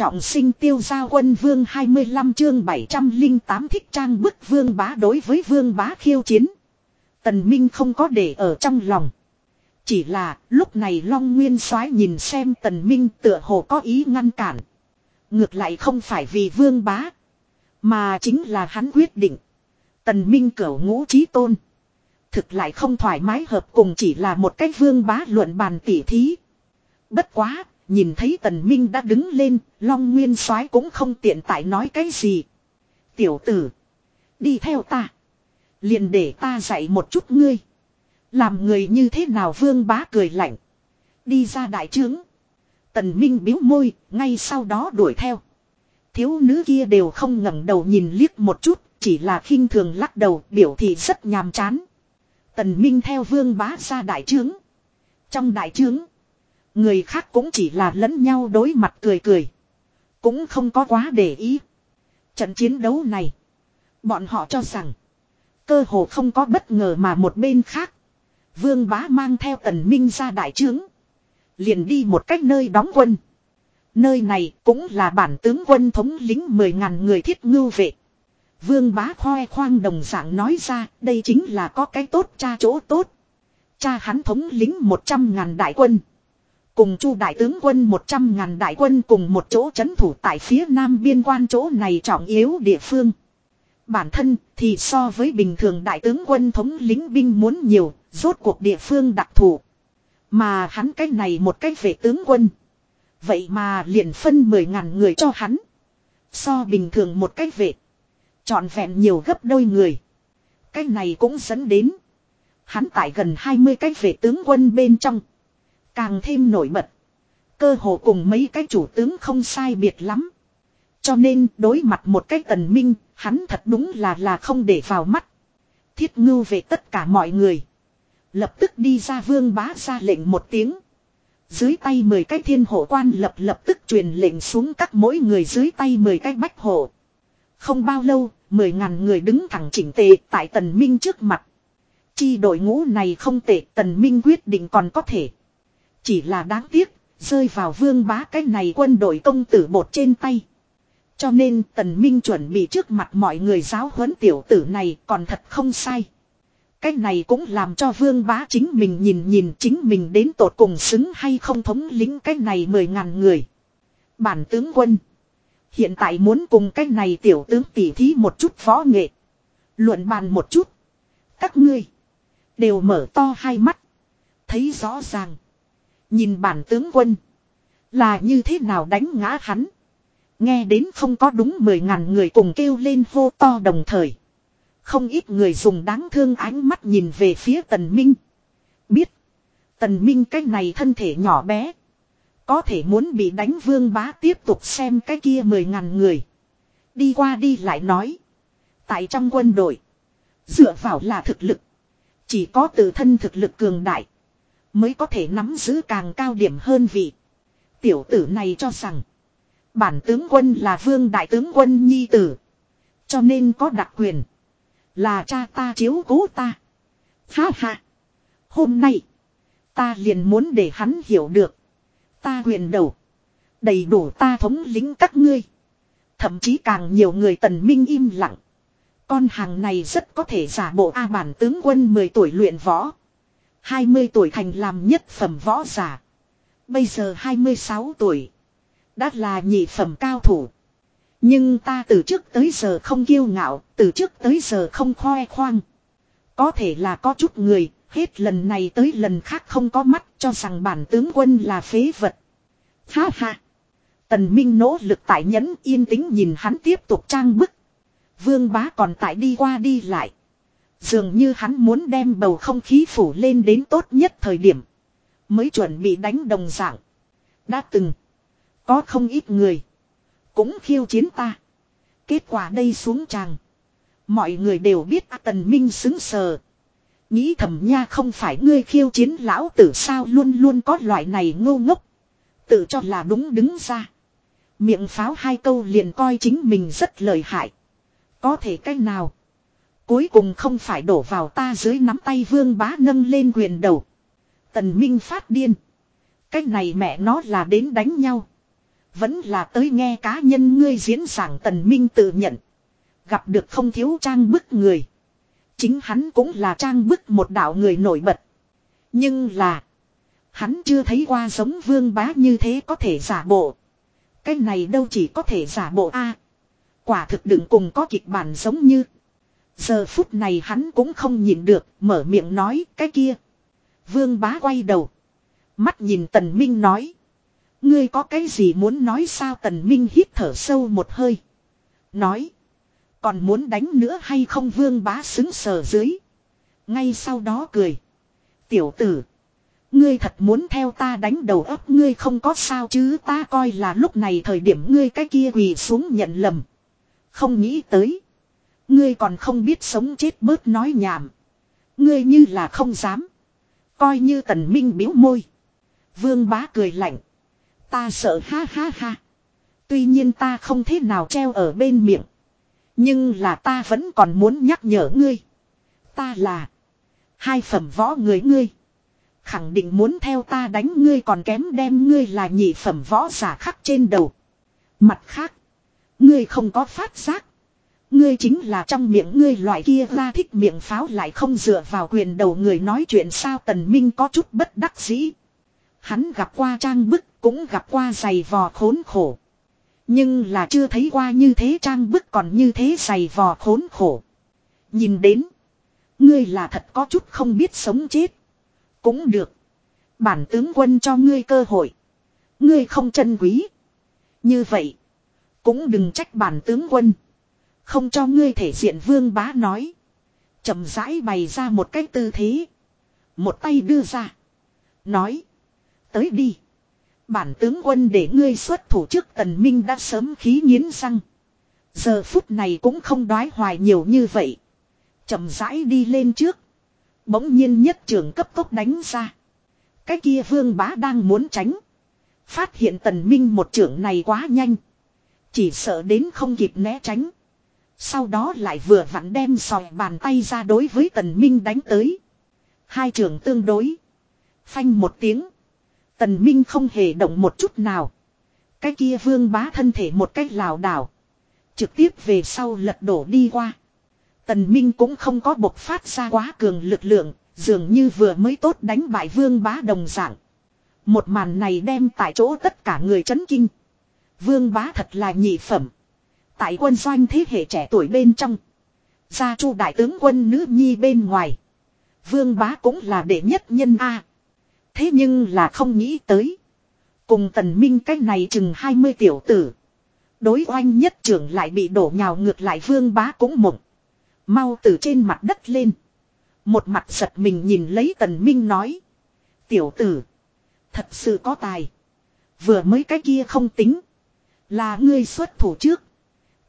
Trọng sinh tiêu giao quân vương 25 chương 708 thích trang bức vương bá đối với vương bá khiêu chiến. Tần Minh không có để ở trong lòng. Chỉ là lúc này Long Nguyên soái nhìn xem Tần Minh tựa hồ có ý ngăn cản. Ngược lại không phải vì vương bá. Mà chính là hắn quyết định. Tần Minh cửu ngũ trí tôn. Thực lại không thoải mái hợp cùng chỉ là một cách vương bá luận bàn tỉ thí. Bất quá, nhìn thấy Tần Minh đã đứng lên, Long Nguyên soái cũng không tiện tại nói cái gì. Tiểu tử, đi theo ta. Liền để ta dạy một chút ngươi. Làm người như thế nào vương bá cười lạnh. Đi ra đại trướng. Tần Minh biếu môi, ngay sau đó đuổi theo. Thiếu nữ kia đều không ngẩng đầu nhìn liếc một chút, chỉ là khinh thường lắc đầu biểu thị rất nhàm chán. Tần Minh theo vương bá ra đại trướng. Trong đại trướng, người khác cũng chỉ là lẫn nhau đối mặt cười cười. Cũng không có quá để ý. Trận chiến đấu này, bọn họ cho rằng, cơ hồ không có bất ngờ mà một bên khác. Vương bá mang theo tần minh ra đại trướng. Liền đi một cách nơi đóng quân. Nơi này cũng là bản tướng quân thống lính 10.000 người thiết ngưu vệ. Vương bá khoe khoang đồng dạng nói ra đây chính là có cái tốt cha chỗ tốt. Cha hắn thống lính 100.000 đại quân. Cùng chu đại tướng quân 100 ngàn đại quân cùng một chỗ chấn thủ tại phía nam biên quan chỗ này trọng yếu địa phương. Bản thân thì so với bình thường đại tướng quân thống lính binh muốn nhiều, rốt cuộc địa phương đặc thù. Mà hắn cái này một cách về tướng quân. Vậy mà liền phân 10 ngàn người cho hắn. So bình thường một cách vệ. Chọn vẹn nhiều gấp đôi người. Cái này cũng dẫn đến. Hắn tại gần 20 cái vệ tướng quân bên trong. Càng thêm nổi bật. Cơ hồ cùng mấy cái chủ tướng không sai biệt lắm. Cho nên đối mặt một cái tần minh, hắn thật đúng là là không để vào mắt. Thiết ngưu về tất cả mọi người. Lập tức đi ra vương bá ra lệnh một tiếng. Dưới tay 10 cái thiên hộ quan lập lập tức truyền lệnh xuống các mỗi người dưới tay 10 cái bách hộ. Không bao lâu, 10 ngàn người đứng thẳng chỉnh tề tại tần minh trước mặt. Chi đội ngũ này không tệ tần minh quyết định còn có thể. Chỉ là đáng tiếc, rơi vào vương bá cái này quân đội công tử bột trên tay. Cho nên tần minh chuẩn bị trước mặt mọi người giáo huấn tiểu tử này còn thật không sai. Cái này cũng làm cho vương bá chính mình nhìn nhìn chính mình đến tột cùng xứng hay không thống lĩnh cái này mười ngàn người. Bản tướng quân. Hiện tại muốn cùng cái này tiểu tướng tỉ thí một chút võ nghệ. Luận bàn một chút. Các ngươi. Đều mở to hai mắt. Thấy rõ ràng. Nhìn bản tướng quân. Là như thế nào đánh ngã hắn. Nghe đến không có đúng mười ngàn người cùng kêu lên hô to đồng thời. Không ít người dùng đáng thương ánh mắt nhìn về phía tần minh. Biết. Tần minh cái này thân thể nhỏ bé. Có thể muốn bị đánh vương bá tiếp tục xem cái kia mười ngàn người. Đi qua đi lại nói. Tại trong quân đội. Dựa vào là thực lực. Chỉ có tự thân thực lực cường đại. Mới có thể nắm giữ càng cao điểm hơn vị. Tiểu tử này cho rằng. Bản tướng quân là vương đại tướng quân nhi tử. Cho nên có đặc quyền. Là cha ta chiếu cố ta. Ha ha. Hôm nay. Ta liền muốn để hắn hiểu được. Ta quyền đầu. Đầy đủ ta thống lính các ngươi. Thậm chí càng nhiều người tần minh im lặng. Con hàng này rất có thể giả bộ A bản tướng quân 10 tuổi luyện võ. 20 tuổi thành làm nhất phẩm võ giả. Bây giờ 26 tuổi. Đã là nhị phẩm cao thủ. Nhưng ta từ trước tới giờ không kiêu ngạo, từ trước tới giờ không khoe khoang. Có thể là có chút người, hết lần này tới lần khác không có mắt cho rằng bản tướng quân là phế vật. Ha ha! Tần Minh nỗ lực tại nhẫn yên tĩnh nhìn hắn tiếp tục trang bức. Vương bá còn tại đi qua đi lại. Dường như hắn muốn đem bầu không khí phủ lên đến tốt nhất thời điểm. Mới chuẩn bị đánh đồng dạng. Đã từng. Có không ít người. Cũng khiêu chiến ta. Kết quả đây xuống tràng. Mọi người đều biết A Tần Minh xứng sờ. Nghĩ thầm nha, không phải ngươi khiêu chiến lão tử sao, luôn luôn có loại này ngô ngốc. Tự cho là đúng đứng ra. Miệng pháo hai câu liền coi chính mình rất lợi hại. Có thể cách nào. Cuối cùng không phải đổ vào ta dưới nắm tay vương bá nâng lên quyền đầu. Tần Minh phát điên. Cách này mẹ nó là đến đánh nhau. Vẫn là tới nghe cá nhân ngươi diễn giảng tần minh tự nhận. Gặp được không thiếu trang bức người. Chính hắn cũng là trang bức một đạo người nổi bật. Nhưng là. Hắn chưa thấy qua giống vương bá như thế có thể giả bộ. Cái này đâu chỉ có thể giả bộ a Quả thực đừng cùng có kịch bản giống như. Giờ phút này hắn cũng không nhìn được, mở miệng nói cái kia. Vương bá quay đầu. Mắt nhìn tần minh nói. Ngươi có cái gì muốn nói sao tần minh hít thở sâu một hơi. Nói. Còn muốn đánh nữa hay không vương bá xứng sờ dưới. Ngay sau đó cười. Tiểu tử. Ngươi thật muốn theo ta đánh đầu ấp ngươi không có sao chứ ta coi là lúc này thời điểm ngươi cái kia quỳ xuống nhận lầm. Không nghĩ tới. Ngươi còn không biết sống chết bớt nói nhảm. Ngươi như là không dám. Coi như tần minh biếu môi. Vương bá cười lạnh. Ta sợ ha ha ha. Tuy nhiên ta không thế nào treo ở bên miệng. Nhưng là ta vẫn còn muốn nhắc nhở ngươi. Ta là. Hai phẩm võ người ngươi. Khẳng định muốn theo ta đánh ngươi còn kém đem ngươi là nhị phẩm võ giả khắc trên đầu. Mặt khác. Ngươi không có phát giác. Ngươi chính là trong miệng ngươi loại kia ra thích miệng pháo lại không dựa vào quyền đầu người nói chuyện sao tần minh có chút bất đắc dĩ. Hắn gặp qua trang bức, cũng gặp qua giày vò khốn khổ. Nhưng là chưa thấy qua như thế trang bức còn như thế giày vò khốn khổ. Nhìn đến. Ngươi là thật có chút không biết sống chết. Cũng được. Bản tướng quân cho ngươi cơ hội. Ngươi không chân quý. Như vậy. Cũng đừng trách bản tướng quân. Không cho ngươi thể diện vương bá nói. chậm rãi bày ra một cái tư thế. Một tay đưa ra. Nói. Tới đi. Bản tướng quân để ngươi xuất thủ trước tần minh đã sớm khí nghiến răng. Giờ phút này cũng không đoái hoài nhiều như vậy. chậm rãi đi lên trước. Bỗng nhiên nhất trưởng cấp tốc đánh ra. Cái kia vương bá đang muốn tránh. Phát hiện tần minh một trưởng này quá nhanh. Chỉ sợ đến không kịp né tránh. Sau đó lại vừa vặn đem sòi bàn tay ra đối với tần minh đánh tới. Hai trưởng tương đối. Phanh một tiếng. Tần minh không hề động một chút nào. Cái kia vương bá thân thể một cách lảo đảo. Trực tiếp về sau lật đổ đi qua. Tần Minh cũng không có bộc phát ra quá cường lực lượng, dường như vừa mới tốt đánh bại vương bá đồng dạng. Một màn này đem tại chỗ tất cả người chấn kinh. Vương bá thật là nhị phẩm. Tại quân doanh thế hệ trẻ tuổi bên trong. Gia chu đại tướng quân nữ nhi bên ngoài. Vương bá cũng là đệ nhất nhân A. Thế nhưng là không nghĩ tới. Cùng tần minh cái này chừng 20 tiểu tử. Đối oanh nhất trưởng lại bị đổ nhào ngược lại vương bá cũng mộng. Mau từ trên mặt đất lên. Một mặt giật mình nhìn lấy tần minh nói. Tiểu tử. Thật sự có tài. Vừa mới cái kia không tính. Là ngươi xuất thủ trước.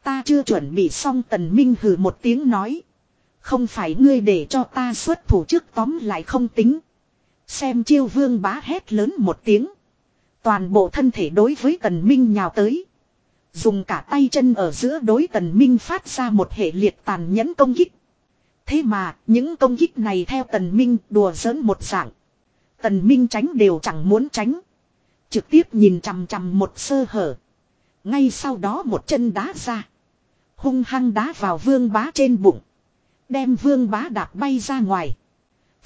Ta chưa chuẩn bị xong tần minh hừ một tiếng nói. Không phải ngươi để cho ta xuất thủ trước tóm lại không tính. Xem chiêu vương bá hét lớn một tiếng. Toàn bộ thân thể đối với tần minh nhào tới. Dùng cả tay chân ở giữa đối tần minh phát ra một hệ liệt tàn nhẫn công kích. Thế mà, những công kích này theo tần minh đùa giỡn một dạng. Tần minh tránh đều chẳng muốn tránh. Trực tiếp nhìn chằm chằm một sơ hở. Ngay sau đó một chân đá ra. Hung hăng đá vào vương bá trên bụng. Đem vương bá đạp bay ra ngoài.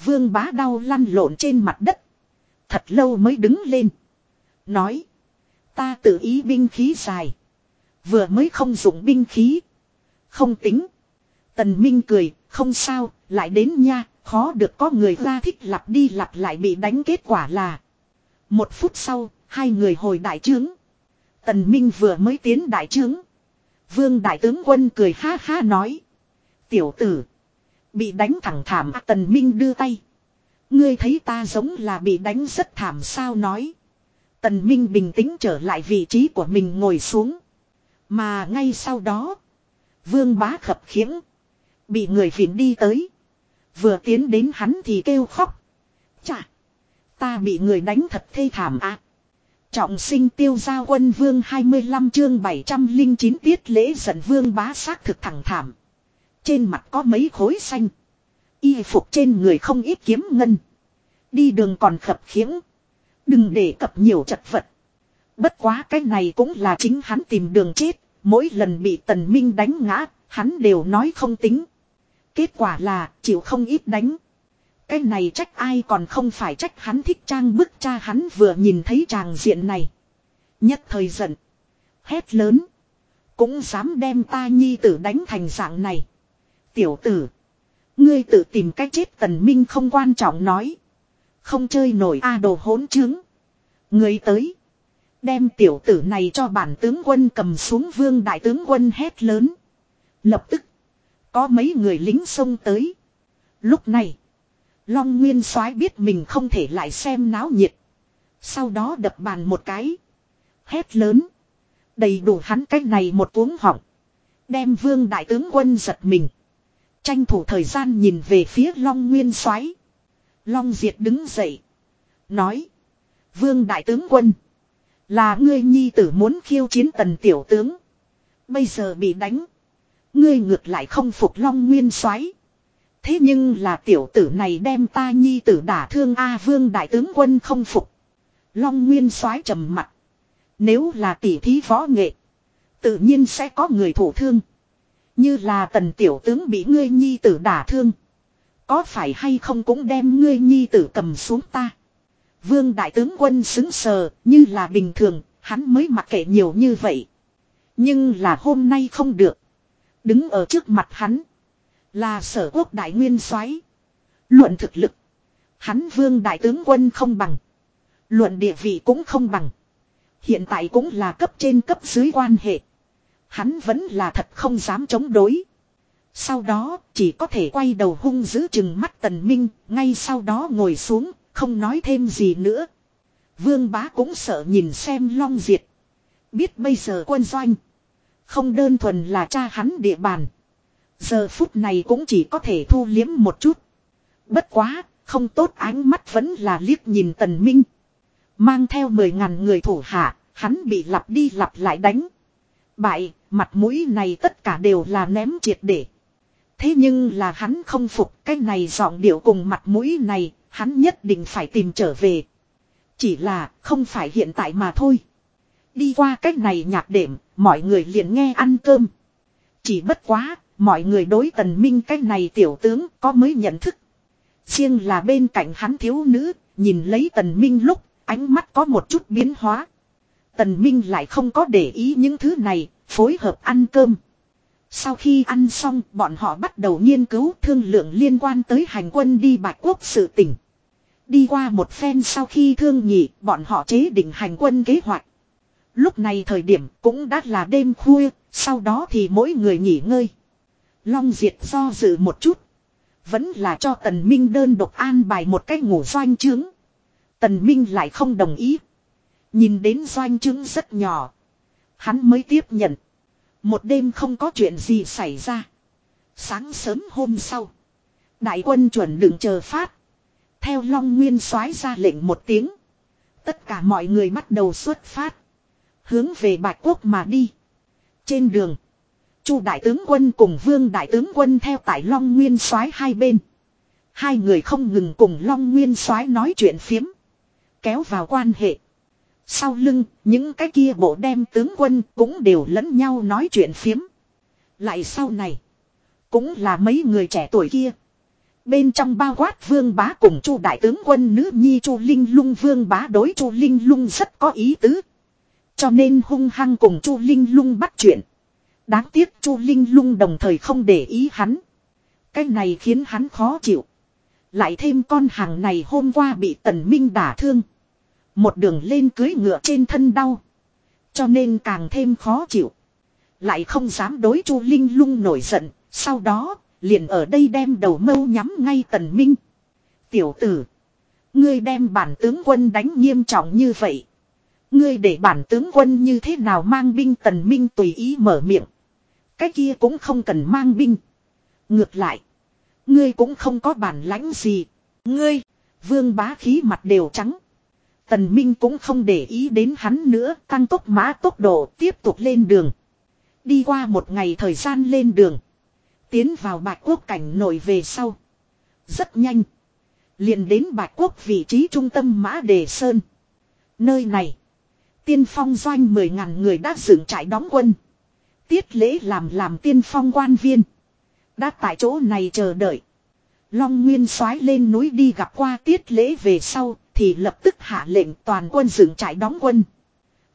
Vương bá đau lăn lộn trên mặt đất. Thật lâu mới đứng lên. Nói. Ta tự ý binh khí dài. Vừa mới không dùng binh khí. Không tính. Tần Minh cười, không sao, lại đến nha, khó được có người ra thích lặp đi lặp lại bị đánh kết quả là. Một phút sau, hai người hồi đại trướng. Tần Minh vừa mới tiến đại trướng. Vương đại tướng quân cười ha ha nói. Tiểu tử. Bị đánh thẳng thảm à, Tần Minh đưa tay. Ngươi thấy ta giống là bị đánh rất thảm sao nói. Tần Minh bình tĩnh trở lại vị trí của mình ngồi xuống. Mà ngay sau đó. Vương bá khập khiễng. Bị người phiền đi tới. Vừa tiến đến hắn thì kêu khóc. Chà. Ta bị người đánh thật thê thảm ạ. À. Trọng sinh tiêu gia quân vương 25 chương 709 tiết lễ giận vương bá xác thực thẳng thảm. Trên mặt có mấy khối xanh. Y phục trên người không ít kiếm ngân. Đi đường còn khập khiễng. Đừng để cập nhiều chật vật. Bất quá cái này cũng là chính hắn tìm đường chết, mỗi lần bị tần minh đánh ngã, hắn đều nói không tính. Kết quả là chịu không ít đánh. Cái này trách ai còn không phải trách hắn thích trang bức cha hắn vừa nhìn thấy tràng diện này. Nhất thời giận. Hét lớn. Cũng dám đem ta nhi tử đánh thành dạng này. Tiểu tử. Ngươi tự tìm cách chết tần minh không quan trọng nói. Không chơi nổi a đồ hỗn trứng Ngươi tới. Đem tiểu tử này cho bản tướng quân cầm xuống vương đại tướng quân hét lớn. Lập tức. Có mấy người lính xông tới. Lúc này. Long Nguyên soái biết mình không thể lại xem náo nhiệt. Sau đó đập bàn một cái. Hét lớn. Đầy đủ hắn cách này một cuống họng. Đem vương đại tướng quân giật mình. Tranh thủ thời gian nhìn về phía Long Nguyên soái Long Diệt đứng dậy. Nói. Vương đại tướng quân. Là ngươi nhi tử muốn khiêu chiến tần tiểu tướng. Bây giờ bị đánh. Ngươi ngược lại không phục Long Nguyên soái Thế nhưng là tiểu tử này đem ta nhi tử đả thương A vương đại tướng quân không phục. Long Nguyên soái trầm mặt. Nếu là tỷ thí võ nghệ. Tự nhiên sẽ có người thủ thương. Như là tần tiểu tướng bị ngươi nhi tử đả thương. Có phải hay không cũng đem ngươi nhi tử cầm xuống ta. Vương đại tướng quân xứng sờ, như là bình thường. Hắn mới mặc kệ nhiều như vậy. Nhưng là hôm nay không được. Đứng ở trước mặt hắn. Là sở quốc đại nguyên soái Luận thực lực. Hắn vương đại tướng quân không bằng. Luận địa vị cũng không bằng. Hiện tại cũng là cấp trên cấp dưới quan hệ. Hắn vẫn là thật không dám chống đối. Sau đó, chỉ có thể quay đầu hung giữ chừng mắt tần minh. Ngay sau đó ngồi xuống. Không nói thêm gì nữa. Vương bá cũng sợ nhìn xem long diệt. Biết bây giờ quân doanh. Không đơn thuần là cha hắn địa bàn. Giờ phút này cũng chỉ có thể thu liếm một chút. Bất quá, không tốt ánh mắt vẫn là liếc nhìn tần minh. Mang theo mười ngàn người thủ hạ, hắn bị lặp đi lặp lại đánh. Bại, mặt mũi này tất cả đều là ném triệt để. Thế nhưng là hắn không phục cái này giọng điệu cùng mặt mũi này, hắn nhất định phải tìm trở về. Chỉ là không phải hiện tại mà thôi. Đi qua cách này nhạc đệm, mọi người liền nghe ăn cơm. Chỉ bất quá, mọi người đối tần minh cách này tiểu tướng có mới nhận thức. Riêng là bên cạnh hắn thiếu nữ, nhìn lấy tần minh lúc, ánh mắt có một chút biến hóa. Tần minh lại không có để ý những thứ này, phối hợp ăn cơm. Sau khi ăn xong, bọn họ bắt đầu nghiên cứu thương lượng liên quan tới hành quân đi bạch quốc sự tỉnh. Đi qua một phen sau khi thương nhị, bọn họ chế định hành quân kế hoạch. Lúc này thời điểm cũng đã là đêm khuya, sau đó thì mỗi người nghỉ ngơi. Long Diệt do dự một chút. Vẫn là cho Tần Minh đơn độc an bài một cách ngủ doanh trướng. Tần Minh lại không đồng ý. Nhìn đến doanh trướng rất nhỏ. Hắn mới tiếp nhận. Một đêm không có chuyện gì xảy ra. Sáng sớm hôm sau. Đại quân chuẩn đừng chờ phát. Theo Long Nguyên soái ra lệnh một tiếng. Tất cả mọi người bắt đầu xuất phát. Hướng về Bạch Quốc mà đi. Trên đường. Chu đại tướng quân cùng Vương đại tướng quân theo tại Long Nguyên soái hai bên. Hai người không ngừng cùng Long Nguyên soái nói chuyện phiếm, kéo vào quan hệ. Sau lưng, những cái kia bộ đem tướng quân cũng đều lẫn nhau nói chuyện phiếm. Lại sau này, cũng là mấy người trẻ tuổi kia. Bên trong bao quát vương bá cùng chu đại tướng quân nữ nhi chu linh lung vương bá đối chu linh lung rất có ý tứ. Cho nên hung hăng cùng chu linh lung bắt chuyện. Đáng tiếc chu linh lung đồng thời không để ý hắn. Cái này khiến hắn khó chịu. Lại thêm con hàng này hôm qua bị tần minh đả thương. Một đường lên cưới ngựa trên thân đau. Cho nên càng thêm khó chịu. Lại không dám đối chu linh lung nổi giận. Sau đó, liền ở đây đem đầu mâu nhắm ngay tần minh. Tiểu tử. Ngươi đem bản tướng quân đánh nghiêm trọng như vậy. Ngươi để bản tướng quân như thế nào mang binh tần minh tùy ý mở miệng. Cái kia cũng không cần mang binh. Ngược lại. Ngươi cũng không có bản lãnh gì. Ngươi. Vương bá khí mặt đều trắng. Tần Minh cũng không để ý đến hắn nữa. Tăng tốc mã tốc độ tiếp tục lên đường. Đi qua một ngày thời gian lên đường. Tiến vào bạch quốc cảnh nổi về sau. Rất nhanh. liền đến bạch quốc vị trí trung tâm mã đề sơn. Nơi này. Tiên phong doanh 10.000 người đã dựng trại đóng quân. Tiết lễ làm làm tiên phong quan viên. Đã tại chỗ này chờ đợi. Long Nguyên soái lên núi đi gặp qua tiết lễ về sau, thì lập tức hạ lệnh toàn quân dựng trại đóng quân.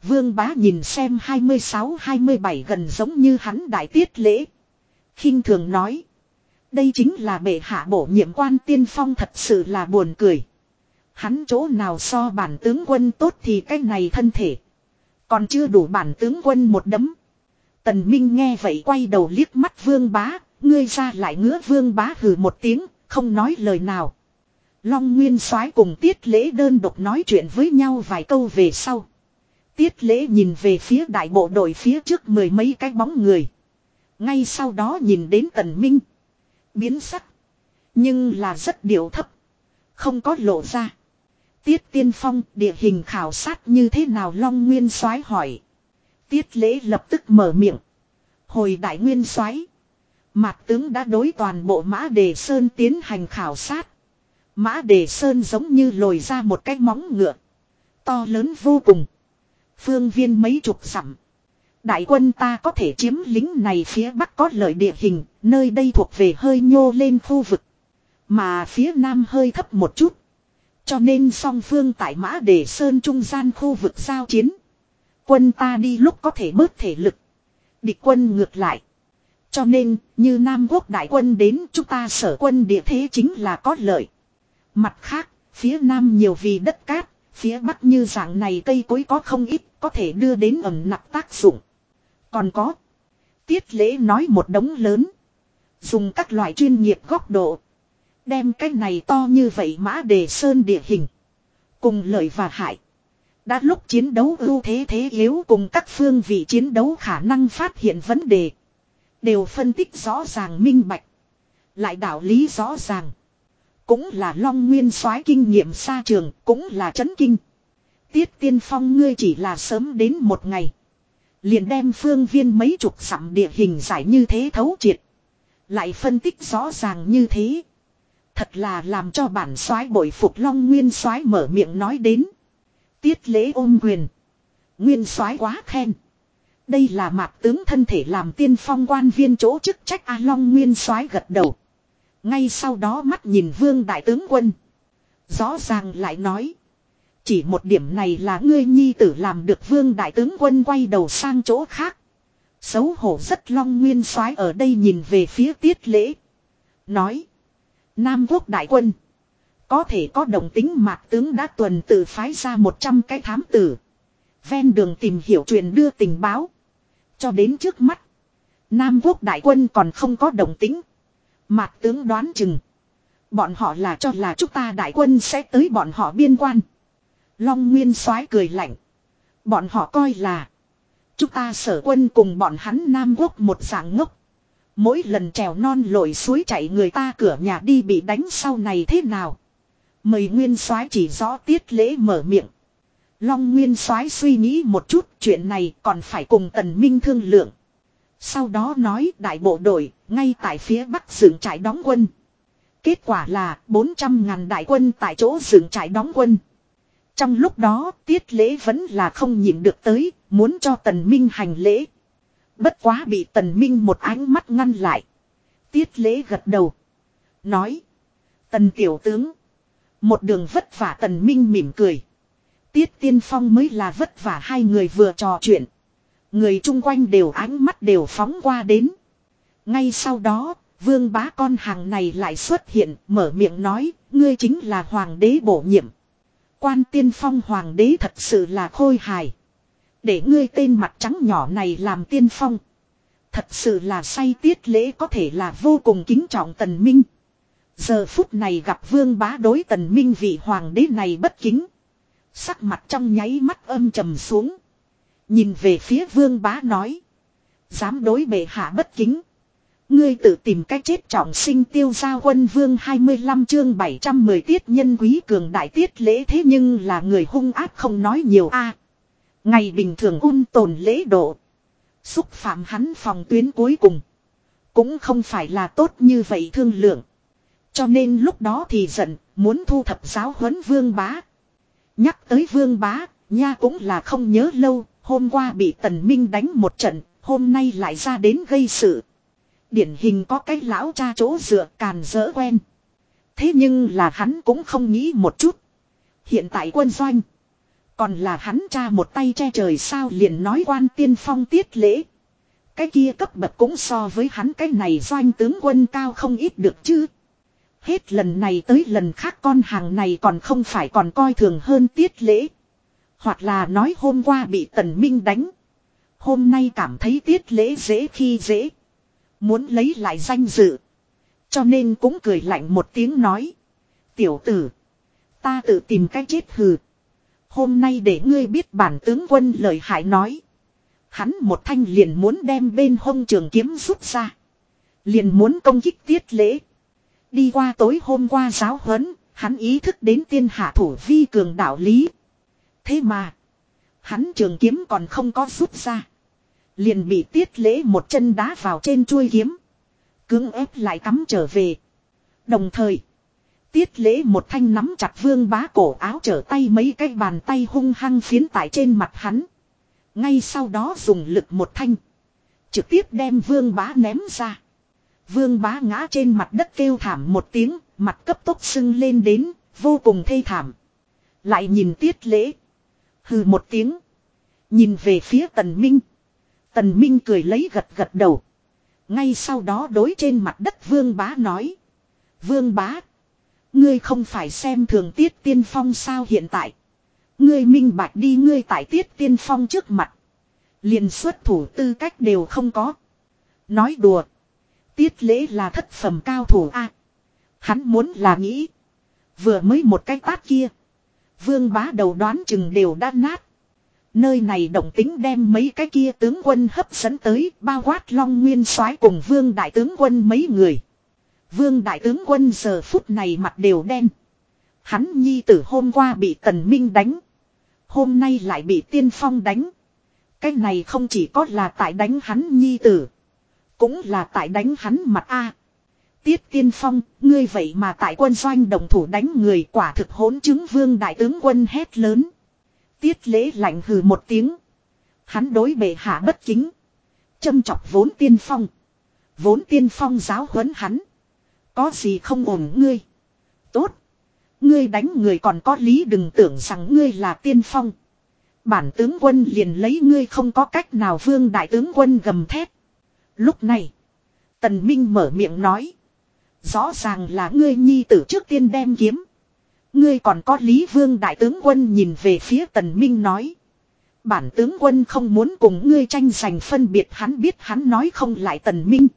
Vương bá nhìn xem 26-27 gần giống như hắn đại tiết lễ. khinh thường nói. Đây chính là bệ hạ bổ nhiệm quan tiên phong thật sự là buồn cười. Hắn chỗ nào so bản tướng quân tốt thì cái này thân thể. Còn chưa đủ bản tướng quân một đấm. Tần Minh nghe vậy quay đầu liếc mắt vương bá. Ngươi ra lại ngứa vương bá hừ một tiếng, không nói lời nào. Long Nguyên soái cùng Tiết Lễ đơn độc nói chuyện với nhau vài câu về sau. Tiết Lễ nhìn về phía đại bộ đội phía trước mười mấy cái bóng người. Ngay sau đó nhìn đến Tần Minh. Biến sắc. Nhưng là rất điệu thấp. Không có lộ ra. Tiết Tiên Phong địa hình khảo sát như thế nào Long Nguyên soái hỏi. Tiết Lễ lập tức mở miệng. Hồi đại nguyên soái Mạc tướng đã đối toàn bộ mã đề sơn tiến hành khảo sát. Mã đề sơn giống như lồi ra một cái móng ngựa. To lớn vô cùng. Phương viên mấy chục dặm. Đại quân ta có thể chiếm lính này phía bắc có lợi địa hình, nơi đây thuộc về hơi nhô lên khu vực. Mà phía nam hơi thấp một chút. Cho nên song phương tại mã đề sơn trung gian khu vực giao chiến. Quân ta đi lúc có thể bớt thể lực. Địch quân ngược lại. Cho nên, như Nam Quốc đại quân đến chúng ta sở quân địa thế chính là có lợi. Mặt khác, phía Nam nhiều vì đất cát, phía Bắc như dạng này cây cối có không ít, có thể đưa đến ẩm nặng tác dụng. Còn có, tiết lễ nói một đống lớn. Dùng các loại chuyên nghiệp góc độ. Đem cái này to như vậy mã đề sơn địa hình. Cùng lợi và hại. Đã lúc chiến đấu ưu thế thế yếu cùng các phương vị chiến đấu khả năng phát hiện vấn đề. Đều phân tích rõ ràng minh bạch. Lại đạo lý rõ ràng. Cũng là long nguyên soái kinh nghiệm xa trường, cũng là chấn kinh. Tiết tiên phong ngươi chỉ là sớm đến một ngày. Liền đem phương viên mấy chục sẵm địa hình giải như thế thấu triệt. Lại phân tích rõ ràng như thế. Thật là làm cho bản soái bội phục long nguyên soái mở miệng nói đến. Tiết lễ ôm quyền. Nguyên soái quá khen. Đây là mạc tướng thân thể làm tiên phong quan viên chỗ chức trách A Long Nguyên soái gật đầu. Ngay sau đó mắt nhìn vương đại tướng quân. Rõ ràng lại nói. Chỉ một điểm này là ngươi nhi tử làm được vương đại tướng quân quay đầu sang chỗ khác. Xấu hổ rất long nguyên soái ở đây nhìn về phía tiết lễ. Nói. Nam quốc đại quân. Có thể có đồng tính mạc tướng đã tuần tự phái ra 100 cái thám tử. Ven đường tìm hiểu truyền đưa tình báo. Cho đến trước mắt. Nam quốc đại quân còn không có đồng tính. Mạc tướng đoán chừng. Bọn họ là cho là chúng ta đại quân sẽ tới bọn họ biên quan. Long Nguyên soái cười lạnh. Bọn họ coi là. Chúng ta sở quân cùng bọn hắn Nam quốc một dạng ngốc. Mỗi lần trèo non lội suối chạy người ta cửa nhà đi bị đánh sau này thế nào. Mời Nguyên soái chỉ rõ tiết lễ mở miệng. Long Nguyên soái suy nghĩ một chút chuyện này còn phải cùng Tần Minh thương lượng. Sau đó nói đại bộ đội ngay tại phía bắc dựng trại đóng quân. Kết quả là 400 ngàn đại quân tại chỗ dựng trại đóng quân. Trong lúc đó tiết lễ vẫn là không nhịn được tới, muốn cho Tần Minh hành lễ. Bất quá bị Tần Minh một ánh mắt ngăn lại. Tiết lễ gật đầu. Nói. Tần tiểu tướng. Một đường vất vả Tần Minh mỉm cười. Tiết Tiên Phong mới là vất vả hai người vừa trò chuyện. Người chung quanh đều ánh mắt đều phóng qua đến. Ngay sau đó, vương bá con hàng này lại xuất hiện, mở miệng nói, ngươi chính là hoàng đế bổ nhiệm. Quan tiên phong hoàng đế thật sự là khôi hài. Để ngươi tên mặt trắng nhỏ này làm tiên phong. Thật sự là say tiết lễ có thể là vô cùng kính trọng tần minh. Giờ phút này gặp vương bá đối tần minh vị hoàng đế này bất kính. Sắc mặt trong nháy mắt âm trầm xuống. Nhìn về phía vương bá nói. Dám đối bệ hạ bất kính. Ngươi tự tìm cách chết trọng sinh tiêu gia quân vương 25 chương 710 tiết nhân quý cường đại tiết lễ thế nhưng là người hung ác không nói nhiều a Ngày bình thường ung tồn lễ độ. Xúc phạm hắn phòng tuyến cuối cùng. Cũng không phải là tốt như vậy thương lượng. Cho nên lúc đó thì giận, muốn thu thập giáo huấn vương bá. Nhắc tới vương bá, Nha cũng là không nhớ lâu, hôm qua bị tần minh đánh một trận, hôm nay lại ra đến gây sự. Điển hình có cái lão cha chỗ dựa càn dỡ quen. Thế nhưng là hắn cũng không nghĩ một chút. Hiện tại quân doanh. Còn là hắn cha một tay che trời sao liền nói quan tiên phong tiết lễ. Cái kia cấp bậc cũng so với hắn cái này doanh tướng quân cao không ít được chứ. Hết lần này tới lần khác con hàng này còn không phải còn coi thường hơn tiết lễ. Hoặc là nói hôm qua bị tần minh đánh. Hôm nay cảm thấy tiết lễ dễ khi dễ. Muốn lấy lại danh dự. Cho nên cũng cười lạnh một tiếng nói. Tiểu tử. Ta tự tìm cách chết hừ. Hôm nay để ngươi biết bản tướng quân lời hại nói. Hắn một thanh liền muốn đem bên hông trường kiếm rút ra. Liền muốn công kích tiết lễ. Đi qua tối hôm qua giáo huấn, hắn ý thức đến tiên hạ thủ vi cường đạo lý. Thế mà, hắn trường kiếm còn không có rút ra. Liền bị tiết lễ một chân đá vào trên chuôi kiếm. Cưỡng ép lại cắm trở về. Đồng thời, tiết lễ một thanh nắm chặt vương bá cổ áo trở tay mấy cái bàn tay hung hăng phiến tại trên mặt hắn. Ngay sau đó dùng lực một thanh. Trực tiếp đem vương bá ném ra. Vương bá ngã trên mặt đất kêu thảm một tiếng, mặt cấp tốc sưng lên đến, vô cùng thê thảm. Lại nhìn tiết lễ. Hừ một tiếng. Nhìn về phía tần minh. Tần minh cười lấy gật gật đầu. Ngay sau đó đối trên mặt đất vương bá nói. Vương bá. Ngươi không phải xem thường tiết tiên phong sao hiện tại. Ngươi minh bạch đi ngươi tại tiết tiên phong trước mặt. liền xuất thủ tư cách đều không có. Nói đùa. Tiết lễ là thất phẩm cao thủ A. hắn muốn là nghĩ. Vừa mới một cái tát kia. Vương bá đầu đoán chừng đều đã nát. Nơi này động tính đem mấy cái kia tướng quân hấp dẫn tới, bao quát long nguyên soái cùng vương đại tướng quân mấy người. Vương đại tướng quân giờ phút này mặt đều đen. Hắn nhi tử hôm qua bị tần minh đánh. Hôm nay lại bị tiên phong đánh. Cái này không chỉ có là tại đánh hắn nhi tử. Cũng là tại đánh hắn mặt A. Tiết tiên phong, ngươi vậy mà tại quân doanh đồng thủ đánh người quả thực hỗn chứng vương đại tướng quân hét lớn. Tiết lễ lạnh hừ một tiếng. Hắn đối bệ hạ bất chính. Châm chọc vốn tiên phong. Vốn tiên phong giáo huấn hắn. Có gì không ổn ngươi. Tốt. Ngươi đánh người còn có lý đừng tưởng rằng ngươi là tiên phong. Bản tướng quân liền lấy ngươi không có cách nào vương đại tướng quân gầm thét. Lúc này. Tần Minh mở miệng nói. Rõ ràng là ngươi nhi tử trước tiên đem kiếm. Ngươi còn có Lý Vương Đại tướng quân nhìn về phía Tần Minh nói. Bản tướng quân không muốn cùng ngươi tranh giành phân biệt, hắn biết hắn nói không lại Tần Minh.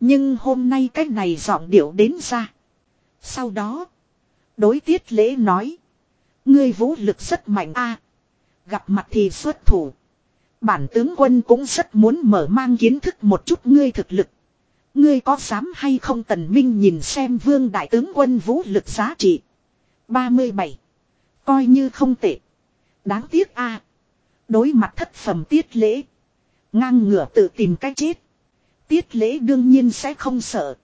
Nhưng hôm nay cái này giọng điệu đến ra. Sau đó. Đối tiết lễ nói. Ngươi vũ lực rất mạnh a Gặp mặt thì xuất thủ. Bản tướng quân cũng rất muốn mở mang kiến thức một chút ngươi thực lực. Ngươi có dám hay không tần minh nhìn xem vương đại tướng quân vũ lực giá trị. 37. Coi như không tệ. Đáng tiếc a Đối mặt thất phẩm tiết lễ. Ngang ngửa tự tìm cách chết. Tiết lễ đương nhiên sẽ không sợ.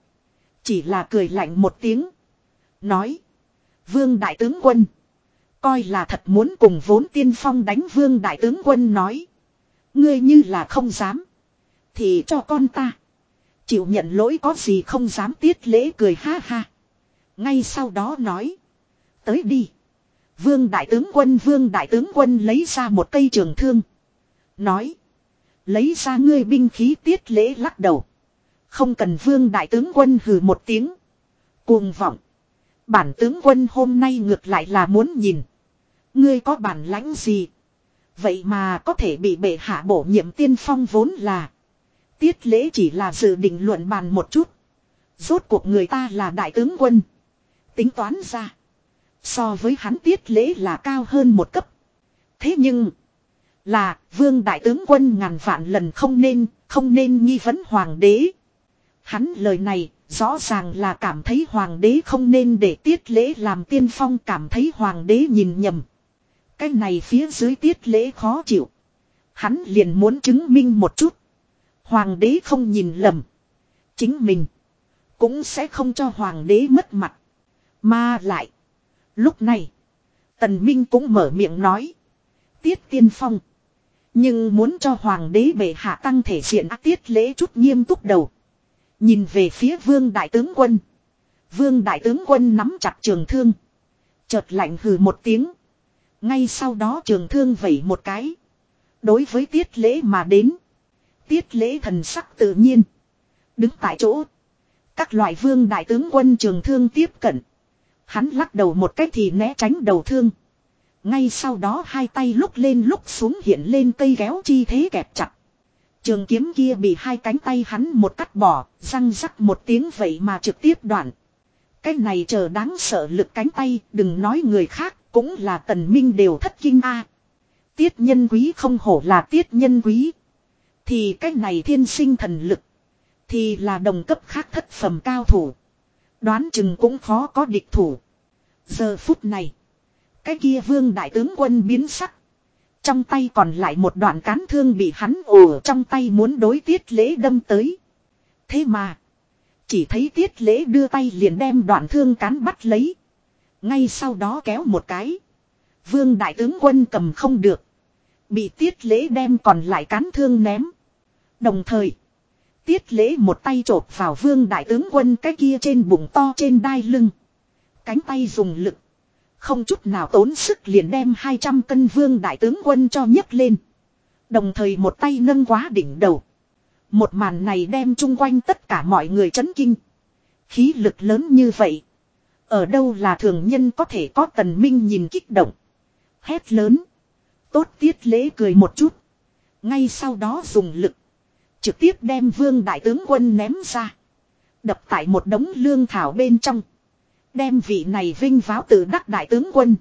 Chỉ là cười lạnh một tiếng. Nói. Vương đại tướng quân. Coi là thật muốn cùng vốn tiên phong đánh vương đại tướng quân nói. Ngươi như là không dám. Thì cho con ta. Chịu nhận lỗi có gì không dám tiết lễ cười ha ha. Ngay sau đó nói. Tới đi. Vương đại tướng quân, vương đại tướng quân lấy ra một cây trường thương. Nói. Lấy ra ngươi binh khí tiết lễ lắc đầu. Không cần vương đại tướng quân hừ một tiếng. Cuồng vọng. Bản tướng quân hôm nay ngược lại là muốn nhìn. Ngươi có bản lãnh gì? Vậy mà có thể bị bệ hạ bổ nhiệm tiên phong vốn là. Tiết lễ chỉ là dự định luận bàn một chút. Rốt cuộc người ta là đại tướng quân. Tính toán ra. So với hắn tiết lễ là cao hơn một cấp. Thế nhưng. Là vương đại tướng quân ngàn vạn lần không nên, không nên nghi vấn hoàng đế. Hắn lời này rõ ràng là cảm thấy hoàng đế không nên để tiết lễ làm tiên phong cảm thấy hoàng đế nhìn nhầm. Cái này phía dưới tiết lễ khó chịu. Hắn liền muốn chứng minh một chút. Hoàng đế không nhìn lầm. Chính mình. Cũng sẽ không cho hoàng đế mất mặt. Mà lại. Lúc này. Tần Minh cũng mở miệng nói. Tiết tiên phong. Nhưng muốn cho hoàng đế bệ hạ tăng thể diện tiết lễ chút nghiêm túc đầu. Nhìn về phía vương đại tướng quân. Vương đại tướng quân nắm chặt trường thương. Chợt lạnh hừ một tiếng. Ngay sau đó trường thương vẩy một cái. Đối với tiết lễ mà đến. Tiết lễ thần sắc tự nhiên. Đứng tại chỗ. Các loại vương đại tướng quân trường thương tiếp cận. Hắn lắc đầu một cách thì né tránh đầu thương. Ngay sau đó hai tay lúc lên lúc xuống hiện lên cây ghéo chi thế kẹp chặt. Trường kiếm kia bị hai cánh tay hắn một cắt bỏ, răng rắc một tiếng vậy mà trực tiếp đoạn. Cái này chờ đáng sợ lực cánh tay, đừng nói người khác, cũng là tần minh đều thất kinh a. Tiết nhân quý không hổ là tiết nhân quý. Thì cái này thiên sinh thần lực. Thì là đồng cấp khác thất phẩm cao thủ. Đoán chừng cũng khó có địch thủ. Giờ phút này. Cái kia vương đại tướng quân biến sắc. Trong tay còn lại một đoạn cán thương bị hắn ồ trong tay muốn đối tiết lễ đâm tới. Thế mà. Chỉ thấy tiết lễ đưa tay liền đem đoạn thương cán bắt lấy. Ngay sau đó kéo một cái. Vương đại tướng quân cầm không được. Bị tiết lễ đem còn lại cán thương ném. Đồng thời. Tiết lễ một tay chộp vào vương đại tướng quân cái kia trên bụng to trên đai lưng. Cánh tay dùng lực. Không chút nào tốn sức liền đem 200 cân vương đại tướng quân cho nhấc lên. Đồng thời một tay nâng quá đỉnh đầu. Một màn này đem chung quanh tất cả mọi người chấn kinh. Khí lực lớn như vậy. Ở đâu là thường nhân có thể có tần minh nhìn kích động. Hét lớn. Tốt tiết lễ cười một chút. Ngay sau đó dùng lực. Trực tiếp đem vương đại tướng quân ném ra. Đập tại một đống lương thảo bên trong. Đem vị này vinh váo từ đắc đại tướng quân.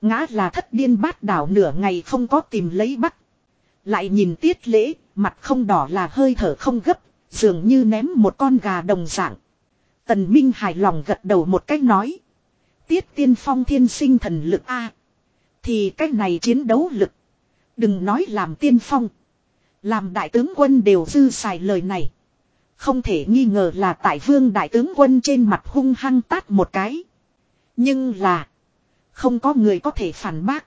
Ngã là thất điên bát đảo nửa ngày không có tìm lấy bắt. Lại nhìn tiết lễ, mặt không đỏ là hơi thở không gấp, dường như ném một con gà đồng dạng. Tần Minh hài lòng gật đầu một cách nói. Tiết tiên phong thiên sinh thần lực A. Thì cách này chiến đấu lực. Đừng nói làm tiên phong. Làm đại tướng quân đều dư xài lời này. Không thể nghi ngờ là tại vương đại tướng quân trên mặt hung hăng tát một cái. Nhưng là. Không có người có thể phản bác.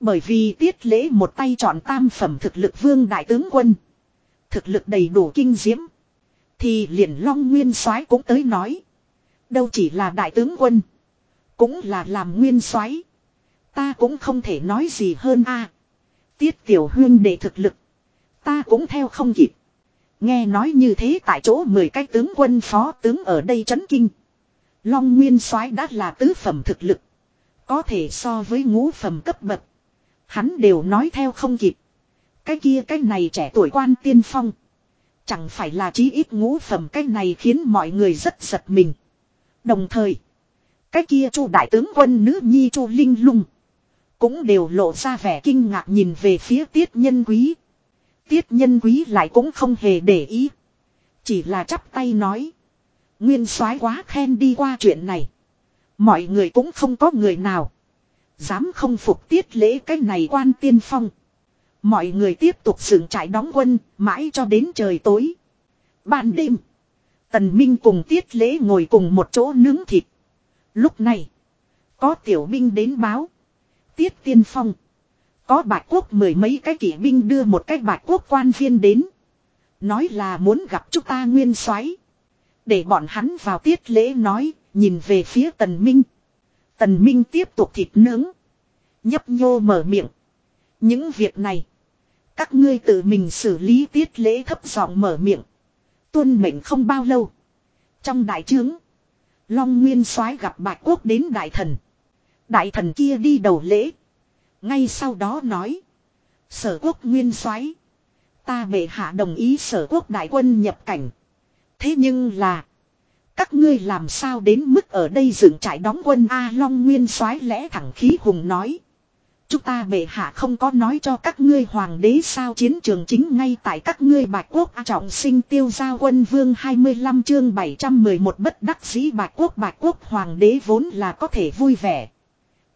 Bởi vì tiết lễ một tay chọn tam phẩm thực lực vương đại tướng quân. Thực lực đầy đủ kinh diễm. Thì liền long nguyên soái cũng tới nói. Đâu chỉ là đại tướng quân. Cũng là làm nguyên soái Ta cũng không thể nói gì hơn a Tiết tiểu huyên để thực lực. Ta cũng theo không kịp. Nghe nói như thế tại chỗ 10 cái tướng quân phó tướng ở đây chấn kinh. Long Nguyên soái đã là tứ phẩm thực lực. Có thể so với ngũ phẩm cấp bậc. Hắn đều nói theo không kịp. Cái kia cái này trẻ tuổi quan tiên phong. Chẳng phải là chí ít ngũ phẩm cái này khiến mọi người rất giật mình. Đồng thời. Cái kia chu đại tướng quân nữ nhi chu linh lung. Cũng đều lộ ra vẻ kinh ngạc nhìn về phía tiết nhân quý. Tiết nhân quý lại cũng không hề để ý. Chỉ là chắp tay nói. Nguyên soái quá khen đi qua chuyện này. Mọi người cũng không có người nào. Dám không phục tiết lễ cái này quan tiên phong. Mọi người tiếp tục dựng trại đóng quân, mãi cho đến trời tối. Ban đêm, Tần Minh cùng tiết lễ ngồi cùng một chỗ nướng thịt. Lúc này, có tiểu binh đến báo. Tiết tiên phong. Có bạch quốc mười mấy cái kỵ binh đưa một cái bạch quốc quan viên đến. Nói là muốn gặp chúng ta nguyên soái Để bọn hắn vào tiết lễ nói, nhìn về phía tần minh. Tần minh tiếp tục thịt nướng. Nhấp nhô mở miệng. Những việc này. Các ngươi tự mình xử lý tiết lễ thấp giọng mở miệng. Tuân mệnh không bao lâu. Trong đại trướng. Long Nguyên soái gặp Bạch Quốc đến đại thần. Đại thần kia đi đầu lễ. Ngay sau đó nói. Sở quốc nguyên soái, Ta bệ hạ đồng ý sở quốc đại quân nhập cảnh. Thế nhưng là. Các ngươi làm sao đến mức ở đây dựng trại đóng quân A Long Nguyên soái lẽ thẳng khí hùng nói. Chúng ta bệ hạ không có nói cho các ngươi hoàng đế sao chiến trường chính ngay tại các ngươi bạch quốc trọng sinh tiêu giao quân vương 25 chương 711 bất đắc dĩ bạch quốc bạch quốc hoàng đế vốn là có thể vui vẻ.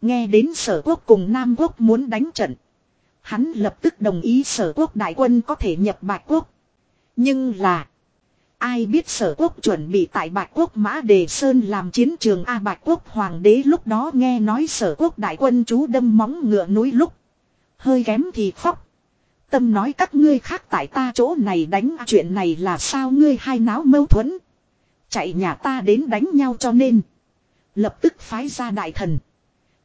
Nghe đến sở quốc cùng Nam quốc muốn đánh trận. Hắn lập tức đồng ý sở quốc đại quân có thể nhập bạch quốc. Nhưng là. Ai biết sở quốc chuẩn bị tại Bạch Quốc Mã Đề Sơn làm chiến trường A Bạch Quốc Hoàng đế lúc đó nghe nói sở quốc đại quân chú đâm móng ngựa núi lúc. Hơi kém thì khóc. Tâm nói các ngươi khác tại ta chỗ này đánh, chuyện này là sao ngươi hai náo mâu thuẫn. Chạy nhà ta đến đánh nhau cho nên. Lập tức phái ra đại thần.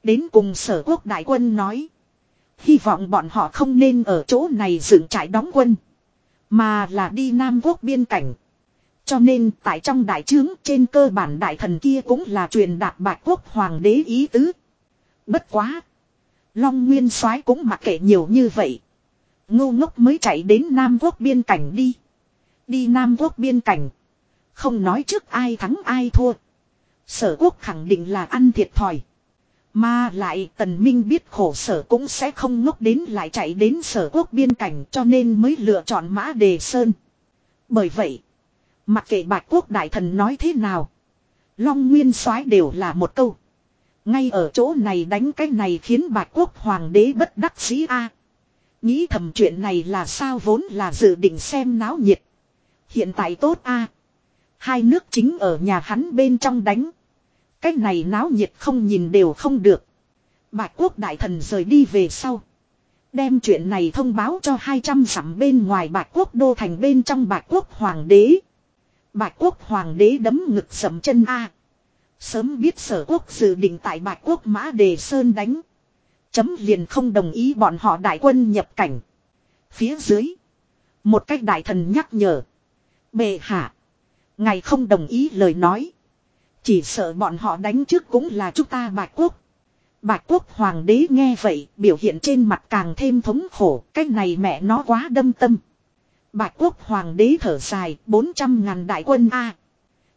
Đến cùng sở quốc đại quân nói. Hy vọng bọn họ không nên ở chỗ này dựng trại đóng quân. Mà là đi Nam quốc biên cảnh. Cho nên tại trong đại trướng trên cơ bản đại thần kia cũng là truyền đạt bạch quốc hoàng đế ý tứ. Bất quá. Long Nguyên soái cũng mặc kệ nhiều như vậy. Ngô ngốc mới chạy đến Nam quốc biên cảnh đi. Đi Nam quốc biên cảnh. Không nói trước ai thắng ai thua. Sở quốc khẳng định là ăn thiệt thòi. Mà lại tần minh biết khổ sở cũng sẽ không ngốc đến lại chạy đến sở quốc biên cảnh cho nên mới lựa chọn mã đề sơn. Bởi vậy, mặc kệ bạch quốc đại thần nói thế nào, long nguyên soái đều là một câu. Ngay ở chỗ này đánh cái này khiến bạch quốc hoàng đế bất đắc dĩ a. Nghĩ thầm chuyện này là sao vốn là dự định xem náo nhiệt. Hiện tại tốt a. Hai nước chính ở nhà hắn bên trong đánh. Cái này náo nhiệt không nhìn đều không được. Bạch quốc đại thần rời đi về sau. Đem chuyện này thông báo cho 200 dặm bên ngoài bạch quốc đô thành bên trong bạch quốc hoàng đế. Bạch quốc hoàng đế đấm ngực sầm chân A. Sớm biết sở quốc dự định tại bạch quốc mã đề sơn đánh. Chấm liền không đồng ý bọn họ đại quân nhập cảnh. Phía dưới. Một cách đại thần nhắc nhở. Bệ hạ. Ngài không đồng ý lời nói. Chỉ sợ bọn họ đánh trước cũng là chúng ta bạch quốc. Bạch quốc hoàng đế nghe vậy, biểu hiện trên mặt càng thêm thống khổ. cách này mẹ nó quá đâm tâm. Bạch quốc hoàng đế thở dài 400 ngàn đại quân A.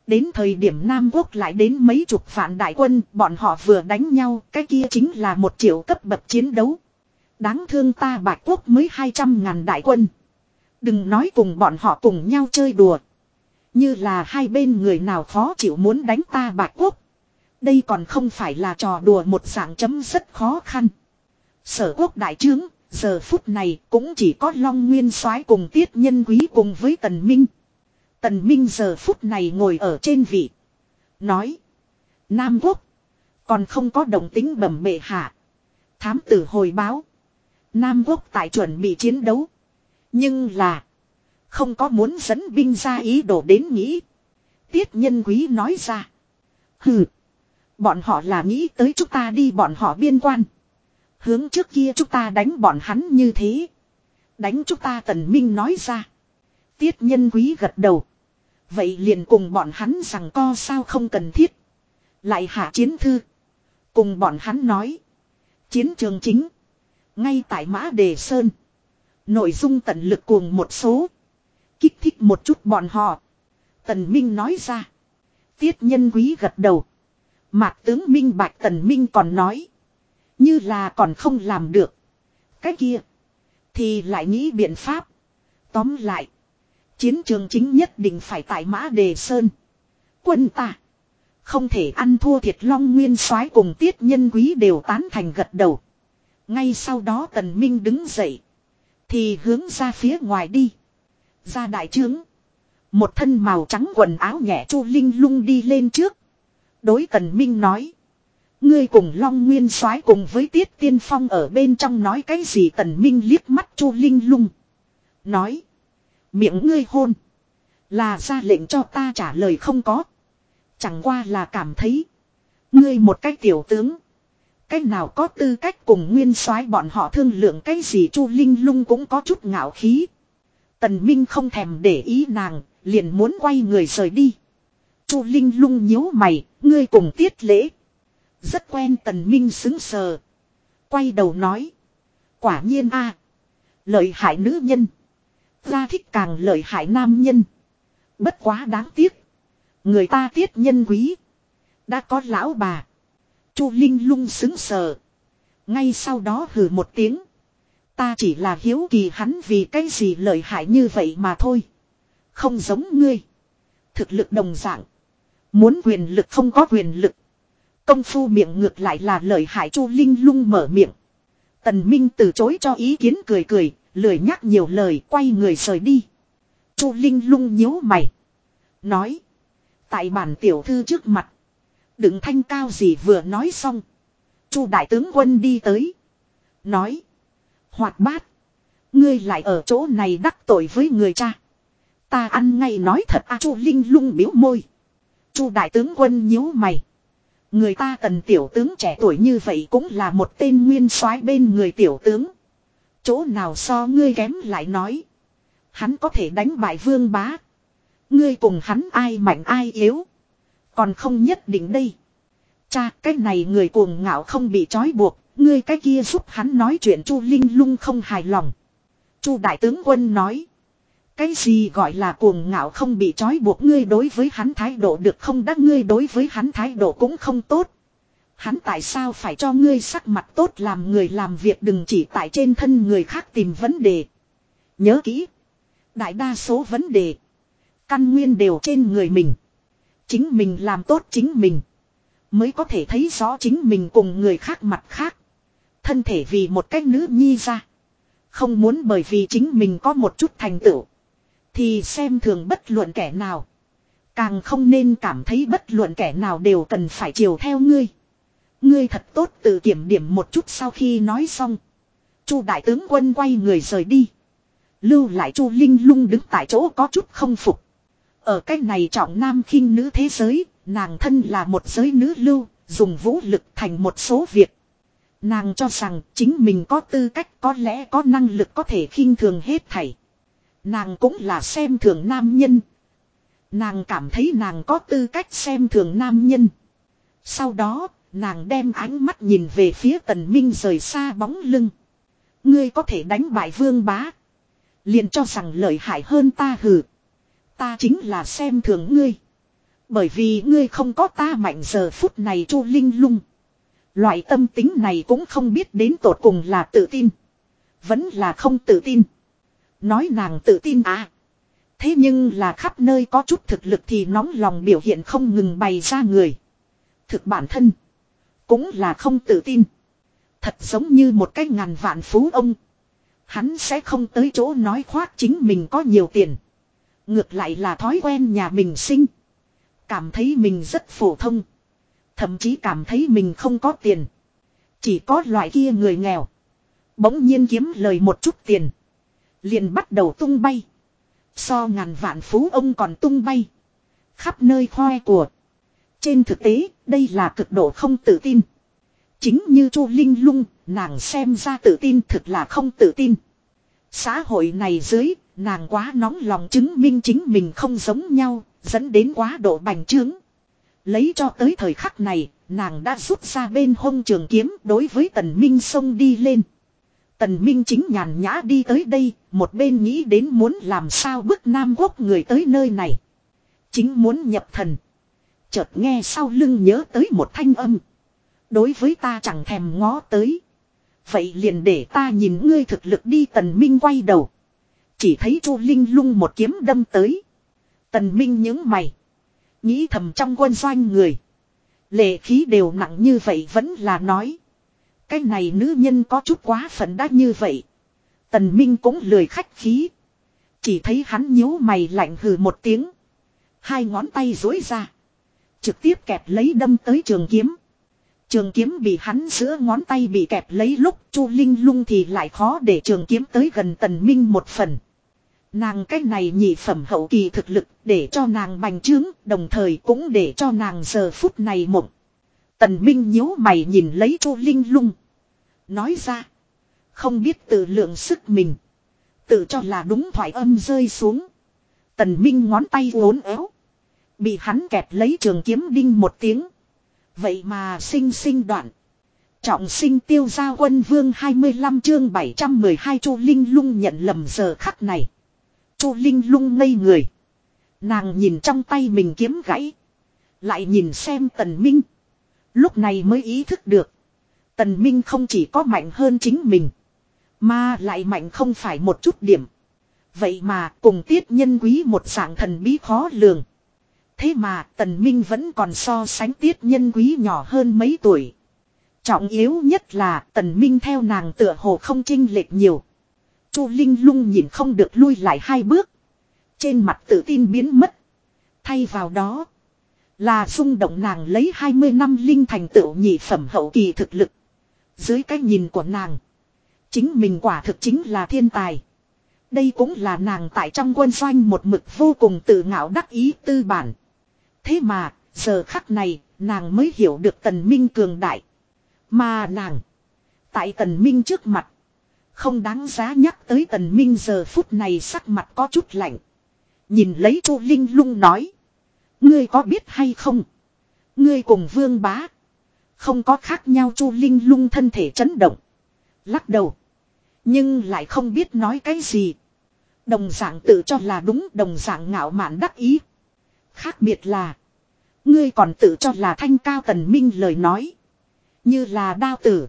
Đến thời điểm Nam quốc lại đến mấy chục vạn đại quân bọn họ vừa đánh nhau cái kia chính là một triệu cấp bậc chiến đấu. Đáng thương ta bạch quốc mới 200 ngàn đại quân. Đừng nói cùng bọn họ cùng nhau chơi đùa. Như là hai bên người nào khó chịu muốn đánh ta bạc quốc. Đây còn không phải là trò đùa một dạng chấm rất khó khăn. Sở quốc đại trướng, giờ phút này cũng chỉ có Long Nguyên soái cùng Tiết Nhân Quý cùng với Tần Minh. Tần Minh giờ phút này ngồi ở trên vị. Nói. Nam quốc. Còn không có đồng tính bẩm bệ hạ. Thám tử hồi báo. Nam quốc tại chuẩn bị chiến đấu. Nhưng là. Không có muốn dẫn binh ra ý đồ đến nghĩ. Tiết nhân quý nói ra. Hừ. Bọn họ là nghĩ tới chúng ta đi, bọn họ biên quan. Hướng trước kia chúng ta đánh bọn hắn như thế. Đánh chúng ta tần minh nói ra. Tiết nhân quý gật đầu. Vậy liền cùng bọn hắn rằng co sao không cần thiết. Lại hạ chiến thư. Cùng bọn hắn nói. Chiến trường chính. Ngay tại Mã Đề Sơn. Nội dung tận lực cùng một số. Kích thích một chút bọn họ. Tần Minh nói ra. Tiết nhân quý gật đầu. Mạc tướng Minh Bạch Tần Minh còn nói. Như là còn không làm được. Cái kia. Thì lại nghĩ biện pháp. Tóm lại. Chiến trường chính nhất định phải tại Mã Đề Sơn. Quân ta. Không thể ăn thua thiệt long nguyên soái cùng tiết nhân quý đều tán thành gật đầu. Ngay sau đó tần minh đứng dậy. Thì hướng ra phía ngoài đi. Ra đại trướng. Một thân màu trắng quần áo nhẹ chu linh lung đi lên trước. Đối tần minh nói. Ngươi cùng Long Nguyên soái cùng với Tiết Tiên Phong ở bên trong nói cái gì tần minh liếc mắt chu linh lung. Nói. Miệng ngươi hôn. Là ra lệnh cho ta trả lời không có. Chẳng qua là cảm thấy. Ngươi một cái tiểu tướng. Cái nào có tư cách cùng nguyên soái bọn họ thương lượng cái gì chu linh lung cũng có chút ngạo khí. Tần Minh không thèm để ý nàng, liền muốn quay người rời đi. Chu Linh lung nhíu mày, ngươi cùng tiết lễ. Rất quen Tần Minh xứng sờ. Quay đầu nói. Quả nhiên a, Lợi hại nữ nhân. Ra thích càng lợi hại nam nhân. Bất quá đáng tiếc. Người ta tiết nhân quý. Đã có lão bà. Chu Linh lung xứng sờ. Ngay sau đó hừ một tiếng. Ta chỉ là hiếu kỳ hắn vì cái gì lợi hại như vậy mà thôi. Không giống ngươi. Thực lực đồng dạng. Muốn quyền lực không có quyền lực. Công phu miệng ngược lại là lời hại Chu Linh lung mở miệng. Tần Minh từ chối cho ý kiến cười cười, lười nhắc nhiều lời quay người rời đi. Chu Linh lung nhíu mày. Nói. Tại bản tiểu thư trước mặt. Đừng thanh cao gì vừa nói xong. Chu đại tướng quân đi tới. Nói. Hoạt bát. Ngươi lại ở chỗ này đắc tội với người cha. Ta ăn ngay nói thật a Chu Linh lung biếu môi. Chu đại tướng quân nhíu mày. Người ta tần tiểu tướng trẻ tuổi như vậy cũng là một tên nguyên soái bên người tiểu tướng. Chỗ nào so ngươi kém lại nói. Hắn có thể đánh bại vương bá. Ngươi cùng hắn ai mạnh ai yếu. Còn không nhất định đây. Cha, cái này người cuồng ngạo không bị trói buộc. Ngươi cái kia giúp hắn nói chuyện chu Linh lung không hài lòng. chu đại tướng quân nói. Cái gì gọi là cuồng ngạo không bị trói buộc ngươi đối với hắn thái độ được không đắc ngươi đối với hắn thái độ cũng không tốt. Hắn tại sao phải cho ngươi sắc mặt tốt làm người làm việc đừng chỉ tại trên thân người khác tìm vấn đề. Nhớ kỹ. Đại đa số vấn đề. Căn nguyên đều trên người mình. Chính mình làm tốt chính mình. Mới có thể thấy rõ chính mình cùng người khác mặt khác. Thân thể vì một cách nữ nhi ra. Không muốn bởi vì chính mình có một chút thành tựu. Thì xem thường bất luận kẻ nào. Càng không nên cảm thấy bất luận kẻ nào đều cần phải chiều theo ngươi. Ngươi thật tốt tự kiểm điểm một chút sau khi nói xong. Chu đại tướng quân quay người rời đi. Lưu lại Chu Linh lung đứng tại chỗ có chút không phục. Ở cách này trọng nam khinh nữ thế giới, nàng thân là một giới nữ lưu, dùng vũ lực thành một số việc. Nàng cho rằng chính mình có tư cách có lẽ có năng lực có thể khinh thường hết thảy. Nàng cũng là xem thường nam nhân. Nàng cảm thấy nàng có tư cách xem thường nam nhân. Sau đó, nàng đem ánh mắt nhìn về phía tần minh rời xa bóng lưng. Ngươi có thể đánh bại vương bá. Liền cho rằng lợi hại hơn ta hừ. Ta chính là xem thường ngươi. Bởi vì ngươi không có ta mạnh giờ phút này chu linh lung. Loại tâm tính này cũng không biết đến tột cùng là tự tin. Vẫn là không tự tin. Nói nàng tự tin à. Thế nhưng là khắp nơi có chút thực lực thì nóng lòng biểu hiện không ngừng bày ra người. Thực bản thân. Cũng là không tự tin. Thật giống như một cái ngàn vạn phú ông. Hắn sẽ không tới chỗ nói khoác chính mình có nhiều tiền. Ngược lại là thói quen nhà mình sinh. Cảm thấy mình rất phổ thông. Thậm chí cảm thấy mình không có tiền. Chỉ có loại kia người nghèo. Bỗng nhiên kiếm lời một chút tiền. Liền bắt đầu tung bay. So ngàn vạn phú ông còn tung bay. Khắp nơi khoe của. Trên thực tế, đây là cực độ không tự tin. Chính như Chu Linh Lung, nàng xem ra tự tin thực là không tự tin. Xã hội này dưới, nàng quá nóng lòng chứng minh chính mình không giống nhau, dẫn đến quá độ bành trướng. Lấy cho tới thời khắc này, nàng đã rút ra bên hông trường kiếm đối với tần minh sông đi lên. Tần Minh chính nhàn nhã đi tới đây, một bên nghĩ đến muốn làm sao bức Nam Quốc người tới nơi này. Chính muốn nhập thần. Chợt nghe sau lưng nhớ tới một thanh âm. Đối với ta chẳng thèm ngó tới. Vậy liền để ta nhìn ngươi thực lực đi Tần Minh quay đầu. Chỉ thấy Chu Linh lung một kiếm đâm tới. Tần Minh những mày. Nghĩ thầm trong quân doanh người. Lệ khí đều nặng như vậy vẫn là nói. Cái này nữ nhân có chút quá phận đã như vậy. Tần Minh cũng lười khách khí. Chỉ thấy hắn nhíu mày lạnh hừ một tiếng. Hai ngón tay dối ra. Trực tiếp kẹp lấy đâm tới trường kiếm. Trường kiếm bị hắn giữa ngón tay bị kẹp lấy lúc Chu Linh lung thì lại khó để trường kiếm tới gần Tần Minh một phần. Nàng cái này nhị phẩm hậu kỳ thực lực để cho nàng bành trướng, đồng thời cũng để cho nàng giờ phút này mộng. Tần Minh nhíu mày nhìn lấy Chu Linh lung. Nói ra. Không biết tự lượng sức mình. Tự cho là đúng thoại âm rơi xuống. Tần Minh ngón tay uốn éo. Bị hắn kẹp lấy trường kiếm đinh một tiếng. Vậy mà sinh sinh đoạn. Trọng sinh tiêu gia quân vương 25 chương 712 Chu Linh lung nhận lầm giờ khắc này. Chu Linh lung ngây người. Nàng nhìn trong tay mình kiếm gãy. Lại nhìn xem tần minh. Lúc này mới ý thức được. Tần Minh không chỉ có mạnh hơn chính mình. Mà lại mạnh không phải một chút điểm. Vậy mà cùng tiết nhân quý một dạng thần bí khó lường. Thế mà tần minh vẫn còn so sánh tiết nhân quý nhỏ hơn mấy tuổi. Trọng yếu nhất là tần minh theo nàng tựa hồ không chinh lệch nhiều. Chu Linh lung nhìn không được lui lại hai bước. Trên mặt tự tin biến mất. Thay vào đó. Là xung động nàng lấy 20 năm linh thành tựu nhị phẩm hậu kỳ thực lực. Dưới cái nhìn của nàng. Chính mình quả thực chính là thiên tài. Đây cũng là nàng tại trong quân doanh một mực vô cùng tự ngạo đắc ý tư bản. Thế mà, giờ khắc này, nàng mới hiểu được tần minh cường đại. Mà nàng, tại tần minh trước mặt, không đáng giá nhắc tới tần minh giờ phút này sắc mặt có chút lạnh. Nhìn lấy chu Linh lung nói. Ngươi có biết hay không? Ngươi cùng vương bá. Không có khác nhau chu Linh lung thân thể chấn động. Lắc đầu. Nhưng lại không biết nói cái gì. Đồng dạng tự cho là đúng đồng dạng ngạo mạn đắc ý. Khác biệt là. Ngươi còn tự cho là thanh cao tần minh lời nói. Như là đao tử.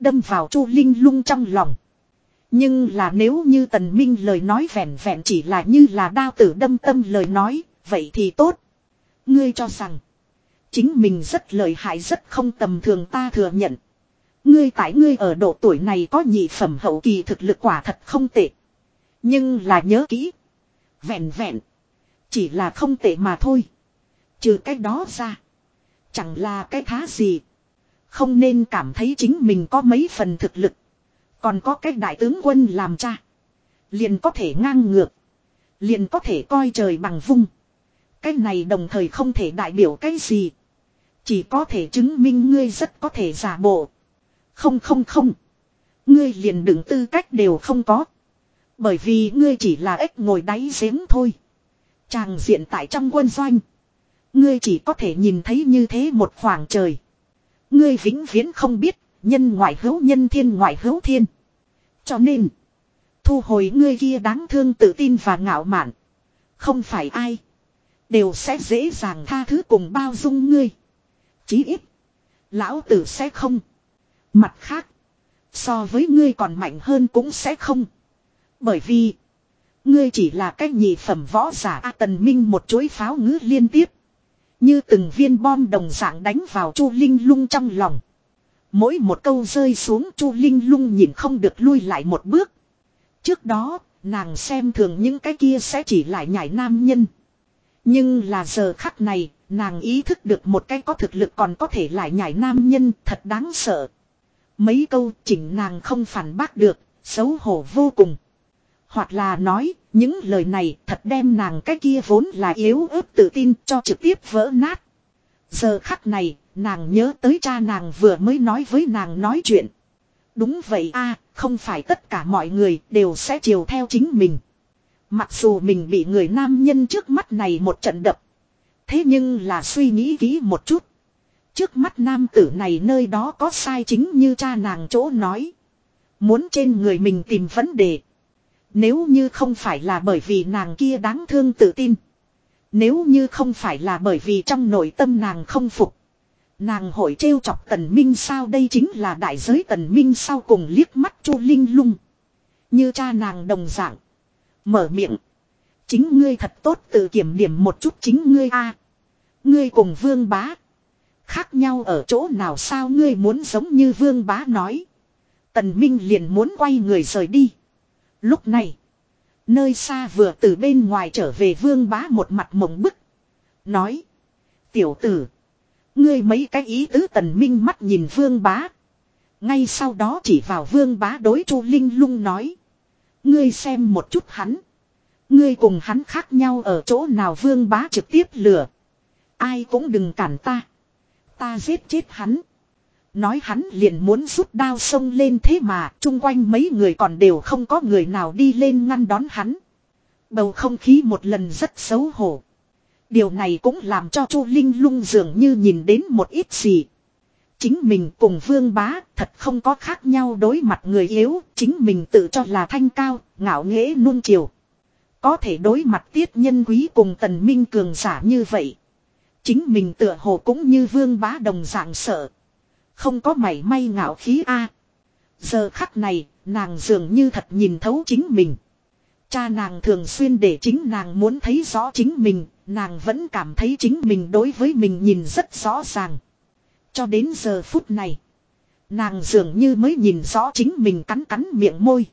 Đâm vào chu Linh lung trong lòng. Nhưng là nếu như tần minh lời nói vẹn vẹn chỉ là như là đao tử đâm tâm lời nói, vậy thì tốt. Ngươi cho rằng, chính mình rất lợi hại rất không tầm thường ta thừa nhận. Ngươi tại ngươi ở độ tuổi này có nhị phẩm hậu kỳ thực lực quả thật không tệ. Nhưng là nhớ kỹ. Vẹn vẹn. Chỉ là không tệ mà thôi. Trừ cái đó ra. Chẳng là cái thá gì. Không nên cảm thấy chính mình có mấy phần thực lực. Còn có cái đại tướng quân làm cha. Liền có thể ngang ngược. Liền có thể coi trời bằng vung. Cái này đồng thời không thể đại biểu cái gì. Chỉ có thể chứng minh ngươi rất có thể giả bộ. Không không không. Ngươi liền đựng tư cách đều không có. Bởi vì ngươi chỉ là ếch ngồi đáy giếng thôi. Chàng diện tại trong quân doanh. Ngươi chỉ có thể nhìn thấy như thế một khoảng trời. Ngươi vĩnh viễn không biết Nhân ngoại hữu nhân thiên ngoại hữu thiên. Cho nên. Thu hồi ngươi kia đáng thương tự tin và ngạo mạn. Không phải ai. Đều sẽ dễ dàng tha thứ cùng bao dung ngươi. Chí ít. Lão tử sẽ không. Mặt khác. So với ngươi còn mạnh hơn cũng sẽ không. Bởi vì. Ngươi chỉ là cách nhị phẩm võ giả A Tần Minh một chuỗi pháo ngữ liên tiếp. Như từng viên bom đồng dạng đánh vào Chu Linh lung trong lòng. Mỗi một câu rơi xuống Chu Linh lung nhìn không được lui lại một bước. Trước đó, nàng xem thường những cái kia sẽ chỉ lại nhảy nam nhân. Nhưng là giờ khắc này, nàng ý thức được một cái có thực lực còn có thể lại nhảy nam nhân thật đáng sợ. Mấy câu chỉnh nàng không phản bác được, xấu hổ vô cùng. Hoặc là nói, những lời này thật đem nàng cái kia vốn là yếu ớt tự tin cho trực tiếp vỡ nát. Giờ khắc này, Nàng nhớ tới cha nàng vừa mới nói với nàng nói chuyện. Đúng vậy a không phải tất cả mọi người đều sẽ chiều theo chính mình. Mặc dù mình bị người nam nhân trước mắt này một trận đập. Thế nhưng là suy nghĩ kỹ một chút. Trước mắt nam tử này nơi đó có sai chính như cha nàng chỗ nói. Muốn trên người mình tìm vấn đề. Nếu như không phải là bởi vì nàng kia đáng thương tự tin. Nếu như không phải là bởi vì trong nội tâm nàng không phục. Nàng hội trêu chọc tần minh sao đây chính là đại giới tần minh sau cùng liếc mắt chu linh lung. Như cha nàng đồng dạng. Mở miệng. Chính ngươi thật tốt tự kiểm điểm một chút chính ngươi a. ngươi cùng vương bá. Khác nhau ở chỗ nào sao ngươi muốn giống như vương bá nói. Tần Minh liền muốn quay người rời đi. Lúc này. Nơi xa vừa từ bên ngoài trở về vương bá một mặt mộng bức. Nói. Tiểu tử. Ngươi mấy cái ý tứ tần minh mắt nhìn vương bá. Ngay sau đó chỉ vào vương bá đối chu Linh lung nói. Ngươi xem một chút hắn. Ngươi cùng hắn khác nhau ở chỗ nào vương bá trực tiếp lừa. Ai cũng đừng cản ta. Ta giết chết hắn. Nói hắn liền muốn rút đao sông lên thế mà, chung quanh mấy người còn đều không có người nào đi lên ngăn đón hắn. Bầu không khí một lần rất xấu hổ. Điều này cũng làm cho Chu Linh lung dường như nhìn đến một ít gì. Chính mình cùng vương bá thật không có khác nhau đối mặt người yếu, chính mình tự cho là thanh cao, ngạo nghễ nuông chiều. Có thể đối mặt tiết nhân quý cùng tần minh cường giả như vậy. Chính mình tựa hồ cũng như vương bá đồng dạng sợ. Không có mảy may ngạo khí a. Giờ khắc này, nàng dường như thật nhìn thấu chính mình. Cha nàng thường xuyên để chính nàng muốn thấy rõ chính mình, nàng vẫn cảm thấy chính mình đối với mình nhìn rất rõ ràng. Cho đến giờ phút này, nàng dường như mới nhìn rõ chính mình cắn cắn miệng môi.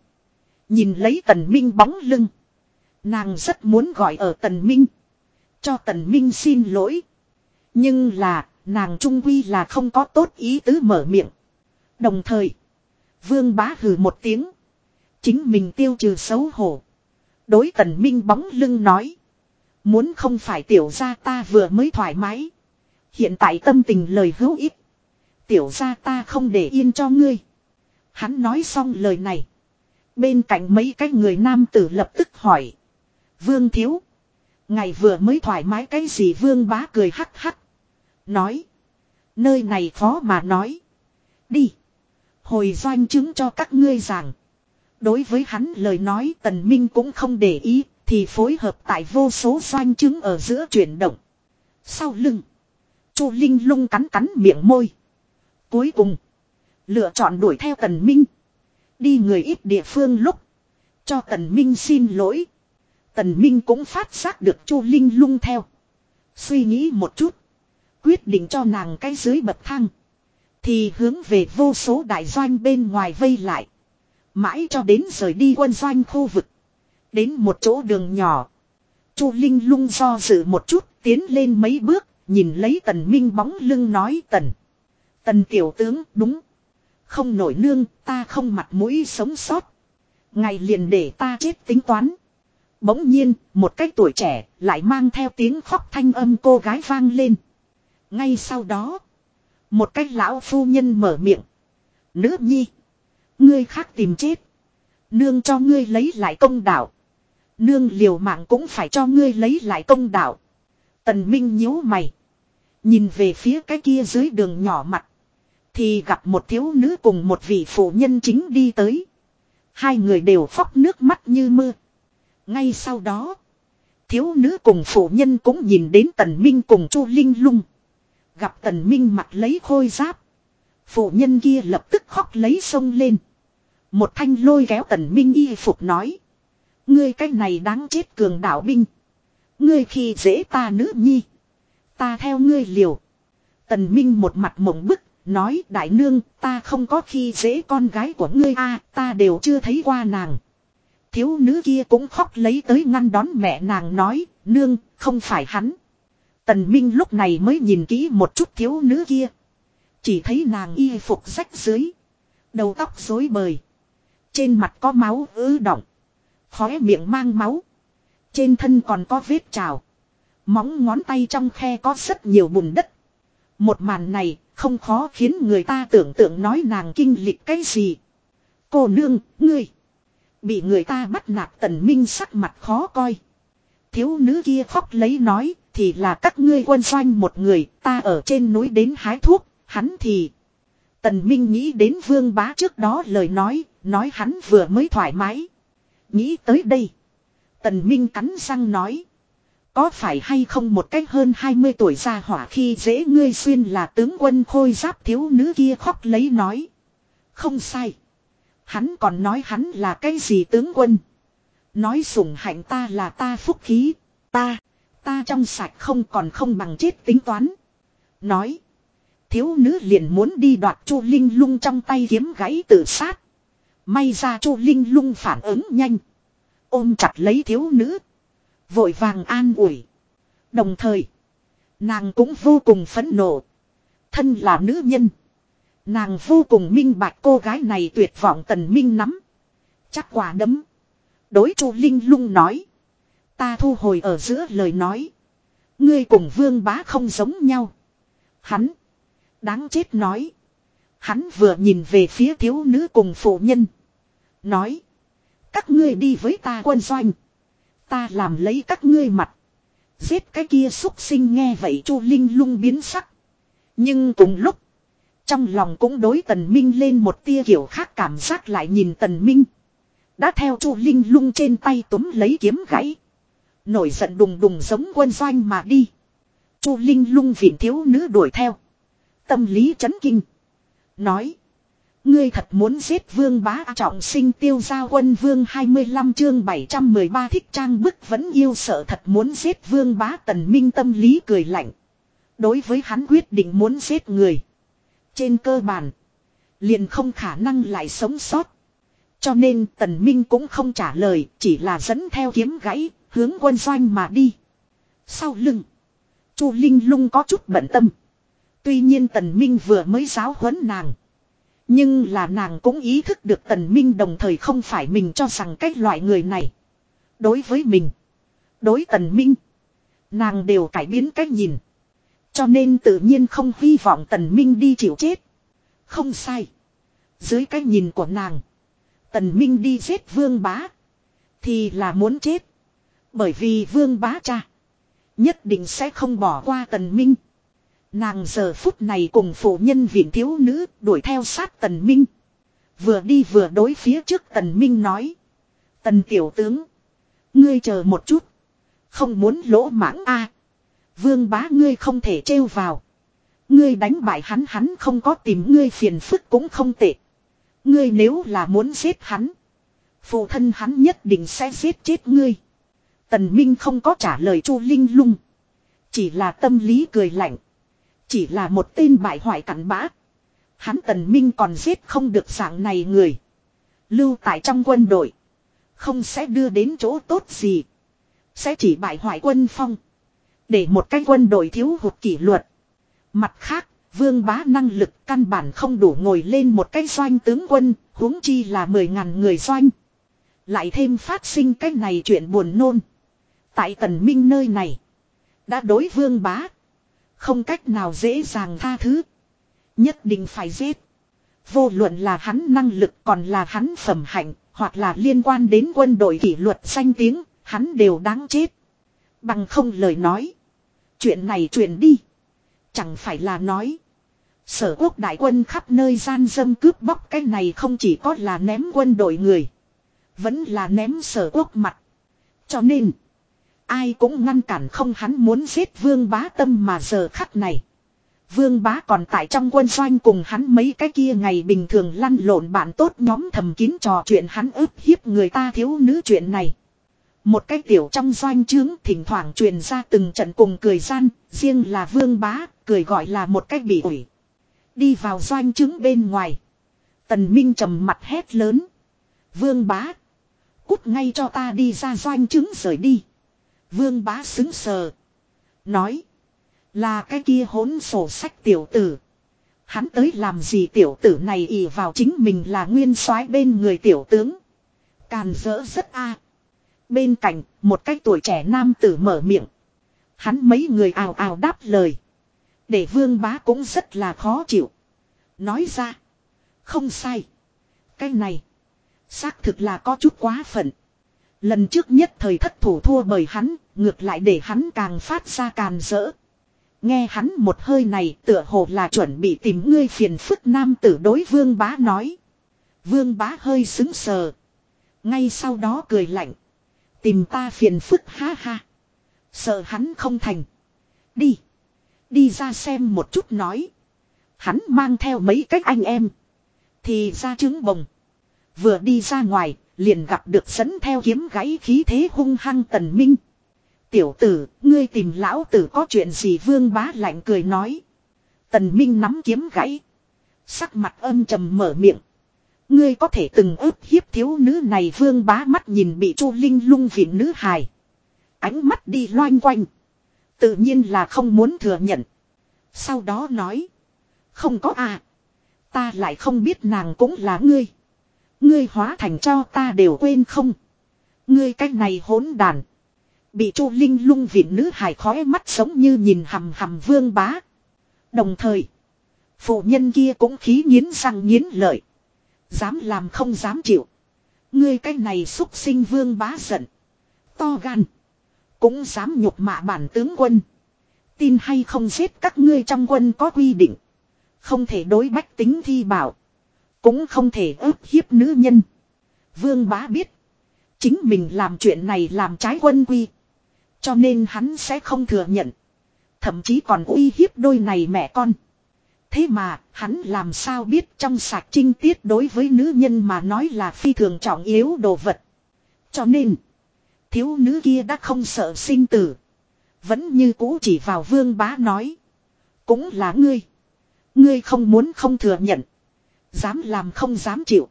Nhìn lấy tần minh bóng lưng. Nàng rất muốn gọi ở tần minh. Cho tần minh xin lỗi. Nhưng là, nàng trung quy là không có tốt ý tứ mở miệng. Đồng thời, Vương bá hừ một tiếng. Chính mình tiêu trừ xấu hổ. Đối tần minh bóng lưng nói. Muốn không phải tiểu gia ta vừa mới thoải mái. Hiện tại tâm tình lời hữu ích. Tiểu gia ta không để yên cho ngươi. Hắn nói xong lời này. Bên cạnh mấy cái người nam tử lập tức hỏi. Vương thiếu. Ngày vừa mới thoải mái cái gì vương bá cười hắc hắc. Nói. Nơi này khó mà nói. Đi. Hồi doanh chứng cho các ngươi rằng. Đối với hắn lời nói tần minh cũng không để ý. Thì phối hợp tại vô số doanh chứng ở giữa chuyển động. Sau lưng. Chu Linh lung cắn cắn miệng môi. Cuối cùng. Lựa chọn đuổi theo tần minh. Đi người ít địa phương lúc. Cho tần minh xin lỗi. Tần minh cũng phát giác được chu Linh lung theo. Suy nghĩ một chút. Quyết định cho nàng cái dưới bậc thang. Thì hướng về vô số đại doanh bên ngoài vây lại. Mãi cho đến rời đi quân doanh khu vực. Đến một chỗ đường nhỏ. Chu Linh lung do dự một chút, tiến lên mấy bước. Nhìn lấy tần minh bóng lưng nói tần. Tần tiểu tướng đúng. Không nổi nương ta không mặt mũi sống sót. Ngày liền để ta chết tính toán. Bỗng nhiên, một cái tuổi trẻ lại mang theo tiếng khóc thanh âm cô gái vang lên. Ngay sau đó, một cái lão phu nhân mở miệng. Nữ nhi, ngươi khác tìm chết. Nương cho ngươi lấy lại công đạo. Nương liều mạng cũng phải cho ngươi lấy lại công đạo. Tần Minh nhíu mày. Nhìn về phía cái kia dưới đường nhỏ mặt. Thì gặp một thiếu nữ cùng một vị phụ nhân chính đi tới. Hai người đều phóc nước mắt như mưa. Ngay sau đó. Thiếu nữ cùng phụ nhân cũng nhìn đến tần minh cùng chu Linh lung. Gặp tần minh mặt lấy khôi giáp. Phụ nhân kia lập tức khóc lấy sông lên. Một thanh lôi kéo tần minh y phục nói. Ngươi cái này đáng chết cường đạo binh. Ngươi khi dễ ta nữ nhi. Ta theo ngươi liều. Tần minh một mặt mộng bức. Nói, đại nương, ta không có khi dễ con gái của ngươi a, ta đều chưa thấy qua nàng. Thiếu nữ kia cũng khóc lấy tới ngăn đón mẹ nàng nói, nương, không phải hắn. Tần Minh lúc này mới nhìn kỹ một chút thiếu nữ kia. Chỉ thấy nàng y phục rách dưới. Đầu tóc rối bời. Trên mặt có máu ứ động. Khóe miệng mang máu. Trên thân còn có vết trào. Móng ngón tay trong khe có rất nhiều bùn đất. Một màn này không khó khiến người ta tưởng tượng nói nàng kinh lịch cái gì. Cô nương, ngươi. Bị người ta bắt nạt tần minh sắc mặt khó coi. Thiếu nữ kia khóc lấy nói, thì là các ngươi quân doanh một người, ta ở trên núi đến hái thuốc, hắn thì... Tần Minh nghĩ đến vương bá trước đó lời nói, nói hắn vừa mới thoải mái. Nghĩ tới đây. Tần Minh cắn răng nói. Có phải hay không một cách hơn 20 tuổi ra hỏa khi dễ ngươi xuyên là tướng quân khôi giáp thiếu nữ kia khóc lấy nói. Không sai. Hắn còn nói hắn là cái gì tướng quân. Nói sủng hạnh ta là ta phúc khí. Ta. Ta trong sạch không còn không bằng chết tính toán. Nói. Thiếu nữ liền muốn đi đoạt chu Linh lung trong tay kiếm gãy tự sát. May ra chu Linh lung phản ứng nhanh. Ôm chặt lấy thiếu nữ. Vội vàng an ủi. Đồng thời. Nàng cũng vô cùng phẫn nộ. Thân là nữ nhân. Nàng vô cùng minh bạch cô gái này tuyệt vọng tần minh nắm. Chắc quả đấm. Đối chu Linh lung nói. Ta thu hồi ở giữa lời nói. Ngươi cùng vương bá không giống nhau. Hắn. Đáng chết nói. Hắn vừa nhìn về phía thiếu nữ cùng phụ nhân. Nói. Các ngươi đi với ta quân doanh. Ta làm lấy các ngươi mặt. Giết cái kia xúc sinh nghe vậy chu Linh lung biến sắc. Nhưng cùng lúc. Trong lòng cũng đối tần minh lên một tia kiểu khác cảm giác lại nhìn tần minh. Đã theo chu Linh lung trên tay túm lấy kiếm gãy. Nổi giận đùng đùng giống quân doanh mà đi. chu Linh lung viện thiếu nữ đuổi theo. Tâm lý chấn kinh. Nói. Ngươi thật muốn giết vương bá à, trọng sinh tiêu giao quân vương 25 chương 713 thích trang bức vẫn yêu sợ thật muốn giết vương bá tần minh tâm lý cười lạnh. Đối với hắn quyết định muốn giết người. Trên cơ bản. Liền không khả năng lại sống sót. Cho nên tần minh cũng không trả lời, chỉ là dẫn theo kiếm gãy, hướng quân doanh mà đi. Sau lưng. Chu Linh lung có chút bận tâm. Tuy nhiên tần minh vừa mới giáo huấn nàng. Nhưng là nàng cũng ý thức được tần minh đồng thời không phải mình cho rằng cái loại người này. Đối với mình. Đối tần minh. Nàng đều cải biến cách nhìn. Cho nên tự nhiên không hy vọng tần minh đi chịu chết. Không sai. Dưới cái nhìn của nàng. Tần minh đi giết vương bá. Thì là muốn chết. Bởi vì vương bá cha. Nhất định sẽ không bỏ qua tần minh. Nàng giờ phút này cùng phụ nhân viện thiếu nữ đuổi theo sát tần minh. Vừa đi vừa đối phía trước tần minh nói. Tần tiểu tướng. Ngươi chờ một chút. Không muốn lỗ mãng a Vương bá ngươi không thể trêu vào. Ngươi đánh bại hắn hắn không có tìm ngươi phiền phức cũng không tệ. Ngươi nếu là muốn giết hắn. Phụ thân hắn nhất định sẽ giết chết ngươi. Tần Minh không có trả lời Chu Linh lung. Chỉ là tâm lý cười lạnh. Chỉ là một tên bại hoại cặn bã. Hắn Tần Minh còn giết không được dạng này người. Lưu tại trong quân đội. Không sẽ đưa đến chỗ tốt gì. Sẽ chỉ bại hoại quân phong. Để một cái quân đội thiếu hụt kỷ luật. Mặt khác, vương bá năng lực căn bản không đủ ngồi lên một cái doanh tướng quân, huống chi là mười ngàn người doanh. Lại thêm phát sinh cái này chuyện buồn nôn. Tại tần minh nơi này. Đã đối vương bá. Không cách nào dễ dàng tha thứ. Nhất định phải giết. Vô luận là hắn năng lực còn là hắn phẩm hạnh. Hoặc là liên quan đến quân đội kỷ luật danh tiếng. Hắn đều đáng chết. Bằng không lời nói. Chuyện này truyền đi. Chẳng phải là nói. Sở quốc đại quân khắp nơi gian dâm cướp bóc cái này không chỉ có là ném quân đội người. Vẫn là ném sở quốc mặt. Cho nên. Ai cũng ngăn cản không hắn muốn giết vương bá tâm mà giờ khắc này. Vương bá còn tại trong quân doanh cùng hắn mấy cái kia ngày bình thường lăn lộn bạn tốt nhóm thầm kín trò chuyện hắn ức hiếp người ta thiếu nữ chuyện này. Một cái tiểu trong doanh trướng thỉnh thoảng truyền ra từng trận cùng cười gian, riêng là vương bá, cười gọi là một cách bị ủi. Đi vào doanh trướng bên ngoài. Tần Minh trầm mặt hét lớn. Vương bá. Cút ngay cho ta đi ra doanh trướng rời đi. Vương bá xứng sờ. Nói. Là cái kia hỗn sổ sách tiểu tử. Hắn tới làm gì tiểu tử này ỉ vào chính mình là nguyên soái bên người tiểu tướng. Càn dỡ rất a. Bên cạnh, một cái tuổi trẻ nam tử mở miệng. Hắn mấy người ào ào đáp lời. Để vương bá cũng rất là khó chịu. Nói ra. Không sai. Cái này. Xác thực là có chút quá phận. Lần trước nhất thời thất thủ thua bởi hắn, ngược lại để hắn càng phát ra càn rỡ. Nghe hắn một hơi này tựa hồ là chuẩn bị tìm ngươi phiền phức nam tử đối vương bá nói. Vương bá hơi xứng sờ. Ngay sau đó cười lạnh. Tìm ta phiền phức ha ha. Sợ hắn không thành. Đi. Đi ra xem một chút nói. Hắn mang theo mấy cách anh em. Thì ra trứng bồng. Vừa đi ra ngoài, liền gặp được dẫn theo kiếm gãy khí thế hung hăng tần minh. Tiểu tử, ngươi tìm lão tử có chuyện gì vương bá lạnh cười nói. Tần minh nắm kiếm gãy. Sắc mặt âm trầm mở miệng. Ngươi có thể từng ức hiếp thiếu nữ này vương bá mắt nhìn bị chu linh lung viện nữ hài. Ánh mắt đi loanh quanh. Tự nhiên là không muốn thừa nhận. Sau đó nói. Không có à. Ta lại không biết nàng cũng là ngươi. Ngươi hóa thành cho ta đều quên không. Ngươi cách này hỗn đàn. Bị chu linh lung viện nữ hài khói mắt sống như nhìn hầm hầm vương bá. Đồng thời. Phụ nhân kia cũng khí nghiến răng nghiến lợi. Dám làm không dám chịu. Ngươi cái này xúc sinh vương bá giận. To gan. Cũng dám nhục mạ bản tướng quân. Tin hay không giết các ngươi trong quân có quy định. Không thể đối bách tính thi bảo. Cũng không thể ức hiếp nữ nhân. Vương bá biết. Chính mình làm chuyện này làm trái quân quy. Cho nên hắn sẽ không thừa nhận. Thậm chí còn uy hiếp đôi này mẹ con. Thế mà, hắn làm sao biết trong sạch trinh tiết đối với nữ nhân mà nói là phi thường trọng yếu đồ vật. Cho nên, thiếu nữ kia đã không sợ sinh tử. Vẫn như cũ chỉ vào vương bá nói. Cũng là ngươi. Ngươi không muốn không thừa nhận. Dám làm không dám chịu.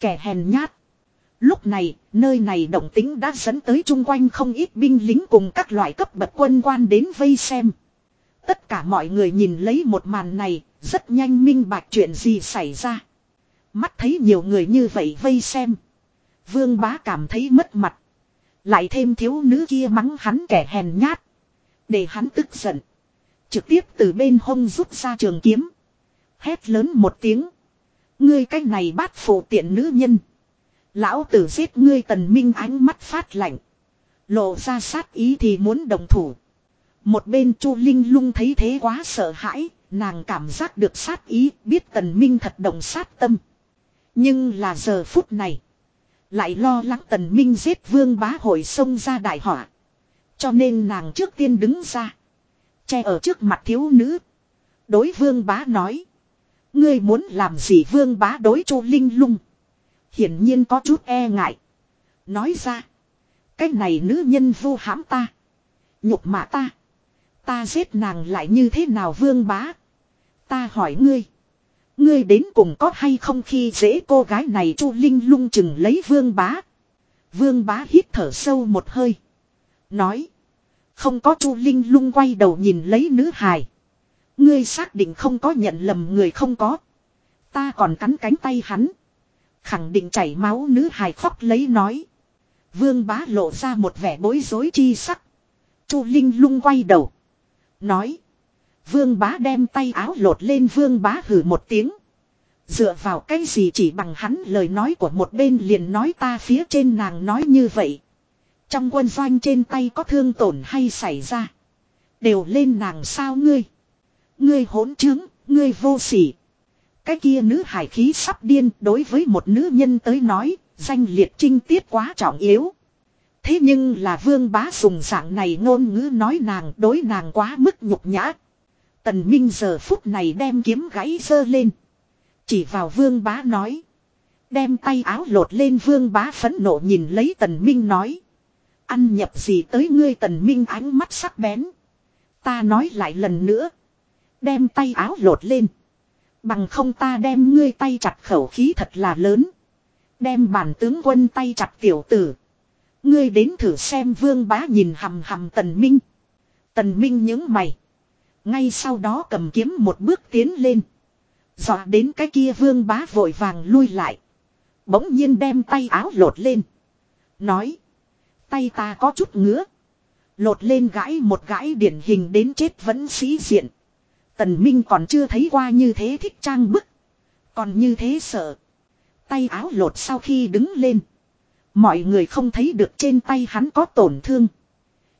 Kẻ hèn nhát. Lúc này, nơi này động tính đã dẫn tới chung quanh không ít binh lính cùng các loại cấp bậc quân quan đến vây xem. Tất cả mọi người nhìn lấy một màn này, rất nhanh minh bạch chuyện gì xảy ra. Mắt thấy nhiều người như vậy vây xem. Vương bá cảm thấy mất mặt. Lại thêm thiếu nữ kia mắng hắn kẻ hèn nhát. Để hắn tức giận. Trực tiếp từ bên hông rút ra trường kiếm. Hét lớn một tiếng. Ngươi cách này bắt phụ tiện nữ nhân. Lão tử giết ngươi tần minh ánh mắt phát lạnh. Lộ ra sát ý thì muốn đồng thủ. Một bên Chu Linh lung thấy thế quá sợ hãi, nàng cảm giác được sát ý, biết tần minh thật động sát tâm. Nhưng là giờ phút này. Lại lo lắng tần minh giết vương bá hội xông ra đại họa. Cho nên nàng trước tiên đứng ra. Che ở trước mặt thiếu nữ. Đối vương bá nói. Ngươi muốn làm gì vương bá đối chu linh lung. Hiển nhiên có chút e ngại. Nói ra. Cái này nữ nhân vu hãm ta. Nhục mạ ta. Ta giết nàng lại như thế nào vương bá. Ta hỏi ngươi. Ngươi đến cùng có hay không khi dễ cô gái này chu linh lung chừng lấy vương bá. Vương bá hít thở sâu một hơi. Nói. Không có chu linh lung quay đầu nhìn lấy nữ hài. Ngươi xác định không có nhận lầm người không có. Ta còn cắn cánh tay hắn. Khẳng định chảy máu nữ hài khóc lấy nói. Vương bá lộ ra một vẻ bối rối chi sắc. Chu Linh lung quay đầu. Nói. Vương bá đem tay áo lột lên vương bá hử một tiếng. Dựa vào cái gì chỉ bằng hắn lời nói của một bên liền nói ta phía trên nàng nói như vậy. Trong quân doanh trên tay có thương tổn hay xảy ra. Đều lên nàng sao ngươi. Ngươi hỗn trướng, ngươi vô sỉ. Cái kia nữ hải khí sắp điên đối với một nữ nhân tới nói, danh liệt trinh tiết quá trọng yếu. Thế nhưng là vương bá dùng dạng này ngôn ngữ nói nàng đối nàng quá mức nhục nhã. Tần Minh giờ phút này đem kiếm gãy dơ lên. Chỉ vào vương bá nói. Đem tay áo lột lên vương bá phẫn nộ nhìn lấy tần Minh nói. Ăn nhập gì tới ngươi tần Minh ánh mắt sắc bén. Ta nói lại lần nữa. Đem tay áo lột lên. Bằng không ta đem ngươi tay chặt khẩu khí thật là lớn. Đem bản tướng quân tay chặt tiểu tử. Ngươi đến thử xem vương bá nhìn hầm hầm tần minh. Tần minh những mày. Ngay sau đó cầm kiếm một bước tiến lên. Dọa đến cái kia vương bá vội vàng lui lại. Bỗng nhiên đem tay áo lột lên. Nói. Tay ta có chút ngứa. Lột lên gãi một gãi điển hình đến chết vẫn sĩ diện. Tần Minh còn chưa thấy qua như thế thích trang bức. Còn như thế sợ. Tay áo lột sau khi đứng lên. Mọi người không thấy được trên tay hắn có tổn thương.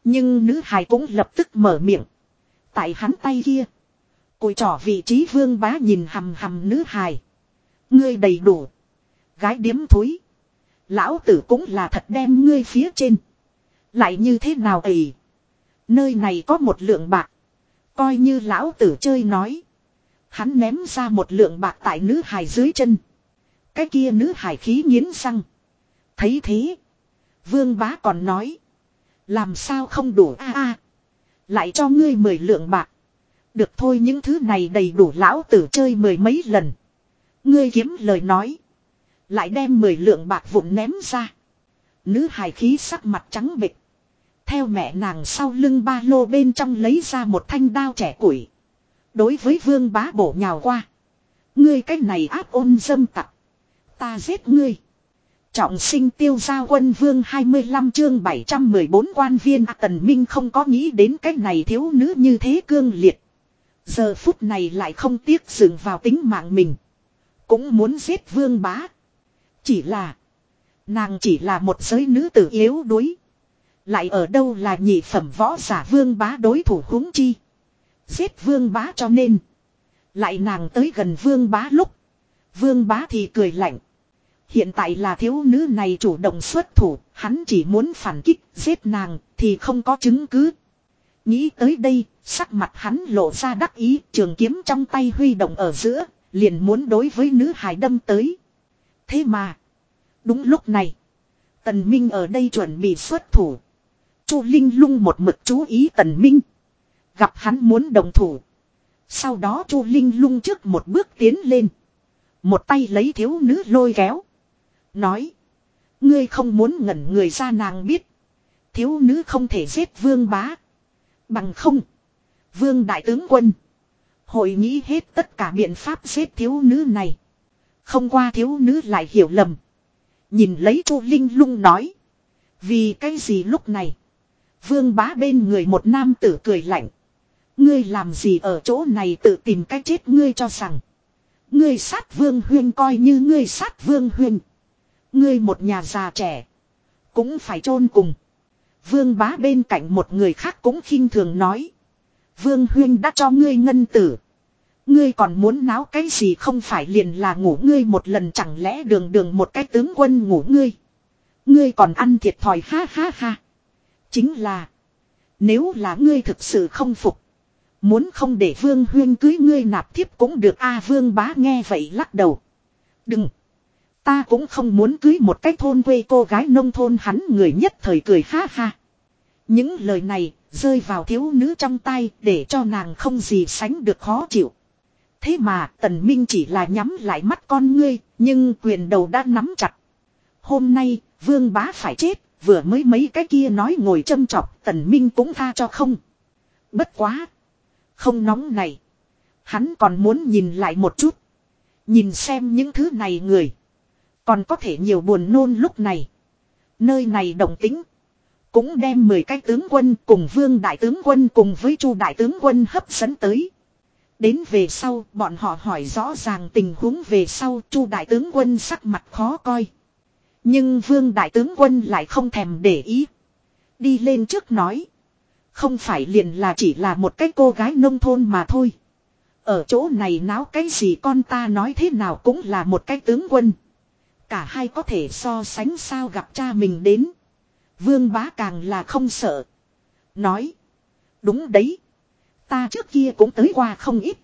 Nhưng nữ hài cũng lập tức mở miệng. Tại hắn tay kia. Cùi trỏ vị trí vương bá nhìn hầm hầm nữ hài. Ngươi đầy đủ. Gái điếm thối. Lão tử cũng là thật đem ngươi phía trên. Lại như thế nào ấy. Nơi này có một lượng bạc. Coi như lão tử chơi nói. Hắn ném ra một lượng bạc tại nữ hài dưới chân. Cái kia nữ hài khí nghiến răng. Thấy thế. Vương bá còn nói. Làm sao không đủ a a Lại cho ngươi mười lượng bạc. Được thôi những thứ này đầy đủ lão tử chơi mười mấy lần. Ngươi kiếm lời nói. Lại đem mười lượng bạc vụn ném ra. Nữ hài khí sắc mặt trắng bịch. Theo mẹ nàng sau lưng ba lô bên trong lấy ra một thanh đao trẻ củi. Đối với vương bá bổ nhào qua. Ngươi cái này áp ôn dâm tặc. Ta giết ngươi. Trọng sinh tiêu gia quân vương 25 chương 714 quan viên à, tần minh không có nghĩ đến cái này thiếu nữ như thế cương liệt. Giờ phút này lại không tiếc dừng vào tính mạng mình. Cũng muốn giết vương bá. Chỉ là. Nàng chỉ là một giới nữ tử yếu đuối. Lại ở đâu là nhị phẩm võ giả vương bá đối thủ huống chi. Giết vương bá cho nên. Lại nàng tới gần vương bá lúc. Vương bá thì cười lạnh. Hiện tại là thiếu nữ này chủ động xuất thủ, hắn chỉ muốn phản kích, giết nàng, thì không có chứng cứ. Nghĩ tới đây, sắc mặt hắn lộ ra đắc ý, trường kiếm trong tay huy động ở giữa, liền muốn đối với nữ hài đâm tới. Thế mà, đúng lúc này, Tần Minh ở đây chuẩn bị xuất thủ. Chu Linh lung một mực chú ý Tần Minh. Gặp hắn muốn đồng thủ. Sau đó Chu Linh lung trước một bước tiến lên. Một tay lấy thiếu nữ lôi kéo. Nói. Ngươi không muốn ngẩn người ra nàng biết. Thiếu nữ không thể giết vương bá. Bằng không. Vương đại tướng quân. Hội nghĩ hết tất cả biện pháp giết thiếu nữ này. Không qua thiếu nữ lại hiểu lầm. Nhìn lấy chu Linh lung nói. Vì cái gì lúc này. Vương bá bên người một nam tử cười lạnh. Ngươi làm gì ở chỗ này tự tìm cách chết ngươi cho rằng. Ngươi sát vương huyên coi như ngươi sát vương huyên. Ngươi một nhà già trẻ. Cũng phải chôn cùng. Vương bá bên cạnh một người khác cũng khinh thường nói. Vương huyên đã cho ngươi ngân tử. Ngươi còn muốn náo cái gì không phải liền là ngủ ngươi một lần chẳng lẽ đường đường một cái tướng quân ngủ ngươi. Ngươi còn ăn thiệt thòi ha ha ha. Chính là. Nếu là ngươi thực sự không phục. Muốn không để vương huyên cưới ngươi nạp thiếp cũng được a vương bá nghe vậy lắc đầu. Đừng. Ta cũng không muốn cưới một cái thôn quê cô gái nông thôn hắn người nhất thời cười ha ha. Những lời này rơi vào thiếu nữ trong tay để cho nàng không gì sánh được khó chịu. Thế mà tần minh chỉ là nhắm lại mắt con ngươi, nhưng quyền đầu đã nắm chặt. Hôm nay, vương bá phải chết vừa mới mấy cái kia nói ngồi châm chọc, tần minh cũng tha cho không. Bất quá. Không nóng này. Hắn còn muốn nhìn lại một chút. Nhìn xem những thứ này người. Còn có thể nhiều buồn nôn lúc này. Nơi này động tính. Cũng đem 10 cái tướng quân cùng vương đại tướng quân cùng với chu đại tướng quân hấp dẫn tới. Đến về sau, bọn họ hỏi rõ ràng tình huống về sau, chu đại tướng quân sắc mặt khó coi. Nhưng vương đại tướng quân lại không thèm để ý. Đi lên trước nói. Không phải liền là chỉ là một cái cô gái nông thôn mà thôi. Ở chỗ này náo cái gì con ta nói thế nào cũng là một cái tướng quân. Cả hai có thể so sánh sao gặp cha mình đến. Vương bá càng là không sợ. Nói. Đúng đấy. Ta trước kia cũng tới qua không ít.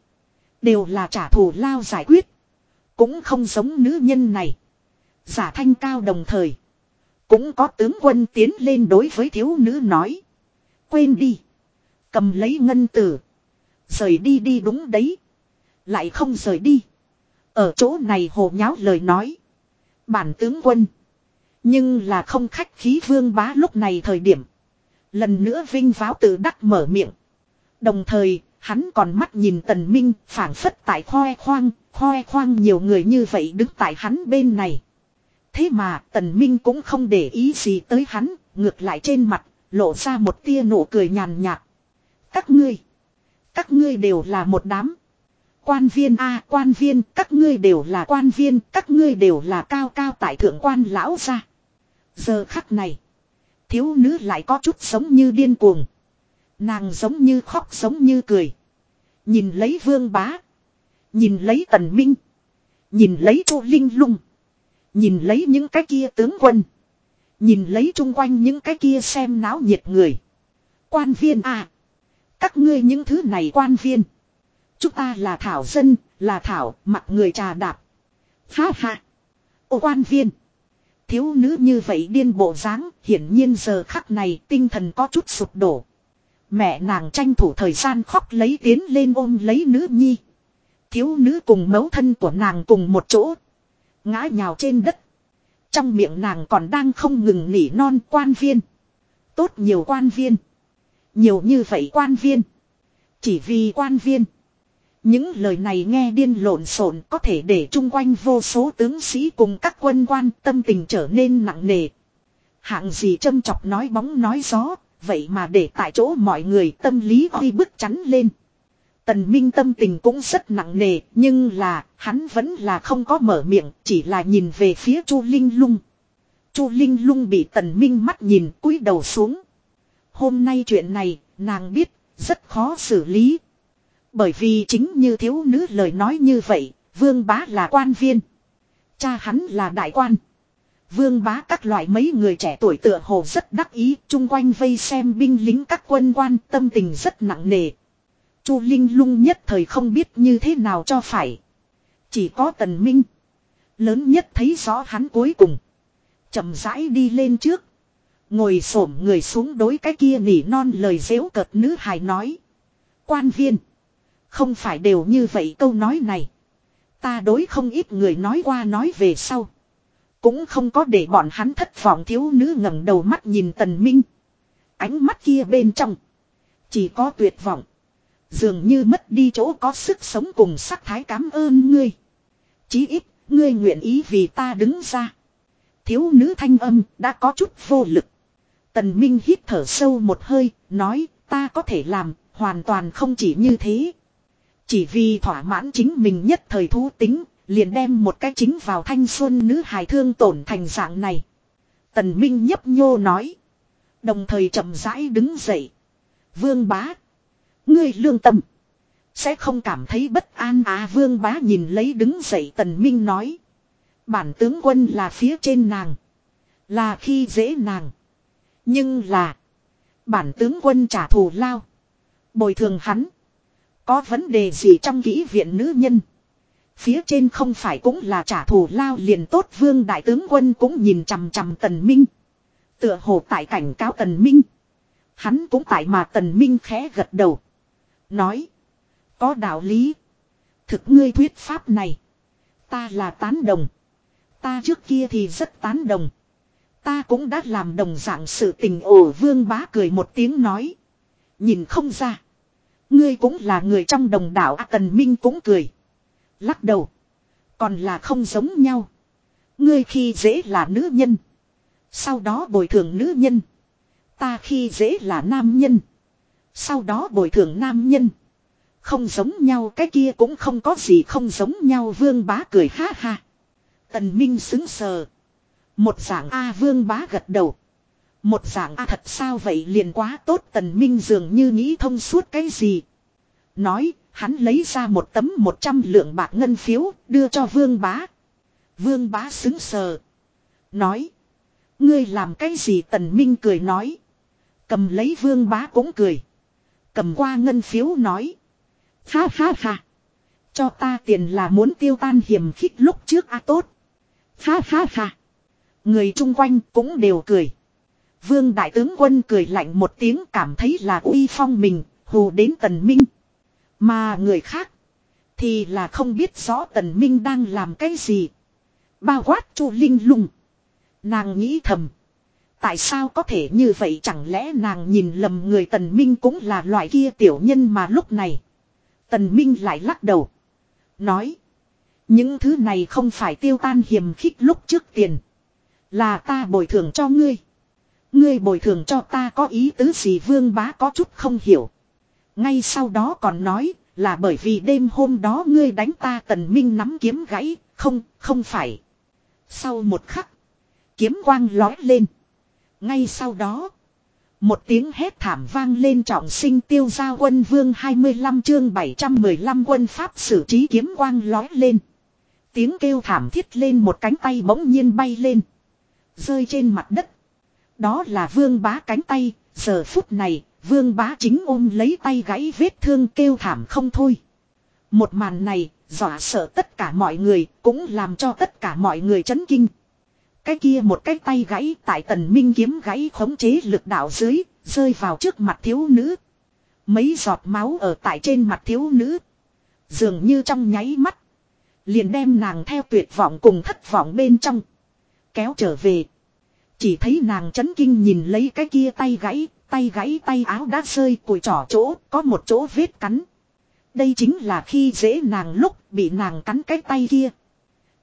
Đều là trả thù lao giải quyết. Cũng không giống nữ nhân này. Giả thanh cao đồng thời. Cũng có tướng quân tiến lên đối với thiếu nữ nói. Quên đi. Cầm lấy ngân tử. Rời đi đi đúng đấy. Lại không rời đi. Ở chỗ này hồ nháo lời nói. Bản tướng quân. Nhưng là không khách khí vương bá lúc này thời điểm. Lần nữa vinh váo tự đắc mở miệng. Đồng thời, hắn còn mắt nhìn tần minh phảng phất tại khoe khoang, khoe khoang nhiều người như vậy đứng tại hắn bên này. Thế mà tần minh cũng không để ý gì tới hắn, ngược lại trên mặt, lộ ra một tia nụ cười nhàn nhạt. Các ngươi, các ngươi đều là một đám. Quan viên a quan viên, các ngươi đều là quan viên, các ngươi đều là cao cao tại thượng quan lão gia. Giờ khắc này, thiếu nữ lại có chút giống như điên cuồng. Nàng giống như khóc giống như cười. Nhìn lấy vương bá. Nhìn lấy tần minh. Nhìn lấy chu linh lung. Nhìn lấy những cái kia tướng quân. Nhìn lấy chung quanh những cái kia xem náo nhiệt người. Quan viên à. Các ngươi những thứ này quan viên. Chúng ta là thảo dân, là thảo, mặc người trà đạp. Ha ha. Ô quan viên. Thiếu nữ như vậy điên bộ dáng, hiển nhiên giờ khắc này tinh thần có chút sụp đổ. Mẹ nàng tranh thủ thời gian khóc lấy tiến lên ôm lấy nữ nhi. Thiếu nữ cùng mẫu thân của nàng cùng một chỗ. Ngã nhào trên đất. Trong miệng nàng còn đang không ngừng nỉ non quan viên. Tốt nhiều quan viên. Nhiều như vậy quan viên. Chỉ vì quan viên. Những lời này nghe điên lộn xộn có thể để chung quanh vô số tướng sĩ cùng các quân quan tâm tình trở nên nặng nề. Hạng gì châm chọc nói bóng nói gió, vậy mà để tại chỗ mọi người tâm lý huy bức chắn lên. Tần Minh tâm tình cũng rất nặng nề, nhưng là, hắn vẫn là không có mở miệng, chỉ là nhìn về phía Chu Linh Lung. Chu Linh Lung bị Tần Minh mắt nhìn, cúi đầu xuống. Hôm nay chuyện này, nàng biết, rất khó xử lý. Bởi vì chính như thiếu nữ lời nói như vậy, Vương Bá là quan viên. Cha hắn là đại quan. Vương bá các loại mấy người trẻ tuổi tựa hồ rất đắc ý, chung quanh vây xem binh lính các quân quan tâm tình rất nặng nề. Chu Linh lung nhất thời không biết như thế nào cho phải. Chỉ có tần minh. Lớn nhất thấy rõ hắn cuối cùng. chậm rãi đi lên trước. Ngồi xổm người xuống đối cái kia nỉ non lời dễu cợt nữ hài nói. Quan viên. Không phải đều như vậy câu nói này. Ta đối không ít người nói qua nói về sau. Cũng không có để bọn hắn thất vọng thiếu nữ ngẩng đầu mắt nhìn tần minh. Ánh mắt kia bên trong. Chỉ có tuyệt vọng. Dường như mất đi chỗ có sức sống cùng sắc thái cảm ơn ngươi. Chí ít, Ngươi nguyện ý vì ta đứng ra. Thiếu nữ thanh âm đã có chút vô lực. Tần Minh hít thở sâu một hơi, nói ta có thể làm, hoàn toàn không chỉ như thế. Chỉ vì thỏa mãn chính mình nhất thời thú tính, liền đem một cái chính vào thanh xuân nữ hài thương tổn thành dạng này. Tần Minh nhấp nhô nói. Đồng thời chậm rãi đứng dậy. Vương bá. Ngươi lương tâm. Sẽ không cảm thấy bất an à vương bá nhìn lấy đứng dậy tần minh nói. Bản tướng quân là phía trên nàng. Là khi dễ nàng. Nhưng là. Bản tướng quân trả thù lao. Bồi thường hắn. Có vấn đề gì trong kỹ viện nữ nhân. Phía trên không phải cũng là trả thù lao liền tốt vương đại tướng quân cũng nhìn chằm chằm tần minh. Tựa hồ tại cảnh cáo tần minh. Hắn cũng tại mà tần minh khẽ gật đầu. Nói. Có đạo lý. Thực ngươi thuyết pháp này. Ta là tán đồng. Ta trước kia thì rất tán đồng. Ta cũng đã làm đồng dạng sự tình ổ vương bá cười một tiếng nói. Nhìn không ra. Ngươi cũng là người trong đồng đạo à, Tần Minh cũng cười. Lắc đầu. Còn là không giống nhau. Ngươi khi dễ là nữ nhân. Sau đó bồi thường nữ nhân. Ta khi dễ là nam nhân. Sau đó bồi thường nam nhân. Không giống nhau, cái kia cũng không có gì không giống nhau, vương bá cười ha ha. Tần Minh xứng sờ. Một dạng A vương bá gật đầu. Một dạng A thật sao vậy, liền quá tốt, tần Minh dường như nghĩ thông suốt cái gì. Nói, hắn lấy ra một tấm một trăm lượng bạc ngân phiếu, đưa cho vương bá. Vương bá xứng sờ. Nói. Ngươi làm cái gì, tần Minh cười nói. Cầm lấy vương bá cũng cười. Cầm qua ngân phiếu nói. Ha ha ha. Cho ta tiền là muốn tiêu tan hiểm khích lúc trước a tốt. Ha ha ha. Người chung quanh cũng đều cười. Vương đại tướng quân cười lạnh một tiếng cảm thấy là uy phong mình, hù đến tần minh. Mà người khác, thì là không biết rõ tần minh đang làm cái gì. Bao quát chu linh lung. Nàng nghĩ thầm. Tại sao có thể như vậy chẳng lẽ nàng nhìn lầm người tần minh cũng là loại kia tiểu nhân mà lúc này. Tần Minh lại lắc đầu. Nói. Những thứ này không phải tiêu tan hiểm khích lúc trước tiền. Là ta bồi thường cho ngươi. Ngươi bồi thường cho ta có ý tứ gì vương bá có chút không hiểu. Ngay sau đó còn nói là bởi vì đêm hôm đó ngươi đánh ta tần minh nắm kiếm gãy. Không, không phải. Sau một khắc. Kiếm quang lói lên. Ngay sau đó. Một tiếng hét thảm vang lên trọng sinh tiêu gia quân vương 25 chương 715 quân pháp xử trí kiếm quang lói lên. Tiếng kêu thảm thiết lên một cánh tay bỗng nhiên bay lên. Rơi trên mặt đất. Đó là vương bá cánh tay, giờ phút này, vương bá chính ôm lấy tay gãy vết thương kêu thảm không thôi. Một màn này, dọa sợ tất cả mọi người, cũng làm cho tất cả mọi người chấn kinh. Cái kia một cái tay gãy tại tần minh kiếm gãy khống chế lực đạo dưới, rơi vào trước mặt thiếu nữ. Mấy giọt máu ở tại trên mặt thiếu nữ. Dường như trong nháy mắt. Liền đem nàng theo tuyệt vọng cùng thất vọng bên trong. Kéo trở về. Chỉ thấy nàng chấn kinh nhìn lấy cái kia tay gãy, tay gãy tay áo đã rơi cùi trỏ chỗ, có một chỗ vết cắn. Đây chính là khi dễ nàng lúc bị nàng cắn cái tay kia.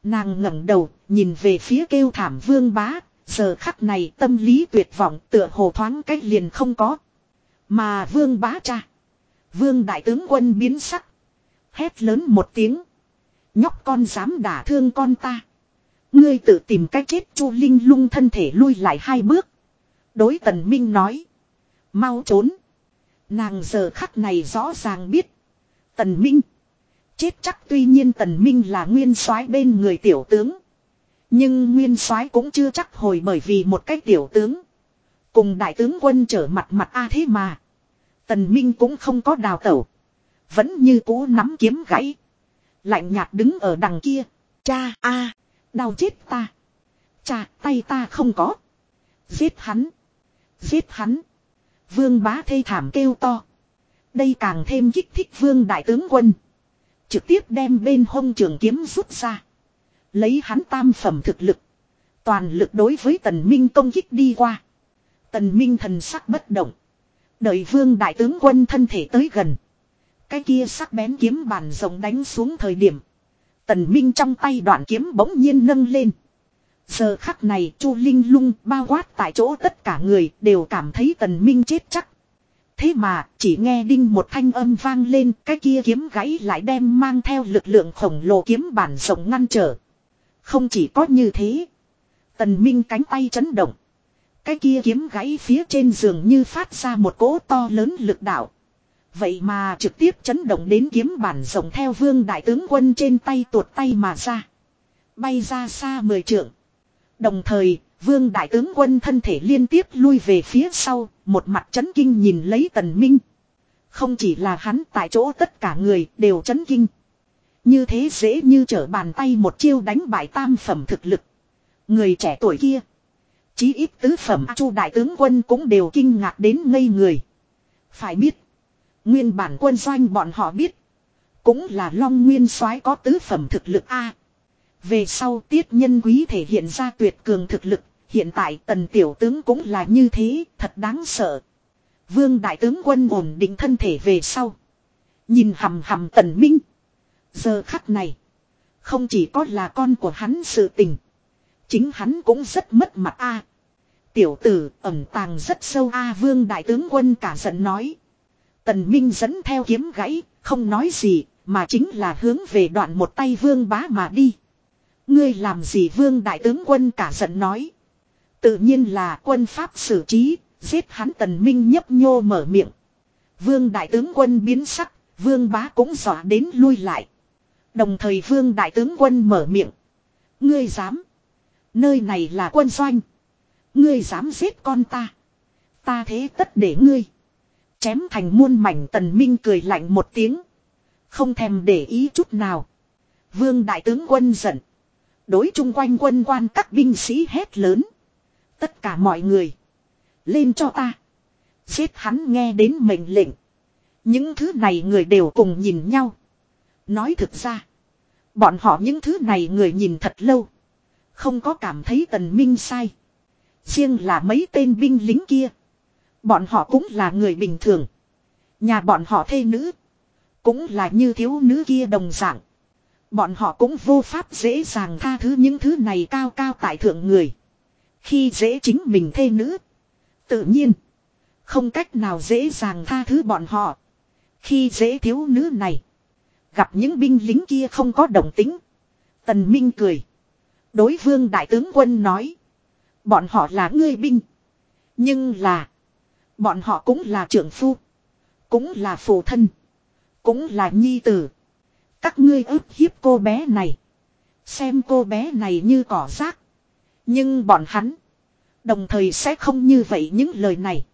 Nàng ngẩng đầu, nhìn về phía kêu thảm vương bá, giờ khắc này tâm lý tuyệt vọng tựa hồ thoáng cách liền không có. Mà vương bá cha. Vương đại tướng quân biến sắc. Hét lớn một tiếng. Nhóc con dám đả thương con ta. Ngươi tự tìm cách chết chu linh lung thân thể lui lại hai bước. Đối tần minh nói. Mau trốn. Nàng giờ khắc này rõ ràng biết. Tần minh. Chết chắc tuy nhiên tần minh là nguyên soái bên người tiểu tướng. Nhưng nguyên soái cũng chưa chắc hồi bởi vì một cái tiểu tướng. Cùng đại tướng quân trở mặt mặt a thế mà. Tần minh cũng không có đào tẩu. Vẫn như cũ nắm kiếm gãy. Lạnh nhạt đứng ở đằng kia. Cha a, đau chết ta. Cha, tay ta không có. Giết hắn. Giết hắn. Vương bá thê thảm kêu to. Đây càng thêm kích thích vương đại tướng quân. Trực tiếp đem bên hông trường kiếm rút ra. Lấy hắn tam phẩm thực lực. Toàn lực đối với tần minh công kích đi qua. Tần minh thần sắc bất động. Đợi vương đại tướng quân thân thể tới gần. Cái kia sắc bén kiếm bàn rồng đánh xuống thời điểm. Tần Minh trong tay đoạn kiếm bỗng nhiên nâng lên. Giờ khắc này Chu Linh lung bao quát tại chỗ tất cả người đều cảm thấy Tần Minh chết chắc. Thế mà chỉ nghe đinh một thanh âm vang lên cái kia kiếm gãy lại đem mang theo lực lượng khổng lồ kiếm bản rộng ngăn trở. Không chỉ có như thế. Tần Minh cánh tay chấn động. Cái kia kiếm gãy phía trên giường như phát ra một cỗ to lớn lực đạo. Vậy mà trực tiếp chấn động đến kiếm bản rộng theo vương đại tướng quân trên tay tuột tay mà ra. Bay ra xa mười trượng. Đồng thời, vương đại tướng quân thân thể liên tiếp lui về phía sau, một mặt chấn kinh nhìn lấy tần minh. Không chỉ là hắn tại chỗ tất cả người đều chấn kinh. Như thế dễ như trở bàn tay một chiêu đánh bại tam phẩm thực lực. Người trẻ tuổi kia. Chí ít tứ phẩm chu đại tướng quân cũng đều kinh ngạc đến ngây người. Phải biết. Nguyên bản quân doanh bọn họ biết. Cũng là long nguyên soái có tứ phẩm thực lực A. Về sau tiết nhân quý thể hiện ra tuyệt cường thực lực. Hiện tại tần tiểu tướng cũng là như thế, thật đáng sợ. Vương đại tướng quân ổn định thân thể về sau. Nhìn hầm hầm tần minh. Giờ khắc này. Không chỉ có là con của hắn sự tình. Chính hắn cũng rất mất mặt a. Tiểu tử ẩn tàng rất sâu a vương đại tướng quân cả giận nói. Tần Minh dẫn theo kiếm gãy, không nói gì, mà chính là hướng về đoạn một tay vương bá mà đi. Ngươi làm gì vương đại tướng quân cả giận nói. Tự nhiên là quân pháp xử trí, giết hắn tần minh nhấp nhô mở miệng. Vương đại tướng quân biến sắc, vương bá cũng dọa đến lui lại. Đồng thời vương đại tướng quân mở miệng. Ngươi dám. Nơi này là quân doanh. Ngươi dám giết con ta. Ta thế tất để ngươi. Chém thành muôn mảnh tần minh cười lạnh một tiếng. Không thèm để ý chút nào. Vương đại tướng quân giận. Đối chung quanh quân quan các binh sĩ hét lớn. Tất cả mọi người. Lên cho ta. Giết hắn nghe đến mệnh lệnh. Những thứ này người đều cùng nhìn nhau. Nói thực ra. Bọn họ những thứ này người nhìn thật lâu. Không có cảm thấy tần minh sai. Riêng là mấy tên binh lính kia. Bọn họ cũng là người bình thường. Nhà bọn họ thê nữ. Cũng là như thiếu nữ kia đồng dạng. Bọn họ cũng vô pháp dễ dàng tha thứ những thứ này cao cao tại thượng người. Khi dễ chính mình thê nữ. Tự nhiên. Không cách nào dễ dàng tha thứ bọn họ. Khi dễ thiếu nữ này. Gặp những binh lính kia không có đồng tính. Tần Minh cười. Đối vương đại tướng quân nói. Bọn họ là ngươi binh. Nhưng là. Bọn họ cũng là trưởng phu. Cũng là phụ thân. Cũng là nhi tử. Các ngươi ức hiếp cô bé này. Xem cô bé này như cỏ rác. Nhưng bọn hắn. Đồng thời sẽ không như vậy những lời này.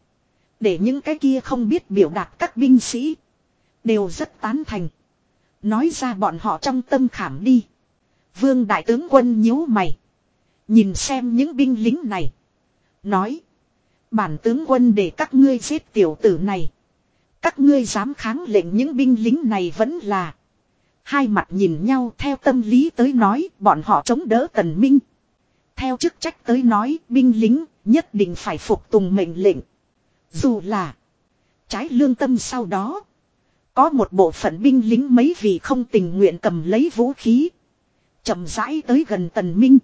Để những cái kia không biết biểu đạt các binh sĩ. Đều rất tán thành. Nói ra bọn họ trong tâm khảm đi. Vương đại tướng quân nhíu mày. Nhìn xem những binh lính này. Nói. Bản tướng quân để các ngươi giết tiểu tử này. Các ngươi dám kháng lệnh những binh lính này vẫn là. Hai mặt nhìn nhau theo tâm lý tới nói, bọn họ chống đỡ tần minh. Theo chức trách tới nói binh lính nhất định phải phục tùng mệnh lệnh. Dù là trái lương tâm sau đó. Có một bộ phận binh lính mấy vị không tình nguyện cầm lấy vũ khí. chậm rãi tới gần tần minh.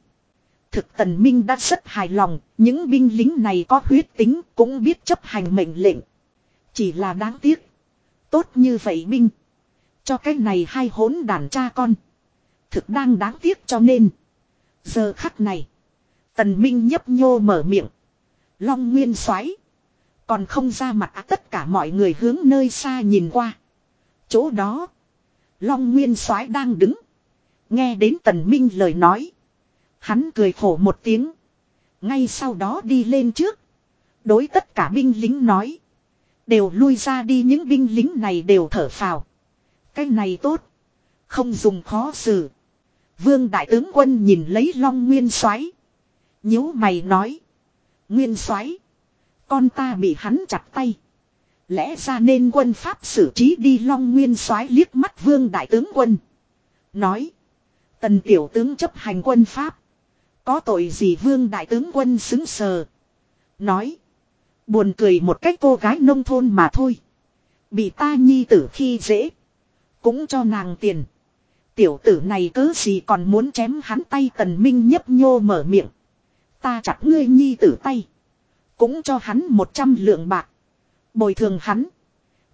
Thực tần minh đã rất hài lòng, những binh lính này có huyết tính cũng biết chấp hành mệnh lệnh. Chỉ là đáng tiếc. Tốt như vậy binh. Cho cái này hai hỗn đàn cha con. Thực đang đáng tiếc cho nên. Giờ khắc này. Tần Minh nhấp nhô mở miệng. Long Nguyên xoáy. Còn không ra mặt à, tất cả mọi người hướng nơi xa nhìn qua. Chỗ đó. Long Nguyên soái đang đứng. Nghe đến Tần Minh lời nói. Hắn cười khổ một tiếng. Ngay sau đó đi lên trước. Đối tất cả binh lính nói. Đều lui ra đi những binh lính này đều thở phào. Cái này tốt. Không dùng khó xử. Vương đại tướng quân nhìn lấy Long Nguyên soái nhíu mày nói. Nguyên soái, Con ta bị hắn chặt tay. Lẽ ra nên quân pháp xử trí đi, long nguyên soái liếc mắt vương đại tướng quân. Nói. Tần tiểu tướng chấp hành quân pháp. Có tội gì vương đại tướng quân xứng sờ. Nói. Buồn cười một cách cô gái nông thôn mà thôi. Bị ta nhi tử khi dễ. Cũng cho nàng tiền. Tiểu tử này cớ gì còn muốn chém hắn tay tần minh nhấp nhô mở miệng. Ta chặt ngươi nhi tử tay. Cũng cho hắn một trăm lượng bạc. Bồi thường hắn.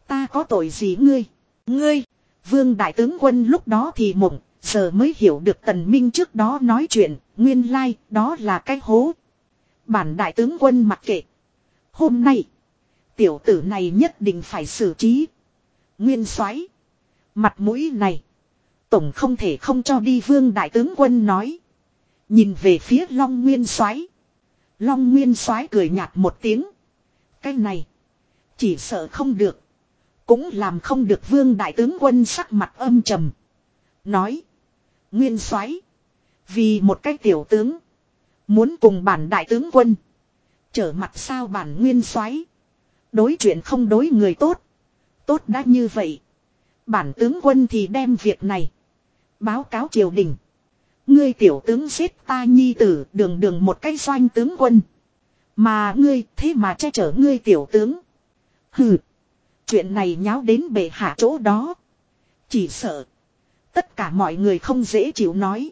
Ta có tội gì ngươi? Ngươi! Vương đại tướng quân lúc đó thì mộng, giờ mới hiểu được tần minh trước đó nói chuyện, nguyên lai, like, đó là cái hố. Bản đại tướng quân mặc kệ. Hôm nay, tiểu tử này nhất định phải xử trí. Nguyên soái Mặt mũi này. Tổng không thể không cho đi vương đại tướng quân nói. Nhìn về phía Long Nguyên soái Long Nguyên soái cười nhạt một tiếng. Cái này. Chỉ sợ không được. Cũng làm không được vương đại tướng quân sắc mặt âm trầm. Nói. Nguyên soái, Vì một cái tiểu tướng. Muốn cùng bản đại tướng quân. Trở mặt sao bản nguyên soái Đối chuyện không đối người tốt. Tốt đã như vậy. Bản tướng quân thì đem việc này. Báo cáo triều đình. Ngươi tiểu tướng giết ta nhi tử, đường đường một cái doanh tướng quân. Mà ngươi, thế mà che chở ngươi tiểu tướng. Hừ. Chuyện này nháo đến bệ hạ chỗ đó. Chỉ sợ. Tất cả mọi người không dễ chịu nói.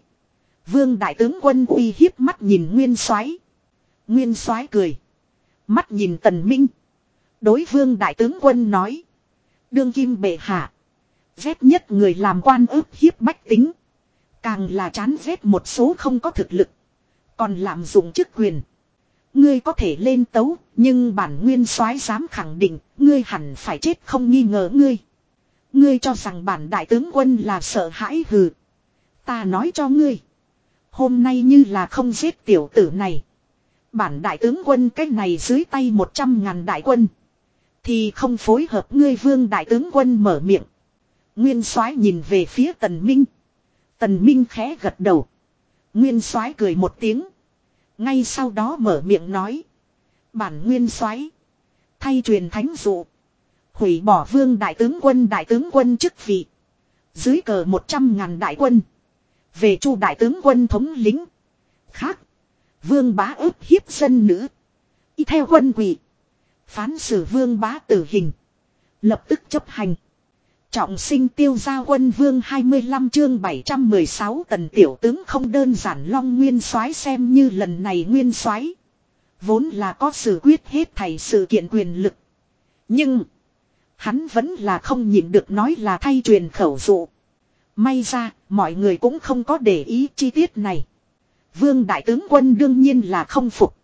Vương đại tướng quân uy hiếp mắt nhìn Nguyên soái. Nguyên soái cười. Mắt nhìn Tần Minh. Đối vương đại tướng quân nói. Đương kim bệ hạ. Ghét nhất người làm quan ức hiếp bách tính. Càng là chán ghét một số không có thực lực. Còn lạm dụng chức quyền. Ngươi có thể lên tấu, nhưng bản nguyên soái dám khẳng định, ngươi hẳn phải chết không nghi ngờ ngươi. Ngươi cho rằng bản đại tướng quân là sợ hãi hừ. Ta nói cho ngươi. Hôm nay như là không giết tiểu tử này. Bản đại tướng quân cái này dưới tay một trăm ngàn đại quân. Thì không phối hợp ngươi vương đại tướng quân mở miệng. Nguyên soái nhìn về phía tần minh. Tần minh khẽ gật đầu. Nguyên soái cười một tiếng. Ngay sau đó mở miệng nói. Bản nguyên soái, Thay truyền thánh dụ. Hủy bỏ vương đại tướng quân đại tướng quân chức vị. Dưới cờ một trăm ngàn đại quân. Về chu đại tướng quân thống lính. Khác. Vương bá ức hiếp dân nữ. Y theo quân quỷ. Phán xử vương bá tử hình. Lập tức chấp hành. Trọng sinh tiêu gia quân vương 25 chương 716 tần tiểu tướng không đơn giản long nguyên soái xem như lần này nguyên soái Vốn là có sự quyết hết thảy sự kiện quyền lực. Nhưng. Hắn vẫn là không nhịn được nói là thay truyền khẩu dụ. May ra, mọi người cũng không có để ý chi tiết này. Vương đại tướng quân đương nhiên là không phục.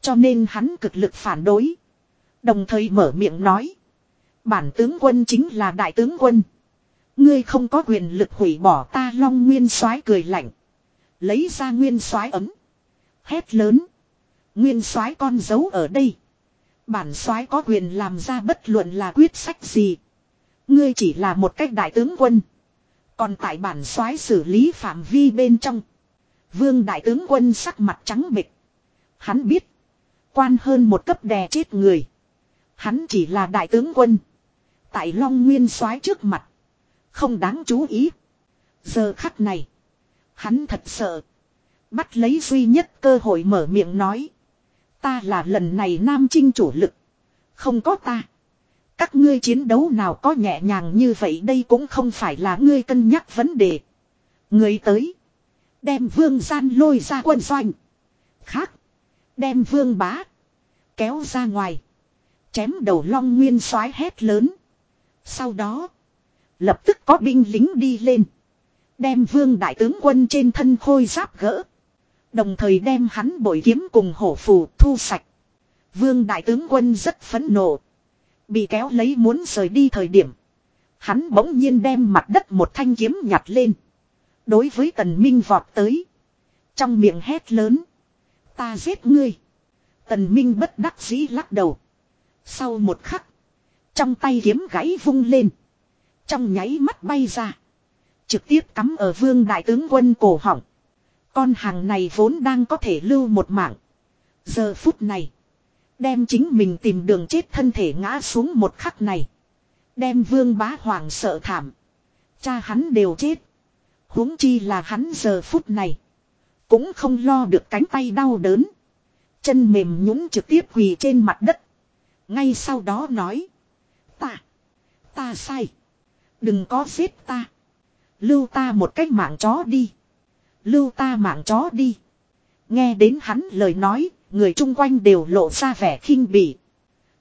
Cho nên hắn cực lực phản đối. Đồng thời mở miệng nói. Bản tướng quân chính là đại tướng quân. Ngươi không có quyền lực hủy bỏ ta long nguyên soái cười lạnh. Lấy ra nguyên soái ấm. Hét lớn. Nguyên soái con dấu ở đây. Bản soái có quyền làm ra bất luận là quyết sách gì. Ngươi chỉ là một cách đại tướng quân. Còn tại bản soái xử lý phạm vi bên trong. Vương đại tướng quân sắc mặt trắng bịch. Hắn biết. Quan hơn một cấp đè chết người. Hắn chỉ là đại tướng quân. Tại Long Nguyên soái trước mặt. Không đáng chú ý. Giờ khắc này. Hắn thật sợ. Bắt lấy duy nhất cơ hội mở miệng nói. Ta là lần này nam chinh chủ lực. Không có ta. Các ngươi chiến đấu nào có nhẹ nhàng như vậy đây cũng không phải là ngươi cân nhắc vấn đề. Người tới. Đem vương gian lôi ra quân doanh. Khác. Đem vương bá. Kéo ra ngoài. Chém đầu long nguyên soái hét lớn. Sau đó. Lập tức có binh lính đi lên. Đem vương đại tướng quân trên thân khôi giáp gỡ. Đồng thời đem hắn bội kiếm cùng hổ phù thu sạch. Vương đại tướng quân rất phẫn nộ. Bị kéo lấy muốn rời đi thời điểm. Hắn bỗng nhiên đem mặt đất một thanh kiếm nhặt lên. Đối với tần minh vọt tới. Trong miệng hét lớn. Ta giết ngươi. Tần minh bất đắc dĩ lắc đầu. Sau một khắc. Trong tay kiếm gãy vung lên. Trong nháy mắt bay ra. Trực tiếp cắm ở vương đại tướng quân cổ họng. Con hàng này vốn đang có thể lưu một mạng. Giờ phút này. Đem chính mình tìm đường chết thân thể ngã xuống một khắc này. Đem vương bá hoàng sợ thảm. Cha hắn đều chết. huống chi là hắn giờ phút này. Cũng không lo được cánh tay đau đớn. Chân mềm nhũng trực tiếp quỳ trên mặt đất. Ngay sau đó nói. Ta. Sai. Đừng có giết ta. Lưu ta một cách mạng chó đi. Lưu ta mạng chó đi. Nghe đến hắn lời nói, người chung quanh đều lộ ra vẻ khinh bỉ.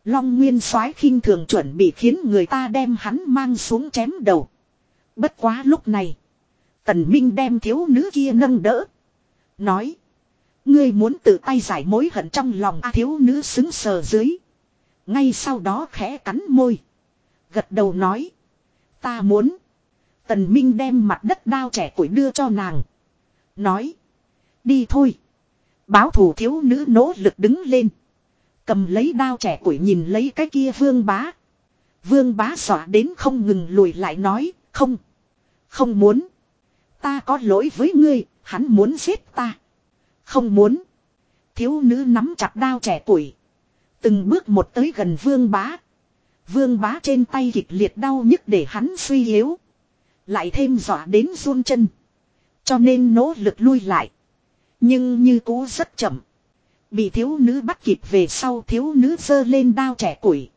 Long Nguyên soái khinh thường chuẩn bị khiến người ta đem hắn mang xuống chém đầu. Bất quá lúc này. Tần Minh đem thiếu nữ kia nâng đỡ. Nói. Ngươi muốn tự tay giải mối hận trong lòng A thiếu nữ xứng sờ dưới. Ngay sau đó khẽ cắn môi. Gật đầu nói. Ta muốn. Tần Minh đem mặt đất đao trẻ tuổi đưa cho nàng. Nói. Đi thôi. Báo thủ thiếu nữ nỗ lực đứng lên. Cầm lấy đao trẻ tuổi nhìn lấy cái kia vương bá. Vương bá xỏa đến không ngừng lùi lại nói. Không. Không muốn. Ta có lỗi với ngươi. Hắn muốn giết ta. Không muốn. Thiếu nữ nắm chặt đao trẻ tuổi Từng bước một tới gần vương bá. Vương bá trên tay kịch liệt đau nhức để hắn suy yếu. Lại thêm dọa đến run chân. Cho nên nỗ lực lui lại. Nhưng như cũ rất chậm. Bị thiếu nữ bắt kịp về sau thiếu nữ giơ lên đao trẻ củi.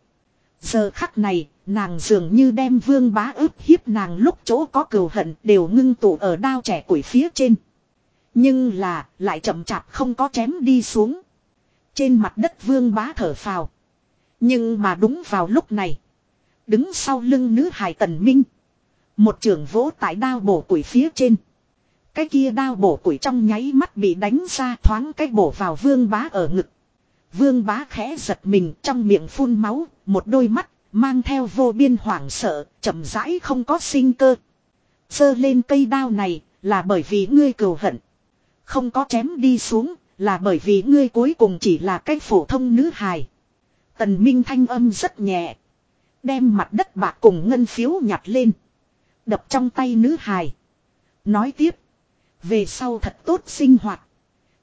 Giờ khắc này, nàng dường như đem vương bá ướp hiếp nàng lúc chỗ có cừu hận đều ngưng tụ ở đao trẻ củi phía trên. Nhưng là, lại chậm chạp không có chém đi xuống. Trên mặt đất vương bá thở phào. Nhưng mà đúng vào lúc này. Đứng sau lưng nữ hài tần minh. Một trường vỗ tại đao bổ củi phía trên. Cái kia đao bổ củi trong nháy mắt bị đánh ra thoáng cái bổ vào vương bá ở ngực. Vương bá khẽ giật mình trong miệng phun máu, một đôi mắt, mang theo vô biên hoảng sợ, chậm rãi không có sinh cơ. Sơ lên cây đao này, là bởi vì ngươi cầu hận. Không có chém đi xuống, là bởi vì ngươi cuối cùng chỉ là cái phổ thông nữ hài. Tần Minh thanh âm rất nhẹ. Đem mặt đất bạc cùng ngân phiếu nhặt lên. Đập trong tay nữ hài. Nói tiếp. Về sau thật tốt sinh hoạt.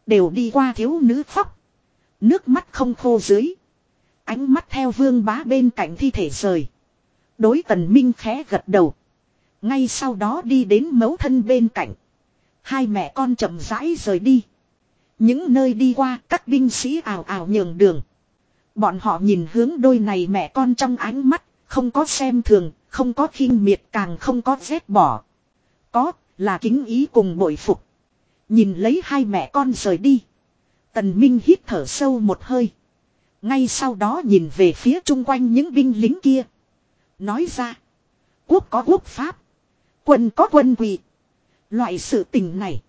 Đều đi qua thiếu nữ khóc. Nước mắt không khô dưới. Ánh mắt theo vương bá bên cạnh thi thể rời. Đối tần minh khẽ gật đầu. Ngay sau đó đi đến mấu thân bên cạnh. Hai mẹ con chậm rãi rời đi. Những nơi đi qua các binh sĩ ảo ảo nhường đường. Bọn họ nhìn hướng đôi này mẹ con trong ánh mắt, không có xem thường, không có khinh miệt càng không có ghét bỏ. Có, là kính ý cùng bội phục. Nhìn lấy hai mẹ con rời đi. Tần Minh hít thở sâu một hơi. Ngay sau đó nhìn về phía chung quanh những binh lính kia. Nói ra. Quốc có quốc pháp. Quân có quân quỷ. Loại sự tình này.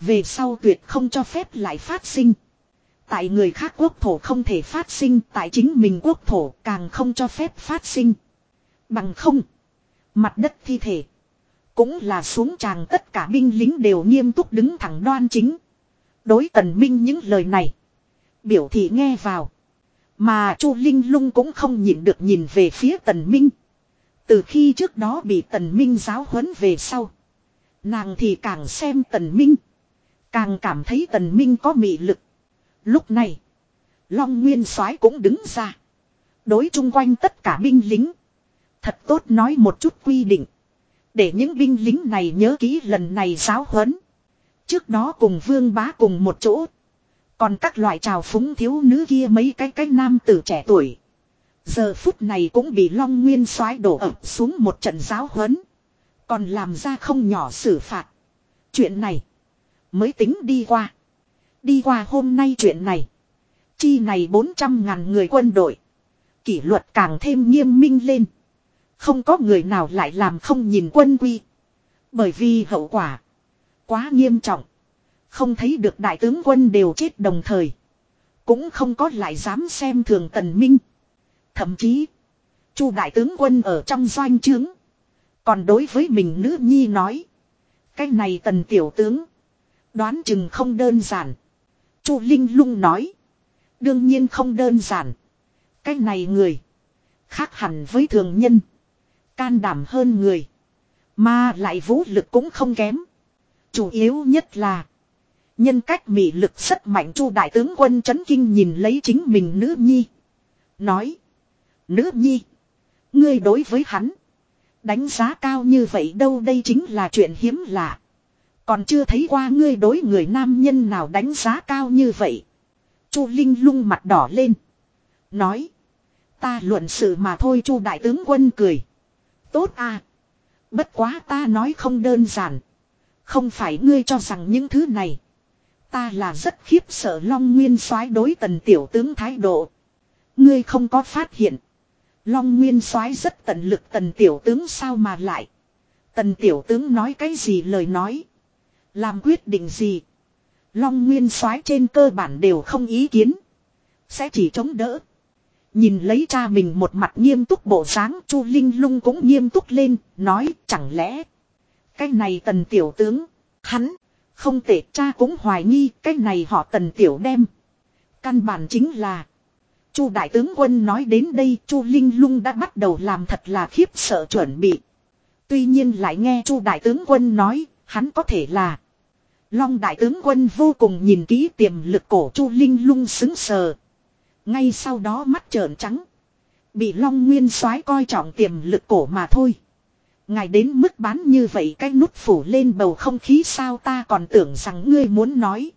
Về sau tuyệt không cho phép lại phát sinh. Tại người khác quốc thổ không thể phát sinh. Tại chính mình quốc thổ càng không cho phép phát sinh. Bằng không. Mặt đất thi thể. Cũng là xuống tràng, tất cả binh lính đều nghiêm túc đứng thẳng đoan chính. Đối tần minh những lời này. Biểu thị nghe vào. Mà Chu Linh lung cũng không nhịn được nhìn về phía tần minh. Từ khi trước đó bị tần minh giáo huấn về sau. Nàng thì càng xem tần minh. Càng cảm thấy tần minh có mị lực. Lúc này. Long Nguyên soái cũng đứng ra. Đối chung quanh tất cả binh lính. Thật tốt nói một chút quy định. Để những binh lính này nhớ kỹ lần này giáo huấn. Trước đó cùng vương bá cùng một chỗ. Còn các loại trào phúng thiếu nữ kia mấy cái cái nam tử trẻ tuổi. Giờ phút này cũng bị Long Nguyên soái đổ ập xuống một trận giáo huấn. Còn làm ra không nhỏ xử phạt. Chuyện này. Mới tính đi qua. Đi qua hôm nay chuyện này. Chi này 400 ngàn người quân đội. Kỷ luật càng thêm nghiêm minh lên. Không có người nào lại làm không nhìn quân quy. Bởi vì hậu quả. Quá nghiêm trọng. Không thấy được đại tướng quân đều chết đồng thời. Cũng không có lại dám xem thường tần minh. Thậm chí. Chu đại tướng quân ở trong doanh trướng. Còn đối với mình nữ nhi nói. Cái này tần tiểu tướng. Đoán chừng không đơn giản. Chu Linh lung nói. Đương nhiên không đơn giản. Cái này người. Khác hẳn với thường nhân. Can đảm hơn người. Mà lại vũ lực cũng không kém. Chủ yếu nhất là. Nhân cách mị lực rất mạnh chu đại tướng quân chấn kinh nhìn lấy chính mình nữ nhi. Nói. Nữ nhi. Ngươi đối với hắn. Đánh giá cao như vậy đâu đây chính là chuyện hiếm lạ. Còn chưa thấy qua ngươi đối người nam nhân nào đánh giá cao như vậy. Chu Linh lung mặt đỏ lên. Nói. Ta luận sự mà thôi Chu đại tướng quân cười. Tốt à. Bất quá ta nói không đơn giản. Không phải ngươi cho rằng những thứ này. Ta là rất khiếp sợ Long Nguyên soái đối tần tiểu tướng thái độ. Ngươi không có phát hiện. Long Nguyên soái rất tận lực tần tiểu tướng sao mà lại. Tần tiểu tướng nói cái gì lời nói. Làm quyết định gì. Long Nguyên soái trên cơ bản đều không ý kiến. Sẽ chỉ chống đỡ. Nhìn lấy cha mình một mặt nghiêm túc bộ dáng Chu Linh lung cũng nghiêm túc lên, nói chẳng lẽ. Cái này tần tiểu tướng, hắn, không tệ cha cũng hoài nghi cái này họ tần tiểu đem. Căn bản chính là. Chu đại tướng quân nói đến đây Chu Linh lung đã bắt đầu làm thật là khiếp sợ chuẩn bị. Tuy nhiên lại nghe Chu đại tướng quân nói, hắn có thể là. Long đại tướng quân vô cùng nhìn kỹ tiềm lực cổ Chu Linh lung xứng sờ. Ngay sau đó mắt trợn trắng. Bị Long Nguyên soái coi trọng tiềm lực cổ mà thôi. Ngài đến mức bán như vậy cái nút phủ lên bầu không khí sao ta còn tưởng rằng ngươi muốn nói.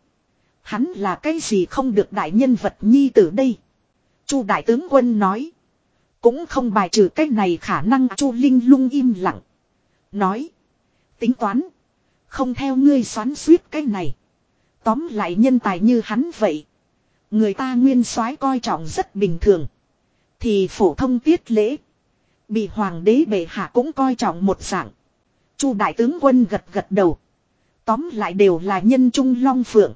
Hắn là cái gì không được đại nhân vật nhi từ đây. Chu đại tướng quân nói. Cũng không bài trừ cái này khả năng Chu Linh lung im lặng. Nói. Tính toán. Không theo ngươi xoắn suýt cái này. Tóm lại nhân tài như hắn vậy. Người ta nguyên soái coi trọng rất bình thường. Thì phổ thông tiết lễ. Bị hoàng đế bệ hạ cũng coi trọng một dạng. Chu đại tướng quân gật gật đầu. Tóm lại đều là nhân trung long phượng.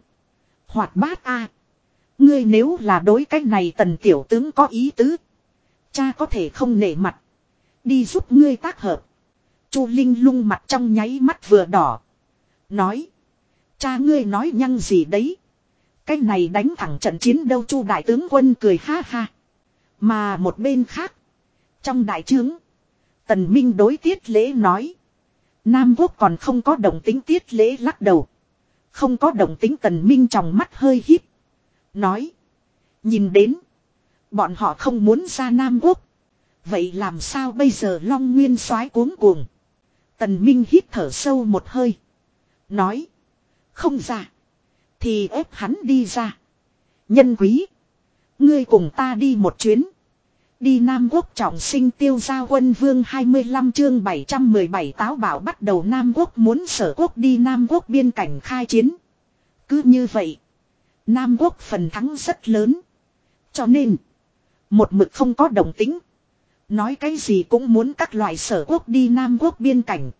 Hoạt bát a. Ngươi nếu là đối cách này tần tiểu tướng có ý tứ. Cha có thể không nể mặt. Đi giúp ngươi tác hợp. Chu Linh lung mặt trong nháy mắt vừa đỏ. Nói. Cha ngươi nói nhăng gì đấy. Cái này đánh thẳng trận chiến đâu chu đại tướng quân cười ha ha. Mà một bên khác. Trong đại trướng. Tần Minh đối tiết lễ nói. Nam quốc còn không có đồng tính tiết lễ lắc đầu. Không có đồng tính tần Minh trong mắt hơi híp. Nói. Nhìn đến. Bọn họ không muốn ra Nam quốc. Vậy làm sao bây giờ Long Nguyên soái cuống cuồng. Tần Minh hít thở sâu một hơi. Nói. Không ra. Thì ép hắn đi ra. Nhân quý. Ngươi cùng ta đi một chuyến. Đi Nam Quốc trọng sinh tiêu gia quân vương 25 chương 717 táo bảo bắt đầu Nam Quốc muốn sở quốc đi Nam Quốc biên cảnh khai chiến. Cứ như vậy. Nam Quốc phần thắng rất lớn. Cho nên. Một mực không có đồng tính. Nói cái gì cũng muốn các loại sở quốc đi Nam Quốc biên cảnh.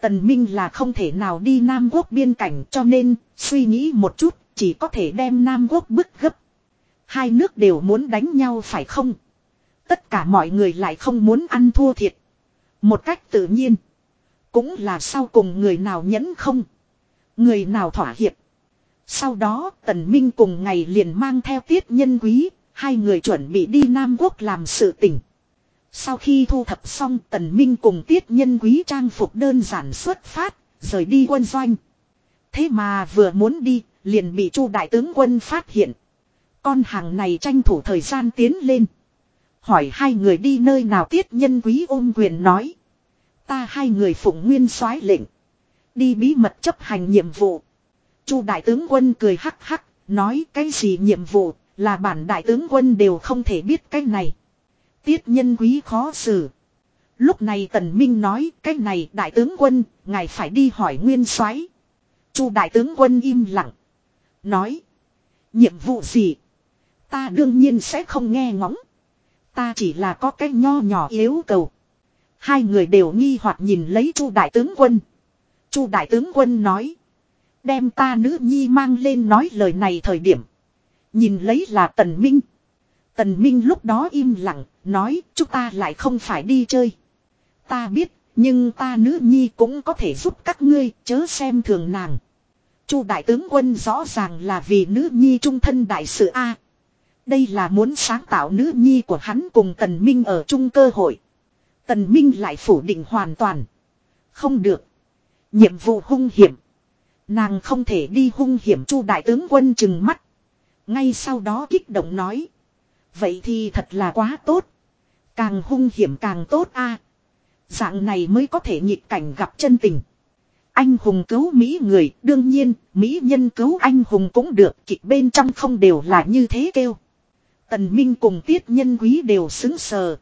Tần Minh là không thể nào đi Nam Quốc biên cảnh cho nên suy nghĩ một chút, chỉ có thể đem Nam Quốc bức gấp. Hai nước đều muốn đánh nhau phải không? Tất cả mọi người lại không muốn ăn thua thiệt. Một cách tự nhiên. Cũng là sau cùng người nào nhẫn không. Người nào thỏa hiệp. Sau đó, Tần Minh cùng ngày liền mang theo tiết nhân quý. Hai người chuẩn bị đi Nam Quốc làm sự tỉnh. Sau khi thu thập xong tần minh cùng tiết nhân quý trang phục đơn giản xuất phát, rời đi quân doanh. Thế mà vừa muốn đi, liền bị chu đại tướng quân phát hiện. Con hàng này tranh thủ thời gian tiến lên. Hỏi hai người đi nơi nào tiết nhân quý ôm quyền nói. Ta hai người phụng nguyên soái lệnh. Đi bí mật chấp hành nhiệm vụ. chu đại tướng quân cười hắc hắc, nói cái gì nhiệm vụ, là bản đại tướng quân đều không thể biết cái này. Tiết nhân quý khó xử. Lúc này tần minh nói cái này đại tướng quân, ngài phải đi hỏi nguyên soái. Chu đại tướng quân im lặng. Nói. Nhiệm vụ gì? Ta đương nhiên sẽ không nghe ngóng. Ta chỉ là có cái nho nhỏ yếu cầu. Hai người đều nghi hoặc nhìn lấy chu đại tướng quân. chu đại tướng quân nói. Đem ta nữ nhi mang lên nói lời này thời điểm. Nhìn lấy là tần minh. Tần minh lúc đó im lặng, nói chúng ta lại không phải đi chơi. Ta biết, nhưng ta nữ nhi cũng có thể giúp các ngươi, chớ xem thường nàng. Chu đại tướng quân rõ ràng là vì nữ nhi trung thân đại sự A. Đây là muốn sáng tạo nữ nhi của hắn cùng tần minh ở chung cơ hội. Tần minh lại phủ định hoàn toàn. Không được. Nhiệm vụ hung hiểm. Nàng không thể đi hung hiểm chu đại tướng quân chừng mắt. Ngay sau đó kích động nói. Vậy thì thật là quá tốt. Càng hung hiểm càng tốt a. Dạng này mới có thể nhịp cảnh gặp chân tình. Anh hùng cứu Mỹ người, đương nhiên, Mỹ nhân cứu anh hùng cũng được, kịch bên trong không đều là như thế kêu. Tần Minh cùng tiết nhân quý đều xứng sờ.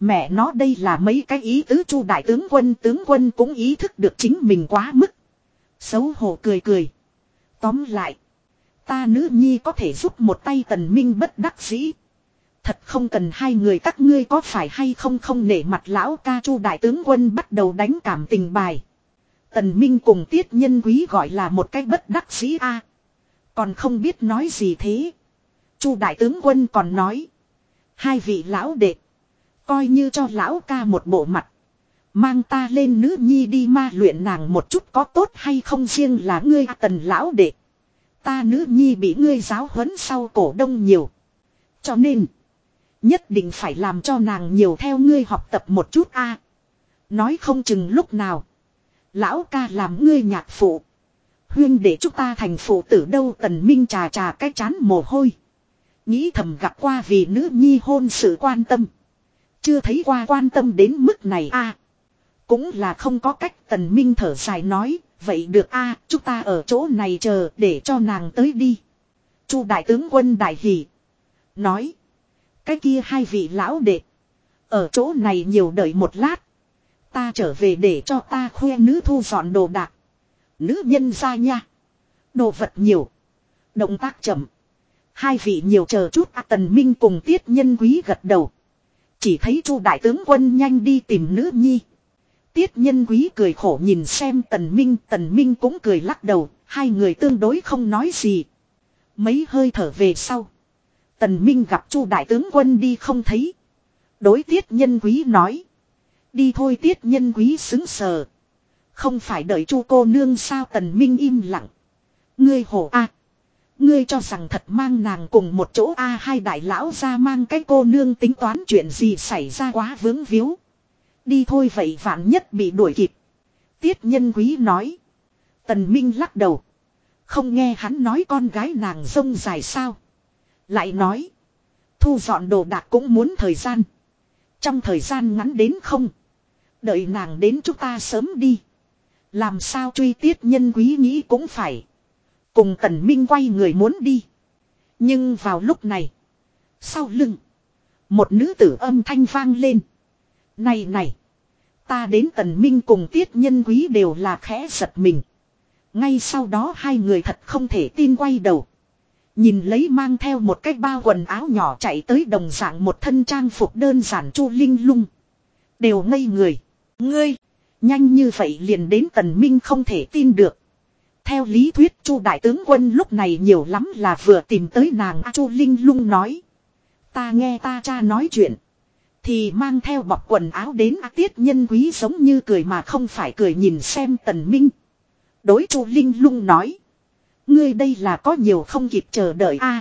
Mẹ nó đây là mấy cái ý tứ chu đại tướng quân tướng quân cũng ý thức được chính mình quá mức. Xấu hổ cười cười. Tóm lại. Ta nữ nhi có thể giúp một tay tần minh bất đắc dĩ. Thật không cần hai người các ngươi có phải hay không không nể mặt lão ca chu đại tướng quân bắt đầu đánh cảm tình bài. Tần Minh cùng tiết nhân quý gọi là một cái bất đắc dĩ a Còn không biết nói gì thế. chu đại tướng quân còn nói. Hai vị lão đệ. Coi như cho lão ca một bộ mặt. Mang ta lên nữ nhi đi ma luyện nàng một chút có tốt hay không riêng là ngươi tần lão đệ. Ta nữ nhi bị ngươi giáo huấn sau cổ đông nhiều. Cho nên. Nhất định phải làm cho nàng nhiều theo ngươi học tập một chút a. Nói không chừng lúc nào. Lão ca làm ngươi nhạc phụ. Huyên để chúng ta thành phụ tử đâu, tần minh trà trà cái chán mồ hôi. Nghĩ thầm gặp qua vì nữ nhi hôn sự quan tâm. Chưa thấy qua quan tâm đến mức này a Cũng là không có cách, tần minh thở dài nói. Vậy được a, chúng ta ở chỗ này chờ để cho nàng tới đi. chu đại tướng quân đại hỷ. Nói. Cái kia hai vị lão đệ. Ở chỗ này nhiều đợi một lát. Ta trở về để cho ta khoe nữ thu dọn đồ đạc. Nữ nhân ra nha. Đồ vật nhiều. Động tác chậm. Hai vị nhiều chờ chút à, tần minh cùng tiết nhân quý gật đầu. Chỉ thấy chu đại tướng quân nhanh đi tìm nữ nhi. Tiết nhân quý cười khổ nhìn xem tần minh. Tần minh cũng cười lắc đầu. Hai người tương đối không nói gì. Mấy hơi thở về sau. Tần minh gặp chu đại tướng quân đi không thấy. Đối tiết nhân quý nói. Đi thôi tiết nhân quý xứng sờ. Không phải đợi chu cô nương sao tần minh im lặng. Ngươi hổ a Ngươi cho rằng thật mang nàng cùng một chỗ a hai đại lão ra mang cái cô nương tính toán chuyện gì xảy ra quá vướng víu. Đi thôi vậy vạn nhất bị đuổi kịp. Tiết nhân quý nói. Tần Minh lắc đầu. Không nghe hắn nói con gái nàng rông dài sao. Lại nói. Thu dọn đồ đạc cũng muốn thời gian. Trong thời gian ngắn đến không. Đợi nàng đến chúng ta sớm đi. Làm sao truy tiết nhân quý nghĩ cũng phải. Cùng tần minh quay người muốn đi. Nhưng vào lúc này. Sau lưng. Một nữ tử âm thanh vang lên. Này này. Ta đến tần minh cùng tiết nhân quý đều là khẽ giật mình. Ngay sau đó hai người thật không thể tin quay đầu. Nhìn lấy mang theo một cái bao quần áo nhỏ chạy tới đồng dạng một thân trang phục đơn giản chu linh lung. Đều ngây người. Ngươi, nhanh như vậy liền đến tần minh không thể tin được. Theo lý thuyết chu đại tướng quân lúc này nhiều lắm là vừa tìm tới nàng chu linh lung nói. Ta nghe ta cha nói chuyện. Thì mang theo bọc quần áo đến A tiết nhân quý giống như cười mà không phải cười nhìn xem tần minh. Đối chu linh lung nói. Ngươi đây là có nhiều không kịp chờ đợi a.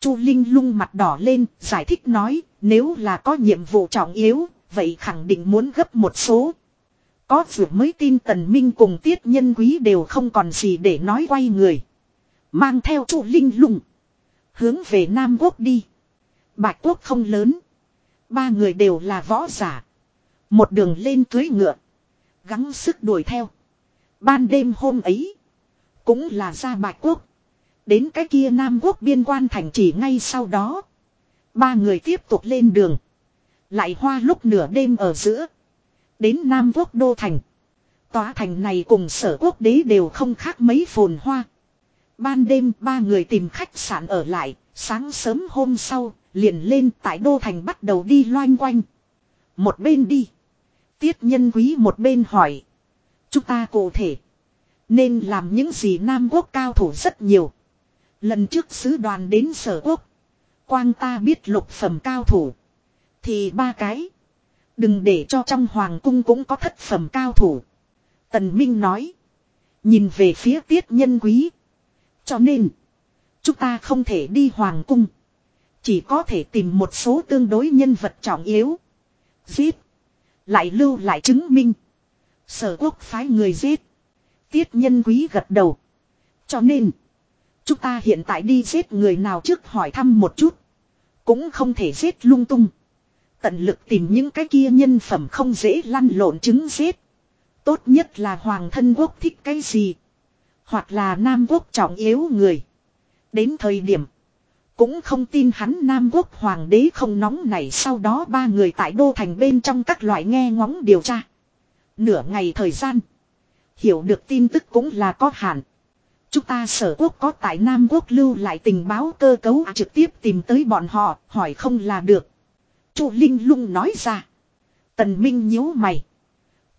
Chu Linh lung mặt đỏ lên, giải thích nói, nếu là có nhiệm vụ trọng yếu, vậy khẳng định muốn gấp một số. Có vừa mới tin Tần Minh cùng Tiết Nhân Quý đều không còn gì để nói quay người. Mang theo Chu Linh lung. Hướng về Nam Quốc đi. Bạch Quốc không lớn. Ba người đều là võ giả. Một đường lên cưới ngựa. Gắng sức đuổi theo. Ban đêm hôm ấy. Cũng là ra Bạch Quốc. Đến cái kia Nam Quốc biên quan thành chỉ ngay sau đó. Ba người tiếp tục lên đường. Lại hoa lúc nửa đêm ở giữa. Đến Nam Quốc Đô Thành. Tòa thành này cùng sở quốc đế đều không khác mấy phồn hoa. Ban đêm ba người tìm khách sạn ở lại. Sáng sớm hôm sau, liền lên tại Đô Thành bắt đầu đi loanh quanh. Một bên đi. Tiết nhân quý một bên hỏi. Chúng ta cụ thể. Nên làm những gì Nam Quốc cao thủ rất nhiều. Lần trước sứ đoàn đến sở quốc. Quang ta biết lục phẩm cao thủ. Thì ba cái. Đừng để cho trong hoàng cung cũng có thất phẩm cao thủ. Tần Minh nói. Nhìn về phía tiết nhân quý. Cho nên. Chúng ta không thể đi hoàng cung. Chỉ có thể tìm một số tương đối nhân vật trọng yếu. Giết. Lại lưu lại chứng minh. Sở quốc phái người giết. Tiết nhân quý gật đầu. Cho nên. Chúng ta hiện tại đi giết người nào trước hỏi thăm một chút. Cũng không thể giết lung tung. Tận lực tìm những cái kia nhân phẩm không dễ lăn lộn chứng giết. Tốt nhất là hoàng thân quốc thích cái gì. Hoặc là nam quốc trọng yếu người. Đến thời điểm. Cũng không tin hắn Nam Quốc Hoàng đế không nóng này sau đó ba người tại đô thành bên trong các loại nghe ngóng điều tra. Nửa ngày thời gian. Hiểu được tin tức cũng là có hạn. Chúng ta sở quốc có tại Nam Quốc lưu lại tình báo cơ cấu à, trực tiếp tìm tới bọn họ, hỏi không là được. Chu Linh lung nói ra. Tần Minh nhíu mày.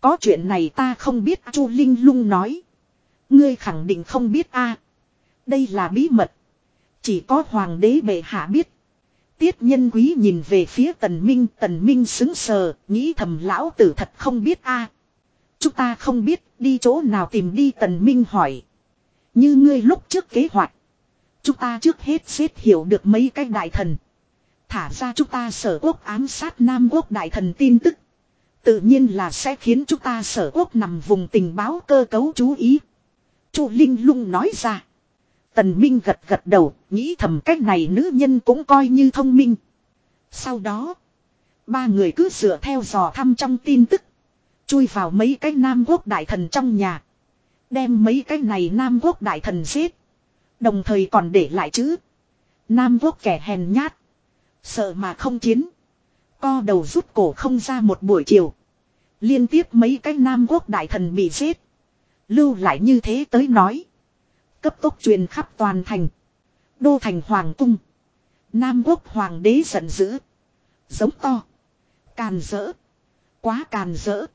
Có chuyện này ta không biết Chu Linh lung nói. Ngươi khẳng định không biết a. Đây là bí mật. Chỉ có hoàng đế bệ hạ biết. Tiết nhân quý nhìn về phía tần minh, tần minh xứng sờ, nghĩ thầm lão tử thật không biết a. Chúng ta không biết đi chỗ nào tìm đi tần minh hỏi. Như ngươi lúc trước kế hoạch. Chúng ta trước hết xếp hiểu được mấy cái đại thần. Thả ra chúng ta sở quốc ám sát Nam quốc đại thần tin tức. Tự nhiên là sẽ khiến chúng ta sở quốc nằm vùng tình báo cơ cấu chú ý. Chu Linh lung nói ra. Tần Minh gật gật đầu, nghĩ thầm cách này nữ nhân cũng coi như thông minh. Sau đó, ba người cứ dựa theo dò thăm trong tin tức. Chui vào mấy cái Nam Quốc đại thần trong nhà. Đem mấy cái này Nam Quốc đại thần giết. Đồng thời còn để lại chữ. Nam Quốc kẻ hèn nhát. Sợ mà không chiến. Co đầu rút cổ không ra một buổi chiều. Liên tiếp mấy cái Nam Quốc đại thần bị giết. Lưu lại như thế tới nói. Cấp tốc truyền khắp toàn thành. Đô thành Hoàng cung. Nam Quốc Hoàng đế giận dữ. Giống to. Càn rỡ. Quá càn rỡ.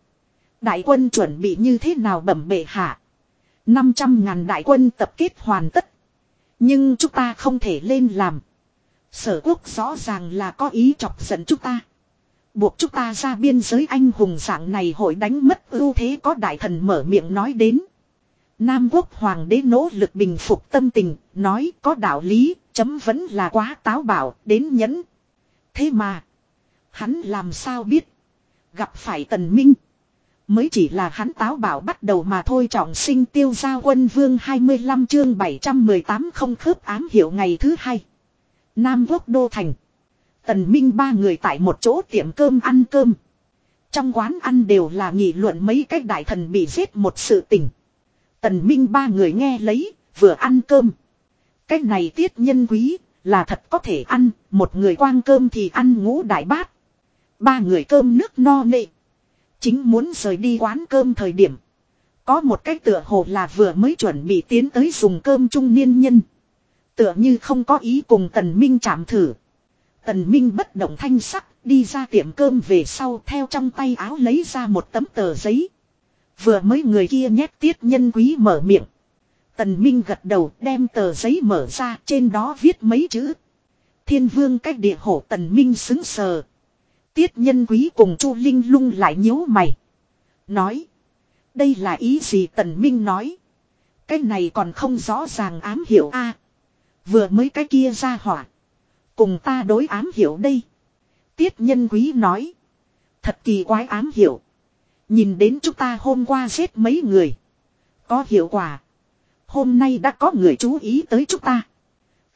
Đại quân chuẩn bị như thế nào bẩm bệ hạ. 500 ngàn đại quân tập kết hoàn tất. Nhưng chúng ta không thể lên làm. Sở quốc rõ ràng là có ý chọc giận chúng ta. Buộc chúng ta ra biên giới anh hùng dạng này hội đánh mất ưu thế có đại thần mở miệng nói đến. Nam quốc hoàng đế nỗ lực bình phục tâm tình, nói có đạo lý, chấm vẫn là quá táo bảo, đến nhẫn. Thế mà, hắn làm sao biết, gặp phải tần minh. Mới chỉ là hắn táo bảo bắt đầu mà thôi trọng sinh tiêu gia quân vương 25 chương 718 không khớp ám hiệu ngày thứ hai. Nam quốc đô thành. Tần Minh ba người tại một chỗ tiệm cơm ăn cơm. Trong quán ăn đều là nghị luận mấy cách đại thần bị giết một sự tình. Tần Minh ba người nghe lấy, vừa ăn cơm. Cách này tiết nhân quý, là thật có thể ăn, một người quang cơm thì ăn ngũ đại bát. Ba người cơm nước no nệ. Chính muốn rời đi quán cơm thời điểm. Có một cách tựa hồ là vừa mới chuẩn bị tiến tới dùng cơm trung niên nhân. Tựa như không có ý cùng Tần Minh chạm thử. Tần Minh bất động thanh sắc, đi ra tiệm cơm về sau theo trong tay áo lấy ra một tấm tờ giấy. Vừa mới người kia nhét tiết nhân quý mở miệng. Tần Minh gật đầu đem tờ giấy mở ra trên đó viết mấy chữ. Thiên vương cách địa hổ Tần Minh xứng sờ. Tiết nhân quý cùng Chu Linh lung lại nhíu mày. Nói. Đây là ý gì Tần Minh nói. Cái này còn không rõ ràng ám hiểu a Vừa mới cái kia ra hỏa. Cùng ta đối ám hiểu đây. Tiết nhân quý nói. Thật kỳ quái ám hiểu. Nhìn đến chúng ta hôm qua giết mấy người. Có hiệu quả. Hôm nay đã có người chú ý tới chúng ta.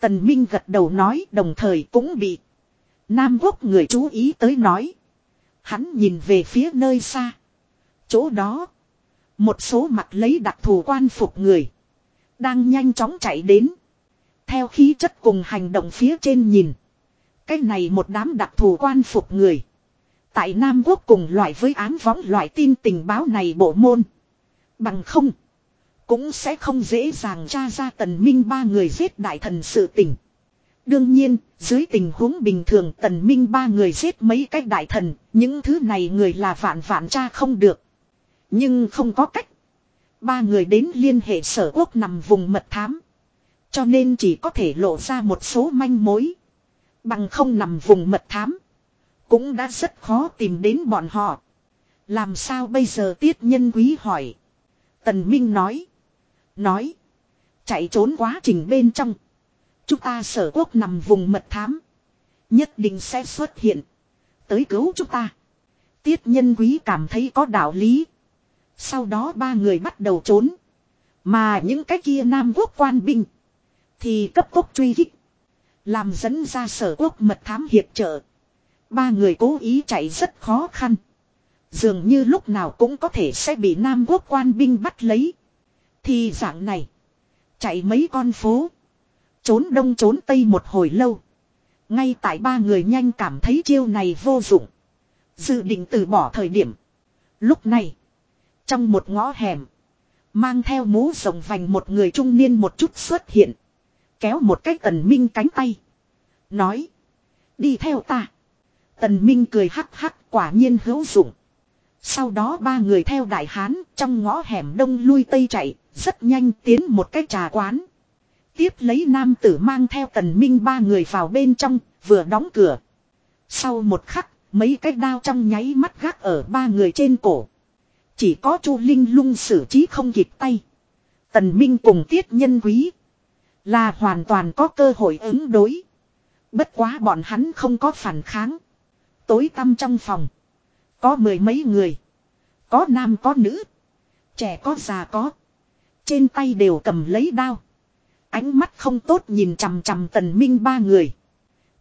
Tần Minh gật đầu nói, đồng thời cũng bị. Nam Quốc người chú ý tới nói. Hắn nhìn về phía nơi xa. Chỗ đó. Một số mặt lấy đặc thù quan phục người. Đang nhanh chóng chạy đến. Theo khí chất cùng hành động phía trên nhìn. Cái này một đám đặc thù quan phục người. Tại Nam Quốc cùng loại với án võng loại tin tình báo này bộ môn. Bằng không. Cũng sẽ không dễ dàng tra ra tần minh ba người giết đại thần sự tình. Đương nhiên, dưới tình huống bình thường tần minh ba người giết mấy cái đại thần, những thứ này người là vạn vạn tra không được. Nhưng không có cách. Ba người đến liên hệ sở quốc nằm vùng mật thám. Cho nên chỉ có thể lộ ra một số manh mối. Bằng không nằm vùng mật thám. Cũng đã rất khó tìm đến bọn họ. Làm sao bây giờ tiết nhân quý hỏi. Tần Minh nói. Nói. Chạy trốn quá trình bên trong. Chúng ta sở quốc nằm vùng mật thám. Nhất định sẽ xuất hiện. Tới cứu chúng ta. Tiết nhân quý cảm thấy có đạo lý. Sau đó ba người bắt đầu trốn. Mà những cái kia nam quốc quan binh. Thì cấp tốc truy kích. Làm dẫn ra sở quốc mật thám hiệp trợ. Ba người cố ý chạy rất khó khăn. Dường như lúc nào cũng có thể sẽ bị Nam quốc quan binh bắt lấy. Thì dạng này. Chạy mấy con phố. Trốn đông trốn tây một hồi lâu. Ngay tại ba người nhanh cảm thấy chiêu này vô dụng. Dự định từ bỏ thời điểm. Lúc này. Trong một ngõ hẻm. Mang theo mũ rồng vành một người trung niên một chút xuất hiện. Kéo một cái tần minh cánh tay. Nói. Đi theo ta. Tần minh cười hắc hắc, quả nhiên hữu dụng. Sau đó ba người theo đại hán trong ngõ hẻm đông lui tây chạy. Rất nhanh tiến một cái trà quán. Tiếp lấy nam tử mang theo tần minh ba người vào bên trong, vừa đóng cửa. Sau một khắc, mấy cái đao trong nháy mắt gác ở ba người trên cổ. Chỉ có Chu Linh lung xử trí không kịp tay. Tần Minh cùng tiết nhân quý. Là hoàn toàn có cơ hội ứng đối. Bất quá bọn hắn không có phản kháng. Tối tăm trong phòng. Có mười mấy người. Có nam có nữ. Trẻ có già có. Trên tay đều cầm lấy đao. Ánh mắt không tốt nhìn chằm chằm tần minh ba người.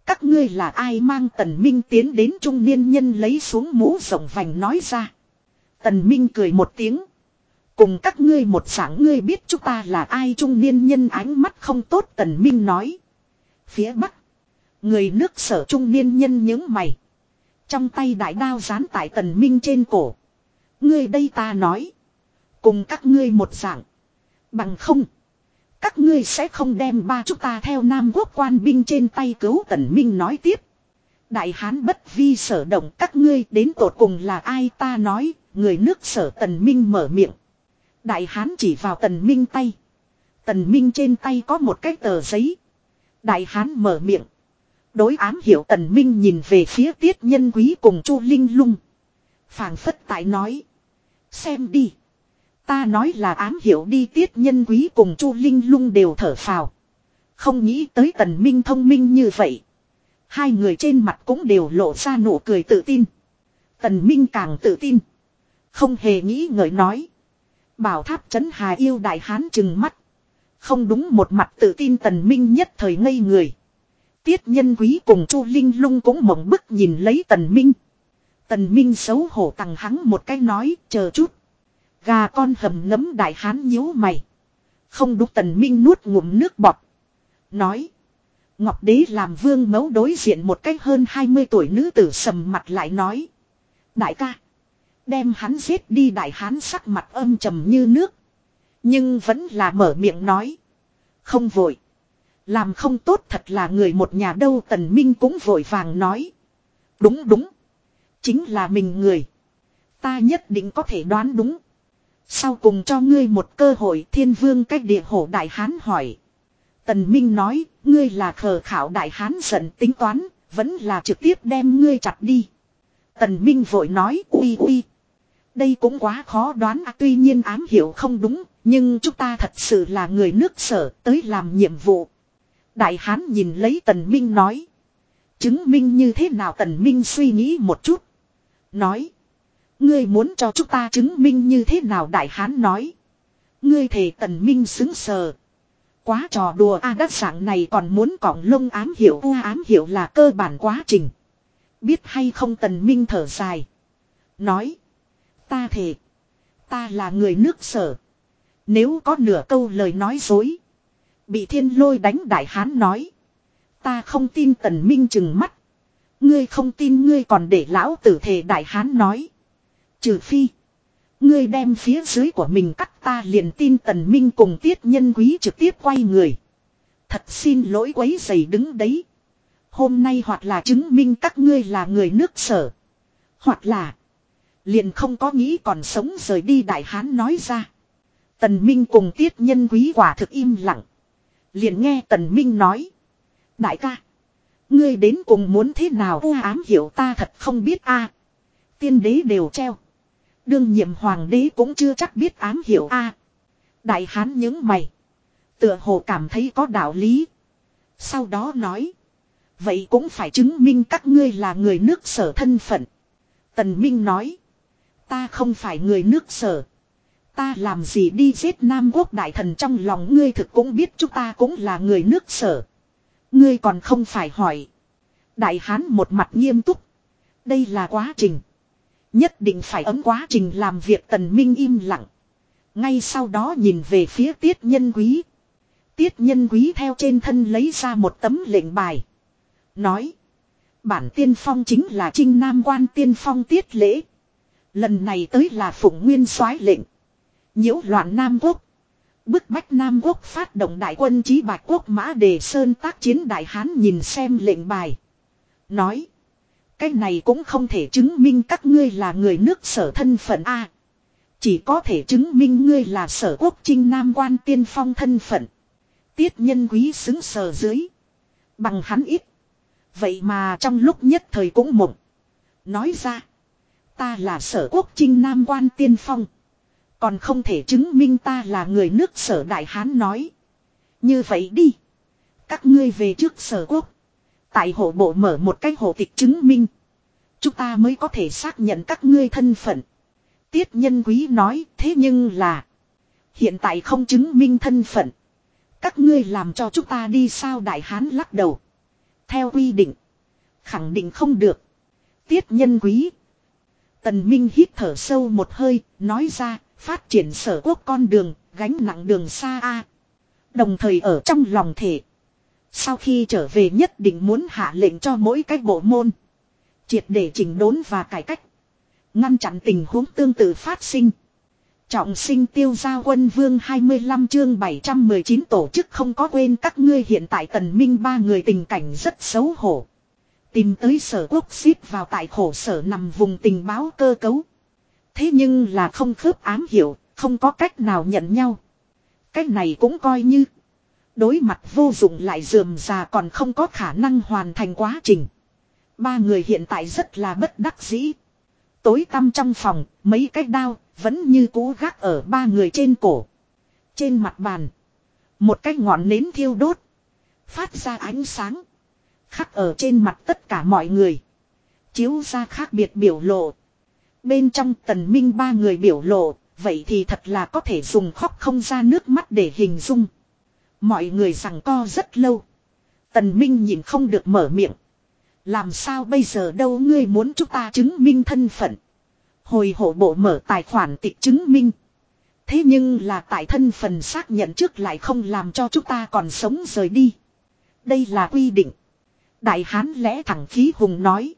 Các ngươi là ai mang tần minh tiến đến trung niên nhân lấy xuống mũ rộng vành nói ra. Tần minh cười một tiếng. Cùng các ngươi một sáng ngươi biết chúng ta là ai trung niên nhân ánh mắt không tốt tần minh nói. Phía bắc. Người nước sở trung niên nhân những mày. Trong tay đại đao dán tại tần minh trên cổ. Ngươi đây ta nói. Cùng các ngươi một dạng. Bằng không. Các ngươi sẽ không đem ba chúng ta theo Nam quốc quan binh trên tay cứu tần minh nói tiếp. Đại hán bất vi sở động các ngươi đến tột cùng là ai ta nói, người nước sở tần minh mở miệng. Đại hán chỉ vào tần minh tay. Tần minh trên tay có một cái tờ giấy. Đại hán mở miệng. Đối ám hiểu tần minh nhìn về phía tiết nhân quý cùng chu linh lung. phảng phất tại nói. Xem đi. Ta nói là ám hiểu đi tiết nhân quý cùng chu linh lung đều thở phào. Không nghĩ tới tần minh thông minh như vậy. Hai người trên mặt cũng đều lộ ra nụ cười tự tin. Tần minh càng tự tin. Không hề nghĩ ngợi nói. Bảo tháp chấn hà yêu đại hán chừng mắt. Không đúng một mặt tự tin tần minh nhất thời ngây người. Tiết nhân quý cùng chu linh lung cũng mộng bức nhìn lấy tần minh. Tần minh xấu hổ tằng hắng một cái nói, chờ chút. Gà con hầm nấm đại hán nhíu mày. Không đúng tần minh nuốt ngụm nước bọt. Nói. Ngọc đế làm vương mẫu đối diện một cách hơn 20 tuổi nữ tử sầm mặt lại nói. Đại ca. Đem hắn giết đi đại hán sắc mặt âm trầm như nước. Nhưng vẫn là mở miệng nói. Không vội. Làm không tốt thật là người một nhà đâu tần minh cũng vội vàng nói. Đúng đúng. Chính là mình người. Ta nhất định có thể đoán đúng. Sau cùng cho ngươi một cơ hội thiên vương cách địa hổ đại hán hỏi. Tần Minh nói, ngươi là khờ khảo đại hán giận tính toán, vẫn là trực tiếp đem ngươi chặt đi. Tần Minh vội nói, uy uy. Đây cũng quá khó đoán à, tuy nhiên ám hiểu không đúng, nhưng chúng ta thật sự là người nước sở tới làm nhiệm vụ. Đại hán nhìn lấy Tần Minh nói. Chứng minh như thế nào Tần Minh suy nghĩ một chút. Nói. Ngươi muốn cho chúng ta chứng minh như thế nào Đại hán nói. Ngươi thề Tần Minh xứng sờ. Quá trò đùa a à, đắc này còn muốn cọng lông ám hiểu u ám hiểu là cơ bản quá trình. Biết hay không Tần Minh thở dài. Nói. Ta thề. Ta là người nước sở. Nếu có nửa câu lời nói dối. Bị thiên lôi đánh đại hán nói. Ta không tin tần minh chừng mắt. Ngươi không tin ngươi còn để lão tử thể đại hán nói. Trừ phi. Ngươi đem phía dưới của mình cắt ta liền tin tần minh cùng tiết nhân quý trực tiếp quay người. Thật xin lỗi quấy giày đứng đấy. Hôm nay hoặc là chứng minh các ngươi là người nước sở. Hoặc là. Liền không có nghĩ còn sống rời đi đại hán nói ra. Tần Minh cùng tiết nhân quý quả thực im lặng. Liền nghe Tần Minh nói. Đại ca. Ngươi đến cùng muốn thế nào u ám hiểu ta thật không biết a. Tiên đế đều treo. Đương nhiệm hoàng đế cũng chưa chắc biết ám hiểu a. Đại hán những mày. Tựa hồ cảm thấy có đạo lý. Sau đó nói. Vậy cũng phải chứng minh các ngươi là người nước sở thân phận. Tần Minh nói. Ta không phải người nước sở. Ta làm gì đi giết Nam quốc đại thần trong lòng ngươi thực cũng biết chúng ta cũng là người nước sở. Ngươi còn không phải hỏi. Đại hán một mặt nghiêm túc. Đây là quá trình. Nhất định phải ấm quá trình làm việc tần minh im lặng. Ngay sau đó nhìn về phía tiết nhân quý. Tiết nhân quý theo trên thân lấy ra một tấm lệnh bài. Nói. Bản tiên phong chính là trinh nam quan tiên phong tiết lễ. Lần này tới là phụng nguyên soái lệnh. nhiễu loạn Nam Quốc. Bức bách Nam Quốc phát động đại quân chí bạch quốc mã đề sơn tác chiến đại hán nhìn xem lệnh bài. Nói. Cái này cũng không thể chứng minh các ngươi là người nước sở thân phận A. Chỉ có thể chứng minh ngươi là sở quốc trinh nam quan tiên phong thân phận. Tiết nhân quý xứng sờ dưới. Bằng hắn ít. Vậy mà trong lúc nhất thời cũng mộng. Nói ra. Ta là sở quốc trinh nam quan tiên phong. Còn không thể chứng minh ta là người nước sở đại hán nói. Như vậy đi. Các ngươi về trước sở quốc. Tại hộ bộ mở một cái hộ tịch chứng minh. Chúng ta mới có thể xác nhận các ngươi thân phận. Tiết nhân quý nói thế nhưng là. Hiện tại không chứng minh thân phận. Các ngươi làm cho chúng ta đi sao đại hán lắc đầu. Theo quy định. Khẳng định không được. Tiết nhân quý. Tần Minh hít thở sâu một hơi, nói ra, phát triển sở quốc con đường, gánh nặng đường xa a. Đồng thời ở trong lòng thể. Sau khi trở về nhất định muốn hạ lệnh cho mỗi cái bộ môn. Triệt để chỉnh đốn và cải cách. Ngăn chặn tình huống tương tự phát sinh. Trọng sinh tiêu gia quân vương 25 chương 719 tổ chức không có quên các ngươi hiện tại tần minh ba người tình cảnh rất xấu hổ. Tìm tới sở quốc xếp vào tại khổ sở nằm vùng tình báo cơ cấu. Thế nhưng là không khớp ám hiểu, không có cách nào nhận nhau. Cách này cũng coi như. Đối mặt vô dụng lại dườm già còn không có khả năng hoàn thành quá trình. Ba người hiện tại rất là bất đắc dĩ. Tối tăm trong phòng, mấy cái đao, vẫn như cú gác ở ba người trên cổ. Trên mặt bàn. Một cái ngọn nến thiêu đốt. Phát ra ánh sáng. Khắc ở trên mặt tất cả mọi người. Chiếu ra khác biệt biểu lộ. Bên trong tần minh ba người biểu lộ. Vậy thì thật là có thể dùng khóc không ra nước mắt để hình dung. Mọi người rằng co rất lâu. Tần minh nhìn không được mở miệng. Làm sao bây giờ đâu ngươi muốn chúng ta chứng minh thân phận. Hồi hộ bộ mở tài khoản tịch chứng minh. Thế nhưng là tại thân phần xác nhận trước lại không làm cho chúng ta còn sống rời đi. Đây là quy định. Đại hán lẽ thẳng khí hùng nói.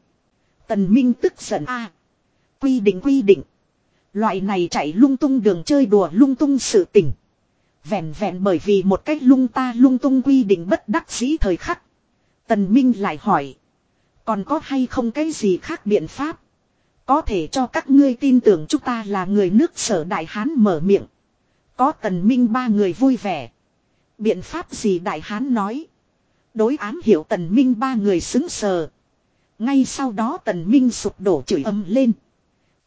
Tần Minh tức giận a. quy định quy định. Loại này chạy lung tung đường chơi đùa lung tung sự tình. Vẹn vẹn bởi vì một cách lung ta lung tung quy định bất đắc dĩ thời khắc. Tần Minh lại hỏi. Còn có hay không cái gì khác biện pháp? Có thể cho các ngươi tin tưởng chúng ta là người nước sở đại hán mở miệng. Có tần minh ba người vui vẻ. Biện pháp gì đại hán nói. Đối ám hiểu tần minh ba người xứng sờ. Ngay sau đó tần minh sụp đổ chửi âm lên.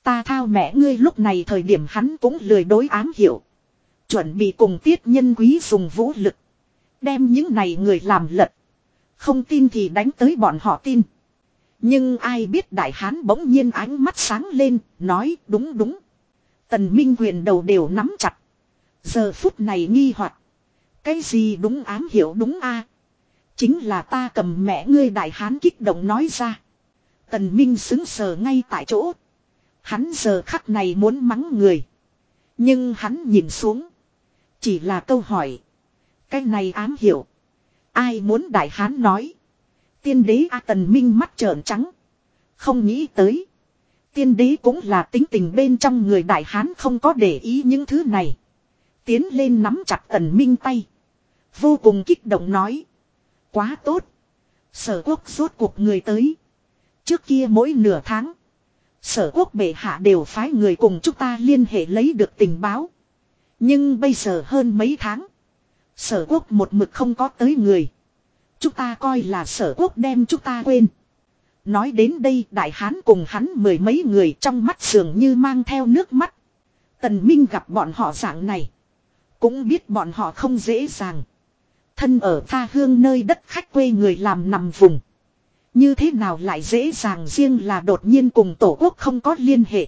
Ta thao mẹ ngươi, lúc này thời điểm hắn cũng lười đối ám hiểu. Chuẩn bị cùng tiết nhân quý dùng vũ lực. Đem những này người làm lật. Không tin thì đánh tới bọn họ tin. Nhưng ai biết đại hán bỗng nhiên ánh mắt sáng lên, nói đúng đúng. Tần Minh quyền đầu đều nắm chặt. Giờ phút này nghi hoặc Cái gì đúng ám hiểu đúng a Chính là ta cầm mẹ ngươi đại hán kích động nói ra. Tần Minh xứng sờ ngay tại chỗ. Hắn giờ khắc này muốn mắng người. Nhưng hắn nhìn xuống. Chỉ là câu hỏi. Cái này ám hiểu. Ai muốn đại hán nói. Tiên đế A Tần Minh mắt trợn trắng. Không nghĩ tới. Tiên đế cũng là tính tình bên trong người đại hán không có để ý những thứ này. Tiến lên nắm chặt Tần Minh tay. Vô cùng kích động nói. Quá tốt. Sở quốc rốt cuộc người tới. Trước kia mỗi nửa tháng. Sở quốc bệ hạ đều phái người cùng chúng ta liên hệ lấy được tình báo. Nhưng bây giờ hơn mấy tháng. Sở quốc một mực không có tới người. Chúng ta coi là sở quốc đem chúng ta quên. Nói đến đây, đại hán cùng hắn mười mấy người trong mắt dường như mang theo nước mắt. Tần Minh gặp bọn họ dạng này. Cũng biết bọn họ không dễ dàng. Thân ở tha hương nơi đất khách quê người làm nằm vùng. Như thế nào lại dễ dàng riêng là đột nhiên cùng tổ quốc không có liên hệ.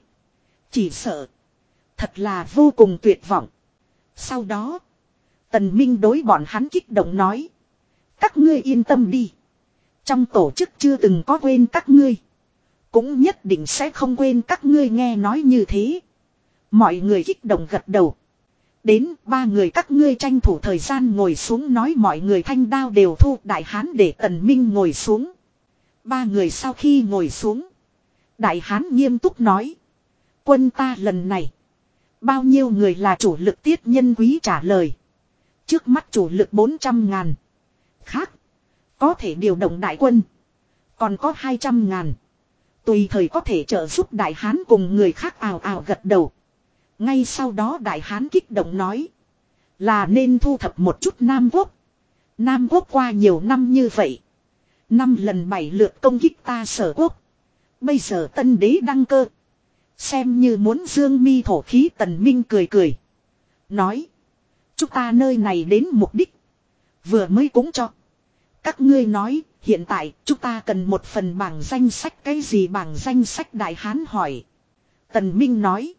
Chỉ sợ. Thật là vô cùng tuyệt vọng. Sau đó. Tần Minh đối bọn hắn kích động nói. Các ngươi yên tâm đi. Trong tổ chức chưa từng có quên các ngươi. Cũng nhất định sẽ không quên các ngươi nghe nói như thế. Mọi người kích động gật đầu. Đến ba người các ngươi tranh thủ thời gian ngồi xuống nói mọi người thanh đao đều thu, đại hán để tần minh ngồi xuống. Ba người sau khi ngồi xuống. Đại hán nghiêm túc nói. Quân ta lần này. Bao nhiêu người là chủ lực tiết nhân quý trả lời. Trước mắt chủ lực 400 ngàn. Khác. Có thể điều động đại quân. Còn có 200 ngàn. Tùy thời có thể trợ giúp đại hán cùng người khác ào ào gật đầu. Ngay sau đó đại hán kích động nói. Là nên thu thập một chút Nam Quốc. Nam Quốc qua nhiều năm như vậy. Năm lần bảy lượt công kích ta sở quốc. Bây giờ tân đế đăng cơ. Xem như muốn dương mi thổ khí tần minh cười cười. Nói. Chúng ta nơi này đến mục đích. Vừa mới cũng cho. Các ngươi nói, hiện tại chúng ta cần một phần bảng danh sách cái gì bảng danh sách đại hán hỏi. Tần Minh nói.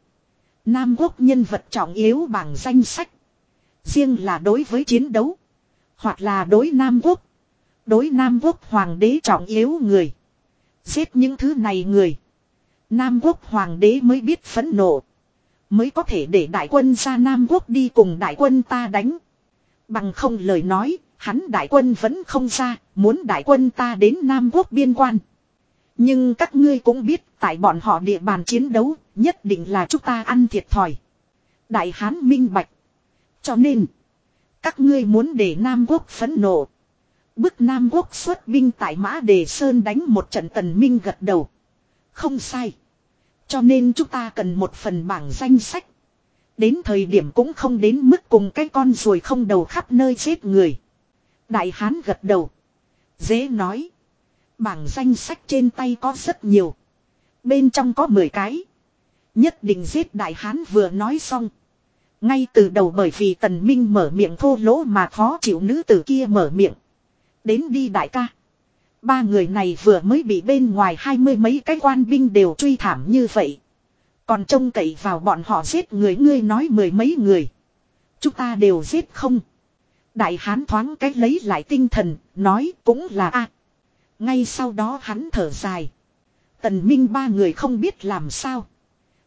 Nam quốc nhân vật trọng yếu bảng danh sách. Riêng là đối với chiến đấu. Hoặc là đối Nam quốc. Đối Nam quốc hoàng đế trọng yếu người. Giết những thứ này người. Nam quốc hoàng đế mới biết phẫn nộ. Mới có thể để đại quân ra Nam quốc đi cùng đại quân ta đánh. Bằng không lời nói, hắn đại quân vẫn không ra, muốn đại quân ta đến Nam quốc biên quan. Nhưng các ngươi cũng biết, tại bọn họ địa bàn chiến đấu, nhất định là chúng ta ăn thiệt thòi. Đại hán minh bạch. Cho nên, các ngươi muốn để Nam quốc phẫn nộ. Bức Nam quốc xuất binh tại Mã Đề Sơn đánh một trận tần minh gật đầu. Không sai. Cho nên chúng ta cần một phần bảng danh sách. Đến thời điểm cũng không đến mức cùng cái con ruồi không đầu khắp nơi giết người. Đại hán gật đầu. Dễ nói. Bảng danh sách trên tay có rất nhiều. Bên trong có 10 cái. Nhất định giết đại hán vừa nói xong. Ngay từ đầu bởi vì tần minh mở miệng thô lỗ mà khó chịu nữ tử kia mở miệng. Đến đi đại ca. Ba người này vừa mới bị bên ngoài hai mươi mấy cái quan binh đều truy thảm như vậy. Còn trông cậy vào bọn họ giết người ngươi nói mười mấy người. Chúng ta đều giết không. Đại hán thoáng cách lấy lại tinh thần, nói cũng là a. Ngay sau đó hắn thở dài. Tần Minh ba người không biết làm sao.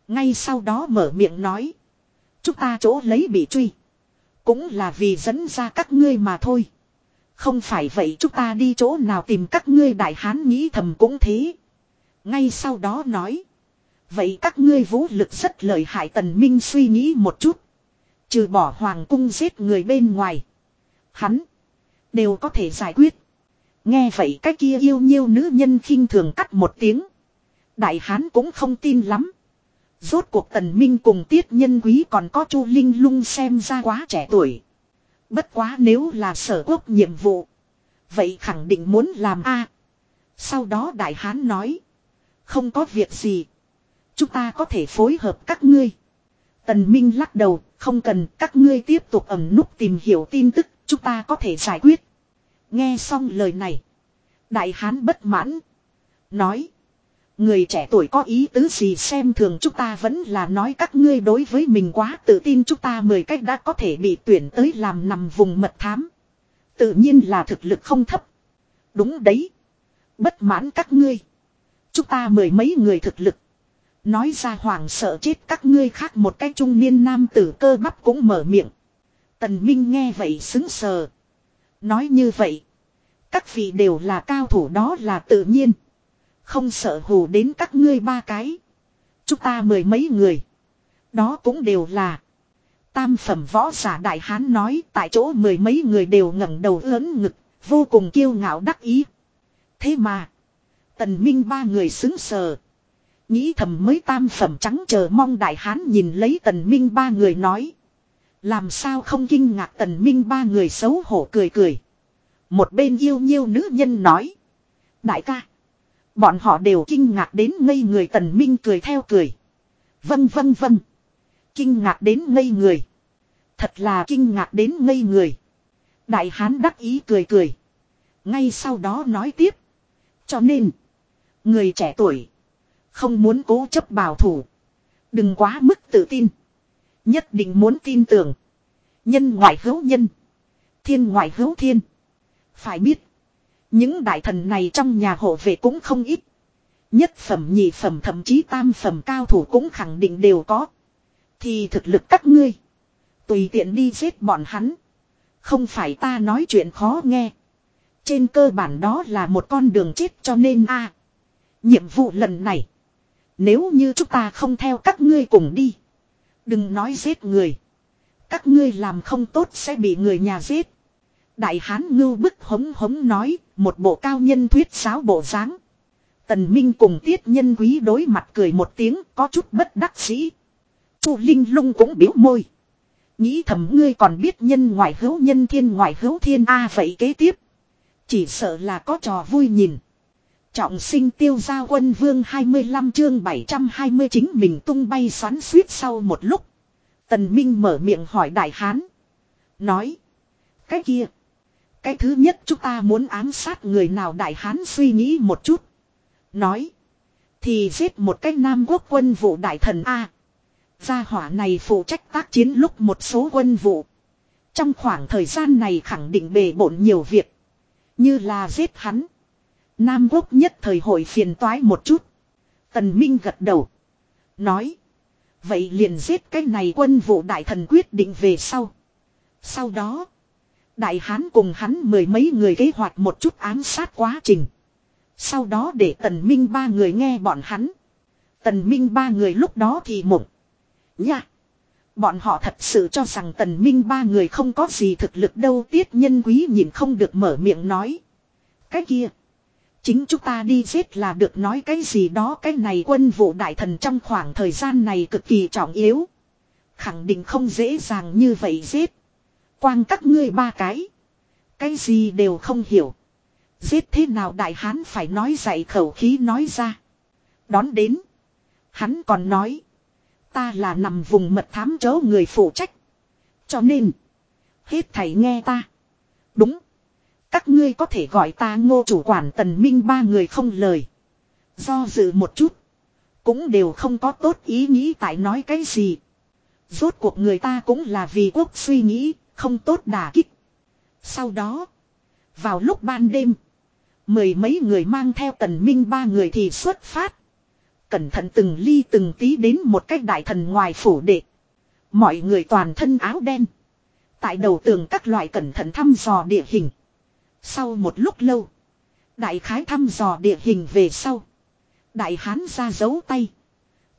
Ngay sau đó mở miệng nói. Chúng ta chỗ lấy bị truy. Cũng là vì dẫn ra các ngươi mà thôi. Không phải vậy chúng ta đi chỗ nào tìm các ngươi đại hán nghĩ thầm cũng thế. Ngay sau đó nói. Vậy các ngươi vũ lực rất lợi hại tần minh suy nghĩ một chút. Trừ bỏ hoàng cung giết người bên ngoài. Hắn. Đều có thể giải quyết. Nghe vậy cái kia yêu nhiêu nữ nhân khinh thường cắt một tiếng. Đại hán cũng không tin lắm. Rốt cuộc tần minh cùng tiết nhân quý còn có chu linh lung xem ra quá trẻ tuổi. Bất quá nếu là sở quốc nhiệm vụ. Vậy khẳng định muốn làm a. Sau đó đại hán nói. Không có việc gì. Chúng ta có thể phối hợp các ngươi. Tần Minh lắc đầu, không cần các ngươi tiếp tục ẩn núp tìm hiểu tin tức, chúng ta có thể giải quyết. Nghe xong lời này. Đại hán bất mãn. Nói. Người trẻ tuổi có ý tứ gì xem thường chúng ta vẫn là nói các ngươi đối với mình quá tự tin chúng ta mười cách đã có thể bị tuyển tới làm nằm vùng mật thám. Tự nhiên là thực lực không thấp. Đúng đấy. Bất mãn các ngươi. Chúng ta mười mấy người thực lực. Nói ra hoàng sợ chết các ngươi khác một cái trung niên nam tử cơ bắp cũng mở miệng. Tần Minh nghe vậy xứng sờ. Nói như vậy. Các vị đều là cao thủ đó là tự nhiên. Không sợ hù đến các ngươi ba cái. Chúng ta mười mấy người. Đó cũng đều là. Tam phẩm võ giả đại hán nói, tại chỗ mười mấy người đều ngẩng đầu lớn ngực. Vô cùng kiêu ngạo đắc ý. Thế mà. Tần Minh ba người xứng sờ. Nghĩ thầm mới tam phẩm trắng chờ mong đại hán nhìn lấy tần Minh ba người nói. Làm sao không kinh ngạc tần Minh ba người xấu hổ cười cười. Một bên yêu nhiêu nữ nhân nói. Đại ca. Bọn họ đều kinh ngạc đến ngây người tần minh cười theo cười. Vâng vâng vâng. Kinh ngạc đến ngây người. Thật là kinh ngạc đến ngây người. Đại hán đắc ý cười cười. Ngay sau đó nói tiếp. Cho nên. Người trẻ tuổi. Không muốn cố chấp bảo thủ. Đừng quá mức tự tin. Nhất định muốn tin tưởng. Nhân ngoại hữu nhân. Thiên ngoại hữu thiên. Phải biết. Những đại thần này trong nhà hộ vệ cũng không ít. Nhất phẩm nhị phẩm thậm chí tam phẩm cao thủ cũng khẳng định đều có. Thì thực lực các ngươi. Tùy tiện đi giết bọn hắn. Không phải ta nói chuyện khó nghe. Trên cơ bản đó là một con đường chết cho nên a Nhiệm vụ lần này. Nếu như chúng ta không theo các ngươi cùng đi. Đừng nói giết người. Các ngươi làm không tốt sẽ bị người nhà giết. Đại hán ngưu bức hống hống nói, một bộ cao nhân thuyết giáo bộ dáng. Tần Minh cùng tiết nhân quý đối mặt cười một tiếng, có chút bất đắc dĩ. Chu Linh lung cũng biểu môi. Nghĩ thầm ngươi còn biết nhân ngoại hữu nhân thiên ngoại hữu thiên A vậy kế tiếp. Chỉ sợ là có trò vui nhìn. Trọng sinh tiêu gia quân vương 25 chương 720 chính mình tung bay xoắn suýt sau một lúc. Tần Minh mở miệng hỏi đại hán. Nói. Cái kia. Cái thứ nhất chúng ta muốn ám sát người nào đại hán suy nghĩ một chút. Nói. Thì giết một cái nam quốc quân vụ đại thần A. Gia hỏa này phụ trách tác chiến lúc một số quân vụ. Trong khoảng thời gian này khẳng định bề bộn nhiều việc. Như là giết hắn. Nam quốc nhất thời hội phiền toái một chút. Tần Minh gật đầu. Nói. Vậy liền giết cái này quân vụ đại thần quyết định về sau. Sau đó. Đại hán cùng hắn mười mấy người kế hoạch một chút ám sát quá trình. Sau đó để tần minh ba người nghe bọn hắn. Tần minh ba người lúc đó thì mộng. Nha. Bọn họ thật sự cho rằng tần minh ba người không có gì thực lực đâu, tiết nhân quý nhìn không được mở miệng nói. Cái kia. Chính chúng ta đi giết là được nói cái gì đó, cái này quân vụ đại thần trong khoảng thời gian này cực kỳ trọng yếu. Khẳng định không dễ dàng như vậy giết. Quang các ngươi ba cái. Cái gì đều không hiểu. Giết thế nào đại hán phải nói dạy khẩu khí nói ra. Đón đến. Hắn còn nói. Ta là nằm vùng mật thám chớ người phụ trách. Cho nên. Hết thầy nghe ta. Đúng. Các ngươi có thể gọi ta ngô chủ quản tần minh ba người không lời. Do dự một chút. Cũng đều không có tốt ý nghĩ tại nói cái gì. Rốt cuộc người ta cũng là vì quốc suy nghĩ, không tốt đả kích. Sau đó. Vào lúc ban đêm. Mười mấy người mang theo tần minh ba người thì xuất phát. Cẩn thận từng ly từng tí đến một cách đại thần ngoài phủ đệ. Mọi người toàn thân áo đen. Tại đầu tường các loại cẩn thận thăm dò địa hình. Sau một lúc lâu. Đại khái thăm dò địa hình về sau. Đại hán ra dấu tay.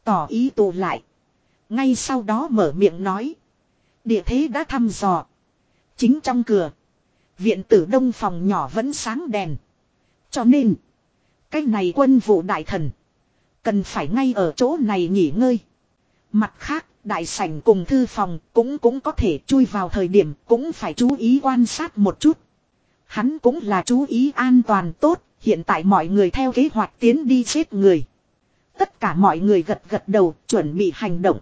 Tỏ ý tụ lại. Ngay sau đó mở miệng nói. Địa thế đã thăm dò. Chính trong cửa. Viện tử đông phòng nhỏ vẫn sáng đèn. Cho nên. Cái này quân vụ đại thần. Cần phải ngay ở chỗ này nghỉ ngơi. Mặt khác, đại sảnh cùng thư phòng cũng cũng có thể chui vào thời điểm cũng phải chú ý quan sát một chút. Hắn cũng là chú ý an toàn tốt, hiện tại mọi người theo kế hoạch tiến đi chết người. Tất cả mọi người gật gật đầu, chuẩn bị hành động.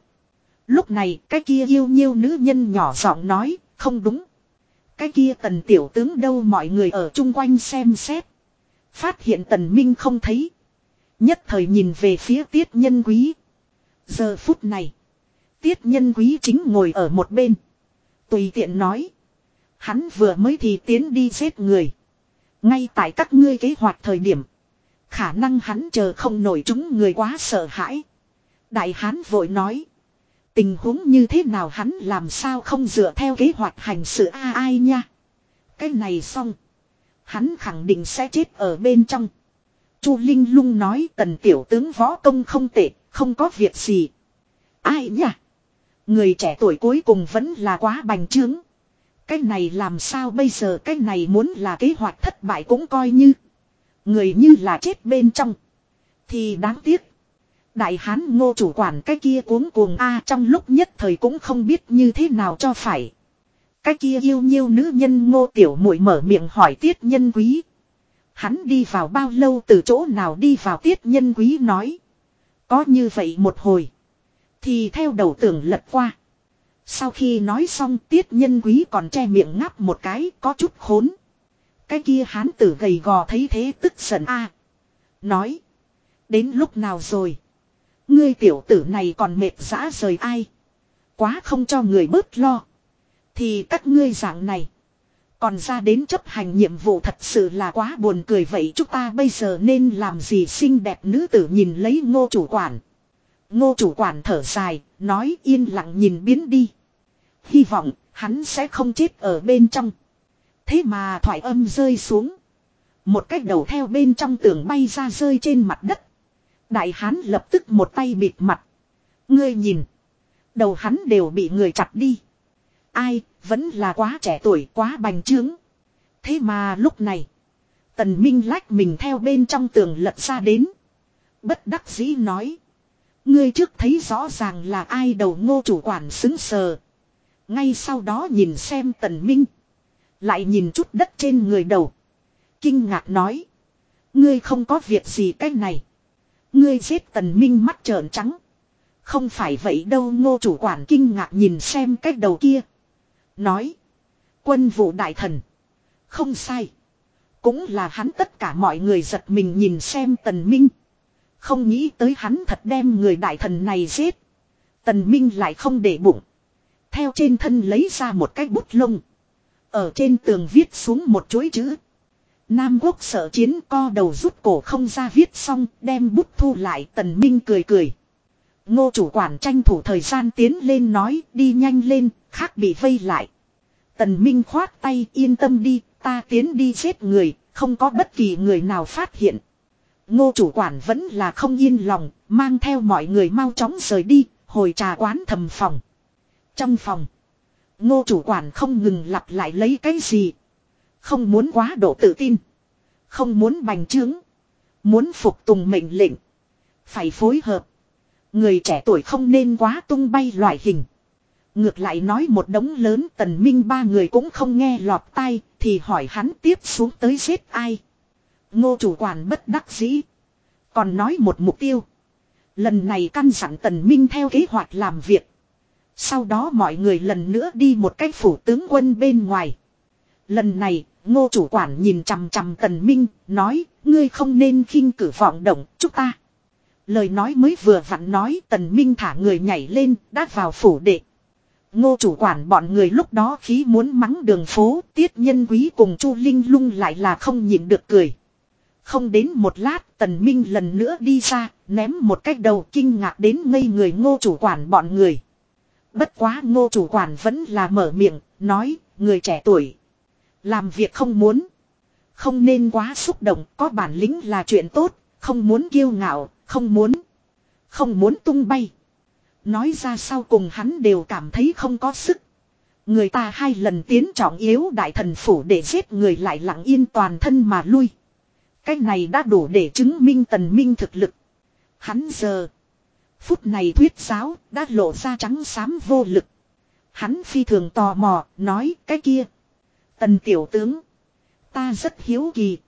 Lúc này, cái kia yêu nhiêu nữ nhân nhỏ giọng nói, không đúng. Cái kia tần tiểu tướng đâu mọi người ở chung quanh xem xét. Phát hiện tần minh không thấy. Nhất thời nhìn về phía tiết nhân quý. Giờ phút này. Tiết nhân quý chính ngồi ở một bên. Tùy tiện nói. Hắn vừa mới thì tiến đi giết người. Ngay tại các ngươi kế hoạch thời điểm. Khả năng hắn chờ không nổi chúng người quá sợ hãi. Đại hán vội nói. Tình huống như thế nào hắn làm sao không dựa theo kế hoạch hành sự a ai nha. Cái này xong. Hắn khẳng định sẽ chết ở bên trong. Chu Linh lung nói tần tiểu tướng võ công không tệ, không có việc gì. Ai nha? Người trẻ tuổi cuối cùng vẫn là quá bành trướng. Cái này làm sao bây giờ cái này muốn là kế hoạch thất bại cũng coi như. Người như là chết bên trong. Thì đáng tiếc. Đại hán ngô chủ quản cái kia cuống cuồng A trong lúc nhất thời cũng không biết như thế nào cho phải. Cái kia yêu nhiêu nữ nhân ngô tiểu muội mở miệng hỏi tiết nhân quý. Hắn đi vào bao lâu từ chỗ nào đi vào tiết nhân quý nói. Có như vậy một hồi. Thì theo đầu tưởng lật qua. Sau khi nói xong tiết nhân quý còn che miệng ngáp một cái có chút khốn. Cái kia hán tử gầy gò thấy thế tức giận a Nói. Đến lúc nào rồi. Ngươi tiểu tử này còn mệt dã rời ai. Quá không cho người bớt lo. Thì các ngươi dạng này. Còn ra đến chấp hành nhiệm vụ thật sự là quá buồn cười vậy chúng ta bây giờ nên làm gì xinh đẹp nữ tử nhìn lấy ngô chủ quản. Ngô chủ quản thở dài, nói yên lặng nhìn biến đi. hy vọng hắn sẽ không chết ở bên trong. Thế mà thoại âm rơi xuống. Một cách đầu theo bên trong tường bay ra rơi trên mặt đất. Đại hán lập tức một tay bịt mặt. Ngươi nhìn. Đầu hắn đều bị người chặt đi. Ai, vẫn là quá trẻ tuổi quá bành trướng. Thế mà lúc này. Tần Minh lách mình theo bên trong tường lật ra đến. Bất đắc dĩ nói. Ngươi trước thấy rõ ràng là ai đầu ngô chủ quản xứng sờ. Ngay sau đó nhìn xem tần minh. Lại nhìn chút đất trên người đầu. Kinh ngạc nói. Ngươi không có việc gì cách này. Ngươi giết tần minh mắt trợn trắng. Không phải vậy đâu, ngô chủ quản kinh ngạc nhìn xem cách đầu kia. Nói. Quân vụ đại thần. Không sai. Cũng là hắn tất cả mọi người giật mình nhìn xem tần minh. Không nghĩ tới hắn thật đem người đại thần này giết. Tần minh lại không để bụng. Theo trên thân lấy ra một cái bút lông. Ở trên tường viết xuống một chuỗi chữ. Nam quốc sợ chiến co đầu rút cổ không ra viết xong đem bút thu lại tần minh cười cười. Ngô chủ quản tranh thủ thời gian tiến lên nói đi nhanh lên, khác bị vây lại. Tần Minh khoát tay yên tâm đi, ta tiến đi giết người, không có bất kỳ người nào phát hiện. Ngô chủ quản vẫn là không yên lòng, mang theo mọi người mau chóng rời đi, hồi trà quán thầm phòng. Trong phòng, ngô chủ quản không ngừng lặp lại lấy cái gì. Không muốn quá độ tự tin. Không muốn bành trướng. Muốn phục tùng mệnh lệnh. Phải phối hợp. Người trẻ tuổi không nên quá tung bay loại hình. Ngược lại nói một đống lớn tần minh ba người cũng không nghe lọt tai, thì hỏi hắn tiếp xuống tới giết ai. Ngô chủ quản bất đắc dĩ. Còn nói một mục tiêu. Lần này căn dặn tần minh theo kế hoạch làm việc. Sau đó mọi người lần nữa đi một cách phủ tướng quân bên ngoài. Lần này, ngô chủ quản nhìn chằm chằm tần minh, nói, ngươi không nên khinh cử vọng động, chúng ta. Lời nói mới vừa vặn nói tần minh thả người nhảy lên, đát vào phủ đệ. Ngô chủ quản bọn người lúc đó khí muốn mắng đường phố, tiết nhân quý cùng chu Linh lung lại là không nhịn được cười. Không đến một lát tần minh lần nữa đi ra, ném một cách đầu kinh ngạc đến ngây người ngô chủ quản bọn người. Bất quá ngô chủ quản vẫn là mở miệng, nói, người trẻ tuổi. Làm việc không muốn. Không nên quá xúc động, có bản lĩnh là chuyện tốt, không muốn kiêu ngạo, không muốn. Không muốn tung bay. Nói ra sau cùng hắn đều cảm thấy không có sức. Người ta hai lần tiến trọng yếu đại thần phủ để giết người lại lặng yên toàn thân mà lui. Cái này đã đủ để chứng minh tần minh thực lực. Hắn giờ. Phút này thuyết giáo đã lộ ra trắng xám vô lực. Hắn phi thường tò mò nói cái kia. Tần tiểu tướng. Ta rất hiếu kỳ.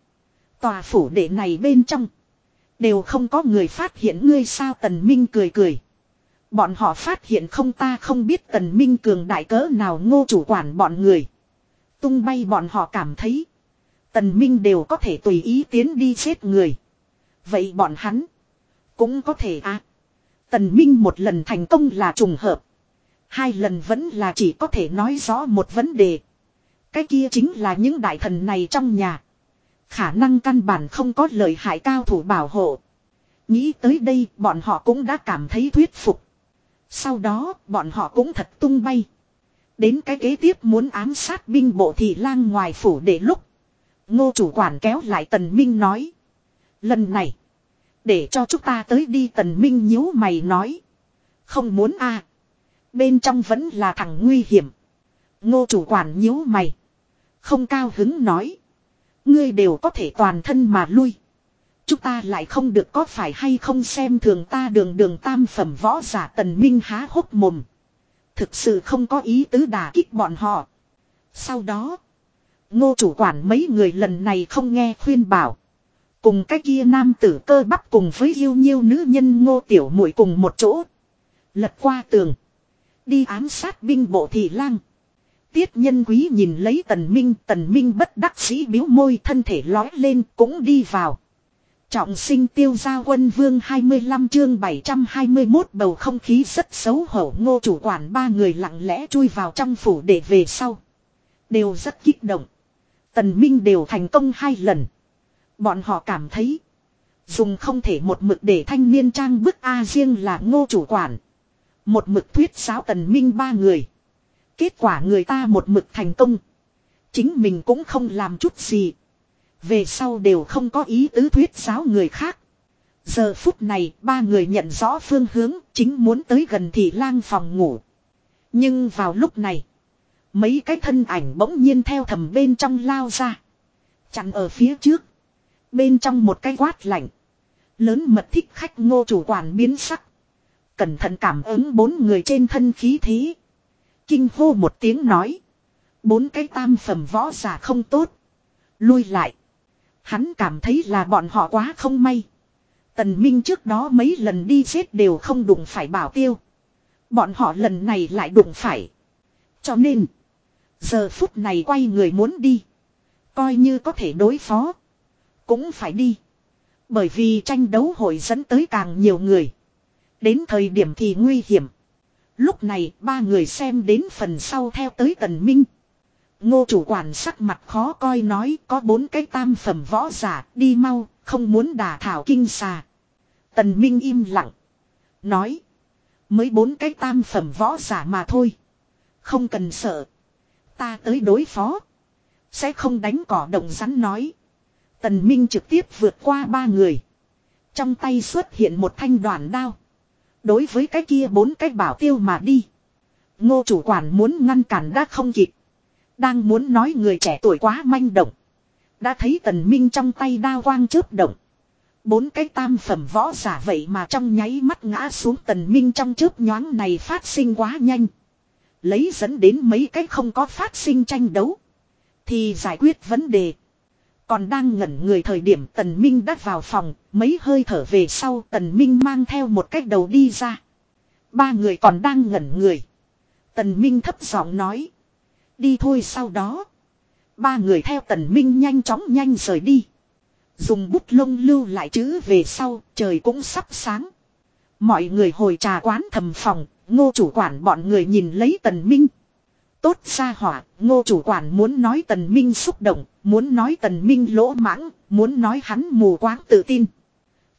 Tòa phủ đệ này bên trong. Đều không có người phát hiện ngươi sao tần minh cười cười. Bọn họ phát hiện không ta không biết tần minh cường đại cỡ nào ngô chủ quản bọn người. Tung bay bọn họ cảm thấy. Tần minh đều có thể tùy ý tiến đi chết người. Vậy bọn hắn. Cũng có thể à. Tần minh một lần thành công là trùng hợp. Hai lần vẫn là chỉ có thể nói rõ một vấn đề. Cái kia chính là những đại thần này trong nhà. Khả năng căn bản không có lợi hại cao thủ bảo hộ. Nghĩ tới đây, bọn họ cũng đã cảm thấy thuyết phục. Sau đó, bọn họ cũng thật tung bay. Đến cái kế tiếp muốn ám sát binh bộ thị lang ngoài phủ để lúc. Ngô chủ quản kéo lại tần minh nói. Lần này. Để cho chúng ta tới đi tần minh nhíu mày nói. Không muốn a Bên trong vẫn là thằng nguy hiểm. Ngô chủ quản nhíu mày. Không cao hứng nói. Ngươi đều có thể toàn thân mà lui. Chúng ta lại không được có phải hay không xem thường ta đường đường tam phẩm võ giả tần minh há hốc mồm. Thực sự không có ý tứ đả kích bọn họ. Sau đó. Ngô chủ quản mấy người lần này không nghe khuyên bảo. Cùng cái kia nam tử cơ bắp cùng với yêu nhiêu nữ nhân ngô tiểu muội cùng một chỗ. Lật qua tường. Đi ám sát binh bộ thị lang. Tiết nhân quý nhìn lấy tần minh, tần minh bất đắc sĩ biếu môi thân thể lói lên cũng đi vào. Trọng sinh tiêu gia quân vương 25 chương 721 bầu không khí rất xấu hổ ngô chủ quản ba người lặng lẽ chui vào trong phủ để về sau. Đều rất kích động. Tần Minh đều thành công hai lần. Bọn họ cảm thấy. Dùng không thể một mực để thanh niên trang bức A riêng là ngô chủ quản. Một mực thuyết giáo tần Minh ba người. Kết quả người ta một mực thành công. Chính mình cũng không làm chút gì. Về sau đều không có ý tứ thuyết giáo người khác. Giờ phút này, ba người nhận rõ phương hướng, chính muốn tới gần thị lang phòng ngủ. Nhưng vào lúc này. Mấy cái thân ảnh bỗng nhiên theo thầm bên trong lao ra. Chặn ở phía trước. Bên trong một cái quát lạnh. Lớn mật thích khách ngô chủ quản biến sắc. Cẩn thận cảm ứng bốn người trên thân khí thế. Kinh hô một tiếng nói. Bốn cái tam phẩm võ giả không tốt. Lui lại. Hắn cảm thấy là bọn họ quá không may. Tần Minh trước đó mấy lần đi giết đều không đụng phải bảo tiêu. Bọn họ lần này lại đụng phải. Cho nên. Giờ phút này quay người muốn đi. Coi như có thể đối phó. Cũng phải đi. Bởi vì tranh đấu hội dẫn tới càng nhiều người. Đến thời điểm thì nguy hiểm. Lúc này ba người xem đến phần sau theo tới tần minh. Ngô chủ quản sắc mặt khó coi nói có bốn cái tam phẩm võ giả đi mau, không muốn đả thảo kinh xà. Tần Minh im lặng. Nói. Mới bốn cái tam phẩm võ giả mà thôi. Không cần sợ. Ta tới đối phó. Sẽ không đánh cỏ động rắn nói. Tần Minh trực tiếp vượt qua ba người. Trong tay xuất hiện một thanh đoàn đao. Đối với cái kia bốn cái bảo tiêu mà đi. Ngô chủ quản muốn ngăn cản đã không kịp. Đang muốn nói người trẻ tuổi quá manh động. Đã thấy tần minh trong tay đao quang chớp động. Bốn cái tam phẩm võ giả vậy mà trong nháy mắt ngã xuống tần minh trong chớp nhoáng này phát sinh quá nhanh. Lấy dẫn đến mấy cái không có phát sinh tranh đấu. Thì giải quyết vấn đề. Còn đang ngẩn người thời điểm tần minh đắt vào phòng, mấy hơi thở về sau tần minh mang theo một cách đầu đi ra. Ba người còn đang ngẩn người. Tần minh thấp giọng nói. Đi thôi sau đó. Ba người theo tần minh nhanh chóng nhanh rời đi. Dùng bút lông lưu lại chữ về sau, trời cũng sắp sáng. Mọi người hồi trà quán thầm phòng, ngô chủ quản bọn người nhìn lấy tần minh. Tốt xa hỏa, ngô chủ quản muốn nói tần minh xúc động, muốn nói tần minh lỗ mãng, muốn nói hắn mù quáng tự tin.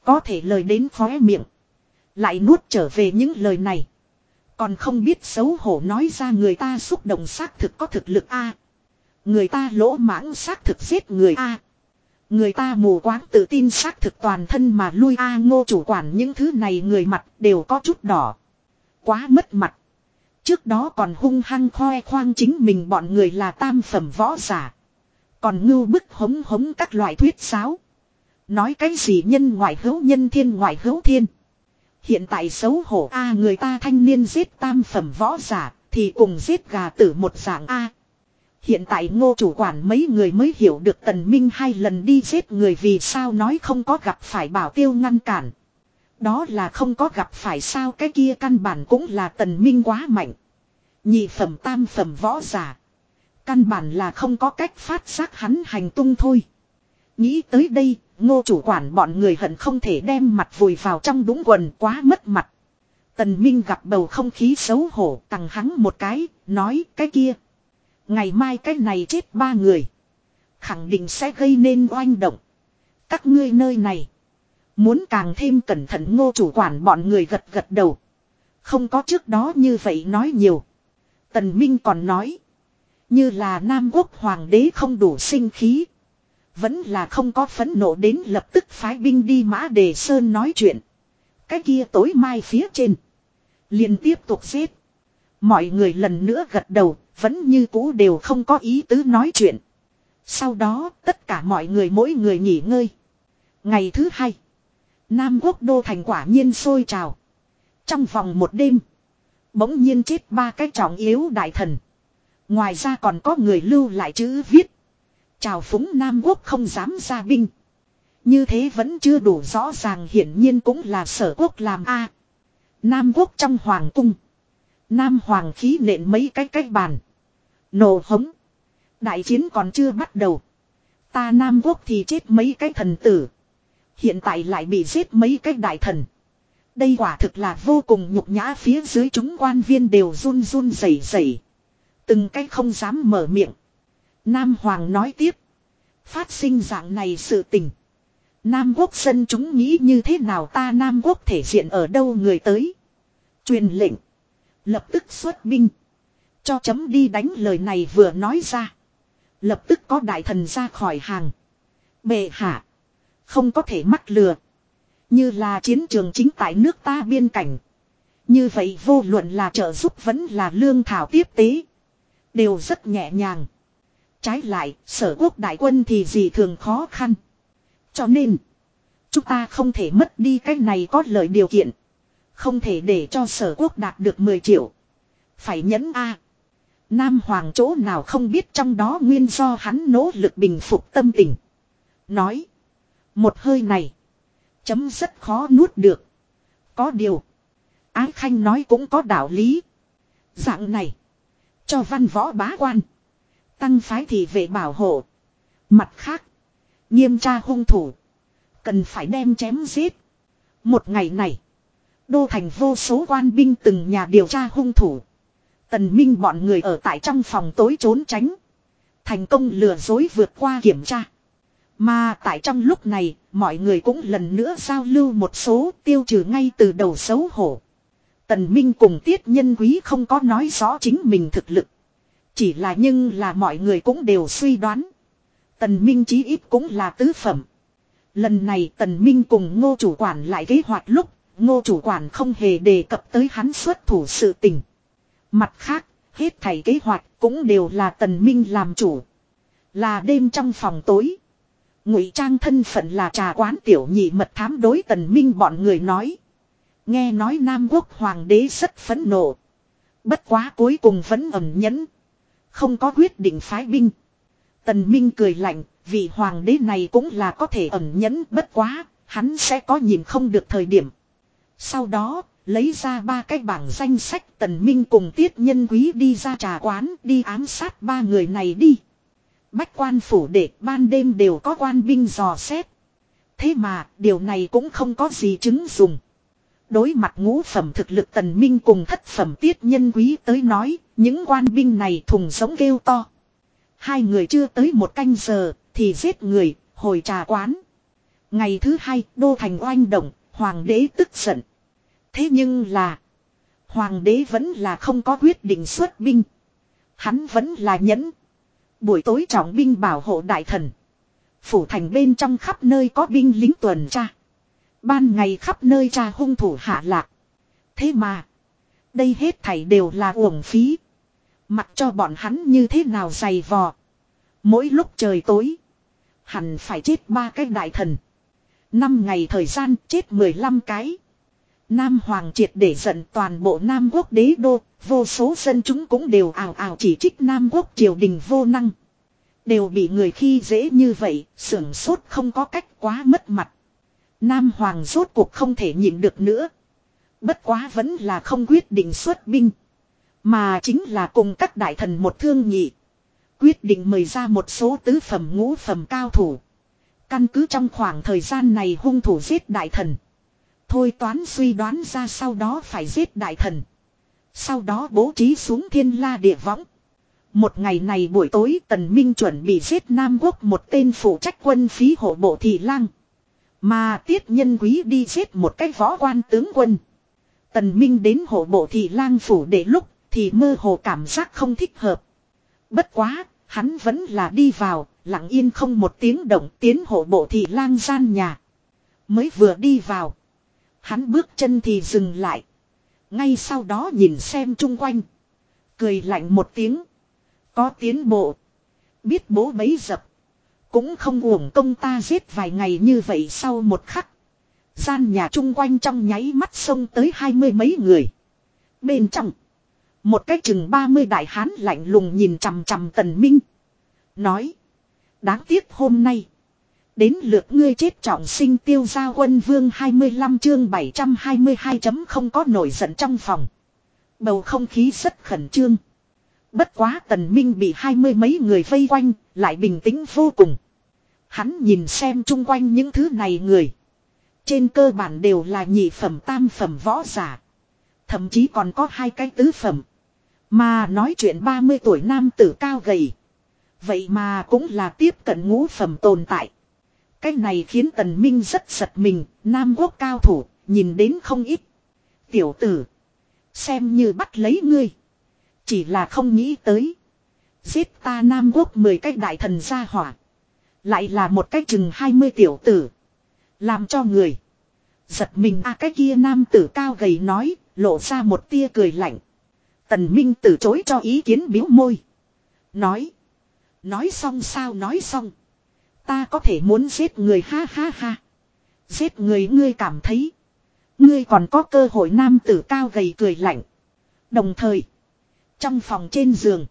Có thể lời đến khóe miệng. Lại nuốt trở về những lời này. Còn không biết xấu hổ nói ra người ta xúc động xác thực có thực lực A. Người ta lỗ mãng xác thực giết người A. Người ta mù quáng tự tin xác thực toàn thân mà lui A ngô chủ quản những thứ này người mặt đều có chút đỏ. Quá mất mặt. Trước đó còn hung hăng khoe khoang chính mình bọn người là tam phẩm võ giả. Còn ngưu bức hống hống các loại thuyết giáo. Nói cái gì nhân ngoại hữu nhân thiên ngoại hữu thiên. Hiện tại xấu hổ A, người ta thanh niên giết tam phẩm võ giả, thì cùng giết gà tử một dạng A. Hiện tại ngô chủ quản mấy người mới hiểu được tần minh hai lần đi giết người vì sao nói không có gặp phải bảo tiêu ngăn cản. Đó là không có gặp phải sao cái kia căn bản cũng là tần minh quá mạnh. Nhị phẩm tam phẩm võ giả. Căn bản là không có cách phát giác hắn hành tung thôi. Nghĩ tới đây, ngô chủ quản bọn người hận không thể đem mặt vùi vào trong đúng quần quá mất mặt. Tần Minh gặp bầu không khí xấu hổ tặng hắn một cái, nói cái kia. Ngày mai cái này chết ba người. Khẳng định sẽ gây nên oanh động. Các ngươi nơi này. Muốn càng thêm cẩn thận ngô chủ quản bọn người gật gật đầu. Không có trước đó như vậy nói nhiều. Tần Minh còn nói. Như là Nam Quốc Hoàng đế không đủ sinh khí. Vẫn là không có phấn nộ đến lập tức phái binh đi mã đề sơn nói chuyện. Cái kia tối mai phía trên. liền tiếp tục giết. Mọi người lần nữa gật đầu, vẫn như cũ đều không có ý tứ nói chuyện. Sau đó, tất cả mọi người mỗi người nghỉ ngơi. Ngày thứ hai, Nam Quốc Đô thành quả nhiên sôi trào. Trong vòng một đêm, bỗng nhiên chết ba cái trọng yếu đại thần. Ngoài ra còn có người lưu lại chữ viết. Chào phúng Nam Quốc không dám ra binh. Như thế vẫn chưa đủ rõ ràng hiển nhiên cũng là sở quốc làm a. Nam Quốc trong hoàng cung. Nam hoàng khí nện mấy cái cách bàn. Nổ hống. Đại chiến còn chưa bắt đầu. Ta Nam Quốc thì chết mấy cái thần tử. Hiện tại lại bị giết mấy cái đại thần. Đây quả thực là vô cùng nhục nhã phía dưới chúng quan viên đều run run rẩy rẩy. Từng cái không dám mở miệng. Nam Hoàng nói tiếp. Phát sinh dạng này sự tình. Nam quốc dân chúng nghĩ như thế nào ta Nam quốc thể diện ở đâu người tới. Truyền lệnh. Lập tức xuất binh. Cho chấm đi đánh lời này vừa nói ra. Lập tức có đại thần ra khỏi hàng. Bệ hạ. Không có thể mắc lừa. Như là chiến trường chính tại nước ta biên cảnh. Như vậy vô luận là trợ giúp vẫn là lương thảo tiếp tế. Đều rất nhẹ nhàng. Trái lại, sở quốc đại quân thì gì thường khó khăn. Cho nên, chúng ta không thể mất đi cái này có lợi điều kiện. Không thể để cho sở quốc đạt được 10 triệu. Phải nhấn A. Nam Hoàng chỗ nào không biết trong đó nguyên do hắn nỗ lực bình phục tâm tình. Nói. Một hơi này. Chấm rất khó nuốt được. Có điều. Ái Khanh nói cũng có đạo lý. Dạng này. Cho văn võ bá quan. Tăng phái thì về bảo hộ. Mặt khác. Nghiêm tra hung thủ. Cần phải đem chém giết. Một ngày này. Đô thành vô số quan binh từng nhà điều tra hung thủ. Tần Minh bọn người ở tại trong phòng tối trốn tránh. Thành công lừa dối vượt qua kiểm tra. Mà tại trong lúc này, mọi người cũng lần nữa giao lưu một số tiêu trừ ngay từ đầu xấu hổ. Tần Minh cùng tiết nhân quý không có nói rõ chính mình thực lực. Chỉ là nhưng là mọi người cũng đều suy đoán. Tần Minh chí ít cũng là tứ phẩm. Lần này Tần Minh cùng ngô chủ quản lại kế hoạch lúc, ngô chủ quản không hề đề cập tới hắn xuất thủ sự tình. Mặt khác, hết thảy kế hoạch cũng đều là Tần Minh làm chủ. Là đêm trong phòng tối. Ngụy trang thân phận là trà quán tiểu nhị mật thám đối Tần Minh bọn người nói. Nghe nói Nam Quốc Hoàng đế rất phẫn nộ. Bất quá cuối cùng vẫn ẩn nhẫn. Không có quyết định phái binh. Tần Minh cười lạnh, vị hoàng đế này cũng là có thể ẩn nhẫn bất quá, hắn sẽ có nhìn không được thời điểm. Sau đó, lấy ra ba cái bảng danh sách Tần Minh cùng Tiết Nhân Quý đi ra trà quán đi ám sát ba người này đi. Bách quan phủ để ban đêm đều có quan binh dò xét. Thế mà, điều này cũng không có gì chứng dùng. Đối mặt ngũ phẩm thực lực tần minh cùng thất phẩm tiết nhân quý tới nói, những quan binh này thùng giống kêu to. Hai người chưa tới một canh giờ, thì giết người, hồi trà quán. Ngày thứ hai, đô thành oanh động, hoàng đế tức giận. Thế nhưng là, hoàng đế vẫn là không có quyết định xuất binh. Hắn vẫn là nhẫn. Buổi tối trọng binh bảo hộ đại thần. Phủ thành bên trong khắp nơi có binh lính tuần tra. Ban ngày khắp nơi tra hung thủ hạ lạc. Thế mà. Đây hết thảy đều là uổng phí. Mặc cho bọn hắn như thế nào dày vò. Mỗi lúc trời tối. Hẳn phải chết ba cái đại thần. Năm ngày thời gian chết 15 cái. Nam Hoàng triệt để giận toàn bộ Nam quốc đế đô. Vô số dân chúng cũng đều ảo ảo chỉ trích Nam quốc triều đình vô năng. Đều bị người khi dễ như vậy, sưởng sốt không có cách quá mất mặt. Nam Hoàng rốt cuộc không thể nhịn được nữa. Bất quá vẫn là không quyết định xuất binh. Mà chính là cùng các đại thần một thương nhị. Quyết định mời ra một số tứ phẩm ngũ phẩm cao thủ. Căn cứ trong khoảng thời gian này hung thủ giết đại thần. Thôi toán suy đoán ra sau đó phải giết đại thần. Sau đó bố trí xuống thiên la địa võng. Một ngày này buổi tối tần minh chuẩn bị giết Nam Quốc một tên phụ trách quân phí hộ bộ thị lang. Mà tiết nhân quý đi giết một cái võ quan tướng quân. Tần Minh đến hộ bộ thị lang phủ để lúc thì mơ hồ cảm giác không thích hợp. Bất quá, hắn vẫn là đi vào, lặng yên không một tiếng động tiến hộ bộ thị lang gian nhà. Mới vừa đi vào. Hắn bước chân thì dừng lại. Ngay sau đó nhìn xem chung quanh. Cười lạnh một tiếng. Có tiến bộ. Biết bố bấy dập. Cũng không uổng công ta giết vài ngày như vậy sau một khắc. Gian nhà chung quanh trong nháy mắt xông tới hai mươi mấy người. Bên trong. Một cái chừng ba mươi đại hán lạnh lùng nhìn chằm chằm tần minh. Nói. Đáng tiếc hôm nay. Đến lượt ngươi chết trọng sinh tiêu gia quân vương 25 chương 722 chấm không có nổi giận trong phòng. Bầu không khí rất khẩn trương. Bất quá tần minh bị hai mươi mấy người vây quanh, lại bình tĩnh vô cùng. Hắn nhìn xem chung quanh những thứ này người. Trên cơ bản đều là nhị phẩm tam phẩm võ giả. Thậm chí còn có hai cái tứ phẩm. Mà nói chuyện 30 tuổi nam tử cao gầy. Vậy mà cũng là tiếp cận ngũ phẩm tồn tại. Cái này khiến tần minh rất giật mình, nam quốc cao thủ, nhìn đến không ít. Tiểu tử. Xem như bắt lấy ngươi. Chỉ là không nghĩ tới. Giết ta Nam Quốc 10 cái đại thần gia hỏa. Lại là một cái chừng 20 tiểu tử. Làm cho người. Giật mình a cái kia nam tử cao gầy nói, lộ ra một tia cười lạnh. Tần Minh từ chối cho ý kiến biếu môi. Nói. Nói xong sao nói xong. Ta có thể muốn giết người ha ha ha. Giết người ngươi cảm thấy. Ngươi còn có cơ hội nam tử cao gầy cười lạnh. Đồng thời. Trong phòng trên giường.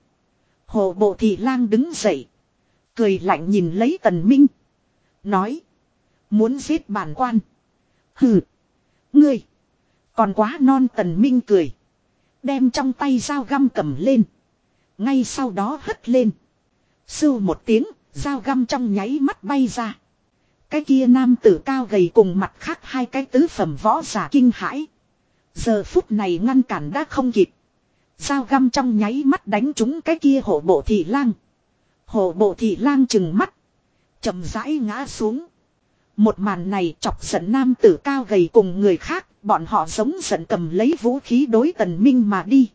Hồ bộ thị lang đứng dậy. Cười lạnh nhìn lấy tần minh. Nói. Muốn giết bản quan. Hừ. Ngươi. Còn quá non tần minh cười. Đem trong tay dao găm cầm lên. Ngay sau đó hất lên. Sưu một tiếng, dao găm trong nháy mắt bay ra. Cái kia nam tử cao gầy cùng mặt khác hai cái tứ phẩm võ giả kinh hãi. Giờ phút này ngăn cản đã không kịp. Dao găm trong nháy mắt đánh trúng cái kia hổ bộ thị lang. Hổ bộ thị lang chừng mắt. chậm rãi ngã xuống. Một màn này chọc giận nam tử cao gầy cùng người khác. Bọn họ giống giận cầm lấy vũ khí đối tần minh mà đi.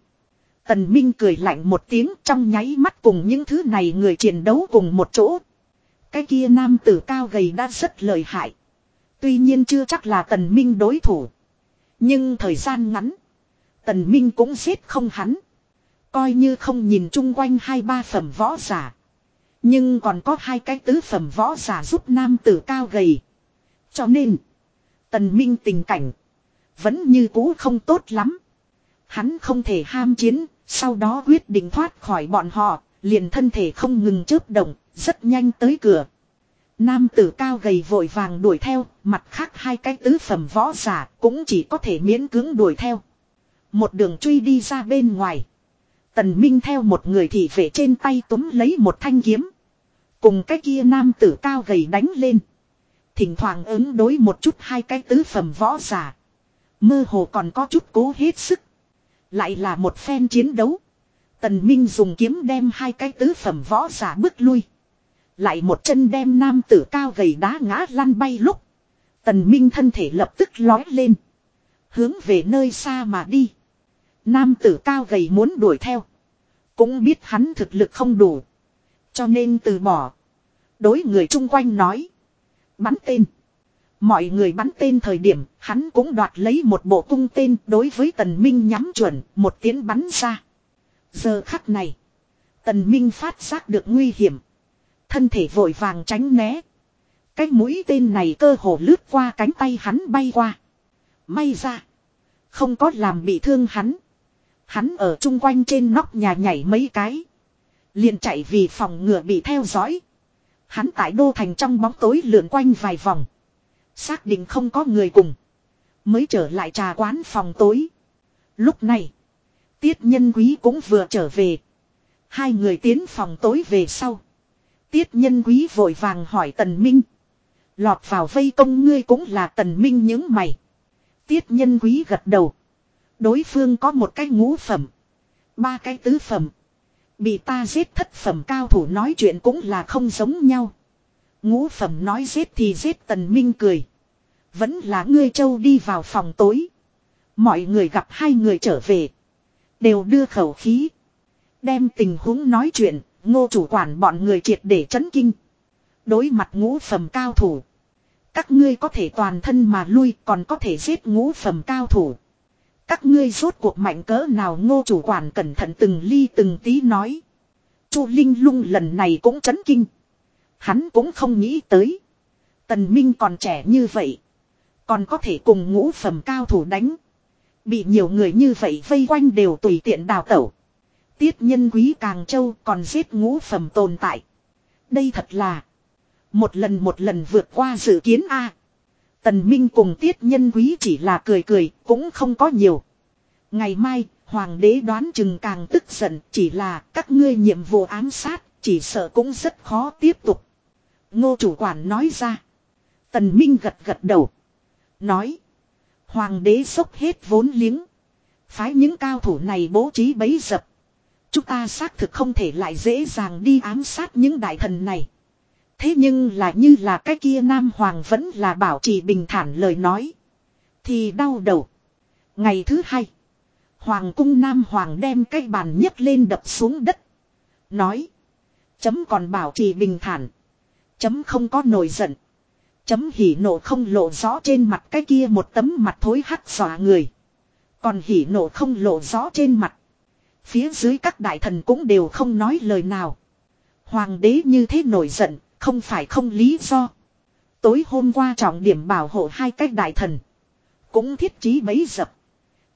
Tần minh cười lạnh một tiếng trong nháy mắt cùng những thứ này người chiến đấu cùng một chỗ. Cái kia nam tử cao gầy đã rất lợi hại. Tuy nhiên chưa chắc là tần minh đối thủ. Nhưng thời gian ngắn. Tần minh cũng giết không hắn. Coi như không nhìn chung quanh hai ba phẩm võ giả. Nhưng còn có hai cái tứ phẩm võ giả giúp nam tử cao gầy. Cho nên. Tần minh tình cảnh. Vẫn như cũ không tốt lắm. Hắn không thể ham chiến. Sau đó quyết định thoát khỏi bọn họ. Liền thân thể không ngừng chớp động. Rất nhanh tới cửa. Nam tử cao gầy vội vàng đuổi theo. Mặt khác hai cái tứ phẩm võ giả cũng chỉ có thể miễn cưỡng đuổi theo. Một đường truy đi ra bên ngoài. Tần Minh theo một người thị vệ trên tay túm lấy một thanh kiếm. Cùng cái kia nam tử cao gầy đánh lên. Thỉnh thoảng ứng đối một chút hai cái tứ phẩm võ giả. Mơ hồ còn có chút cố hết sức. Lại là một phen chiến đấu. Tần Minh dùng kiếm đem hai cái tứ phẩm võ giả bước lui. Lại một chân đem nam tử cao gầy đá ngã lăn bay lúc. Tần Minh thân thể lập tức lói lên. Hướng về nơi xa mà đi. Nam tử cao gầy muốn đuổi theo. Cũng biết hắn thực lực không đủ. Cho nên từ bỏ. Đối người chung quanh nói. Bắn tên. Mọi người bắn tên thời điểm, hắn cũng đoạt lấy một bộ cung tên đối với tần minh nhắm chuẩn, một tiếng bắn ra. Giờ khắc này, tần minh phát giác được nguy hiểm. Thân thể vội vàng tránh né. Cái mũi tên này cơ hồ lướt qua cánh tay hắn bay qua. May ra, không có làm bị thương hắn. Hắn ở chung quanh trên nóc nhà nhảy mấy cái. liền chạy vì phòng ngừa bị theo dõi. Hắn tại đô thành trong bóng tối lượn quanh vài vòng. Xác định không có người cùng. Mới trở lại trà quán phòng tối. Lúc này. Tiết nhân quý cũng vừa trở về. Hai người tiến phòng tối về sau. Tiết nhân quý vội vàng hỏi tần minh. Lọt vào vây công ngươi cũng là tần minh những mày. Tiết nhân quý gật đầu. Đối phương có một cái ngũ phẩm. Ba cái tứ phẩm. Bị ta giết thất phẩm cao thủ nói chuyện cũng là không giống nhau. Ngũ phẩm nói giết thì giết tần minh cười. Vẫn là ngươi châu đi vào phòng tối. Mọi người gặp hai người trở về. Đều đưa khẩu khí. Đem tình huống nói chuyện, ngô chủ quản bọn người triệt để chấn kinh. Đối mặt ngũ phẩm cao thủ. Các ngươi có thể toàn thân mà lui còn có thể giết ngũ phẩm cao thủ. Các ngươi rốt cuộc mạnh cỡ nào ngô chủ quản cẩn thận từng ly từng tí nói. Chu Linh lung lần này cũng chấn kinh. Hắn cũng không nghĩ tới. Tần Minh còn trẻ như vậy. Còn có thể cùng ngũ phẩm cao thủ đánh. Bị nhiều người như vậy vây quanh đều tùy tiện đào tẩu. Tiết nhân quý Càng Châu còn giết ngũ phẩm tồn tại. Đây thật là. Một lần một lần vượt qua dự kiến A. Tần Minh cùng tiết nhân quý chỉ là cười cười, cũng không có nhiều. Ngày mai, hoàng đế đoán chừng càng tức giận, chỉ là các ngươi nhiệm vụ ám sát, chỉ sợ cũng rất khó tiếp tục. Ngô chủ quản nói ra. Tần Minh gật gật đầu. Nói. Hoàng đế sốc hết vốn liếng. Phái những cao thủ này bố trí bấy dập. Chúng ta xác thực không thể lại dễ dàng đi ám sát những đại thần này. Thế nhưng là như là cái kia Nam Hoàng vẫn là bảo trì bình thản lời nói. Thì đau đầu. Ngày thứ hai. Hoàng cung Nam Hoàng đem cái bàn nhấc lên đập xuống đất. Nói. Chấm còn bảo trì bình thản. Chấm không có nổi giận. Chấm hỉ nộ không lộ rõ trên mặt cái kia một tấm mặt thối hắt xòa người. Còn hỉ nộ không lộ rõ trên mặt. Phía dưới các đại thần cũng đều không nói lời nào. Hoàng đế như thế nổi giận, không phải không lý do. Tối hôm qua trọng điểm bảo hộ hai cách đại thần. Cũng thiết trí bấy dập.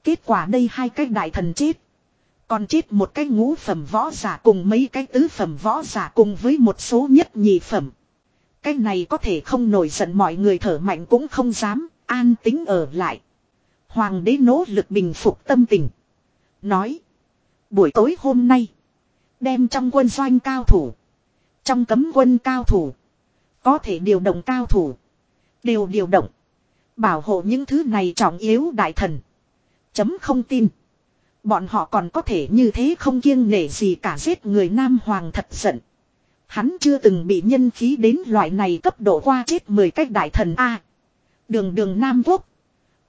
Kết quả đây hai cái đại thần chết. Còn chết một cái ngũ phẩm võ giả cùng mấy cái tứ phẩm võ giả cùng với một số nhất nhị phẩm. Cái này có thể không nổi giận mọi người thở mạnh cũng không dám, an tính ở lại. Hoàng đế nỗ lực bình phục tâm tình. Nói. Buổi tối hôm nay. Đem trong quân doanh cao thủ. Trong cấm quân cao thủ. Có thể điều động cao thủ. Đều điều động. Bảo hộ những thứ này trọng yếu đại thần. Chấm không tin. Bọn họ còn có thể như thế không kiêng nể gì cả giết người Nam Hoàng thật giận. Hắn chưa từng bị nhân khí đến loại này cấp độ qua chết 10 cách đại thần A. đường đường Nam Quốc.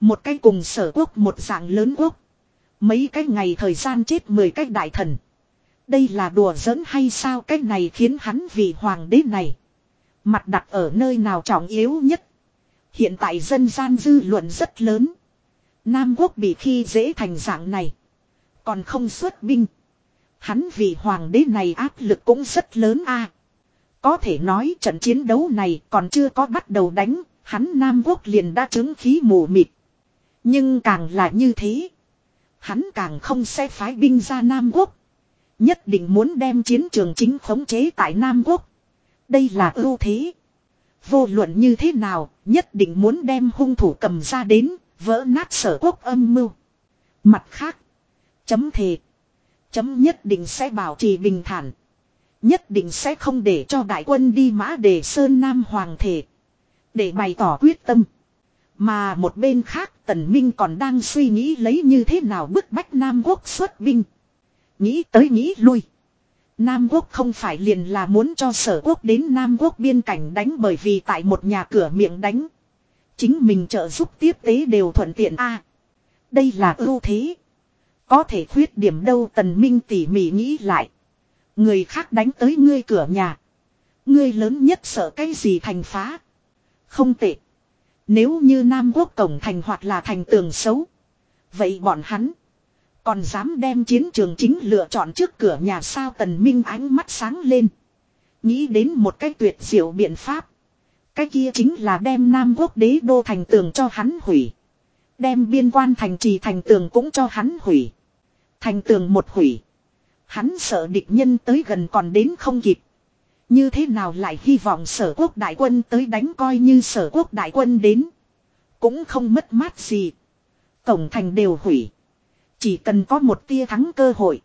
Một cái cùng sở quốc một dạng lớn quốc. Mấy cái ngày thời gian chết 10 cách đại thần. Đây là đùa giỡn hay sao cái này khiến hắn vì hoàng đế này. Mặt đặt ở nơi nào trọng yếu nhất. Hiện tại dân gian dư luận rất lớn. Nam quốc bị khi dễ thành dạng này. Còn không xuất binh. Hắn vì hoàng đế này áp lực cũng rất lớn a. Có thể nói trận chiến đấu này còn chưa có bắt đầu đánh, hắn Nam quốc liền đã chứng khí mù mịt. Nhưng càng là như thế. Hắn càng không sẽ phái binh ra Nam quốc. Nhất định muốn đem chiến trường chính khống chế tại Nam quốc. Đây là ưu thế. Vô luận như thế nào, nhất định muốn đem hung thủ cầm ra đến, vỡ nát sở quốc âm mưu. Mặt khác, chấm thề. Chấm nhất định sẽ bảo trì bình thản. Nhất định sẽ không để cho đại quân đi mã đề sơn nam hoàng thể. Để bày tỏ quyết tâm. Mà một bên khác, tần minh còn đang suy nghĩ lấy như thế nào bức bách Nam quốc xuất binh. Nghĩ tới nghĩ lui. Nam quốc không phải liền là muốn cho sở quốc đến Nam quốc biên cảnh đánh bởi vì tại một nhà cửa miệng đánh. Chính mình trợ giúp tiếp tế đều thuận tiện a Đây là ưu thế. Có thể khuyết điểm đâu tần minh tỉ mỉ nghĩ lại. Người khác đánh tới ngươi cửa nhà. Ngươi lớn nhất sợ cái gì thành phá. Không tệ. Nếu như Nam Quốc cổng thành hoặc là thành tường xấu. Vậy bọn hắn. Còn dám đem chiến trường chính lựa chọn trước cửa nhà sao tần minh ánh mắt sáng lên. Nghĩ đến một cái tuyệt diệu biện pháp. Cái kia chính là đem Nam Quốc đế đô thành tường cho hắn hủy. Đem biên quan thành trì thành tường cũng cho hắn hủy. Thành tường một hủy. Hắn sợ địch nhân tới gần còn đến không kịp. Như thế nào lại hy vọng sở quốc đại quân tới đánh coi như sở quốc đại quân đến. Cũng không mất mát gì. Tổng thành đều hủy. Chỉ cần có một tia thắng cơ hội.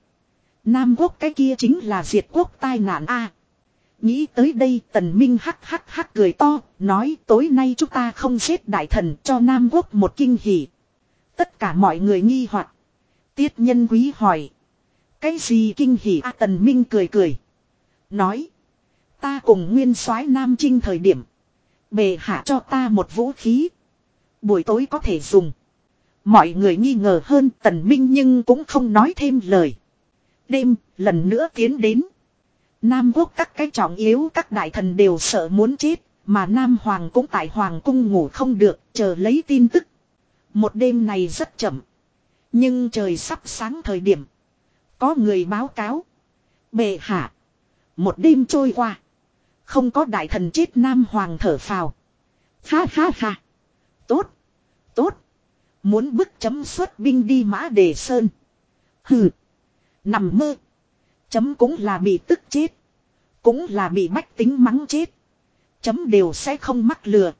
Nam quốc cái kia chính là diệt quốc tai nạn a. nghĩ tới đây tần minh hắc hắc hắc cười to, nói tối nay chúng ta không giết đại thần cho Nam quốc một kinh hỉ. Tất cả mọi người nghi hoặc Tiết nhân quý hỏi. Cái gì kinh hỉ a tần minh cười cười. Nói. Ta cùng nguyên soái Nam Trinh thời điểm. Bề hạ cho ta một vũ khí. Buổi tối có thể dùng. Mọi người nghi ngờ hơn tần minh nhưng cũng không nói thêm lời. Đêm, lần nữa tiến đến. Nam quốc các cái trọng yếu các đại thần đều sợ muốn chết. Mà Nam Hoàng cũng tại Hoàng cung ngủ không được, chờ lấy tin tức. Một đêm này rất chậm. Nhưng trời sắp sáng thời điểm. Có người báo cáo. Bệ hạ. Một đêm trôi qua. Không có đại thần chết Nam Hoàng thở phào. Ha ha ha. Tốt. Tốt. Muốn bức chấm xuất binh đi mã đề sơn. Hừ. Nằm mơ. Chấm cũng là bị tức chết. Cũng là bị bách tính mắng chết. Chấm đều sẽ không mắc lừa.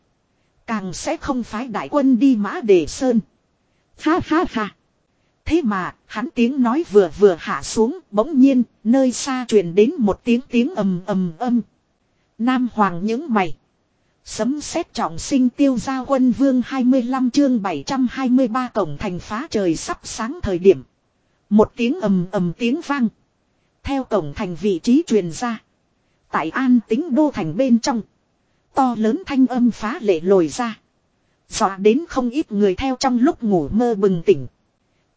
Càng sẽ không phái đại quân đi mã đề sơn. Ha ha ha. Thế mà, hắn tiếng nói vừa vừa hạ xuống, bỗng nhiên, nơi xa truyền đến một tiếng tiếng ầm ầm ầm. Nam Hoàng những mày. Sấm xét trọng sinh tiêu gia quân vương 25 chương 723 cổng thành phá trời sắp sáng thời điểm. Một tiếng ầm ầm tiếng vang. Theo cổng thành vị trí truyền ra. Tại an tính đô thành bên trong. To lớn thanh âm phá lệ lồi ra. Dọa đến không ít người theo trong lúc ngủ mơ bừng tỉnh.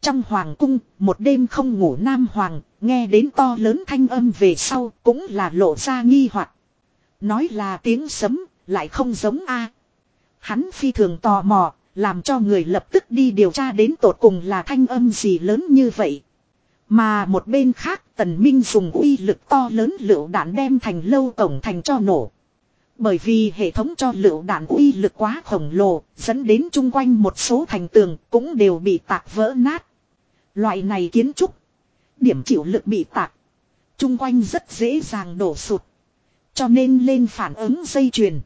Trong hoàng cung, một đêm không ngủ nam hoàng, nghe đến to lớn thanh âm về sau cũng là lộ ra nghi hoặc Nói là tiếng sấm, lại không giống a Hắn phi thường tò mò, làm cho người lập tức đi điều tra đến tột cùng là thanh âm gì lớn như vậy. Mà một bên khác tần minh dùng uy lực to lớn lựu đạn đem thành lâu cổng thành cho nổ. Bởi vì hệ thống cho lựu đạn uy lực quá khổng lồ, dẫn đến chung quanh một số thành tường cũng đều bị tạc vỡ nát. Loại này kiến trúc, điểm chịu lực bị tạc, trung quanh rất dễ dàng đổ sụt. Cho nên lên phản ứng dây chuyền.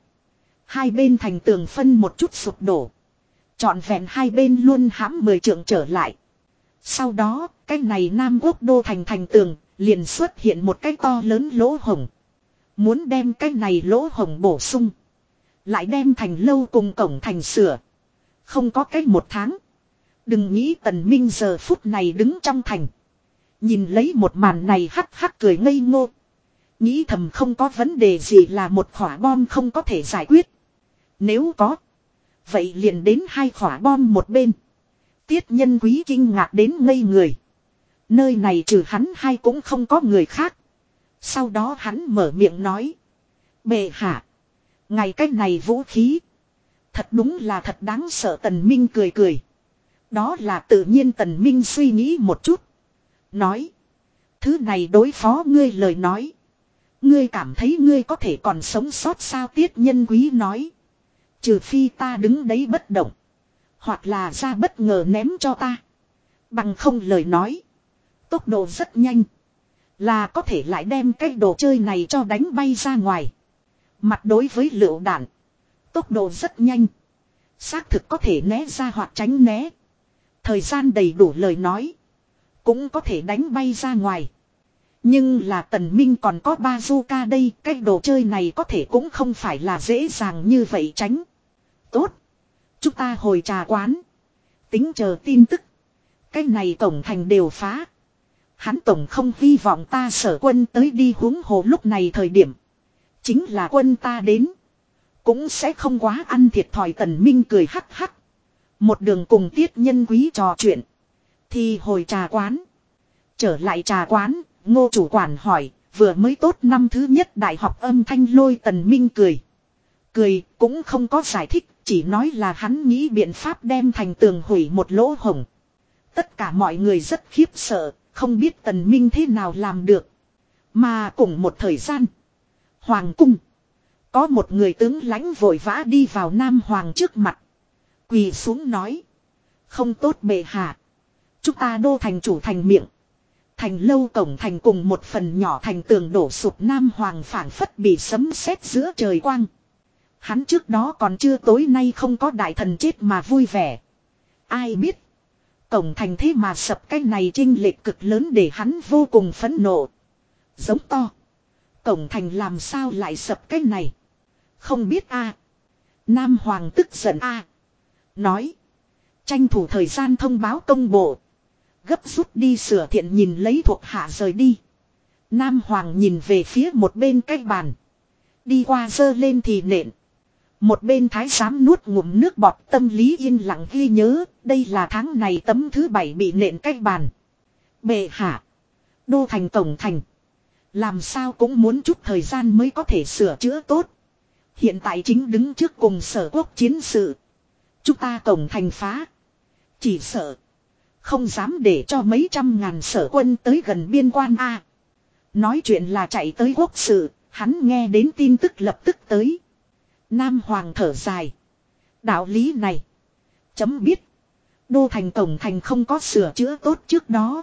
Hai bên thành tường phân một chút sụp đổ. Chọn vẹn hai bên luôn hãm mười trượng trở lại. Sau đó, cái này Nam Quốc đô thành thành tường, liền xuất hiện một cái to lớn lỗ hồng. Muốn đem cái này lỗ hồng bổ sung. Lại đem thành lâu cùng cổng thành sửa. Không có cách một tháng. Đừng nghĩ tần minh giờ phút này đứng trong thành. Nhìn lấy một màn này hắc hắc cười ngây ngô. Nghĩ thầm không có vấn đề gì là một khỏa bom không có thể giải quyết. Nếu có. Vậy liền đến hai khỏa bom một bên. Tiết nhân quý kinh ngạc đến ngây người. Nơi này trừ hắn hay cũng không có người khác. Sau đó hắn mở miệng nói. Bệ hạ. Ngày cách này vũ khí. Thật đúng là thật đáng sợ tần minh cười cười. Đó là tự nhiên tần minh suy nghĩ một chút. Nói. Thứ này đối phó ngươi lời nói. Ngươi cảm thấy ngươi có thể còn sống sót sao tiết nhân quý nói. Trừ phi ta đứng đấy bất động. Hoặc là ra bất ngờ ném cho ta. Bằng không lời nói. Tốc độ rất nhanh. Là có thể lại đem cái đồ chơi này cho đánh bay ra ngoài. Mặt đối với lựu đạn. Tốc độ rất nhanh. Xác thực có thể né ra hoặc tránh né. Thời gian đầy đủ lời nói. Cũng có thể đánh bay ra ngoài. Nhưng là tần minh còn có bazooka đây. Cái đồ chơi này có thể cũng không phải là dễ dàng như vậy tránh. Tốt. Chúng ta hồi trà quán. Tính chờ tin tức. Cái này tổng thành đều phá. Hắn tổng không hy vọng ta sở quân tới đi huống hồ lúc này thời điểm. Chính là quân ta đến. Cũng sẽ không quá ăn thiệt thòi tần minh cười hắc hắc. Một đường cùng tiết nhân quý trò chuyện. Thì hồi trà quán. Trở lại trà quán, ngô chủ quản hỏi, vừa mới tốt năm thứ nhất đại học âm thanh lôi tần minh cười. Cười, cũng không có giải thích, chỉ nói là hắn nghĩ biện pháp đem thành tường hủy một lỗ hổng. Tất cả mọi người rất khiếp sợ, không biết tần minh thế nào làm được. Mà cùng một thời gian. Hoàng cung. Có một người tướng lãnh vội vã đi vào Nam Hoàng trước mặt. Quỳ xuống nói. Không tốt bệ hạ. Chúng ta đô thành chủ thành miệng. Thành lâu cổng thành cùng một phần nhỏ thành tường đổ sụp Nam Hoàng phản phất bị sấm sét giữa trời quang. Hắn trước đó còn chưa tối nay không có đại thần chết mà vui vẻ. Ai biết. Cổng thành thế mà sập cái này trinh lệch cực lớn để hắn vô cùng phẫn nộ. Giống to. Cổng thành làm sao lại sập cái này. Không biết a Nam Hoàng tức giận a Nói. Tranh thủ thời gian thông báo công bộ. Gấp rút đi sửa thiện nhìn lấy thuộc hạ rời đi. Nam Hoàng nhìn về phía một bên cái bàn. Đi qua dơ lên thì nện. Một bên thái giám nuốt ngụm nước bọt tâm lý yên lặng ghi nhớ, đây là tháng này tấm thứ bảy bị nện cách bàn. Bệ hạ. Đô thành tổng thành. Làm sao cũng muốn chút thời gian mới có thể sửa chữa tốt. Hiện tại chính đứng trước cùng sở quốc chiến sự. Chúng ta tổng thành phá. Chỉ sợ. Không dám để cho mấy trăm ngàn sở quân tới gần biên quan A. Nói chuyện là chạy tới quốc sự, hắn nghe đến tin tức lập tức tới. Nam Hoàng thở dài. Đạo lý này. Chấm biết. Đô thành tổng thành không có sửa chữa tốt trước đó.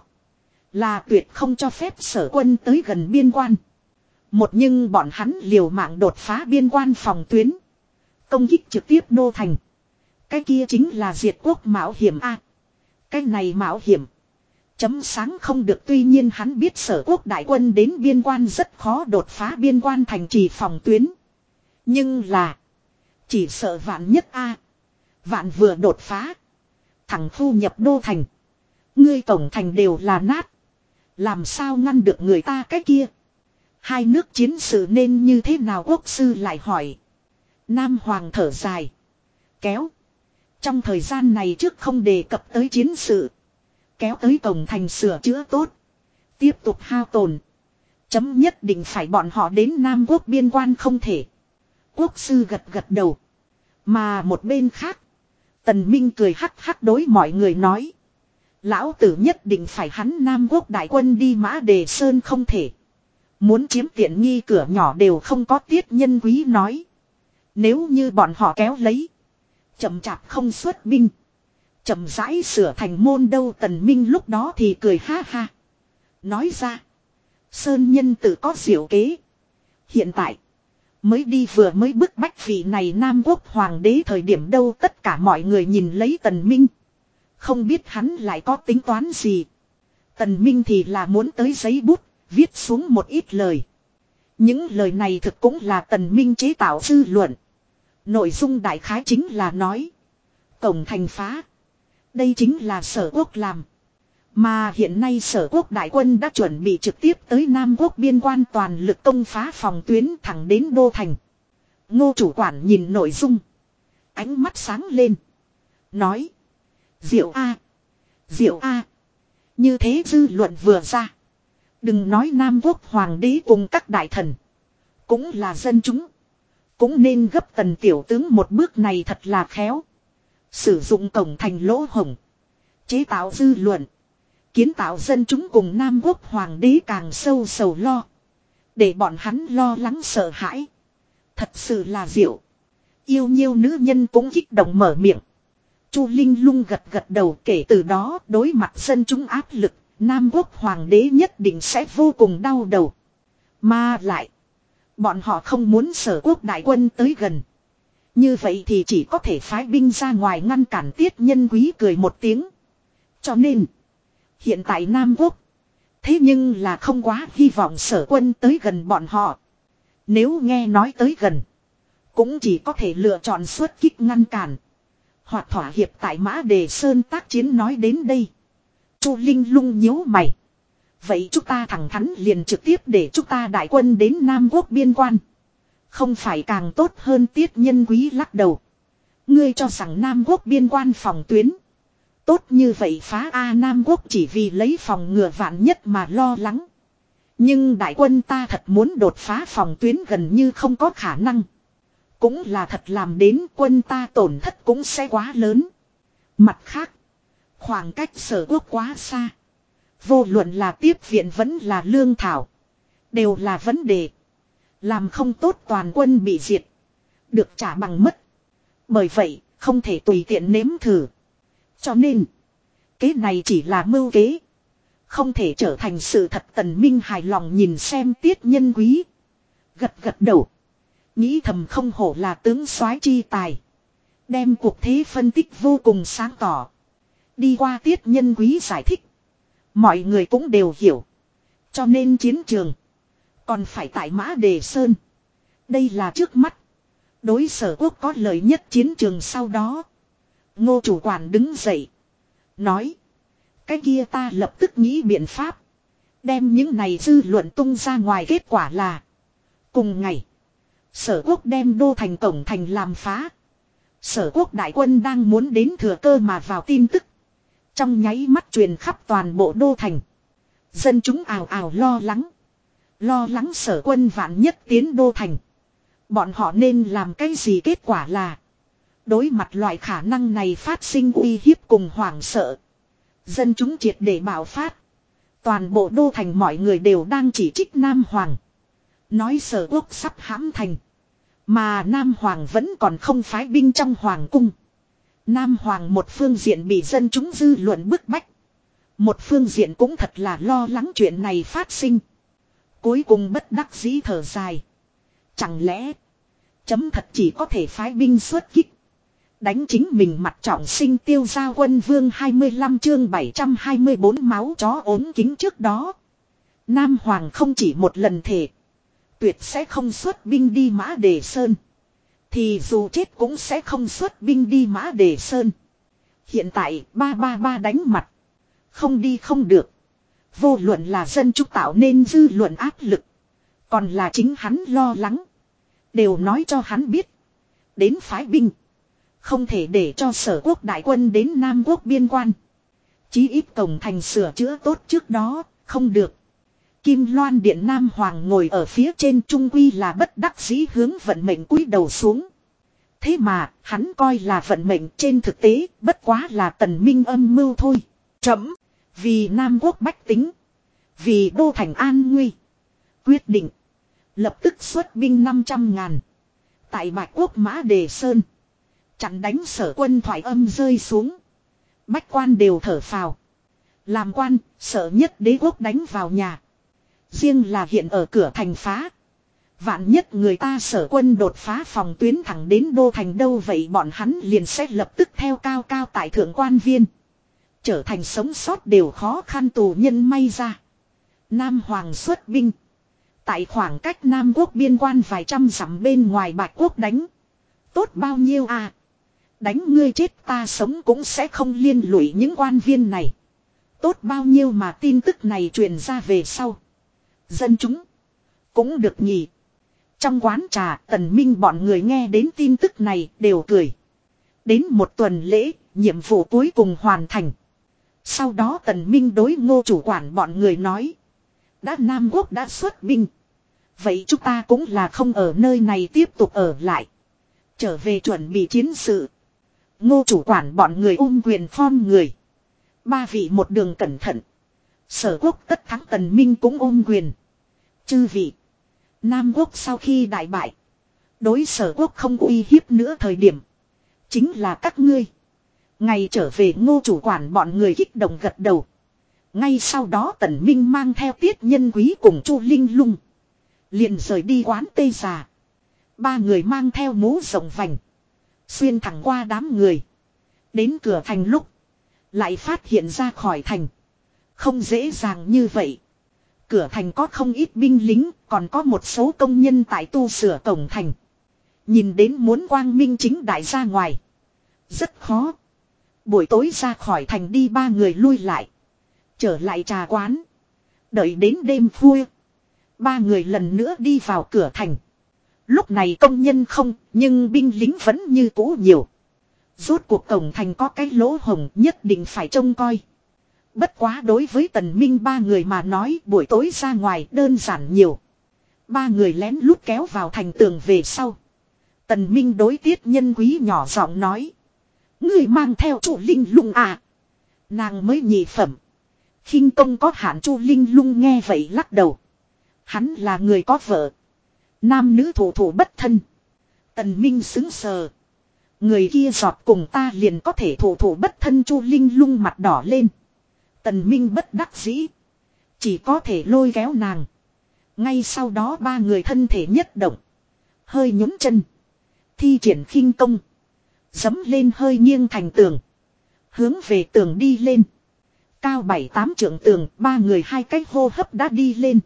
Là tuyệt không cho phép sở quân tới gần biên quan. Một nhưng bọn hắn liều mạng đột phá biên quan phòng tuyến. Công kích trực tiếp đô thành. Cái kia chính là diệt quốc mạo hiểm A. cái này mạo hiểm. Chấm sáng không được, tuy nhiên hắn biết sở quốc đại quân đến biên quan rất khó đột phá biên quan thành trì phòng tuyến. Nhưng là. Chỉ sợ vạn nhất a Vạn vừa đột phá. Thằng thu nhập đô thành. Ngươi tổng thành đều là nát. Làm sao ngăn được người ta cái kia. Hai nước chiến sự nên như thế nào quốc sư lại hỏi. Nam Hoàng thở dài. Kéo. Trong thời gian này trước không đề cập tới chiến sự. Kéo tới cổng thành sửa chữa tốt. Tiếp tục hao tồn. Chấm nhất định phải bọn họ đến Nam Quốc biên quan không thể. Quốc sư gật gật đầu. Mà một bên khác. Tần Minh cười hắc hắc đối mọi người nói. Lão tử nhất định phải hắn Nam Quốc đại quân đi mã đề sơn không thể. Muốn chiếm tiện nghi cửa nhỏ đều không có tiết nhân quý nói. Nếu như bọn họ kéo lấy. Chậm chạp không xuất binh. Chậm rãi sửa thành môn đâu tần minh lúc đó thì cười ha ha. Nói ra. Sơn nhân tự có diệu kế. Hiện tại. Mới đi vừa mới bức bách vị này Nam Quốc Hoàng đế thời điểm đâu tất cả mọi người nhìn lấy Tần Minh. Không biết hắn lại có tính toán gì. Tần Minh thì là muốn tới giấy bút, viết xuống một ít lời. Những lời này thực cũng là Tần Minh chế tạo dư luận. Nội dung đại khái chính là nói. Cổng thành phá. Đây chính là sở quốc làm. Mà hiện nay sở quốc đại quân đã chuẩn bị trực tiếp tới Nam quốc biên quan toàn lực công phá phòng tuyến thẳng đến Đô Thành. Ngô chủ quản nhìn nội dung. Ánh mắt sáng lên. Nói. Diệu A. Diệu A. Như thế dư luận vừa ra. Đừng nói Nam quốc hoàng đế cùng các đại thần. Cũng là dân chúng. Cũng nên gấp tần tiểu tướng một bước này thật là khéo. Sử dụng cổng thành lỗ hồng. Chế tạo dư luận. Kiến tạo dân chúng cùng Nam Quốc Hoàng đế càng sâu sầu lo. Để bọn hắn lo lắng sợ hãi. Thật sự là diệu. Yêu nhiêu nữ nhân cũng kích động mở miệng. Chu Linh lung gật gật đầu kể từ đó đối mặt dân chúng áp lực. Nam Quốc Hoàng đế nhất định sẽ vô cùng đau đầu. Mà lại. Bọn họ không muốn sở quốc đại quân tới gần. Như vậy thì chỉ có thể phái binh ra ngoài ngăn cản tiết nhân quý cười một tiếng. Cho nên. Hiện tại Nam Quốc. Thế nhưng là không quá hy vọng sở quân tới gần bọn họ. Nếu nghe nói tới gần. Cũng chỉ có thể lựa chọn xuất kích ngăn cản. Hoặc thỏa hiệp tại Mã Đề Sơn tác chiến nói đến đây. Chu Linh lung nhíu mày. Vậy chúng ta thẳng thắn liền trực tiếp để chúng ta đại quân đến Nam Quốc biên quan. Không phải càng tốt hơn tiết nhân quý lắc đầu. Ngươi cho rằng Nam Quốc biên quan phòng tuyến. Tốt như vậy phá A Nam Quốc chỉ vì lấy phòng ngừa vạn nhất mà lo lắng. Nhưng đại quân ta thật muốn đột phá phòng tuyến gần như không có khả năng. Cũng là thật làm đến quân ta tổn thất cũng sẽ quá lớn. Mặt khác, khoảng cách sở quốc quá xa. Vô luận là tiếp viện vẫn là lương thảo. Đều là vấn đề. Làm không tốt toàn quân bị diệt. Được trả bằng mất. Bởi vậy, không thể tùy tiện nếm thử. Cho nên, kế này chỉ là mưu kế. Không thể trở thành sự thật tần minh hài lòng nhìn xem tiết nhân quý. Gật gật đầu. Nghĩ thầm không hổ là tướng soái chi tài. Đem cuộc thế phân tích vô cùng sáng tỏ. Đi qua tiết nhân quý giải thích. Mọi người cũng đều hiểu. Cho nên chiến trường. Còn phải tại mã đề sơn. Đây là trước mắt. Đối sở quốc có lợi nhất chiến trường sau đó. Ngô chủ quản đứng dậy. Nói. Cái kia ta lập tức nghĩ biện pháp. Đem những này dư luận tung ra ngoài kết quả là. Cùng ngày. Sở quốc đem đô thành tổng thành làm phá. Sở quốc đại quân đang muốn đến thừa cơ mà vào tin tức. Trong nháy mắt truyền khắp toàn bộ đô thành. Dân chúng ào ào lo lắng. Lo lắng sở quân vạn nhất tiến đô thành. Bọn họ nên làm cái gì kết quả là. Đối mặt loại khả năng này phát sinh uy hiếp cùng hoảng sợ. Dân chúng triệt để bảo phát. Toàn bộ đô thành mọi người đều đang chỉ trích Nam Hoàng. Nói sở quốc sắp hãm thành. Mà Nam Hoàng vẫn còn không phái binh trong Hoàng cung. Nam Hoàng một phương diện bị dân chúng dư luận bức bách. Một phương diện cũng thật là lo lắng chuyện này phát sinh. Cuối cùng bất đắc dĩ thở dài. Chẳng lẽ. Chấm thật chỉ có thể phái binh xuất kích. Đánh chính mình mặt trọng sinh tiêu gia quân vương 25 chương 724 máu chó ốm kính trước đó. Nam Hoàng không chỉ một lần thể. Tuyệt sẽ không xuất binh đi mã đề sơn. Thì dù chết cũng sẽ không xuất binh đi mã đề sơn. Hiện tại ba ba ba đánh mặt. Không đi không được. Vô luận là dân chúng tạo nên dư luận áp lực. Còn là chính hắn lo lắng. Đều nói cho hắn biết. Đến phái binh. Không thể để cho sở quốc đại quân đến Nam quốc biên quan. Chí ít tổng thành sửa chữa tốt trước đó, không được. Kim Loan Điện Nam Hoàng ngồi ở phía trên trung quy là bất đắc dĩ hướng vận mệnh cúi đầu xuống. Thế mà, hắn coi là vận mệnh trên thực tế, bất quá là tần minh âm mưu thôi. Chấm, vì Nam Quốc bách tính, vì đô thành an nguy. Quyết định, lập tức xuất binh 500 ngàn. Tại Bạch Quốc Mã Đề Sơn, chặn đánh sở quân thoại âm rơi xuống. Bách quan đều thở phào. Làm quan, sợ nhất đế quốc đánh vào nhà. Riêng là hiện ở cửa thành phá. Vạn nhất người ta sở quân đột phá phòng tuyến thẳng đến đô thành đâu vậy bọn hắn liền sẽ lập tức theo cao cao tại thượng quan viên. Trở thành sống sót đều khó khăn tù nhân may ra. Nam Hoàng xuất binh. Tại khoảng cách Nam Quốc biên quan vài trăm dặm bên ngoài Bạch Quốc đánh. Tốt bao nhiêu à. Đánh ngươi chết ta sống cũng sẽ không liên lụy những quan viên này. Tốt bao nhiêu mà tin tức này truyền ra về sau. Dân chúng. Cũng được nhỉ. Trong quán trà tần minh bọn người nghe đến tin tức này đều cười. Đến một tuần lễ, nhiệm vụ cuối cùng hoàn thành. Sau đó tần minh đối ngô chủ quản bọn người nói. Đã Nam Quốc đã xuất binh. Vậy chúng ta cũng là không ở nơi này tiếp tục ở lại. Trở về chuẩn bị chiến sự. Ngô chủ quản bọn người ôm quyền phong người. Ba vị một đường cẩn thận. Sở quốc tất thắng tần minh cũng ôm quyền. Chư vị. Nam quốc sau khi đại bại. Đối sở quốc không uy hiếp nữa thời điểm. Chính là các ngươi. Ngày trở về ngô chủ quản bọn người kích động gật đầu. Ngay sau đó tần minh mang theo tiết nhân quý cùng chu linh lung. liền rời đi quán tây già. Ba người mang theo mũ rộng vành. Xuyên thẳng qua đám người. Đến cửa thành lúc. Lại phát hiện ra khỏi thành. Không dễ dàng như vậy. Cửa thành có không ít binh lính, còn có một số công nhân tại tu sửa cổng thành. Nhìn đến muốn quang minh chính đại ra ngoài. Rất khó. Buổi tối ra khỏi thành đi ba người lui lại. Trở lại trà quán. Đợi đến đêm khuya. Ba người lần nữa đi vào cửa thành. Lúc này công nhân không, nhưng binh lính vẫn như cũ nhiều. Rốt cuộc cổng thành có cái lỗ hồng nhất định phải trông coi. Bất quá đối với tần minh ba người mà nói, buổi tối ra ngoài đơn giản nhiều. Ba người lén lút kéo vào thành tường về sau. Tần minh đối tiết nhân quý nhỏ giọng nói. Người mang theo chủ linh lung à. Nàng mới nhị phẩm. khinh công có hạn chu linh lung nghe vậy lắc đầu. Hắn là người có vợ. Nam nữ thủ thủ bất thân. Tần Minh xứng sờ. Người kia giọt cùng ta liền có thể thủ thủ bất thân chu linh lung mặt đỏ lên. Tần Minh bất đắc dĩ. Chỉ có thể lôi kéo nàng. Ngay sau đó ba người thân thể nhất động. Hơi nhún chân. Thi triển khinh công. Dấm lên hơi nghiêng thành tường. Hướng về tường đi lên. Cao bảy tám trượng tường, ba người hai cách hô hấp đã đi lên.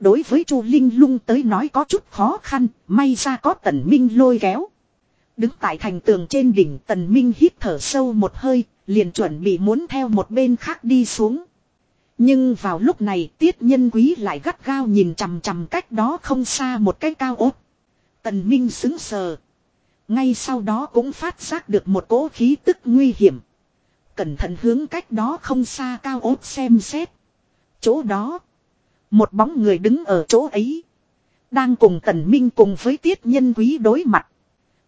Đối với Chu Linh lung tới nói có chút khó khăn, may ra có tần minh lôi kéo. Đứng tại thành tường trên đỉnh tần minh hít thở sâu một hơi, liền chuẩn bị muốn theo một bên khác đi xuống. Nhưng vào lúc này tiết nhân quý lại gắt gao nhìn chằm chằm cách đó không xa một cái cao ốt. Tần Minh xứng sờ. Ngay sau đó cũng phát giác được một cỗ khí tức nguy hiểm. Cẩn thận hướng cách đó không xa cao ốt xem xét. Chỗ đó. Một bóng người đứng ở chỗ ấy. Đang cùng tần minh cùng với tiết nhân quý đối mặt.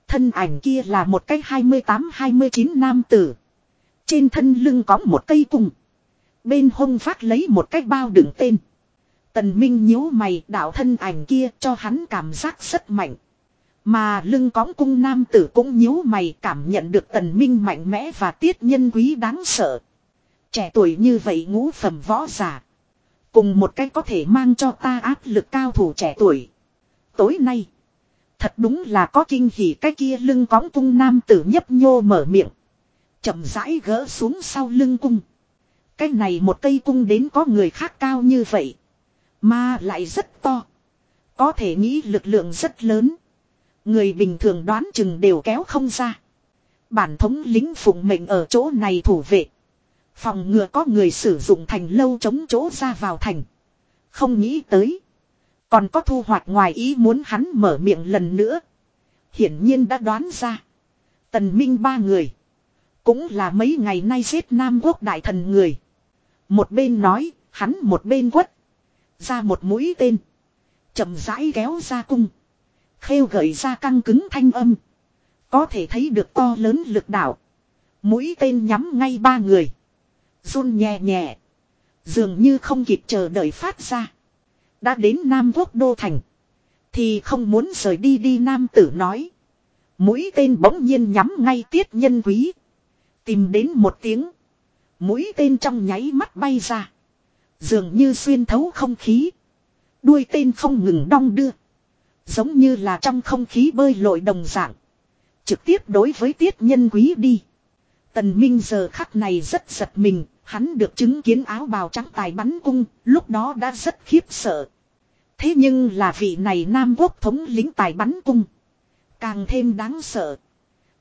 Thân ảnh kia là một cái 28-29 nam tử. Trên thân lưng có một cây cung. Bên hông phát lấy một cái bao đựng tên. Tần Minh nhíu mày, đạo thân ảnh kia cho hắn cảm giác rất mạnh. Mà lưng cõng cung nam tử cũng nhíu mày, cảm nhận được tần minh mạnh mẽ và tiết nhân quý đáng sợ. Trẻ tuổi như vậy ngũ phẩm võ giả. Cùng một cách có thể mang cho ta áp lực cao thủ trẻ tuổi. Tối nay. Thật đúng là có kinh hỉ cái kia lưng cõng cung nam tử nhấp nhô mở miệng chậm rãi gỡ xuống sau lưng cung. Cái này một cây cung đến có người khác cao như vậy. Mà lại rất to. Có thể nghĩ lực lượng rất lớn. Người bình thường đoán chừng đều kéo không ra. Bản thống lính phụng mệnh ở chỗ này thủ vệ. Phòng ngừa có người sử dụng thành lâu chống chỗ ra vào thành. Không nghĩ tới. Còn có thu hoạch ngoài ý muốn hắn mở miệng lần nữa. Hiển nhiên đã đoán ra. Tần Minh ba người. Cũng là mấy ngày nay giết Nam Quốc đại thần người. Một bên nói, hắn một bên quất. Ra một mũi tên. chậm rãi kéo ra cung. Khêu gợi ra căng cứng thanh âm. Có thể thấy được to lớn lực đảo Mũi tên nhắm ngay ba người. run nhẹ nhẹ. Dường như không kịp chờ đợi phát ra. Đã đến Nam Quốc Đô Thành. Thì không muốn rời đi đi Nam tử nói. Mũi tên bỗng nhiên nhắm ngay tiết nhân quý. Tìm đến một tiếng. Mũi tên trong nháy mắt bay ra. Dường như xuyên thấu không khí. Đuôi tên không ngừng đong đưa. Giống như là trong không khí bơi lội đồng dạng. Trực tiếp đối với tiết nhân quý đi. Tần Minh giờ khắc này rất giật mình. Hắn được chứng kiến áo bào trắng tài bắn cung. Lúc đó đã rất khiếp sợ. Thế nhưng là vị này Nam Quốc thống lính tài bắn cung. Càng thêm đáng sợ.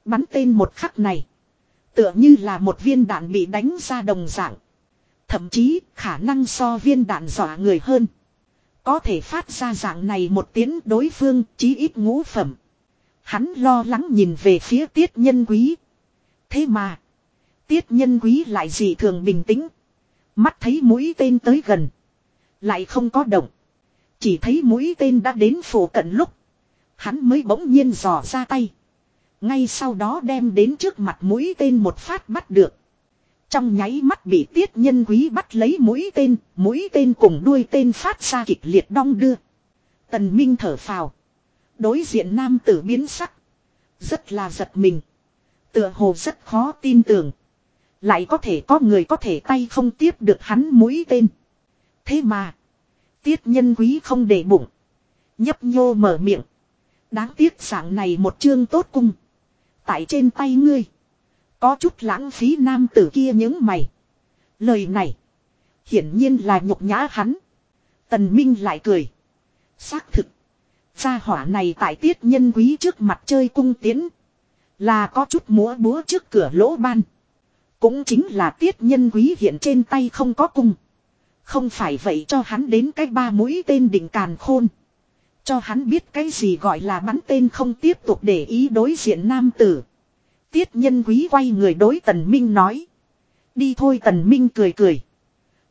Bắn tên một khắc này. Tựa như là một viên đạn bị đánh ra đồng dạng. Thậm chí, khả năng so viên đạn dọa người hơn. Có thể phát ra dạng này một tiếng đối phương, chí ít ngũ phẩm. Hắn lo lắng nhìn về phía tiết nhân quý. Thế mà. Tiết nhân quý lại dị thường bình tĩnh. Mắt thấy mũi tên tới gần. Lại không có động. Chỉ thấy mũi tên đã đến phủ cận lúc. Hắn mới bỗng nhiên dò ra tay. Ngay sau đó đem đến trước mặt mũi tên một phát bắt được. Trong nháy mắt bị tiết nhân quý bắt lấy mũi tên, mũi tên cùng đuôi tên phát ra kịch liệt đong đưa. Tần Minh thở phào. Đối diện nam tử biến sắc. Rất là giật mình. Tựa hồ rất khó tin tưởng. Lại có thể có người có thể tay không tiếp được hắn mũi tên. Thế mà. Tiết nhân quý không để bụng. Nhấp nhô mở miệng. Đáng tiếc sáng này một chương tốt cung. Tại trên tay ngươi. Có chút lãng phí nam tử kia những mày. Lời này. Hiển nhiên là nhục nhã hắn. Tần Minh lại cười. Xác thực. Gia hỏa này tại tiết nhân quý trước mặt chơi cung tiến. Là có chút múa búa trước cửa lỗ ban. Cũng chính là tiết nhân quý hiện trên tay không có cung. Không phải vậy cho hắn đến cái ba mũi tên đỉnh càn khôn. Cho hắn biết cái gì gọi là bắn tên không tiếp tục để ý đối diện nam tử. Tiết nhân quý quay người đối tần minh nói. Đi thôi tần minh cười cười.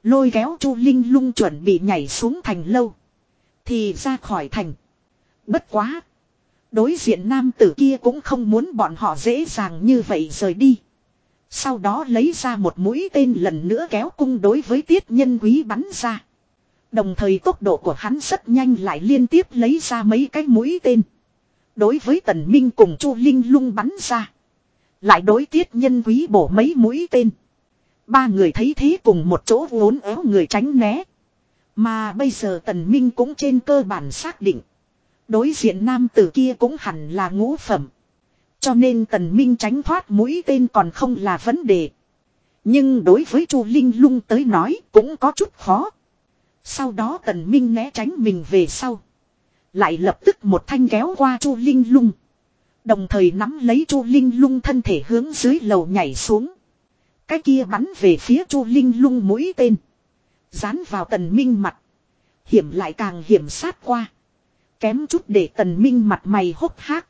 Lôi kéo chu linh lung chuẩn bị nhảy xuống thành lâu. Thì ra khỏi thành. Bất quá. Đối diện nam tử kia cũng không muốn bọn họ dễ dàng như vậy rời đi. Sau đó lấy ra một mũi tên lần nữa kéo cung đối với tiết nhân quý bắn ra. Đồng thời tốc độ của hắn rất nhanh lại liên tiếp lấy ra mấy cái mũi tên. Đối với tần minh cùng chu linh lung bắn ra. Lại đối tiết nhân quý bổ mấy mũi tên. Ba người thấy thế cùng một chỗ vốn éo người tránh né. Mà bây giờ tần minh cũng trên cơ bản xác định. Đối diện nam tử kia cũng hẳn là ngũ phẩm. Cho nên tần minh tránh thoát mũi tên còn không là vấn đề. Nhưng đối với chu Linh lung tới nói cũng có chút khó. Sau đó tần minh né tránh mình về sau. Lại lập tức một thanh kéo qua chu Linh lung. Đồng thời nắm lấy chu Linh lung thân thể hướng dưới lầu nhảy xuống. Cái kia bắn về phía chu Linh lung mũi tên. Dán vào tần minh mặt. Hiểm lại càng hiểm sát qua. Kém chút để tần minh mặt mày hốc hác.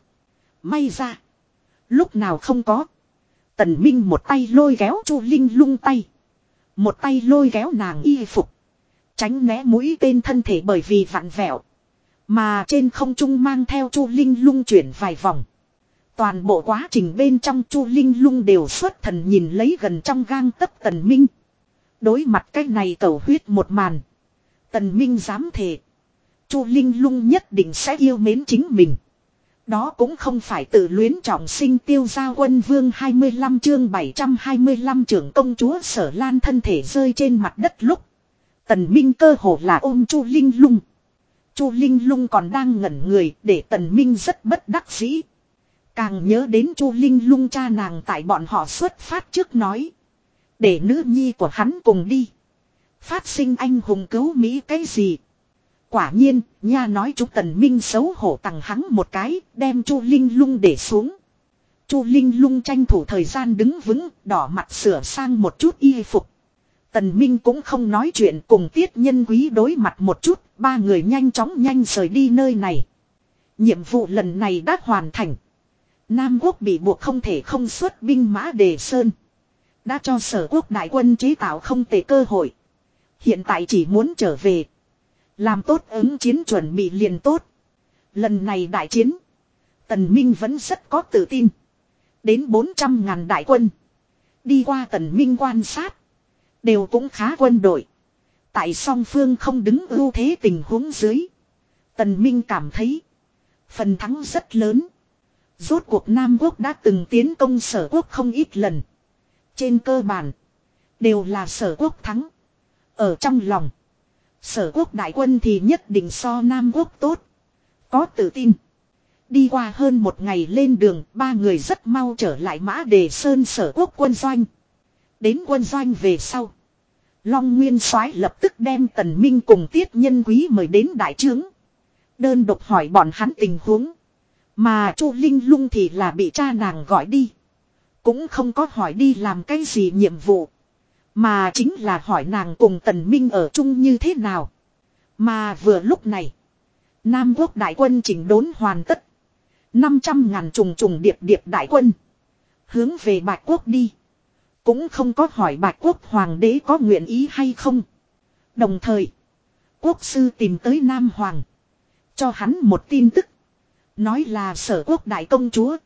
May ra. Lúc nào không có. Tần Minh một tay lôi kéo Chu Linh lung tay. Một tay lôi kéo nàng y phục. Tránh né mũi tên thân thể bởi vì vặn vẹo. Mà trên không trung mang theo Chu Linh lung chuyển vài vòng. Toàn bộ quá trình bên trong Chu Linh lung đều xuất thần nhìn lấy gần trong gang tấp Tần Minh. Đối mặt cái này cầu huyết một màn. Tần Minh dám thề. Chu Linh lung nhất định sẽ yêu mến chính mình. Đó cũng không phải tự luyến trọng sinh tiêu gia quân vương 25 chương 725 trưởng công chúa sở lan thân thể rơi trên mặt đất lúc. Tần Minh cơ hồ là ôm Chu Linh lung. Chu Linh lung còn đang ngẩn người để Tần Minh rất bất đắc dĩ. Càng nhớ đến Chu Linh lung cha nàng tại bọn họ xuất phát trước nói. Để nữ nhi của hắn cùng đi. Phát sinh anh hùng cứu Mỹ cái gì. Quả nhiên, nha nói chú Tần Minh xấu hổ tặng hắn một cái, đem Chu Linh Lung để xuống. Chu Linh Lung tranh thủ thời gian đứng vững, đỏ mặt sửa sang một chút y phục. Tần Minh cũng không nói chuyện cùng tiết nhân quý đối mặt một chút, ba người nhanh chóng nhanh rời đi nơi này. Nhiệm vụ lần này đã hoàn thành. Nam quốc bị buộc không thể không xuất binh mã đề sơn. Đã cho sở quốc đại quân chế tạo không tệ cơ hội. Hiện tại chỉ muốn trở về. Làm tốt ứng chiến chuẩn bị liền tốt. Lần này đại chiến. Tần Minh vẫn rất có tự tin. Đến 400 ngàn đại quân. Đi qua tần Minh quan sát. Đều cũng khá quân đội. Tại song phương không đứng ưu thế tình huống dưới. Tần Minh cảm thấy. Phần thắng rất lớn. Rốt cuộc Nam Quốc đã từng tiến công sở quốc không ít lần. Trên cơ bản. Đều là sở quốc thắng. Ở trong lòng. Sở quốc đại quân thì nhất định so Nam Quốc tốt. Có tự tin. Đi qua hơn một ngày lên đường, ba người rất mau trở lại mã đề sơn sở quốc quân doanh. Đến quân doanh về sau. Long Nguyên soái lập tức đem Tần Minh cùng Tiết Nhân Quý mời đến đại trướng. Đơn độc hỏi bọn hắn tình huống. Mà Chu Linh Lung thì là bị cha nàng gọi đi. Cũng không có hỏi đi làm cái gì nhiệm vụ. Mà chính là hỏi nàng cùng Tần Minh ở chung như thế nào. Mà vừa lúc này. Nam quốc đại quân chỉnh đốn hoàn tất. 500 ngàn trùng trùng điệp điệp đại quân. Hướng về Bạch Quốc đi. Cũng không có hỏi Bạch Quốc Hoàng đế có nguyện ý hay không. Đồng thời. Quốc sư tìm tới Nam Hoàng. Cho hắn một tin tức. Nói là sở quốc đại công chúa.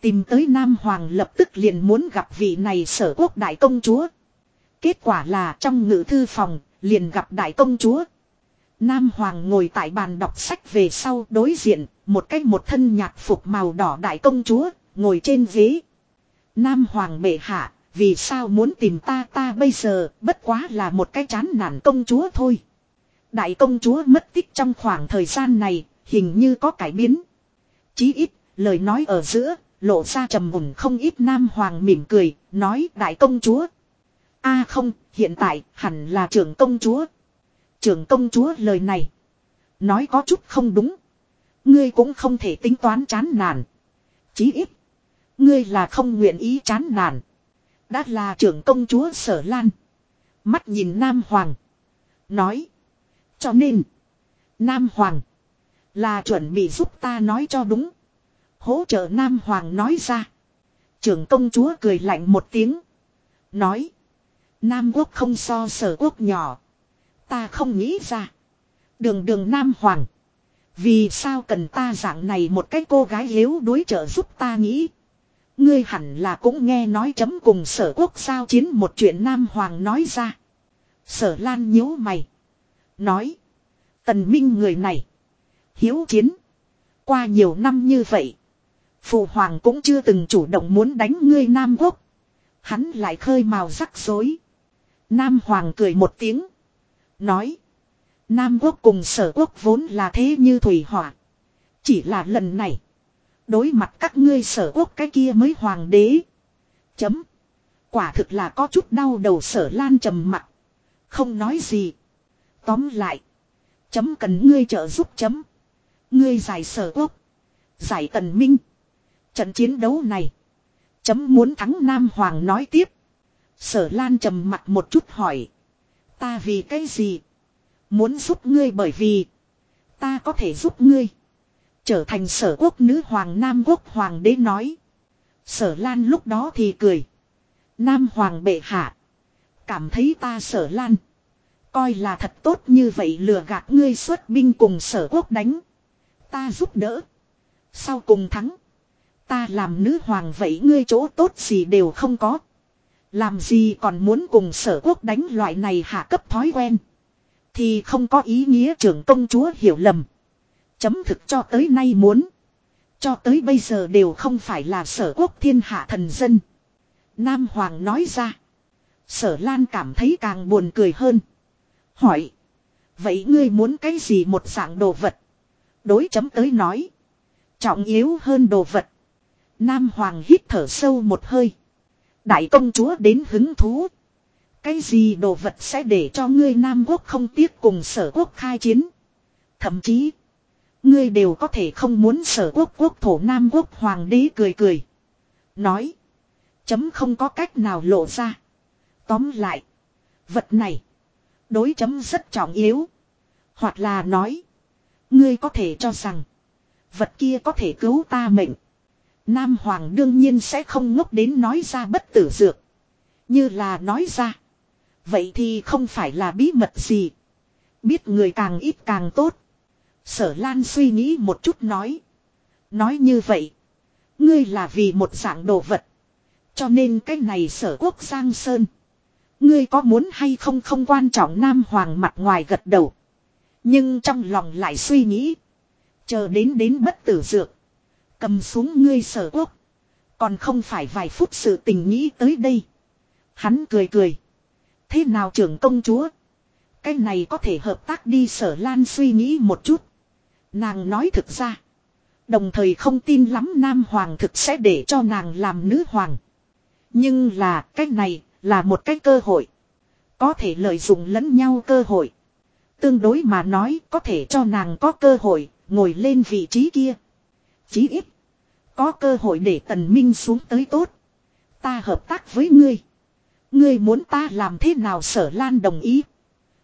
Tìm tới Nam Hoàng lập tức liền muốn gặp vị này sở quốc đại công chúa. Kết quả là trong ngự thư phòng liền gặp đại công chúa. Nam Hoàng ngồi tại bàn đọc sách về sau đối diện, một cách một thân nhạc phục màu đỏ đại công chúa, ngồi trên ghế. Nam Hoàng bệ hạ, vì sao muốn tìm ta ta bây giờ, bất quá là một cái chán nản công chúa thôi. Đại công chúa mất tích trong khoảng thời gian này, hình như có cải biến. Chí ít, lời nói ở giữa, lộ ra trầm mùn không ít Nam Hoàng mỉm cười, nói đại công chúa. a không, hiện tại, hẳn là trưởng công chúa. Trưởng công chúa lời này. Nói có chút không đúng. Ngươi cũng không thể tính toán chán nản. Chí ít. Ngươi là không nguyện ý chán nản. Đã là trưởng công chúa sở lan. Mắt nhìn Nam Hoàng. Nói. Cho nên. Nam Hoàng. Là chuẩn bị giúp ta nói cho đúng. Hỗ trợ Nam Hoàng nói ra. Trưởng công chúa cười lạnh một tiếng. Nói. Nam quốc không so sở quốc nhỏ. Ta không nghĩ ra. Đường đường Nam Hoàng. Vì sao cần ta dạng này một cái cô gái yếu đối trợ giúp ta nghĩ. Ngươi hẳn là cũng nghe nói chấm cùng sở quốc giao chiến một chuyện Nam Hoàng nói ra. Sở Lan nhíu mày. Nói. Tần Minh người này. Hiếu chiến. Qua nhiều năm như vậy. Phụ Hoàng cũng chưa từng chủ động muốn đánh ngươi Nam Quốc. Hắn lại khơi mào rắc rối. Nam Hoàng cười một tiếng. Nói. Nam quốc cùng sở quốc vốn là thế như thủy hỏa. Chỉ là lần này. Đối mặt các ngươi sở quốc cái kia mới hoàng đế. Chấm. Quả thực là có chút đau đầu sở lan trầm mặt. Không nói gì. Tóm lại. Chấm cần ngươi trợ giúp chấm. Ngươi giải sở quốc. Giải tần minh. Trận chiến đấu này. Chấm muốn thắng Nam Hoàng nói tiếp. Sở Lan trầm mặt một chút hỏi. Ta vì cái gì? Muốn giúp ngươi bởi vì. Ta có thể giúp ngươi. Trở thành sở quốc nữ hoàng Nam quốc hoàng đế nói. Sở Lan lúc đó thì cười. Nam hoàng bệ hạ. Cảm thấy ta sở Lan. Coi là thật tốt như vậy lừa gạt ngươi xuất binh cùng sở quốc đánh. Ta giúp đỡ. Sau cùng thắng. Ta làm nữ hoàng vậy ngươi chỗ tốt gì đều không có. Làm gì còn muốn cùng sở quốc đánh loại này hạ cấp thói quen. Thì không có ý nghĩa trưởng công chúa hiểu lầm. Chấm thực cho tới nay muốn. Cho tới bây giờ đều không phải là sở quốc thiên hạ thần dân. Nam Hoàng nói ra. Sở Lan cảm thấy càng buồn cười hơn. Hỏi. Vậy ngươi muốn cái gì một dạng đồ vật? Đối chấm tới nói. Trọng yếu hơn đồ vật. Nam Hoàng hít thở sâu một hơi. Đại công chúa đến hứng thú. Cái gì đồ vật sẽ để cho ngươi Nam Quốc không tiếc cùng sở quốc khai chiến. Thậm chí. Ngươi đều có thể không muốn sở quốc quốc thổ Nam Quốc hoàng đế cười cười. Nói. Chấm không có cách nào lộ ra. Tóm lại. Vật này. Đối chấm rất trọng yếu. Hoặc là nói. Ngươi có thể cho rằng. Vật kia có thể cứu ta mệnh. Nam Hoàng đương nhiên sẽ không ngốc đến nói ra bất tử dược. Như là nói ra. Vậy thì không phải là bí mật gì. Biết người càng ít càng tốt. Sở Lan suy nghĩ một chút nói. Nói như vậy. Ngươi là vì một dạng đồ vật. Cho nên cái này sở quốc Giang Sơn. Ngươi có muốn hay không không quan trọng Nam Hoàng mặt ngoài gật đầu. Nhưng trong lòng lại suy nghĩ. Chờ đến đến bất tử dược. Cầm xuống ngươi sở quốc. Còn không phải vài phút sự tình nghĩ tới đây. Hắn cười cười. Thế nào trưởng công chúa? Cái này có thể hợp tác đi sở lan suy nghĩ một chút. Nàng nói thực ra. Đồng thời không tin lắm Nam Hoàng thực sẽ để cho nàng làm nữ hoàng. Nhưng là, cái này là một cái cơ hội. Có thể lợi dụng lẫn nhau cơ hội. Tương đối mà nói, có thể cho nàng có cơ hội, ngồi lên vị trí kia. Chí ít. Có cơ hội để tần minh xuống tới tốt. Ta hợp tác với ngươi. Ngươi muốn ta làm thế nào sở lan đồng ý.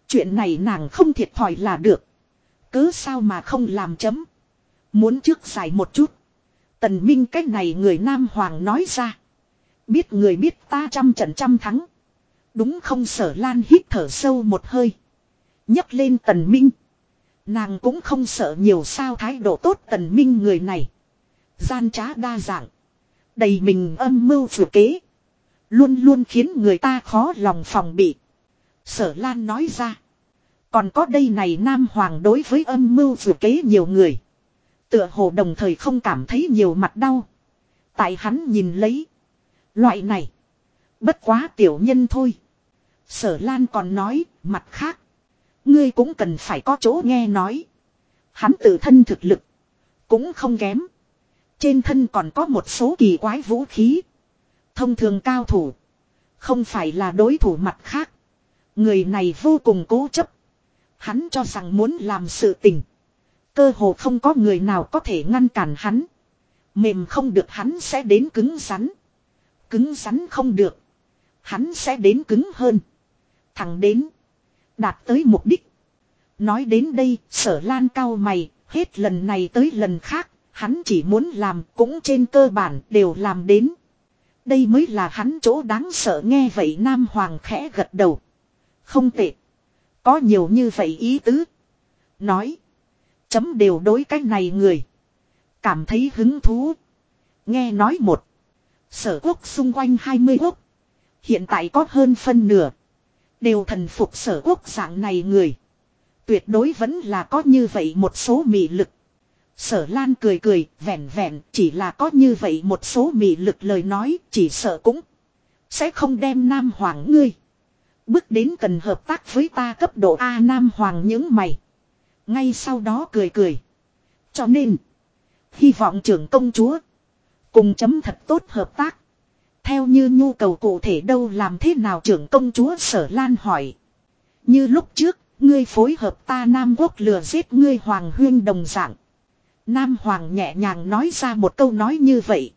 Chuyện này nàng không thiệt thòi là được. Cứ sao mà không làm chấm. Muốn trước giải một chút. Tần Minh cách này người Nam Hoàng nói ra. Biết người biết ta trăm trận trăm thắng. Đúng không sở lan hít thở sâu một hơi. nhấc lên Tần Minh. Nàng cũng không sợ nhiều sao thái độ tốt Tần Minh người này. Gian trá đa dạng. Đầy mình âm mưu vừa kế. Luôn luôn khiến người ta khó lòng phòng bị. Sở Lan nói ra. Còn có đây này Nam Hoàng đối với âm mưu vừa kế nhiều người. Tựa hồ đồng thời không cảm thấy nhiều mặt đau. Tại hắn nhìn lấy. Loại này. Bất quá tiểu nhân thôi. Sở Lan còn nói, mặt khác. Ngươi cũng cần phải có chỗ nghe nói. Hắn tự thân thực lực. Cũng không kém. Trên thân còn có một số kỳ quái vũ khí. Thông thường cao thủ. Không phải là đối thủ mặt khác. Người này vô cùng cố chấp. Hắn cho rằng muốn làm sự tình. Cơ hồ không có người nào có thể ngăn cản hắn. Mềm không được hắn sẽ đến cứng rắn. Cứng rắn không được. Hắn sẽ đến cứng hơn. Thẳng đến. Đạt tới mục đích. Nói đến đây, sở lan cao mày, hết lần này tới lần khác, hắn chỉ muốn làm cũng trên cơ bản đều làm đến. Đây mới là hắn chỗ đáng sợ nghe vậy Nam Hoàng khẽ gật đầu. Không tệ. Có nhiều như vậy ý tứ. Nói. Chấm đều đối cái này người. Cảm thấy hứng thú. Nghe nói một. Sở quốc xung quanh 20 quốc. Hiện tại có hơn phân nửa. Đều thần phục sở quốc dạng này người. Tuyệt đối vẫn là có như vậy một số mị lực. Sở Lan cười cười, vẻn vẹn, chỉ là có như vậy một số mị lực lời nói, chỉ sợ cũng sẽ không đem Nam Hoàng ngươi. Bước đến cần hợp tác với ta cấp độ A Nam Hoàng những mày. Ngay sau đó cười cười. Cho nên, hy vọng trưởng công chúa cùng chấm thật tốt hợp tác. Theo như nhu cầu cụ thể đâu làm thế nào trưởng công chúa Sở Lan hỏi. Như lúc trước, ngươi phối hợp ta Nam Quốc lừa giết ngươi Hoàng Huyên đồng dạng. Nam Hoàng nhẹ nhàng nói ra một câu nói như vậy.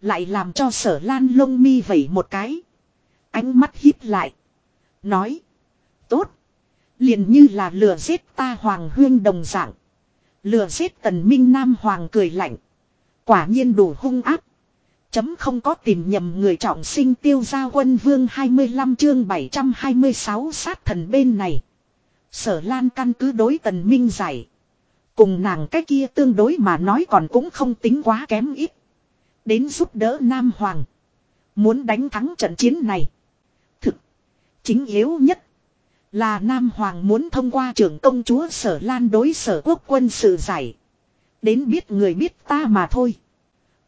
Lại làm cho sở lan lông mi vẩy một cái. Ánh mắt hít lại. Nói. Tốt. Liền như là lừa giết ta Hoàng Huyên đồng dạng. Lừa giết tần minh Nam Hoàng cười lạnh. Quả nhiên đủ hung áp. Chấm không có tìm nhầm người trọng sinh tiêu gia quân vương 25 chương 726 sát thần bên này. Sở Lan căn cứ đối tần minh giải. Cùng nàng cái kia tương đối mà nói còn cũng không tính quá kém ít. Đến giúp đỡ Nam Hoàng. Muốn đánh thắng trận chiến này. Chính yếu nhất. Là Nam Hoàng muốn thông qua trưởng công chúa sở lan đối sở quốc quân sự giải. Đến biết người biết ta mà thôi.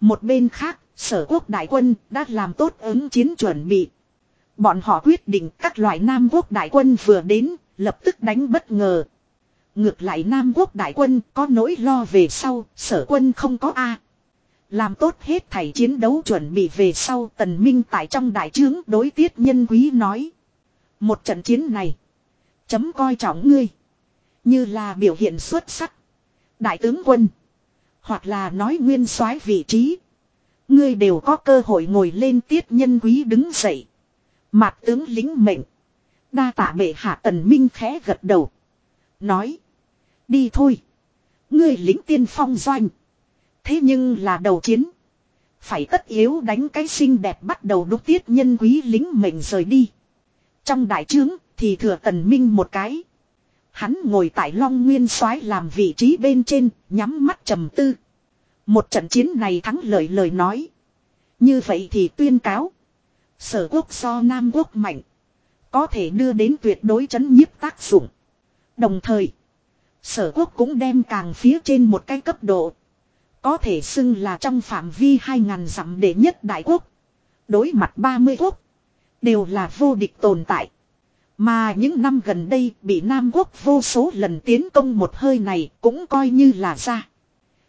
Một bên khác, sở quốc đại quân đã làm tốt ứng chiến chuẩn bị. Bọn họ quyết định các loại Nam quốc đại quân vừa đến, lập tức đánh bất ngờ. Ngược lại Nam quốc đại quân có nỗi lo về sau, sở quân không có A. Làm tốt hết thảy chiến đấu chuẩn bị về sau tần minh tại trong đại trướng đối tiết nhân quý nói. Một trận chiến này. Chấm coi trọng ngươi. Như là biểu hiện xuất sắc. Đại tướng quân. Hoặc là nói nguyên soái vị trí. Ngươi đều có cơ hội ngồi lên tiết nhân quý đứng dậy. Mặt tướng lính mệnh. Đa tạ bệ hạ tần minh khẽ gật đầu. Nói. Đi thôi. Ngươi lính tiên phong doanh. Thế nhưng là đầu chiến. Phải tất yếu đánh cái xinh đẹp bắt đầu đúc tiết nhân quý lính mệnh rời đi. Trong đại trướng thì thừa tần minh một cái. Hắn ngồi tại long nguyên soái làm vị trí bên trên, nhắm mắt trầm tư. Một trận chiến này thắng lợi lời nói. Như vậy thì tuyên cáo. Sở quốc so Nam quốc mạnh. Có thể đưa đến tuyệt đối chấn nhiếp tác dụng. Đồng thời. Sở quốc cũng đem càng phía trên một cái cấp độ. Có thể xưng là trong phạm vi 2.000 dặm đệ nhất đại quốc. Đối mặt 30 quốc. Đều là vô địch tồn tại. Mà những năm gần đây bị Nam quốc vô số lần tiến công một hơi này cũng coi như là ra.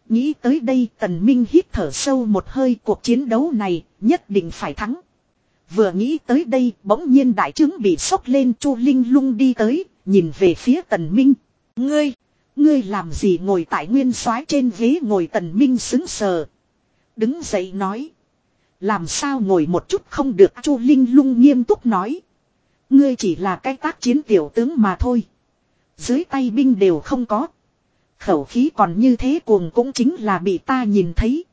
Nghĩ tới đây tần minh hít thở sâu một hơi cuộc chiến đấu này nhất định phải thắng. Vừa nghĩ tới đây bỗng nhiên đại trướng bị sốc lên chu linh lung đi tới nhìn về phía tần minh. Ngươi, ngươi làm gì ngồi tại nguyên soái trên ghế ngồi tần minh xứng sờ. Đứng dậy nói. Làm sao ngồi một chút không được chu linh lung nghiêm túc nói. Ngươi chỉ là cái tác chiến tiểu tướng mà thôi. Dưới tay binh đều không có. Khẩu khí còn như thế cuồng cũng chính là bị ta nhìn thấy.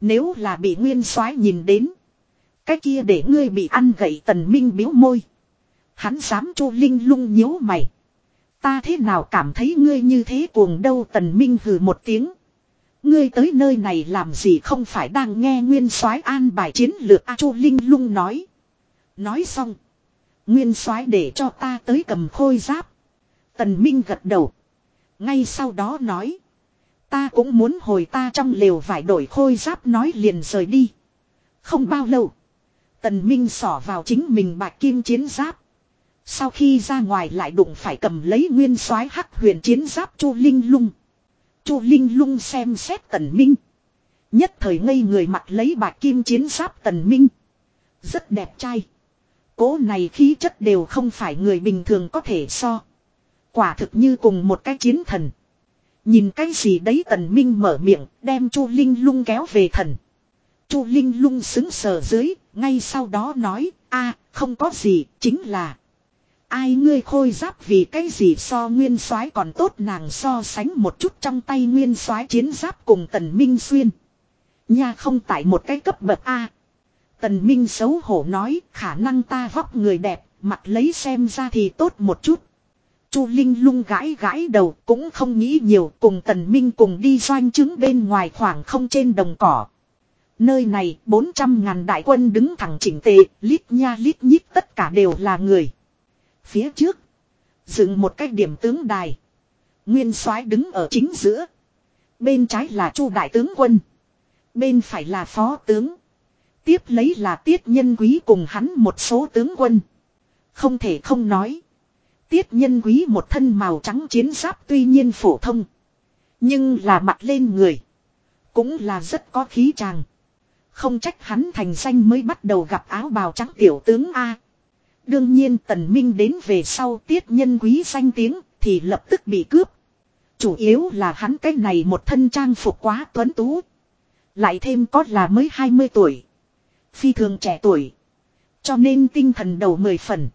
Nếu là bị nguyên soái nhìn đến. Cái kia để ngươi bị ăn gậy tần minh biếu môi. Hắn dám chu linh lung nhíu mày. Ta thế nào cảm thấy ngươi như thế cuồng đâu tần minh hừ một tiếng. Ngươi tới nơi này làm gì không phải đang nghe nguyên soái an bài chiến lược A chu linh lung nói. Nói xong. Nguyên soái để cho ta tới cầm khôi giáp. Tần minh gật đầu. Ngay sau đó nói. Ta cũng muốn hồi ta trong lều vải đổi khôi giáp nói liền rời đi. Không bao lâu. Tần Minh xỏ vào chính mình bạc kim chiến giáp. Sau khi ra ngoài lại đụng phải cầm lấy nguyên soái hắc huyền chiến giáp Chu Linh Lung. Chu Linh Lung xem xét Tần Minh. Nhất thời ngây người mặt lấy bạc kim chiến giáp Tần Minh. Rất đẹp trai. Cố này khí chất đều không phải người bình thường có thể so. Quả thực như cùng một cái chiến thần. Nhìn cái gì đấy Tần Minh mở miệng đem Chu Linh Lung kéo về thần. Chu Linh Lung xứng sờ dưới, ngay sau đó nói, a không có gì, chính là ai ngươi khôi giáp vì cái gì so nguyên soái còn tốt nàng so sánh một chút trong tay nguyên soái chiến giáp cùng tần minh xuyên. Nha không tại một cái cấp bậc a. Tần minh xấu hổ nói khả năng ta vóc người đẹp mặt lấy xem ra thì tốt một chút. Chu linh lung gãi gãi đầu cũng không nghĩ nhiều cùng tần minh cùng đi doanh chứng bên ngoài khoảng không trên đồng cỏ. Nơi này 400 ngàn đại quân đứng thẳng chỉnh tề, lít nha lít nhít tất cả đều là người. Phía trước, dựng một cái điểm tướng đài. Nguyên soái đứng ở chính giữa. Bên trái là Chu đại tướng quân. Bên phải là phó tướng. Tiếp lấy là tiết nhân quý cùng hắn một số tướng quân. Không thể không nói. Tiết nhân quý một thân màu trắng chiến giáp tuy nhiên phổ thông. Nhưng là mặt lên người. Cũng là rất có khí chàng Không trách hắn thành danh mới bắt đầu gặp áo bào trắng tiểu tướng A. Đương nhiên tần minh đến về sau tiết nhân quý danh tiếng thì lập tức bị cướp. Chủ yếu là hắn cái này một thân trang phục quá tuấn tú. Lại thêm có là mới 20 tuổi. Phi thường trẻ tuổi. Cho nên tinh thần đầu 10 phần.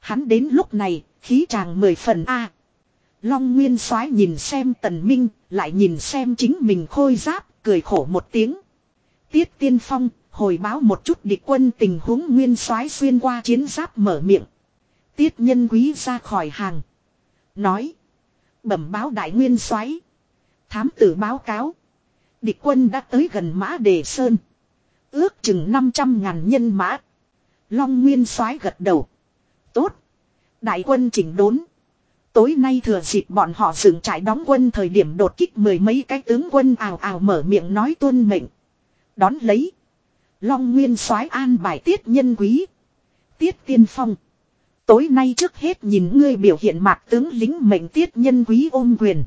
Hắn đến lúc này, khí chàng 10 phần A. Long Nguyên soái nhìn xem tần minh, lại nhìn xem chính mình khôi giáp, cười khổ một tiếng. Tiết tiên phong, hồi báo một chút địch quân tình huống nguyên soái xuyên qua chiến giáp mở miệng. Tiết nhân quý ra khỏi hàng. Nói. Bẩm báo đại nguyên soái Thám tử báo cáo. Địch quân đã tới gần mã đề sơn. Ước chừng 500 ngàn nhân mã. Long nguyên soái gật đầu. Tốt. Đại quân chỉnh đốn. Tối nay thừa dịp bọn họ dựng trại đóng quân thời điểm đột kích mười mấy cái tướng quân ào ào mở miệng nói tuân mệnh. Đón lấy. Long Nguyên soái an bài tiết nhân quý. Tiết tiên phong. Tối nay trước hết nhìn ngươi biểu hiện mạc tướng lính mệnh tiết nhân quý ôm quyền.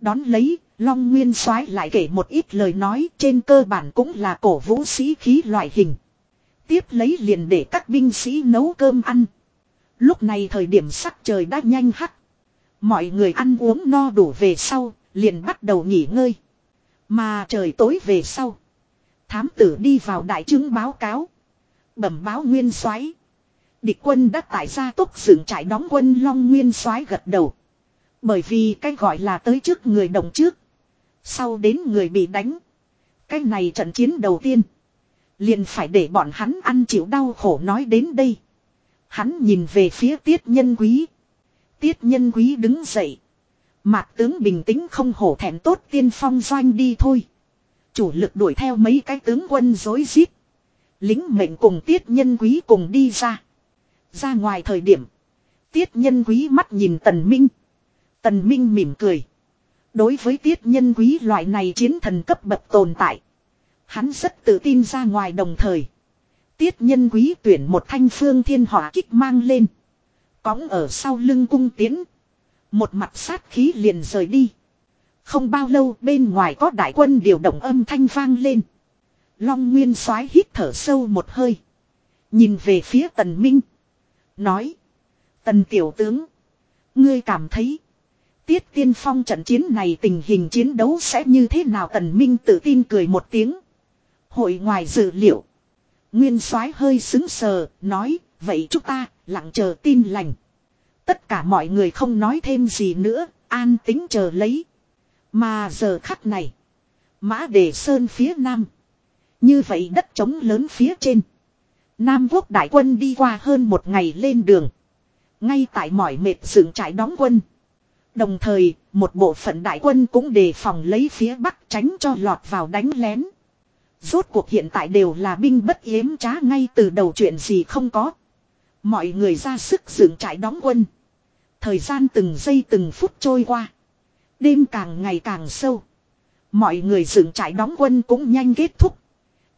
Đón lấy, Long Nguyên soái lại kể một ít lời nói trên cơ bản cũng là cổ vũ sĩ khí loại hình. Tiếp lấy liền để các binh sĩ nấu cơm ăn. Lúc này thời điểm sắc trời đã nhanh hắt. Mọi người ăn uống no đủ về sau, liền bắt đầu nghỉ ngơi. Mà trời tối về sau. Thám tử đi vào đại trướng báo cáo. Bẩm báo nguyên soái Địch quân đã tại gia tốc dựng trại đóng quân long nguyên soái gật đầu. Bởi vì cái gọi là tới trước người đồng trước. Sau đến người bị đánh. Cái này trận chiến đầu tiên. Liền phải để bọn hắn ăn chịu đau khổ nói đến đây. Hắn nhìn về phía tiết nhân quý. Tiết nhân quý đứng dậy. Mạc tướng bình tĩnh không hổ thẹn tốt tiên phong doanh đi thôi. Chủ lực đuổi theo mấy cái tướng quân dối rít Lính mệnh cùng tiết nhân quý cùng đi ra. Ra ngoài thời điểm. Tiết nhân quý mắt nhìn tần minh. Tần minh mỉm cười. Đối với tiết nhân quý loại này chiến thần cấp bậc tồn tại. Hắn rất tự tin ra ngoài đồng thời. Tiết nhân quý tuyển một thanh phương thiên hỏa kích mang lên. Cóng ở sau lưng cung tiến. Một mặt sát khí liền rời đi. Không bao lâu bên ngoài có đại quân điều động âm thanh vang lên. Long Nguyên soái hít thở sâu một hơi. Nhìn về phía Tần Minh. Nói. Tần Tiểu Tướng. Ngươi cảm thấy. Tiết tiên phong trận chiến này tình hình chiến đấu sẽ như thế nào Tần Minh tự tin cười một tiếng. Hội ngoài dự liệu. Nguyên soái hơi xứng sờ, nói, vậy chúng ta, lặng chờ tin lành. Tất cả mọi người không nói thêm gì nữa, an tính chờ lấy. Mà giờ khắc này, mã đề sơn phía nam. Như vậy đất trống lớn phía trên. Nam quốc đại quân đi qua hơn một ngày lên đường. Ngay tại mỏi mệt dựng trại đóng quân. Đồng thời, một bộ phận đại quân cũng đề phòng lấy phía bắc tránh cho lọt vào đánh lén. Rốt cuộc hiện tại đều là binh bất yếm trá ngay từ đầu chuyện gì không có. Mọi người ra sức dựng trại đóng quân. Thời gian từng giây từng phút trôi qua. Đêm càng ngày càng sâu. Mọi người dựng trại đóng quân cũng nhanh kết thúc.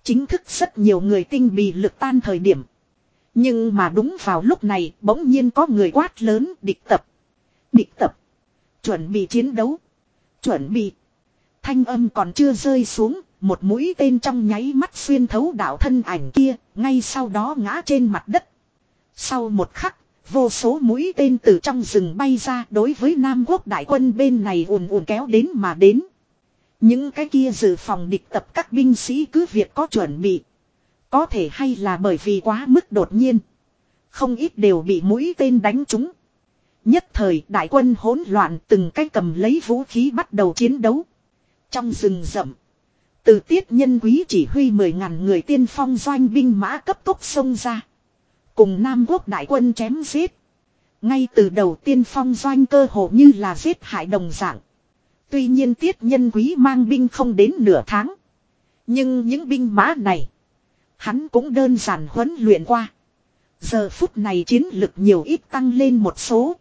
Chính thức rất nhiều người tinh bì lực tan thời điểm. Nhưng mà đúng vào lúc này, bỗng nhiên có người quát lớn, địch tập. Địch tập. Chuẩn bị chiến đấu. Chuẩn bị. Thanh âm còn chưa rơi xuống. Một mũi tên trong nháy mắt xuyên thấu đạo thân ảnh kia. Ngay sau đó ngã trên mặt đất. Sau một khắc. Vô số mũi tên từ trong rừng bay ra đối với Nam quốc đại quân bên này ùn ùn kéo đến mà đến. Những cái kia dự phòng địch tập các binh sĩ cứ việc có chuẩn bị. Có thể hay là bởi vì quá mức đột nhiên. Không ít đều bị mũi tên đánh trúng. Nhất thời đại quân hỗn loạn từng cái cầm lấy vũ khí bắt đầu chiến đấu. Trong rừng rậm. Từ tiết nhân quý chỉ huy 10.000 người tiên phong doanh binh mã cấp tốc xông ra. Cùng Nam quốc đại quân chém giết. Ngay từ đầu tiên phong doanh cơ hồ như là giết hại đồng dạng. Tuy nhiên tiết nhân quý mang binh không đến nửa tháng. Nhưng những binh mã này. Hắn cũng đơn giản huấn luyện qua. Giờ phút này chiến lực nhiều ít tăng lên một số.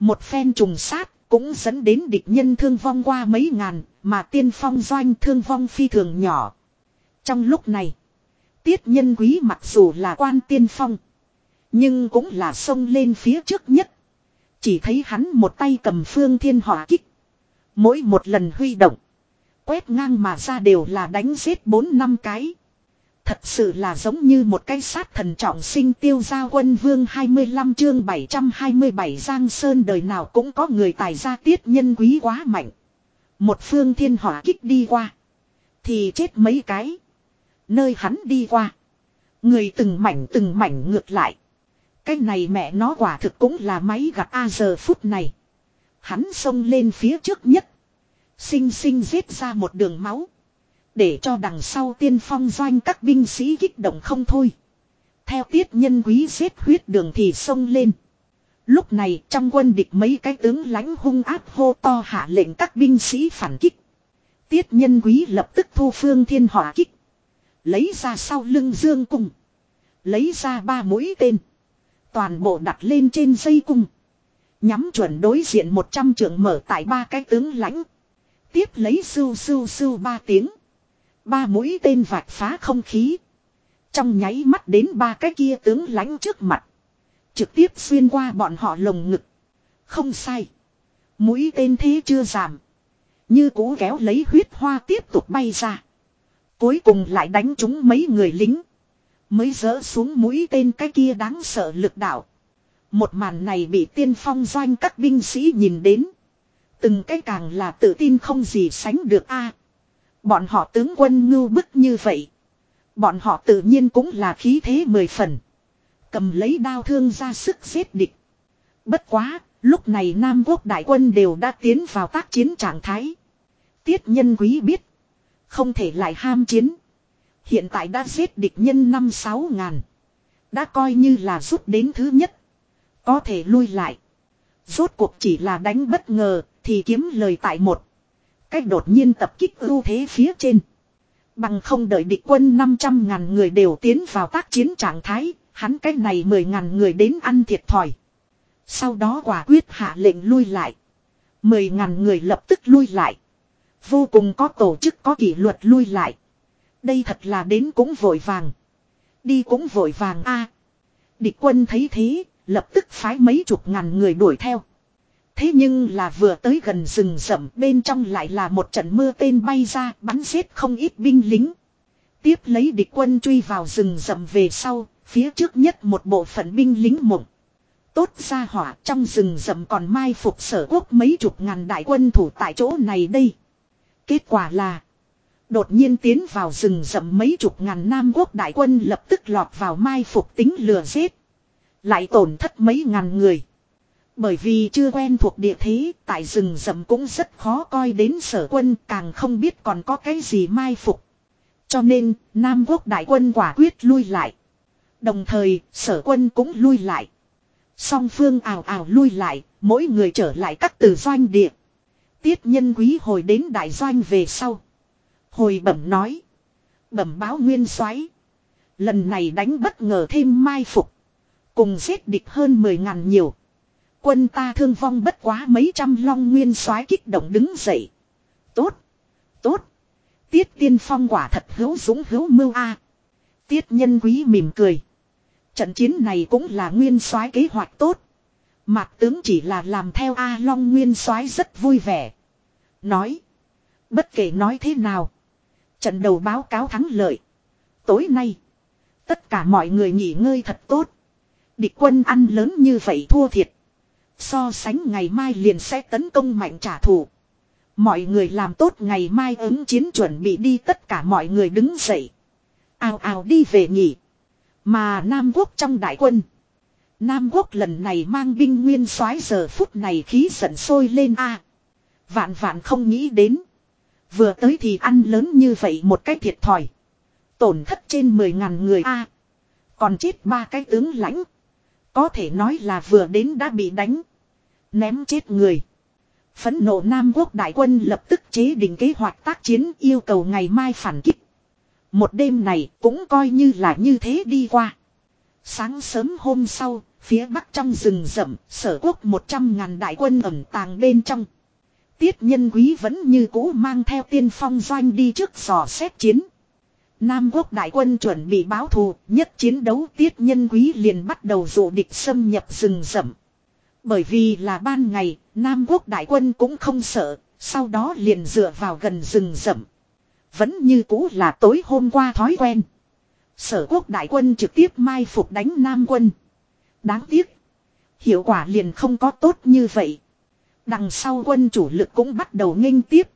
Một phen trùng sát cũng dẫn đến địch nhân thương vong qua mấy ngàn, mà tiên phong doanh thương vong phi thường nhỏ. Trong lúc này, tiết nhân quý mặc dù là quan tiên phong, nhưng cũng là xông lên phía trước nhất. Chỉ thấy hắn một tay cầm phương thiên hỏa kích. Mỗi một lần huy động. Quét ngang mà ra đều là đánh giết bốn năm cái. Thật sự là giống như một cái sát thần trọng sinh tiêu gia quân vương 25 chương 727 Giang Sơn đời nào cũng có người tài gia tiết nhân quý quá mạnh. Một phương thiên hỏa kích đi qua. Thì chết mấy cái. Nơi hắn đi qua. Người từng mảnh từng mảnh ngược lại. Cái này mẹ nó quả thực cũng là máy gặt A giờ phút này. Hắn xông lên phía trước nhất. Xinh xinh giết ra một đường máu. Để cho đằng sau tiên phong doanh các binh sĩ kích động không thôi. Theo tiết nhân quý giết huyết đường thì xông lên. Lúc này trong quân địch mấy cái tướng lãnh hung áp hô to hạ lệnh các binh sĩ phản kích. Tiết nhân quý lập tức thu phương thiên hỏa kích. Lấy ra sau lưng dương cung. Lấy ra ba mũi tên. Toàn bộ đặt lên trên dây cung. Nhắm chuẩn đối diện 100 trường mở tại ba cái tướng lãnh. Tiếp lấy sưu sưu sưu ba tiếng. Ba mũi tên vạch phá không khí. Trong nháy mắt đến ba cái kia tướng lãnh trước mặt. Trực tiếp xuyên qua bọn họ lồng ngực. Không sai. Mũi tên thế chưa giảm. Như cố kéo lấy huyết hoa tiếp tục bay ra. Cuối cùng lại đánh trúng mấy người lính. Mới dỡ xuống mũi tên cái kia đáng sợ lực đạo. Một màn này bị tiên phong doanh các binh sĩ nhìn đến. Từng cái càng là tự tin không gì sánh được a. bọn họ tướng quân ngưu bức như vậy. Bọn họ tự nhiên cũng là khí thế mười phần. Cầm lấy đao thương ra sức giết địch. Bất quá, lúc này Nam quốc đại quân đều đã tiến vào tác chiến trạng thái. Tiết nhân quý biết. Không thể lại ham chiến. Hiện tại đã giết địch nhân năm sáu ngàn. Đã coi như là rút đến thứ nhất. Có thể lui lại. Rốt cuộc chỉ là đánh bất ngờ thì kiếm lời tại một. Cách đột nhiên tập kích ưu thế phía trên. Bằng không đợi địch quân 500 ngàn người đều tiến vào tác chiến trạng thái, hắn cách này 10 ngàn người đến ăn thiệt thòi. Sau đó quả quyết hạ lệnh lui lại. 10 ngàn người lập tức lui lại. Vô cùng có tổ chức có kỷ luật lui lại. Đây thật là đến cũng vội vàng. Đi cũng vội vàng a. địch quân thấy thế, lập tức phái mấy chục ngàn người đuổi theo. Thế nhưng là vừa tới gần rừng rậm bên trong lại là một trận mưa tên bay ra bắn giết không ít binh lính. Tiếp lấy địch quân truy vào rừng rậm về sau, phía trước nhất một bộ phận binh lính mộng. Tốt ra hỏa trong rừng rậm còn mai phục sở quốc mấy chục ngàn đại quân thủ tại chỗ này đây. Kết quả là Đột nhiên tiến vào rừng rậm mấy chục ngàn nam quốc đại quân lập tức lọt vào mai phục tính lừa giết. Lại tổn thất mấy ngàn người. Bởi vì chưa quen thuộc địa thế, tại rừng rậm cũng rất khó coi đến sở quân càng không biết còn có cái gì mai phục. Cho nên, Nam quốc đại quân quả quyết lui lại. Đồng thời, sở quân cũng lui lại. Song phương ảo ảo lui lại, mỗi người trở lại các từ doanh địa. Tiết nhân quý hồi đến đại doanh về sau. Hồi bẩm nói. Bẩm báo nguyên soái Lần này đánh bất ngờ thêm mai phục. Cùng giết địch hơn 10 ngàn nhiều. Quân ta thương vong bất quá mấy trăm long nguyên soái kích động đứng dậy. Tốt. Tốt. Tiết tiên phong quả thật hữu dũng hữu mưu a. Tiết nhân quý mỉm cười. Trận chiến này cũng là nguyên soái kế hoạch tốt. Mạc tướng chỉ là làm theo A Long nguyên soái rất vui vẻ. Nói. Bất kể nói thế nào. Trận đầu báo cáo thắng lợi. Tối nay. Tất cả mọi người nghỉ ngơi thật tốt. Địch quân ăn lớn như vậy thua thiệt. So sánh ngày mai liền sẽ tấn công mạnh trả thù. Mọi người làm tốt ngày mai ứng chiến chuẩn bị đi tất cả mọi người đứng dậy. Ao ao đi về nghỉ. Mà Nam Quốc trong đại quân. Nam Quốc lần này mang binh nguyên soái giờ phút này khí giận sôi lên a Vạn vạn không nghĩ đến. Vừa tới thì ăn lớn như vậy một cái thiệt thòi. Tổn thất trên 10 ngàn người a Còn chết ba cái tướng lãnh. Có thể nói là vừa đến đã bị đánh. Ném chết người. Phấn nộ Nam Quốc đại quân lập tức chế định kế hoạch tác chiến yêu cầu ngày mai phản kích. Một đêm này cũng coi như là như thế đi qua. Sáng sớm hôm sau, phía bắc trong rừng rậm, sở quốc 100 ngàn đại quân ẩn tàng bên trong. Tiết nhân quý vẫn như cũ mang theo tiên phong doanh đi trước dò xét chiến. Nam quốc đại quân chuẩn bị báo thù, nhất chiến đấu tiết nhân quý liền bắt đầu dụ địch xâm nhập rừng rậm. Bởi vì là ban ngày, Nam quốc đại quân cũng không sợ, sau đó liền dựa vào gần rừng rậm. Vẫn như cũ là tối hôm qua thói quen. Sở quốc đại quân trực tiếp mai phục đánh Nam quân. Đáng tiếc. Hiệu quả liền không có tốt như vậy. Đằng sau quân chủ lực cũng bắt đầu nghênh tiếp.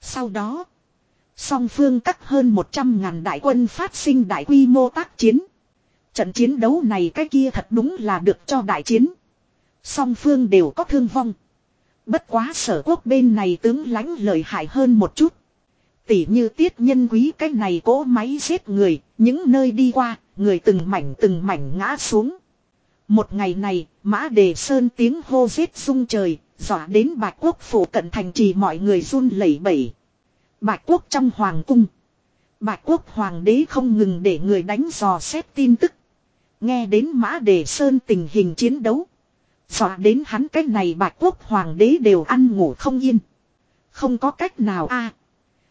Sau đó. Song phương cắt hơn 100 ngàn đại quân phát sinh đại quy mô tác chiến. Trận chiến đấu này cái kia thật đúng là được cho đại chiến. Song phương đều có thương vong. Bất quá sở quốc bên này tướng lãnh lợi hại hơn một chút. Tỉ như tiết nhân quý cái này cỗ máy giết người, những nơi đi qua, người từng mảnh từng mảnh ngã xuống. Một ngày này, mã đề sơn tiếng hô giết rung trời, dọa đến bạch quốc phủ cận thành trì mọi người run lẩy bẩy. Bạch quốc trong hoàng cung. Bạch quốc hoàng đế không ngừng để người đánh dò xét tin tức. Nghe đến mã đề sơn tình hình chiến đấu. Dọa đến hắn cách này bạch quốc hoàng đế đều ăn ngủ không yên. Không có cách nào a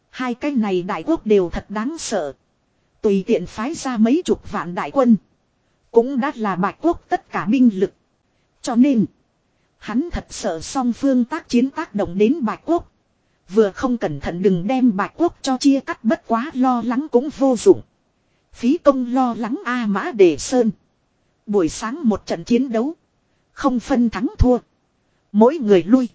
Hai cái này đại quốc đều thật đáng sợ. Tùy tiện phái ra mấy chục vạn đại quân. Cũng đã là bạch quốc tất cả binh lực. Cho nên. Hắn thật sợ song phương tác chiến tác động đến bạch quốc. Vừa không cẩn thận đừng đem bạch quốc cho chia cắt bất quá lo lắng cũng vô dụng. Phí công lo lắng A Mã Đề Sơn. Buổi sáng một trận chiến đấu. Không phân thắng thua. Mỗi người lui.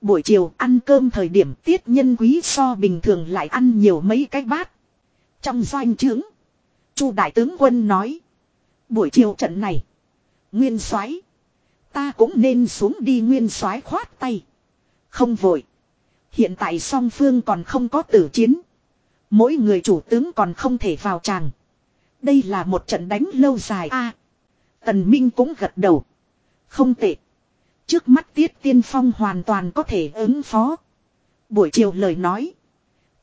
Buổi chiều ăn cơm thời điểm tiết nhân quý so bình thường lại ăn nhiều mấy cái bát. Trong doanh trướng. Chu đại tướng quân nói. Buổi chiều trận này. Nguyên soái Ta cũng nên xuống đi nguyên soái khoát tay. Không vội. Hiện tại song phương còn không có tử chiến. Mỗi người chủ tướng còn không thể vào tràng. Đây là một trận đánh lâu dài a. Tần Minh cũng gật đầu. Không tệ. Trước mắt Tiết Tiên Phong hoàn toàn có thể ứng phó. Buổi chiều lời nói.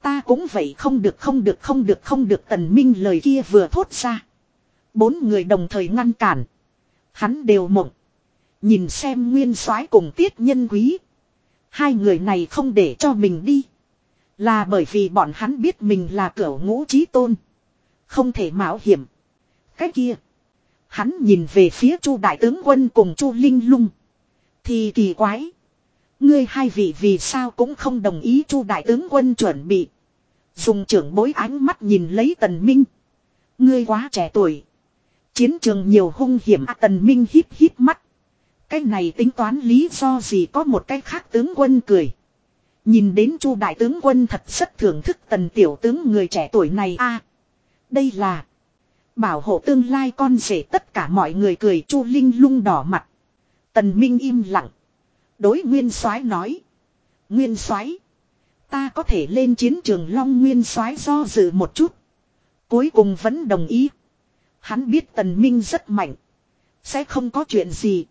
Ta cũng vậy không được không được không được không được Tần Minh lời kia vừa thốt ra. Bốn người đồng thời ngăn cản. Hắn đều mộng. Nhìn xem nguyên soái cùng tiết nhân quý. Hai người này không để cho mình đi. Là bởi vì bọn hắn biết mình là cửa ngũ trí tôn. Không thể mạo hiểm. Cái kia. Hắn nhìn về phía chu đại tướng quân cùng chu linh lung. Thì kỳ quái. Ngươi hai vị vì sao cũng không đồng ý chu đại tướng quân chuẩn bị. Dùng trưởng bối ánh mắt nhìn lấy tần minh. Ngươi quá trẻ tuổi. Chiến trường nhiều hung hiểm à, tần minh hít hít mắt. Cái này tính toán lý do gì có một cái khác tướng quân cười. Nhìn đến chu đại tướng quân thật rất thưởng thức tần tiểu tướng người trẻ tuổi này a Đây là bảo hộ tương lai con rể tất cả mọi người cười chu linh lung đỏ mặt. Tần Minh im lặng. Đối Nguyên soái nói. Nguyên soái, Ta có thể lên chiến trường Long Nguyên soái do dự một chút. Cuối cùng vẫn đồng ý. Hắn biết Tần Minh rất mạnh. Sẽ không có chuyện gì.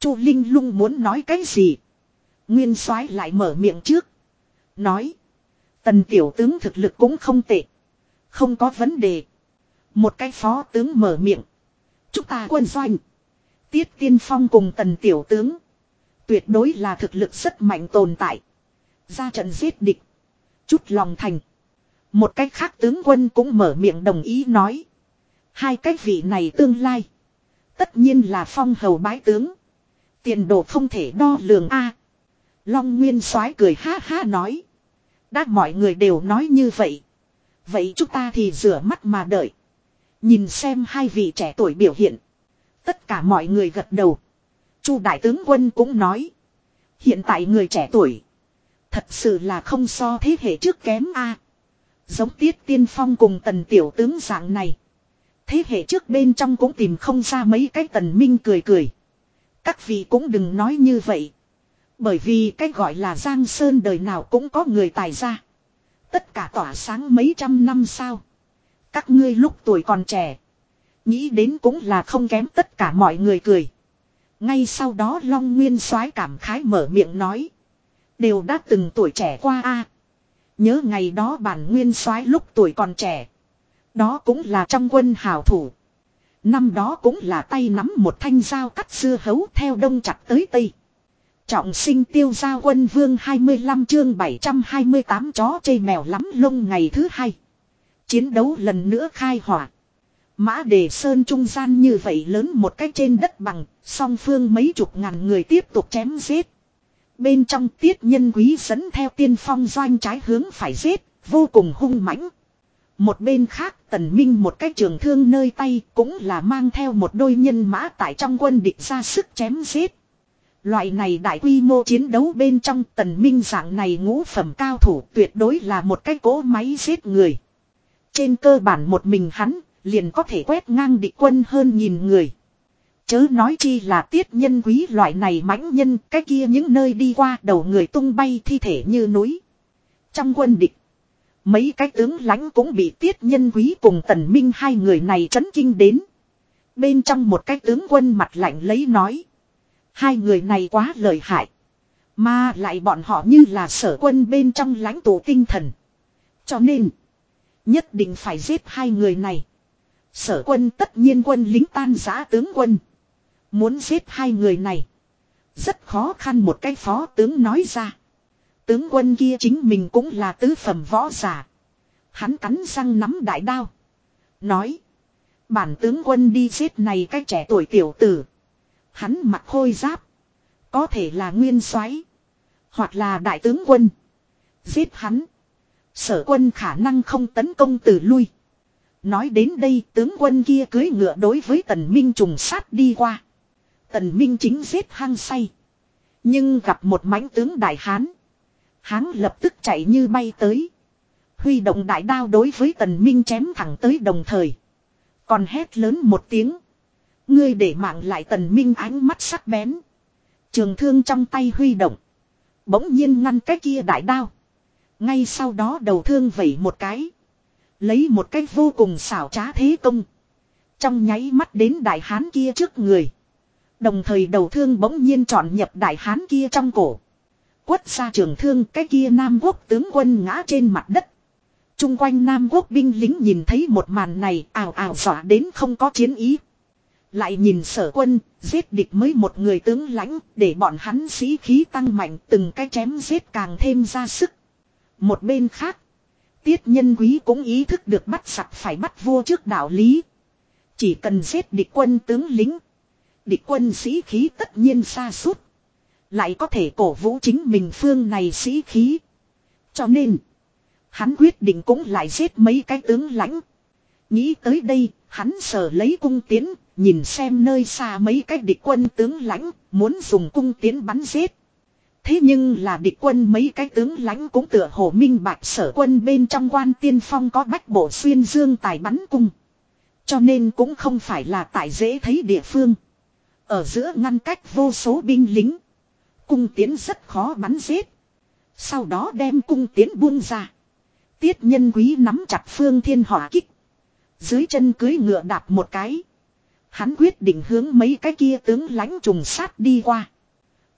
Chu Linh lung muốn nói cái gì. Nguyên soái lại mở miệng trước. Nói. Tần tiểu tướng thực lực cũng không tệ. Không có vấn đề. Một cái phó tướng mở miệng. Chúng ta quân doanh. Tiết tiên phong cùng tần tiểu tướng. Tuyệt đối là thực lực rất mạnh tồn tại. Ra trận giết địch. Chút lòng thành. Một cách khác tướng quân cũng mở miệng đồng ý nói. Hai cách vị này tương lai. Tất nhiên là phong hầu bái tướng. Tiền đồ không thể đo lường A. Long Nguyên soái cười ha ha nói. Đã mọi người đều nói như vậy. Vậy chúng ta thì rửa mắt mà đợi. Nhìn xem hai vị trẻ tuổi biểu hiện. Tất cả mọi người gật đầu. Chu đại tướng quân cũng nói. Hiện tại người trẻ tuổi. Thật sự là không so thế hệ trước kém a. Giống tiết tiên phong cùng tần tiểu tướng dạng này. Thế hệ trước bên trong cũng tìm không ra mấy cái tần minh cười cười. Các vị cũng đừng nói như vậy. Bởi vì cái gọi là Giang Sơn đời nào cũng có người tài ra. Tất cả tỏa sáng mấy trăm năm sau. Các ngươi lúc tuổi còn trẻ. Nghĩ đến cũng là không kém tất cả mọi người cười. Ngay sau đó Long Nguyên soái cảm khái mở miệng nói. Đều đã từng tuổi trẻ qua a Nhớ ngày đó bản Nguyên soái lúc tuổi còn trẻ. Đó cũng là trong quân hào thủ. Năm đó cũng là tay nắm một thanh dao cắt xưa hấu theo đông chặt tới tây. Trọng sinh tiêu gia quân vương 25 chương 728 chó chê mèo lắm lông ngày thứ hai. Chiến đấu lần nữa khai hỏa. Mã đề sơn trung gian như vậy lớn một cách trên đất bằng, song phương mấy chục ngàn người tiếp tục chém giết. Bên trong tiết nhân quý dẫn theo tiên phong doanh trái hướng phải giết, vô cùng hung mãnh. Một bên khác, tần minh một cái trường thương nơi tay cũng là mang theo một đôi nhân mã tại trong quân địch ra sức chém giết. Loại này đại quy mô chiến đấu bên trong, tần minh dạng này ngũ phẩm cao thủ tuyệt đối là một cái cỗ máy giết người. Trên cơ bản một mình hắn, liền có thể quét ngang địch quân hơn nhìn người. Chớ nói chi là tiết nhân quý loại này mãnh nhân, cái kia những nơi đi qua, đầu người tung bay thi thể như núi. Trong quân địch. Mấy cái tướng lãnh cũng bị tiết nhân quý cùng tần minh hai người này chấn kinh đến. Bên trong một cái tướng quân mặt lạnh lấy nói. Hai người này quá lợi hại. Mà lại bọn họ như là sở quân bên trong lãnh tụ tinh thần. Cho nên. Nhất định phải giết hai người này. Sở quân tất nhiên quân lính tan giã tướng quân. Muốn giết hai người này. Rất khó khăn một cái phó tướng nói ra. Tướng quân kia chính mình cũng là tứ phẩm võ giả. Hắn cắn răng nắm đại đao. Nói. Bản tướng quân đi giết này cái trẻ tuổi tiểu tử. Hắn mặc khôi giáp. Có thể là nguyên soái, Hoặc là đại tướng quân. Giết hắn. Sở quân khả năng không tấn công từ lui. Nói đến đây, tướng quân kia cưới ngựa đối với tần minh trùng sát đi qua. Tần minh chính giết hang say. Nhưng gặp một mãnh tướng đại hán. Hán lập tức chạy như bay tới. Huy động đại đao đối với tần minh chém thẳng tới đồng thời. Còn hét lớn một tiếng. Ngươi để mạng lại tần minh ánh mắt sắc bén. Trường thương trong tay huy động. Bỗng nhiên ngăn cái kia đại đao. Ngay sau đó đầu thương vẩy một cái. Lấy một cách vô cùng xảo trá thế công. Trong nháy mắt đến đại hán kia trước người. Đồng thời đầu thương bỗng nhiên trọn nhập đại hán kia trong cổ. Quất ra trường thương cái kia Nam Quốc tướng quân ngã trên mặt đất. Trung quanh Nam Quốc binh lính nhìn thấy một màn này ảo ảo dọa đến không có chiến ý. Lại nhìn sở quân, giết địch mới một người tướng lãnh, để bọn hắn sĩ khí tăng mạnh từng cái chém giết càng thêm ra sức. Một bên khác, tiết nhân quý cũng ý thức được bắt sặc phải bắt vua trước đạo lý. Chỉ cần giết địch quân tướng lính. Địch quân sĩ khí tất nhiên xa suốt. Lại có thể cổ vũ chính mình phương này sĩ khí. Cho nên, hắn quyết định cũng lại giết mấy cái tướng lãnh. Nghĩ tới đây, hắn sờ lấy cung tiến, nhìn xem nơi xa mấy cái địch quân tướng lãnh, muốn dùng cung tiến bắn giết. Thế nhưng là địch quân mấy cái tướng lãnh cũng tựa hồ minh bạch sở quân bên trong quan tiên phong có bách bộ xuyên dương tài bắn cung. Cho nên cũng không phải là tại dễ thấy địa phương. Ở giữa ngăn cách vô số binh lính. Cung tiến rất khó bắn giết. Sau đó đem cung tiến buông ra. Tiết nhân quý nắm chặt phương thiên hỏa kích. Dưới chân cưới ngựa đạp một cái. Hắn quyết định hướng mấy cái kia tướng lãnh trùng sát đi qua.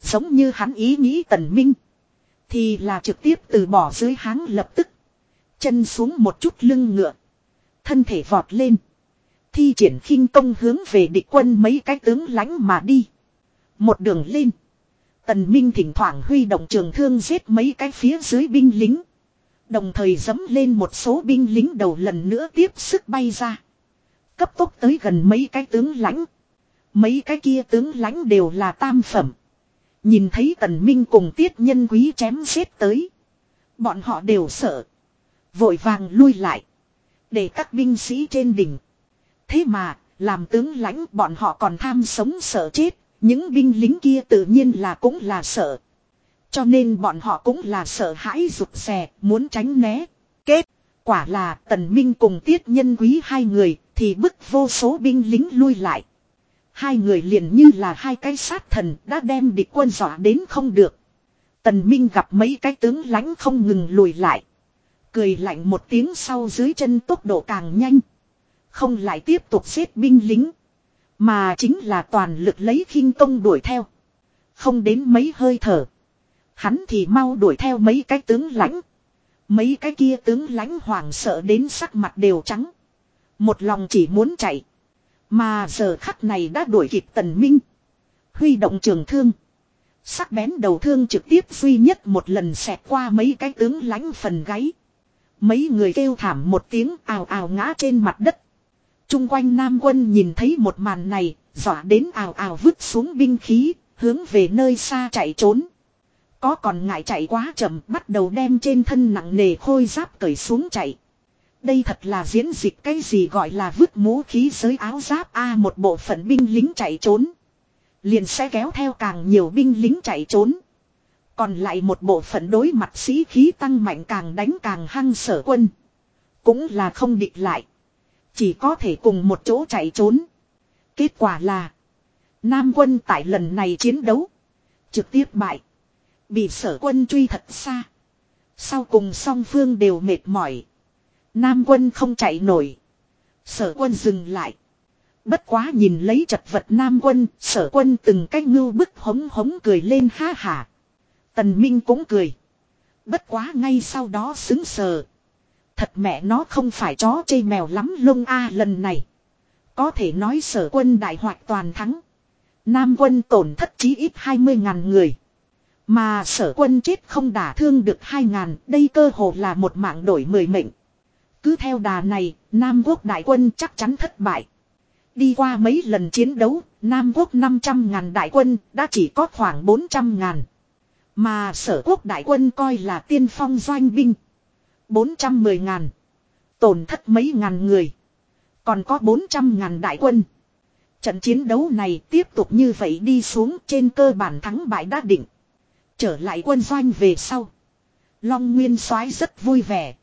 Giống như hắn ý nghĩ tần minh. Thì là trực tiếp từ bỏ dưới háng lập tức. Chân xuống một chút lưng ngựa. Thân thể vọt lên. Thi triển khinh công hướng về địch quân mấy cái tướng lãnh mà đi. Một đường lên. Tần Minh thỉnh thoảng huy động trường thương giết mấy cái phía dưới binh lính. Đồng thời dấm lên một số binh lính đầu lần nữa tiếp sức bay ra. Cấp tốc tới gần mấy cái tướng lãnh. Mấy cái kia tướng lãnh đều là tam phẩm. Nhìn thấy tần minh cùng tiết nhân quý chém giết tới. Bọn họ đều sợ. Vội vàng lui lại. Để các binh sĩ trên đỉnh. Thế mà, làm tướng lãnh bọn họ còn tham sống sợ chết. Những binh lính kia tự nhiên là cũng là sợ. Cho nên bọn họ cũng là sợ hãi rụt rè, muốn tránh né. Kết, quả là tần minh cùng tiết nhân quý hai người, thì bức vô số binh lính lui lại. Hai người liền như là hai cái sát thần đã đem địch quân dọa đến không được. Tần Minh gặp mấy cái tướng lãnh không ngừng lùi lại. Cười lạnh một tiếng sau dưới chân tốc độ càng nhanh. Không lại tiếp tục giết binh lính. Mà chính là toàn lực lấy khinh công đuổi theo. Không đến mấy hơi thở. Hắn thì mau đuổi theo mấy cái tướng lãnh. Mấy cái kia tướng lãnh hoảng sợ đến sắc mặt đều trắng. Một lòng chỉ muốn chạy. Mà giờ khắc này đã đuổi kịp tần minh. Huy động trường thương. Sắc bén đầu thương trực tiếp duy nhất một lần xẹt qua mấy cái tướng lãnh phần gáy. Mấy người kêu thảm một tiếng ào ào ngã trên mặt đất. Trung quanh Nam quân nhìn thấy một màn này, dọa đến ào ào vứt xuống binh khí, hướng về nơi xa chạy trốn. Có còn ngại chạy quá chậm bắt đầu đem trên thân nặng nề khôi giáp cởi xuống chạy. Đây thật là diễn dịch cái gì gọi là vứt mũ khí giới áo giáp A một bộ phận binh lính chạy trốn. Liền sẽ kéo theo càng nhiều binh lính chạy trốn. Còn lại một bộ phận đối mặt sĩ khí tăng mạnh càng đánh càng hăng sở quân. Cũng là không địch lại. Chỉ có thể cùng một chỗ chạy trốn. Kết quả là. Nam quân tại lần này chiến đấu. Trực tiếp bại. Bị sở quân truy thật xa. Sau cùng song phương đều mệt mỏi. Nam quân không chạy nổi. Sở quân dừng lại. Bất quá nhìn lấy chật vật nam quân, sở quân từng cách ngưu bức hống hống cười lên ha hả. Tần Minh cũng cười. Bất quá ngay sau đó xứng sờ. Thật mẹ nó không phải chó chê mèo lắm lông a lần này. Có thể nói sở quân đại hoạt toàn thắng. Nam quân tổn thất chí ít 20.000 người. Mà sở quân chết không đả thương được 2.000, đây cơ hồ là một mạng đổi mười mệnh. Cứ theo đà này, Nam quốc đại quân chắc chắn thất bại. Đi qua mấy lần chiến đấu, Nam quốc 500 ngàn đại quân đã chỉ có khoảng 400 ngàn. Mà sở quốc đại quân coi là tiên phong doanh binh. 410 ngàn. Tổn thất mấy ngàn người. Còn có 400 ngàn đại quân. Trận chiến đấu này tiếp tục như vậy đi xuống trên cơ bản thắng bại đã định. Trở lại quân doanh về sau. Long Nguyên soái rất vui vẻ.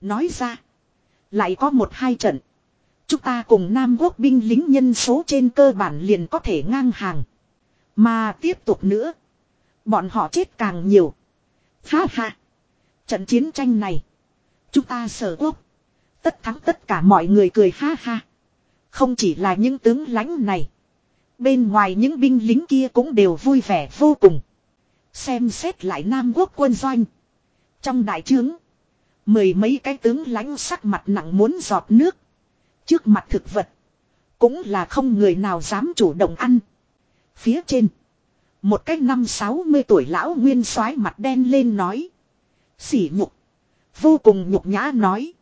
Nói ra. Lại có một hai trận. Chúng ta cùng Nam Quốc binh lính nhân số trên cơ bản liền có thể ngang hàng. Mà tiếp tục nữa. Bọn họ chết càng nhiều. Ha ha. Trận chiến tranh này. Chúng ta sở quốc. Tất thắng tất cả mọi người cười ha ha. Không chỉ là những tướng lãnh này. Bên ngoài những binh lính kia cũng đều vui vẻ vô cùng. Xem xét lại Nam quốc quân doanh. Trong đại trướng. Mười mấy cái tướng lãnh sắc mặt nặng muốn giọt nước. Trước mặt thực vật. Cũng là không người nào dám chủ động ăn. Phía trên. Một cái năm sáu mươi tuổi lão nguyên soái mặt đen lên nói. Xỉ nhục. Vô cùng nhục nhã nói.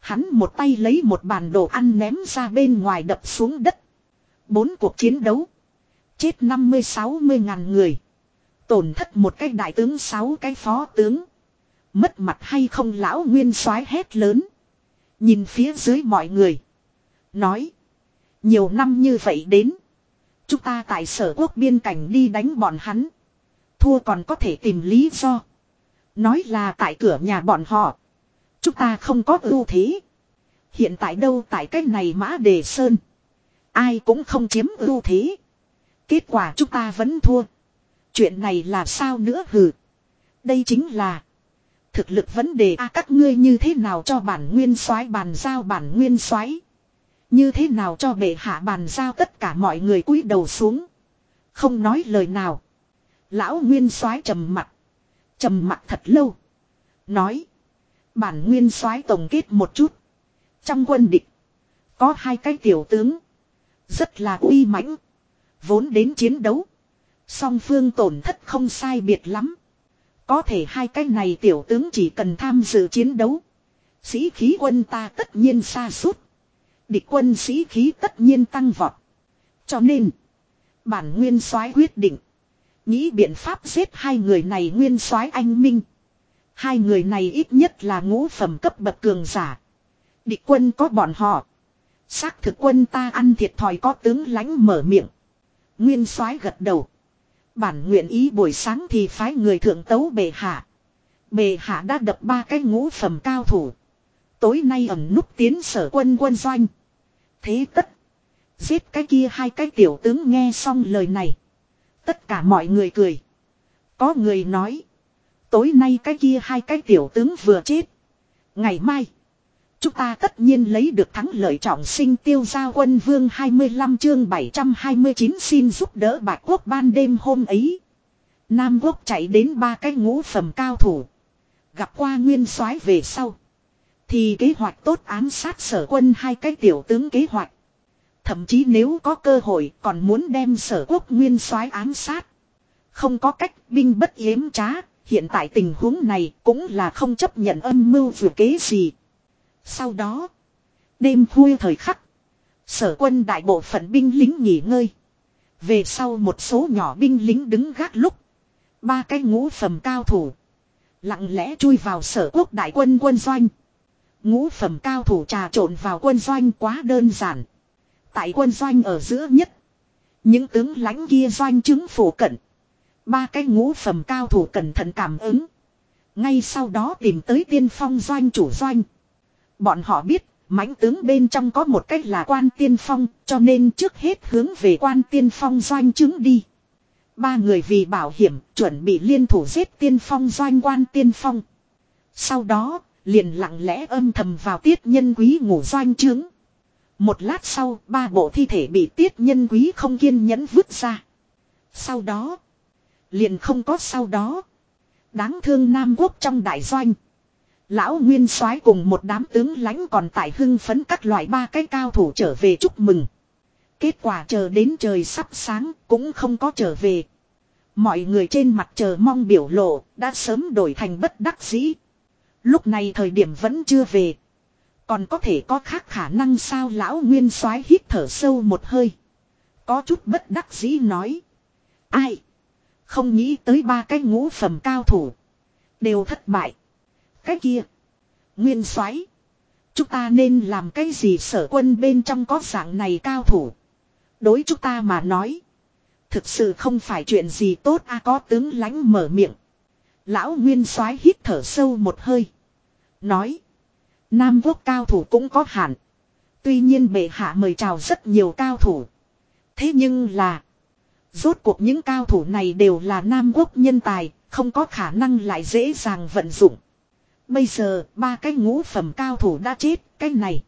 Hắn một tay lấy một bàn đồ ăn ném ra bên ngoài đập xuống đất. Bốn cuộc chiến đấu. Chết năm mươi sáu mươi ngàn người. Tổn thất một cái đại tướng sáu cái phó tướng. Mất mặt hay không lão nguyên soái hét lớn. Nhìn phía dưới mọi người. Nói. Nhiều năm như vậy đến. Chúng ta tại sở quốc biên cảnh đi đánh bọn hắn. Thua còn có thể tìm lý do. Nói là tại cửa nhà bọn họ. Chúng ta không có ưu thế. Hiện tại đâu tại cách này mã đề sơn. Ai cũng không chiếm ưu thế. Kết quả chúng ta vẫn thua. Chuyện này là sao nữa hừ. Đây chính là. Thực lực vấn đề a, các ngươi như thế nào cho bản nguyên soái bàn giao bản nguyên soái Như thế nào cho bệ hạ bàn giao tất cả mọi người cúi đầu xuống. Không nói lời nào. Lão nguyên soái trầm mặt trầm mặt thật lâu. Nói. Bản nguyên soái tổng kết một chút. Trong quân địch. Có hai cái tiểu tướng. Rất là uy mãnh. Vốn đến chiến đấu. Song phương tổn thất không sai biệt lắm. Có thể hai cái này tiểu tướng chỉ cần tham dự chiến đấu. Sĩ khí quân ta tất nhiên xa suốt. Địch quân sĩ khí tất nhiên tăng vọt. Cho nên. Bản nguyên soái quyết định. Nghĩ biện pháp giết hai người này nguyên soái anh minh. Hai người này ít nhất là ngũ phẩm cấp bậc cường giả. Địch quân có bọn họ. Xác thực quân ta ăn thiệt thòi có tướng lãnh mở miệng. Nguyên soái gật đầu. Bản nguyện ý buổi sáng thì phái người thượng tấu bề hạ. Bề hạ đã đập ba cái ngũ phẩm cao thủ. Tối nay ẩn núp tiến sở quân quân doanh. Thế tất. Giết cái kia hai cái tiểu tướng nghe xong lời này. Tất cả mọi người cười. Có người nói. Tối nay cái kia hai cái tiểu tướng vừa chết. Ngày mai. Chúng ta tất nhiên lấy được thắng lợi trọng sinh tiêu gia quân vương 25 chương 729 xin giúp đỡ bạc quốc ban đêm hôm ấy. Nam quốc chạy đến ba cái ngũ phẩm cao thủ. Gặp qua nguyên soái về sau. Thì kế hoạch tốt ám sát sở quân hai cái tiểu tướng kế hoạch. Thậm chí nếu có cơ hội còn muốn đem sở quốc nguyên soái ám sát. Không có cách binh bất yếm trá, hiện tại tình huống này cũng là không chấp nhận âm mưu vừa kế gì. Sau đó, đêm khuya thời khắc, sở quân đại bộ phận binh lính nghỉ ngơi. Về sau một số nhỏ binh lính đứng gác lúc, ba cái ngũ phẩm cao thủ. Lặng lẽ chui vào sở quốc đại quân quân doanh. Ngũ phẩm cao thủ trà trộn vào quân doanh quá đơn giản. Tại quân doanh ở giữa nhất. Những tướng lãnh kia doanh chứng phủ cận. Ba cái ngũ phẩm cao thủ cẩn thận cảm ứng. Ngay sau đó tìm tới tiên phong doanh chủ doanh. Bọn họ biết, mãnh tướng bên trong có một cách là quan tiên phong, cho nên trước hết hướng về quan tiên phong doanh chứng đi. Ba người vì bảo hiểm, chuẩn bị liên thủ giết tiên phong doanh quan tiên phong. Sau đó, liền lặng lẽ âm thầm vào tiết nhân quý ngủ doanh chứng. Một lát sau, ba bộ thi thể bị tiết nhân quý không kiên nhẫn vứt ra. Sau đó, liền không có sau đó. Đáng thương Nam Quốc trong đại doanh. Lão Nguyên soái cùng một đám tướng lãnh còn tại hưng phấn các loại ba cái cao thủ trở về chúc mừng. Kết quả chờ đến trời sắp sáng cũng không có trở về. Mọi người trên mặt chờ mong biểu lộ đã sớm đổi thành bất đắc dĩ. Lúc này thời điểm vẫn chưa về. Còn có thể có khác khả năng sao lão nguyên soái hít thở sâu một hơi. Có chút bất đắc dĩ nói. Ai? Không nghĩ tới ba cái ngũ phẩm cao thủ. Đều thất bại. Cái kia. Nguyên soái Chúng ta nên làm cái gì sở quân bên trong có dạng này cao thủ. Đối chúng ta mà nói. Thực sự không phải chuyện gì tốt a, có tướng lãnh mở miệng. Lão Nguyên soái hít thở sâu một hơi. Nói. Nam quốc cao thủ cũng có hạn. Tuy nhiên bệ hạ mời chào rất nhiều cao thủ. Thế nhưng là. Rốt cuộc những cao thủ này đều là Nam quốc nhân tài. Không có khả năng lại dễ dàng vận dụng. Bây giờ, ba cái ngũ phẩm cao thủ đã chết. Cái này.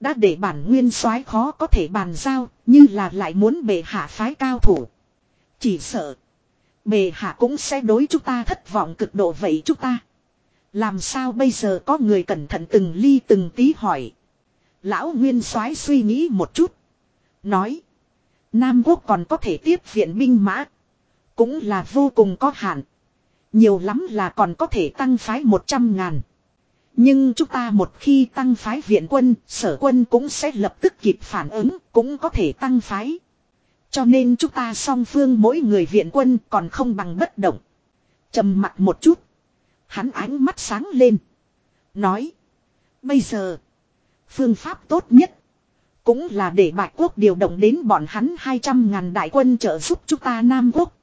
Đã để bản nguyên soái khó có thể bàn giao. Như là lại muốn bệ hạ phái cao thủ. Chỉ sợ. Bệ hạ cũng sẽ đối chúng ta thất vọng cực độ vậy chúng ta. Làm sao bây giờ có người cẩn thận từng ly từng tí hỏi. Lão Nguyên soái suy nghĩ một chút. Nói. Nam quốc còn có thể tiếp viện binh mã. Cũng là vô cùng có hạn. Nhiều lắm là còn có thể tăng phái 100 ngàn. Nhưng chúng ta một khi tăng phái viện quân, sở quân cũng sẽ lập tức kịp phản ứng, cũng có thể tăng phái. Cho nên chúng ta song phương mỗi người viện quân còn không bằng bất động. trầm mặt một chút. Hắn ánh mắt sáng lên. Nói. Bây giờ. Phương pháp tốt nhất. Cũng là để bạch quốc điều động đến bọn hắn 200 ngàn đại quân trợ giúp chúng ta Nam quốc.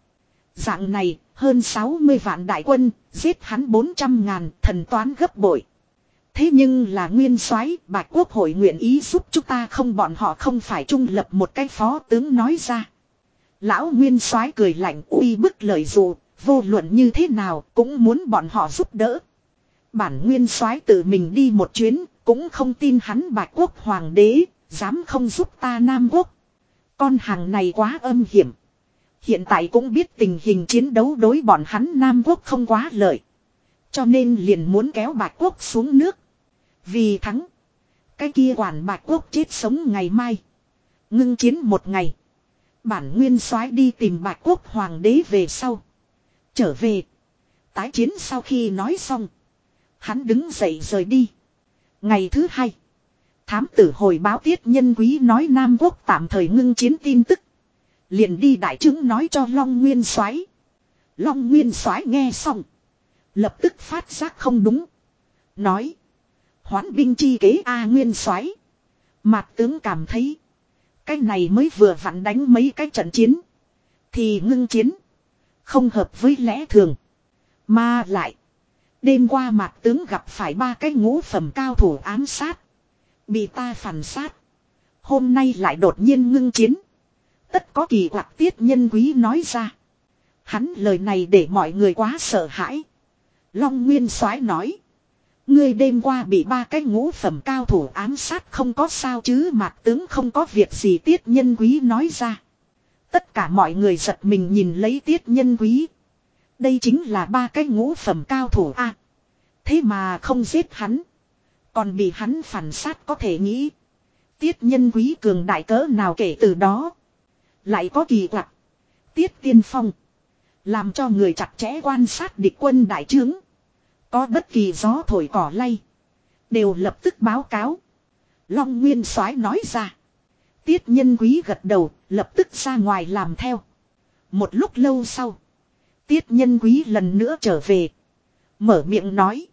Dạng này, hơn 60 vạn đại quân, giết hắn 400 ngàn, thần toán gấp bội. Thế nhưng là nguyên soái bạch quốc hội nguyện ý giúp chúng ta không bọn họ không phải trung lập một cái phó tướng nói ra. Lão nguyên soái cười lạnh uy bức lời dù, vô luận như thế nào cũng muốn bọn họ giúp đỡ. Bản nguyên soái tự mình đi một chuyến, cũng không tin hắn bạch quốc hoàng đế, dám không giúp ta Nam quốc. Con hàng này quá âm hiểm. Hiện tại cũng biết tình hình chiến đấu đối bọn hắn Nam quốc không quá lợi. Cho nên liền muốn kéo bạch quốc xuống nước. Vì thắng. Cái kia quản bạch quốc chết sống ngày mai. Ngưng chiến một ngày. Bản nguyên soái đi tìm bạch quốc hoàng đế về sau. Trở về. Tái chiến sau khi nói xong. Hắn đứng dậy rời đi. Ngày thứ hai. Thám tử hồi báo tiết nhân quý nói Nam Quốc tạm thời ngưng chiến tin tức. Liền đi đại chứng nói cho Long Nguyên soái. Long Nguyên soái nghe xong. Lập tức phát giác không đúng. Nói. hoãn binh chi kế A Nguyên soái. Mạc tướng cảm thấy. Cái này mới vừa vặn đánh mấy cái trận chiến. Thì ngưng chiến. Không hợp với lẽ thường. Mà lại. Đêm qua mạc tướng gặp phải ba cái ngũ phẩm cao thủ ám sát. Bị ta phản sát. Hôm nay lại đột nhiên ngưng chiến. Tất có kỳ quặc tiết nhân quý nói ra. Hắn lời này để mọi người quá sợ hãi. Long Nguyên soái nói. Ngươi đêm qua bị ba cái ngũ phẩm cao thủ ám sát không có sao chứ, mạc tướng không có việc gì tiết nhân quý nói ra. Tất cả mọi người giật mình nhìn lấy tiết nhân quý. Đây chính là ba cái ngũ phẩm cao thủ a Thế mà không giết hắn. Còn bị hắn phản sát có thể nghĩ. Tiết nhân quý cường đại cỡ nào kể từ đó. Lại có kỳ quặc. Tiết tiên phong. Làm cho người chặt chẽ quan sát địch quân đại trướng. Có bất kỳ gió thổi cỏ lay. Đều lập tức báo cáo. Long Nguyên soái nói ra. Tiết nhân quý gật đầu, lập tức ra ngoài làm theo. Một lúc lâu sau. Tiết nhân quý lần nữa trở về. Mở miệng nói.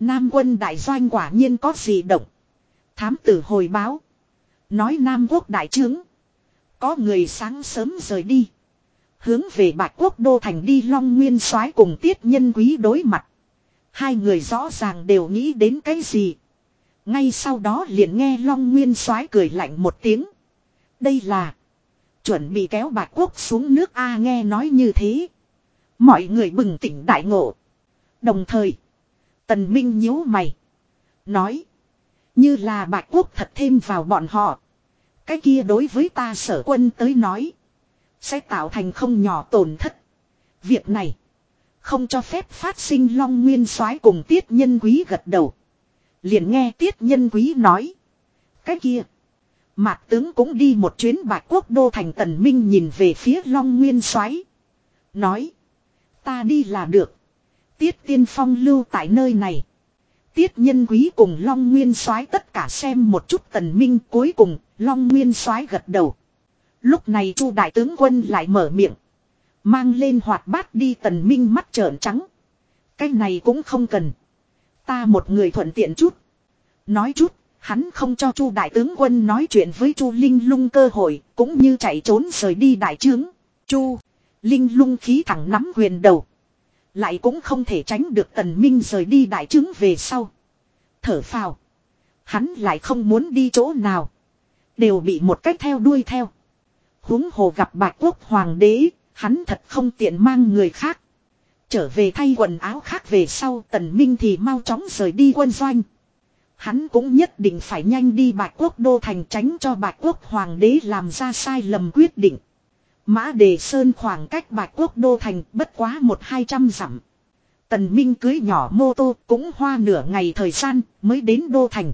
Nam quân đại doanh quả nhiên có gì động. Thám tử hồi báo. Nói Nam quốc đại trướng. Có người sáng sớm rời đi. Hướng về bạch quốc đô thành đi long nguyên soái cùng tiết nhân quý đối mặt. Hai người rõ ràng đều nghĩ đến cái gì. Ngay sau đó liền nghe long nguyên soái cười lạnh một tiếng. Đây là. Chuẩn bị kéo bạch quốc xuống nước A nghe nói như thế. Mọi người bừng tỉnh đại ngộ. Đồng thời. Tần Minh nhíu mày. Nói. Như là bạch quốc thật thêm vào bọn họ. Cái kia đối với ta sở quân tới nói. Sẽ tạo thành không nhỏ tổn thất. Việc này. Không cho phép phát sinh long nguyên soái cùng tiết nhân quý gật đầu. Liền nghe tiết nhân quý nói. Cái kia. Mạc tướng cũng đi một chuyến bạch quốc đô thành tần minh nhìn về phía long nguyên soái Nói. Ta đi là được. Tiết tiên phong lưu tại nơi này. Tiết nhân quý cùng Long Nguyên soái tất cả xem một chút tần minh cuối cùng Long Nguyên soái gật đầu. Lúc này Chu đại tướng quân lại mở miệng. Mang lên hoạt bát đi tần minh mắt trợn trắng. Cái này cũng không cần. Ta một người thuận tiện chút. Nói chút, hắn không cho Chu đại tướng quân nói chuyện với Chu Linh Lung cơ hội, cũng như chạy trốn rời đi đại trướng. Chu Linh Lung khí thẳng nắm quyền đầu. Lại cũng không thể tránh được tần minh rời đi đại trướng về sau. Thở phào. Hắn lại không muốn đi chỗ nào. Đều bị một cách theo đuôi theo. huống hồ gặp bạch quốc hoàng đế, hắn thật không tiện mang người khác. Trở về thay quần áo khác về sau tần minh thì mau chóng rời đi quân doanh. Hắn cũng nhất định phải nhanh đi bạch quốc đô thành tránh cho bạch quốc hoàng đế làm ra sai lầm quyết định. Mã đề sơn khoảng cách bạch quốc đô thành bất quá một hai trăm dặm. Tần Minh cưới nhỏ mô tô cũng hoa nửa ngày thời gian mới đến đô thành.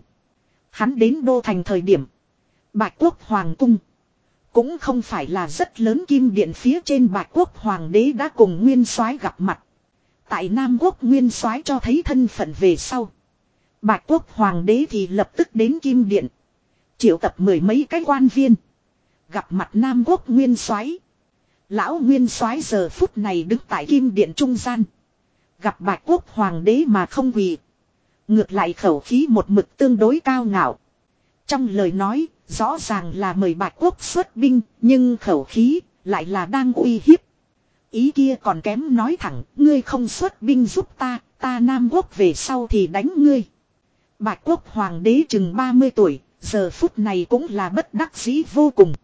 Hắn đến đô thành thời điểm. Bạch quốc hoàng cung. Cũng không phải là rất lớn kim điện phía trên bạch quốc hoàng đế đã cùng nguyên soái gặp mặt. Tại Nam quốc nguyên soái cho thấy thân phận về sau. Bạch quốc hoàng đế thì lập tức đến kim điện. Triệu tập mười mấy cái quan viên. Gặp mặt Nam quốc nguyên soái. Lão nguyên soái giờ phút này đứng tại kim điện trung gian. Gặp bạch quốc hoàng đế mà không quỳ. Ngược lại khẩu khí một mực tương đối cao ngạo. Trong lời nói, rõ ràng là mời bạch quốc xuất binh, nhưng khẩu khí lại là đang uy hiếp. Ý kia còn kém nói thẳng, ngươi không xuất binh giúp ta, ta Nam quốc về sau thì đánh ngươi. Bạch quốc hoàng đế chừng 30 tuổi, giờ phút này cũng là bất đắc dĩ vô cùng.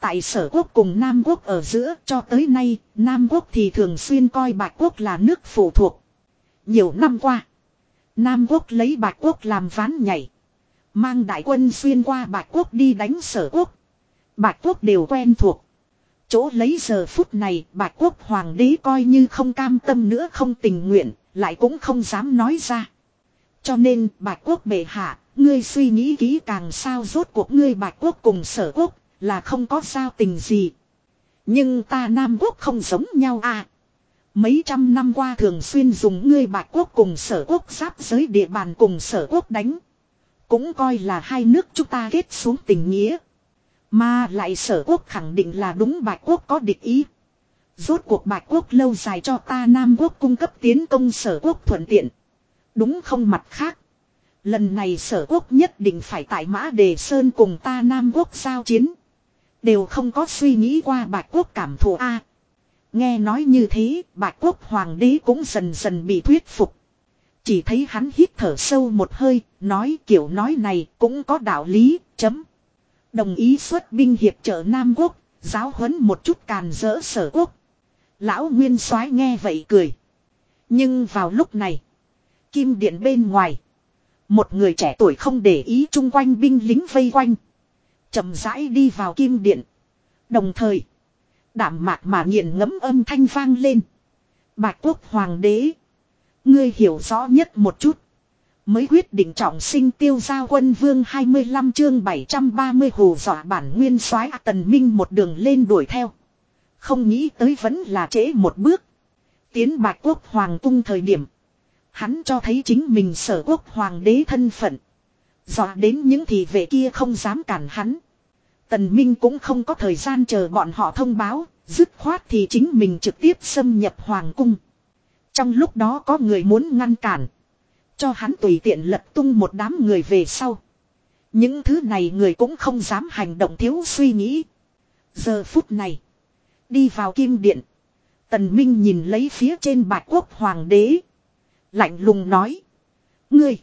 Tại sở quốc cùng Nam quốc ở giữa cho tới nay, Nam quốc thì thường xuyên coi Bạch quốc là nước phụ thuộc. Nhiều năm qua, Nam quốc lấy Bạch quốc làm ván nhảy. Mang đại quân xuyên qua Bạch quốc đi đánh sở quốc. Bạch quốc đều quen thuộc. Chỗ lấy giờ phút này Bạch quốc hoàng đế coi như không cam tâm nữa không tình nguyện, lại cũng không dám nói ra. Cho nên Bạch quốc bệ hạ, ngươi suy nghĩ kỹ càng sao rốt cuộc ngươi Bạch quốc cùng sở quốc là không có giao tình gì. Nhưng ta Nam quốc không giống nhau à. Mấy trăm năm qua thường xuyên dùng ngươi Bạch quốc cùng sở quốc giáp giới địa bàn cùng sở quốc đánh. Cũng coi là hai nước chúng ta kết xuống tình nghĩa. Mà lại sở quốc khẳng định là đúng Bạch quốc có địch ý. Rốt cuộc Bạch quốc lâu dài cho ta Nam quốc cung cấp tiến công sở quốc thuận tiện. Đúng không mặt khác. Lần này sở quốc nhất định phải tại Mã Đề Sơn cùng ta Nam quốc giao chiến. Đều không có suy nghĩ qua Bạch quốc cảm thụ A. nghe nói như thế, Bạch quốc hoàng đế cũng dần dần bị thuyết phục. Chỉ thấy hắn hít thở sâu một hơi, nói kiểu nói này cũng có đạo lý, chấm. Đồng ý xuất binh hiệp trợ Nam Quốc, giáo huấn một chút càn rỡ sở quốc. Lão Nguyên soái nghe vậy cười. Nhưng vào lúc này, kim điện bên ngoài, một người trẻ tuổi không để ý chung quanh binh lính vây quanh. chậm rãi đi vào kim điện. Đồng thời, đảm mạc mà nghiền ngẫm âm thanh vang lên. Bạch quốc hoàng đế. Ngươi hiểu rõ nhất một chút. Mới quyết định trọng sinh tiêu giao quân vương 25 chương 730 hồ dọa bản nguyên soái tần minh một đường lên đuổi theo. Không nghĩ tới vẫn là trễ một bước. Tiến bạch quốc hoàng cung thời điểm. Hắn cho thấy chính mình sở quốc hoàng đế thân phận. Dọa đến những thị vệ kia không dám cản hắn. Tần Minh cũng không có thời gian chờ bọn họ thông báo, dứt khoát thì chính mình trực tiếp xâm nhập hoàng cung. Trong lúc đó có người muốn ngăn cản. Cho hắn tùy tiện lật tung một đám người về sau. Những thứ này người cũng không dám hành động thiếu suy nghĩ. Giờ phút này. Đi vào kim điện. Tần Minh nhìn lấy phía trên bạch quốc hoàng đế. Lạnh lùng nói. Ngươi.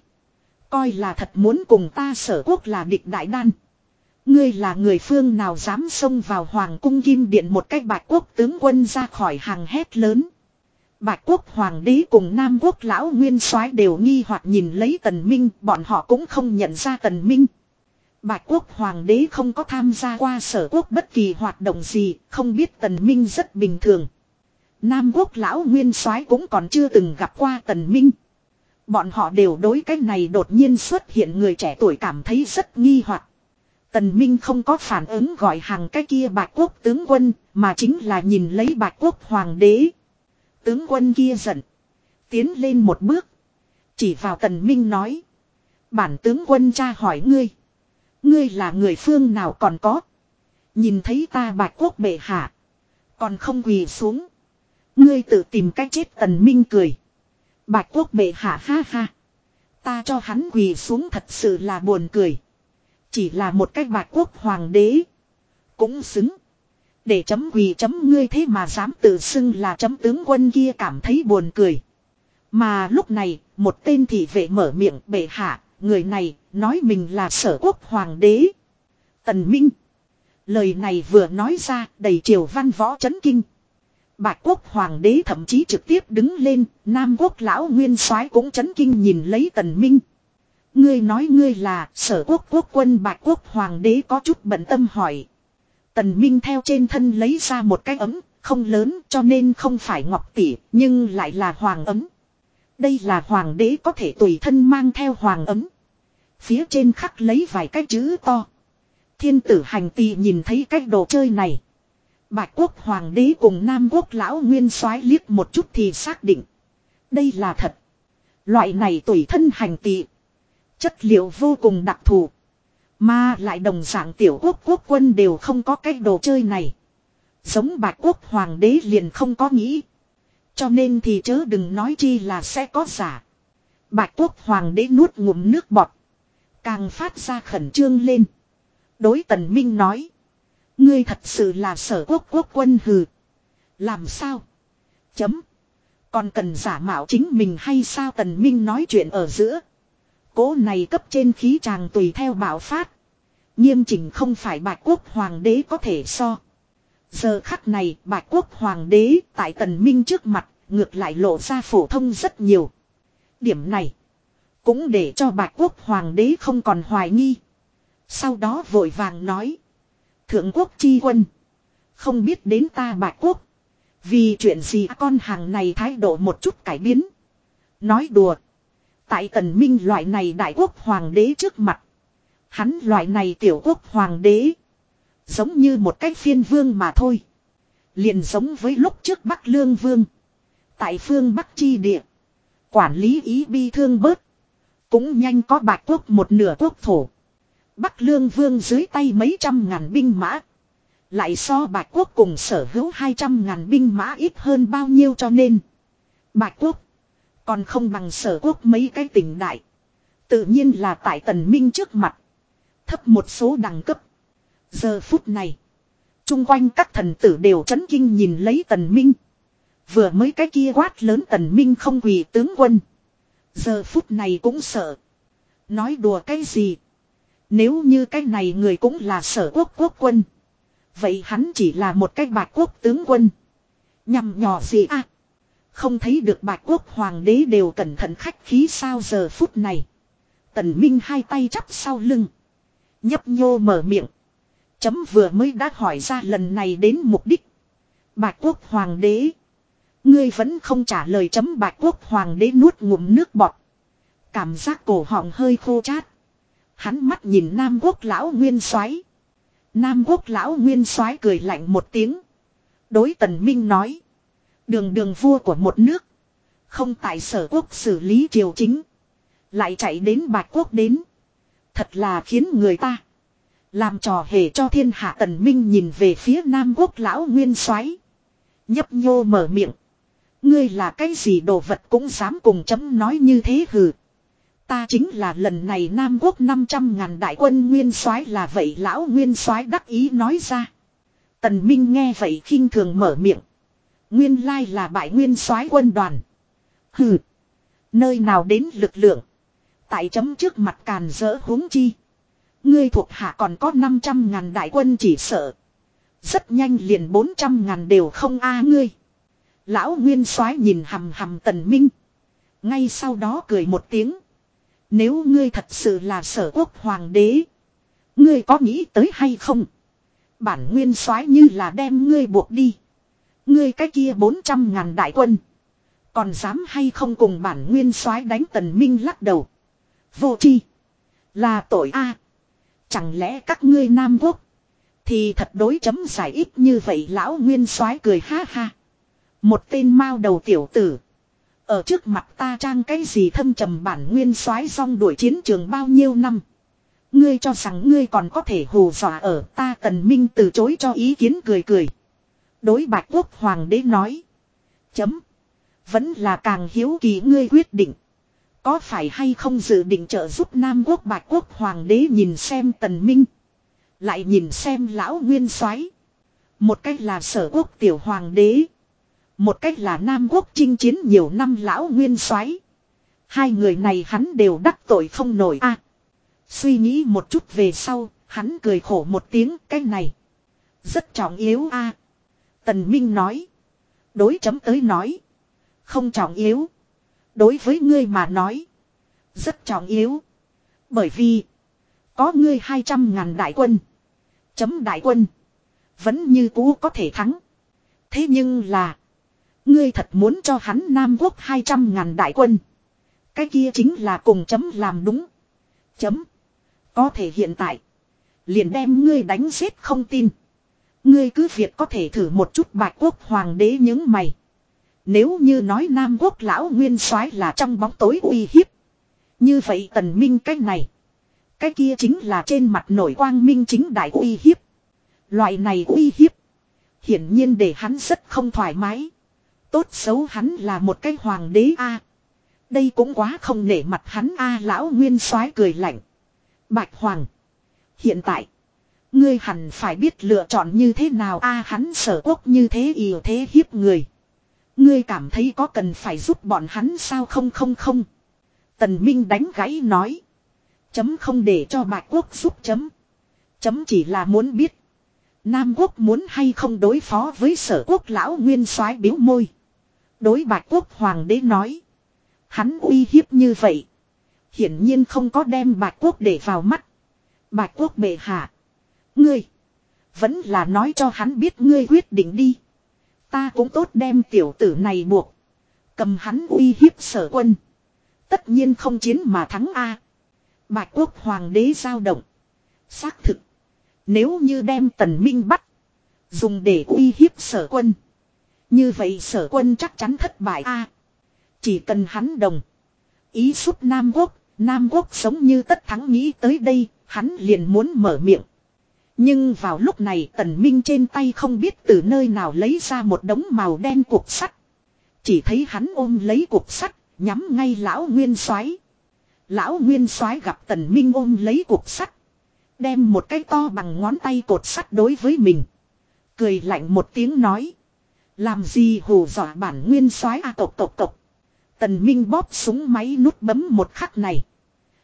Coi là thật muốn cùng ta sở quốc là địch đại đan. Ngươi là người phương nào dám xông vào hoàng cung kim điện một cách bạch quốc tướng quân ra khỏi hàng hét lớn. Bạch quốc hoàng đế cùng Nam quốc lão nguyên soái đều nghi hoặc nhìn lấy tần minh, bọn họ cũng không nhận ra tần minh. Bạch quốc hoàng đế không có tham gia qua sở quốc bất kỳ hoạt động gì, không biết tần minh rất bình thường. Nam quốc lão nguyên soái cũng còn chưa từng gặp qua tần minh. Bọn họ đều đối cái này đột nhiên xuất hiện người trẻ tuổi cảm thấy rất nghi hoặc. Tần Minh không có phản ứng gọi hàng cái kia bạch quốc tướng quân, mà chính là nhìn lấy bạch quốc hoàng đế. Tướng quân kia giận. Tiến lên một bước. Chỉ vào tần minh nói. Bản tướng quân cha hỏi ngươi. Ngươi là người phương nào còn có. Nhìn thấy ta bạch quốc bệ hạ. Còn không quỳ xuống. Ngươi tự tìm cách chết tần minh cười. Bạch quốc bệ hạ ha ha. Ta cho hắn quỳ xuống thật sự là buồn cười. Chỉ là một cách bạch quốc hoàng đế. Cũng xứng. Để chấm quỳ chấm ngươi thế mà dám tự xưng là chấm tướng quân kia cảm thấy buồn cười. Mà lúc này, một tên thị vệ mở miệng bệ hạ, người này, nói mình là sở quốc hoàng đế. Tần Minh. Lời này vừa nói ra, đầy triều văn võ chấn kinh. Bạch quốc hoàng đế thậm chí trực tiếp đứng lên, Nam quốc lão nguyên soái cũng chấn kinh nhìn lấy tần minh. Ngươi nói ngươi là sở quốc quốc quân bạch quốc hoàng đế có chút bận tâm hỏi. Tần Minh theo trên thân lấy ra một cái ấm, không lớn cho nên không phải ngọc tỷ, nhưng lại là hoàng ấm. Đây là hoàng đế có thể tùy thân mang theo hoàng ấm. Phía trên khắc lấy vài cái chữ to. Thiên tử hành tỳ nhìn thấy cái đồ chơi này. Bạch quốc hoàng đế cùng Nam quốc lão nguyên soái liếc một chút thì xác định. Đây là thật. Loại này tùy thân hành tị Chất liệu vô cùng đặc thù. Mà lại đồng dạng tiểu quốc quốc quân đều không có cái đồ chơi này. Giống bạch quốc hoàng đế liền không có nghĩ. Cho nên thì chớ đừng nói chi là sẽ có giả. Bạch quốc hoàng đế nuốt ngụm nước bọt. Càng phát ra khẩn trương lên. Đối tần minh nói. Ngươi thật sự là sở quốc quốc quân hừ. Làm sao? Chấm. Còn cần giả mạo chính mình hay sao tần minh nói chuyện ở giữa. Cố này cấp trên khí chàng tùy theo bảo phát. Nghiêm chỉnh không phải bạch quốc hoàng đế có thể so. Giờ khắc này, bạch quốc hoàng đế tại tần minh trước mặt, ngược lại lộ ra phổ thông rất nhiều. Điểm này, cũng để cho bạch quốc hoàng đế không còn hoài nghi. Sau đó vội vàng nói. Thượng quốc chi quân. Không biết đến ta bạch quốc. Vì chuyện gì con hàng này thái độ một chút cải biến. Nói đùa. Tại tần minh loại này đại quốc hoàng đế trước mặt. Hắn loại này tiểu quốc hoàng đế. Giống như một cái phiên vương mà thôi. Liền giống với lúc trước Bắc Lương Vương. Tại phương Bắc Chi Địa. Quản lý ý bi thương bớt. Cũng nhanh có bạch quốc một nửa quốc thổ. Bắc Lương Vương dưới tay mấy trăm ngàn binh mã. Lại so bạch quốc cùng sở hữu hai trăm ngàn binh mã ít hơn bao nhiêu cho nên. Bạch quốc. Còn không bằng sở quốc mấy cái tỉnh đại. Tự nhiên là tại tần minh trước mặt. Thấp một số đẳng cấp. Giờ phút này. Trung quanh các thần tử đều chấn kinh nhìn lấy tần minh. Vừa mới cái kia quát lớn tần minh không quỳ tướng quân. Giờ phút này cũng sợ. Nói đùa cái gì. Nếu như cái này người cũng là sở quốc quốc quân. Vậy hắn chỉ là một cái bạc quốc tướng quân. Nhằm nhỏ gì à. Không thấy được bạc quốc hoàng đế đều cẩn thận khách khí sao giờ phút này. Tần Minh hai tay chắp sau lưng. Nhấp nhô mở miệng. Chấm vừa mới đã hỏi ra lần này đến mục đích. Bạch quốc hoàng đế. Ngươi vẫn không trả lời chấm bạch quốc hoàng đế nuốt ngụm nước bọt. Cảm giác cổ họng hơi khô chát. Hắn mắt nhìn Nam quốc lão nguyên soái. Nam quốc lão nguyên soái cười lạnh một tiếng. Đối tần minh nói. Đường đường vua của một nước. Không tại sở quốc xử lý triều chính. Lại chạy đến bạch quốc đến. Thật là khiến người ta. Làm trò hề cho thiên hạ tần minh nhìn về phía Nam quốc lão nguyên soái Nhấp nhô mở miệng. Ngươi là cái gì đồ vật cũng dám cùng chấm nói như thế hừ. Ta chính là lần này Nam quốc 500 ngàn đại quân nguyên soái là vậy lão nguyên soái đắc ý nói ra. Tần Minh nghe vậy khinh thường mở miệng. Nguyên lai là bại nguyên soái quân đoàn. Hừ. Nơi nào đến lực lượng. Tại chấm trước mặt càn rỡ huống chi. Ngươi thuộc hạ còn có 500 ngàn đại quân chỉ sợ. Rất nhanh liền 400 ngàn đều không a ngươi. Lão Nguyên soái nhìn hầm hầm tần minh. Ngay sau đó cười một tiếng. Nếu ngươi thật sự là sở quốc hoàng đế. Ngươi có nghĩ tới hay không? Bản Nguyên soái như là đem ngươi buộc đi. Ngươi cái kia 400 ngàn đại quân. Còn dám hay không cùng bản Nguyên soái đánh tần minh lắc đầu. Vô chi. Là tội a. Chẳng lẽ các ngươi Nam Quốc. Thì thật đối chấm giải ít như vậy lão Nguyên soái cười ha ha. Một tên mao đầu tiểu tử. Ở trước mặt ta trang cái gì thâm trầm bản nguyên soái song đuổi chiến trường bao nhiêu năm. Ngươi cho rằng ngươi còn có thể hù dọa ở ta tần minh từ chối cho ý kiến cười cười. Đối bạch quốc hoàng đế nói. Chấm. Vẫn là càng hiếu kỳ ngươi quyết định. Có phải hay không dự định trợ giúp Nam quốc bạch quốc hoàng đế nhìn xem tần minh. Lại nhìn xem lão nguyên soái Một cách là sở quốc tiểu hoàng đế. Một cách là Nam Quốc chinh chiến nhiều năm lão nguyên soái Hai người này hắn đều đắc tội không nổi a Suy nghĩ một chút về sau, hắn cười khổ một tiếng cái này. Rất trọng yếu a Tần Minh nói. Đối chấm tới nói. Không trọng yếu. Đối với ngươi mà nói. Rất trọng yếu. Bởi vì. Có ngươi 200 ngàn đại quân. Chấm đại quân. Vẫn như cũ có thể thắng. Thế nhưng là. Ngươi thật muốn cho hắn Nam Quốc 200 ngàn đại quân. Cái kia chính là cùng chấm làm đúng. Chấm. Có thể hiện tại. Liền đem ngươi đánh giết không tin. Ngươi cứ việc có thể thử một chút bạch quốc hoàng đế những mày. Nếu như nói Nam Quốc lão nguyên soái là trong bóng tối uy hiếp. Như vậy tần minh cái này. Cái kia chính là trên mặt nổi quang minh chính đại uy hiếp. Loại này uy hiếp. Hiển nhiên để hắn rất không thoải mái. Tốt xấu hắn là một cái hoàng đế a. Đây cũng quá không nể mặt hắn a lão nguyên soái cười lạnh. Bạch hoàng. Hiện tại. Ngươi hẳn phải biết lựa chọn như thế nào a hắn sở quốc như thế ỉa thế hiếp người. Ngươi cảm thấy có cần phải giúp bọn hắn sao không không không. Tần Minh đánh gãy nói. Chấm không để cho bạch quốc giúp chấm. Chấm chỉ là muốn biết. Nam quốc muốn hay không đối phó với sở quốc lão nguyên soái biếu môi. Đối bạch quốc hoàng đế nói. Hắn uy hiếp như vậy. Hiển nhiên không có đem bạch quốc để vào mắt. Bạch quốc bệ hạ. Ngươi. Vẫn là nói cho hắn biết ngươi quyết định đi. Ta cũng tốt đem tiểu tử này buộc. Cầm hắn uy hiếp sở quân. Tất nhiên không chiến mà thắng A. Bạch quốc hoàng đế giao động. Xác thực. Nếu như đem tần minh bắt. Dùng để uy hiếp sở quân. Như vậy sở quân chắc chắn thất bại A. chỉ cần hắn đồng. Ý giúp Nam Quốc. Nam Quốc sống như tất thắng nghĩ tới đây. Hắn liền muốn mở miệng. Nhưng vào lúc này tần minh trên tay không biết từ nơi nào lấy ra một đống màu đen cục sắt. Chỉ thấy hắn ôm lấy cục sắt, nhắm ngay lão nguyên soái. Lão nguyên soái gặp tần minh ôm lấy cục sắt. Đem một cái to bằng ngón tay cột sắt đối với mình. Cười lạnh một tiếng nói. Làm gì hù dọa bản nguyên soái a à, tộc tộc tộc. Tần minh bóp súng máy nút bấm một khắc này.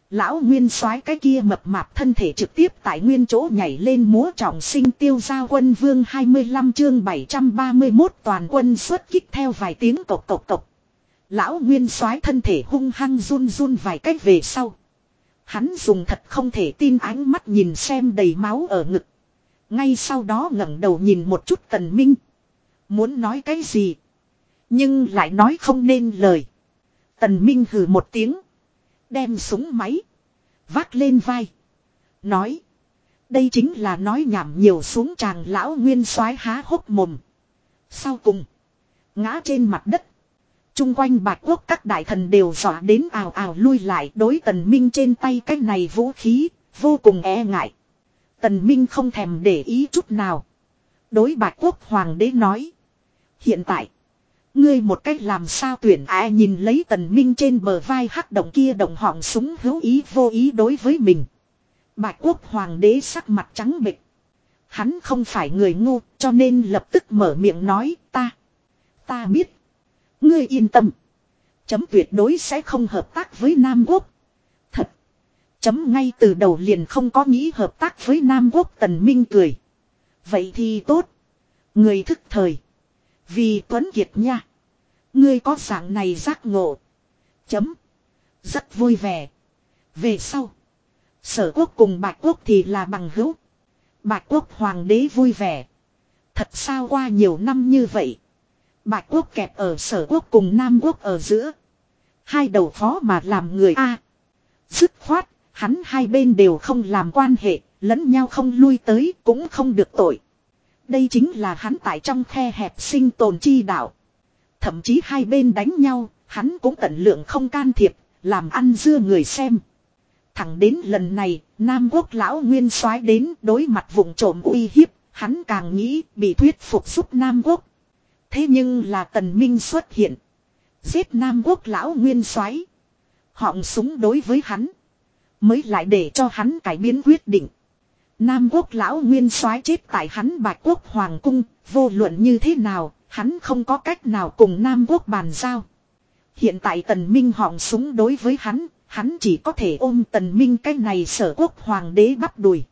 Lão nguyên soái cái kia mập mạp thân thể trực tiếp tại nguyên chỗ nhảy lên múa trọng sinh tiêu giao quân vương 25 chương 731 toàn quân xuất kích theo vài tiếng cộc cộc cộc. Lão nguyên soái thân thể hung hăng run run vài cách về sau. Hắn dùng thật không thể tin ánh mắt nhìn xem đầy máu ở ngực. Ngay sau đó ngẩng đầu nhìn một chút tần minh. Muốn nói cái gì. Nhưng lại nói không nên lời. Tần minh hừ một tiếng. Đem súng máy. Vác lên vai. Nói. Đây chính là nói nhảm nhiều xuống chàng lão nguyên soái há hốc mồm. Sau cùng. Ngã trên mặt đất. Trung quanh bạc quốc các đại thần đều dọa đến ào ào lui lại đối tần minh trên tay cái này vũ khí, vô cùng e ngại. Tần minh không thèm để ý chút nào. Đối bạc quốc hoàng đế nói. Hiện tại, ngươi một cách làm sao tuyển ai nhìn lấy tần minh trên bờ vai hắc động kia động họng súng hữu ý vô ý đối với mình. Bạch quốc hoàng đế sắc mặt trắng bệch. Hắn không phải người ngu cho nên lập tức mở miệng nói ta. Ta biết. Ngươi yên tâm. Chấm tuyệt đối sẽ không hợp tác với Nam Quốc. Thật. Chấm ngay từ đầu liền không có nghĩ hợp tác với Nam Quốc Tần Minh cười. Vậy thì tốt. Người thức thời. Vì Tuấn Kiệt nha. Ngươi có dạng này giác ngộ. Chấm. Rất vui vẻ. Về sau. Sở quốc cùng bạch quốc thì là bằng hữu. Bạch quốc hoàng đế vui vẻ. Thật sao qua nhiều năm như vậy. Bạch quốc kẹp ở sở quốc cùng Nam quốc ở giữa. Hai đầu phó mà làm người A. Dứt khoát, hắn hai bên đều không làm quan hệ, lẫn nhau không lui tới cũng không được tội. Đây chính là hắn tại trong khe hẹp sinh tồn chi đạo. Thậm chí hai bên đánh nhau, hắn cũng tận lượng không can thiệp, làm ăn dưa người xem. Thẳng đến lần này, Nam quốc lão nguyên soái đến đối mặt vùng trộm uy hiếp, hắn càng nghĩ bị thuyết phục giúp Nam quốc. Thế nhưng là tần minh xuất hiện. Giết Nam quốc lão nguyên soái Họng súng đối với hắn. Mới lại để cho hắn cải biến quyết định. Nam quốc lão nguyên soái chết tại hắn bạch quốc hoàng cung. Vô luận như thế nào, hắn không có cách nào cùng Nam quốc bàn giao. Hiện tại tần minh họng súng đối với hắn, hắn chỉ có thể ôm tần minh cái này sở quốc hoàng đế bắt đùi.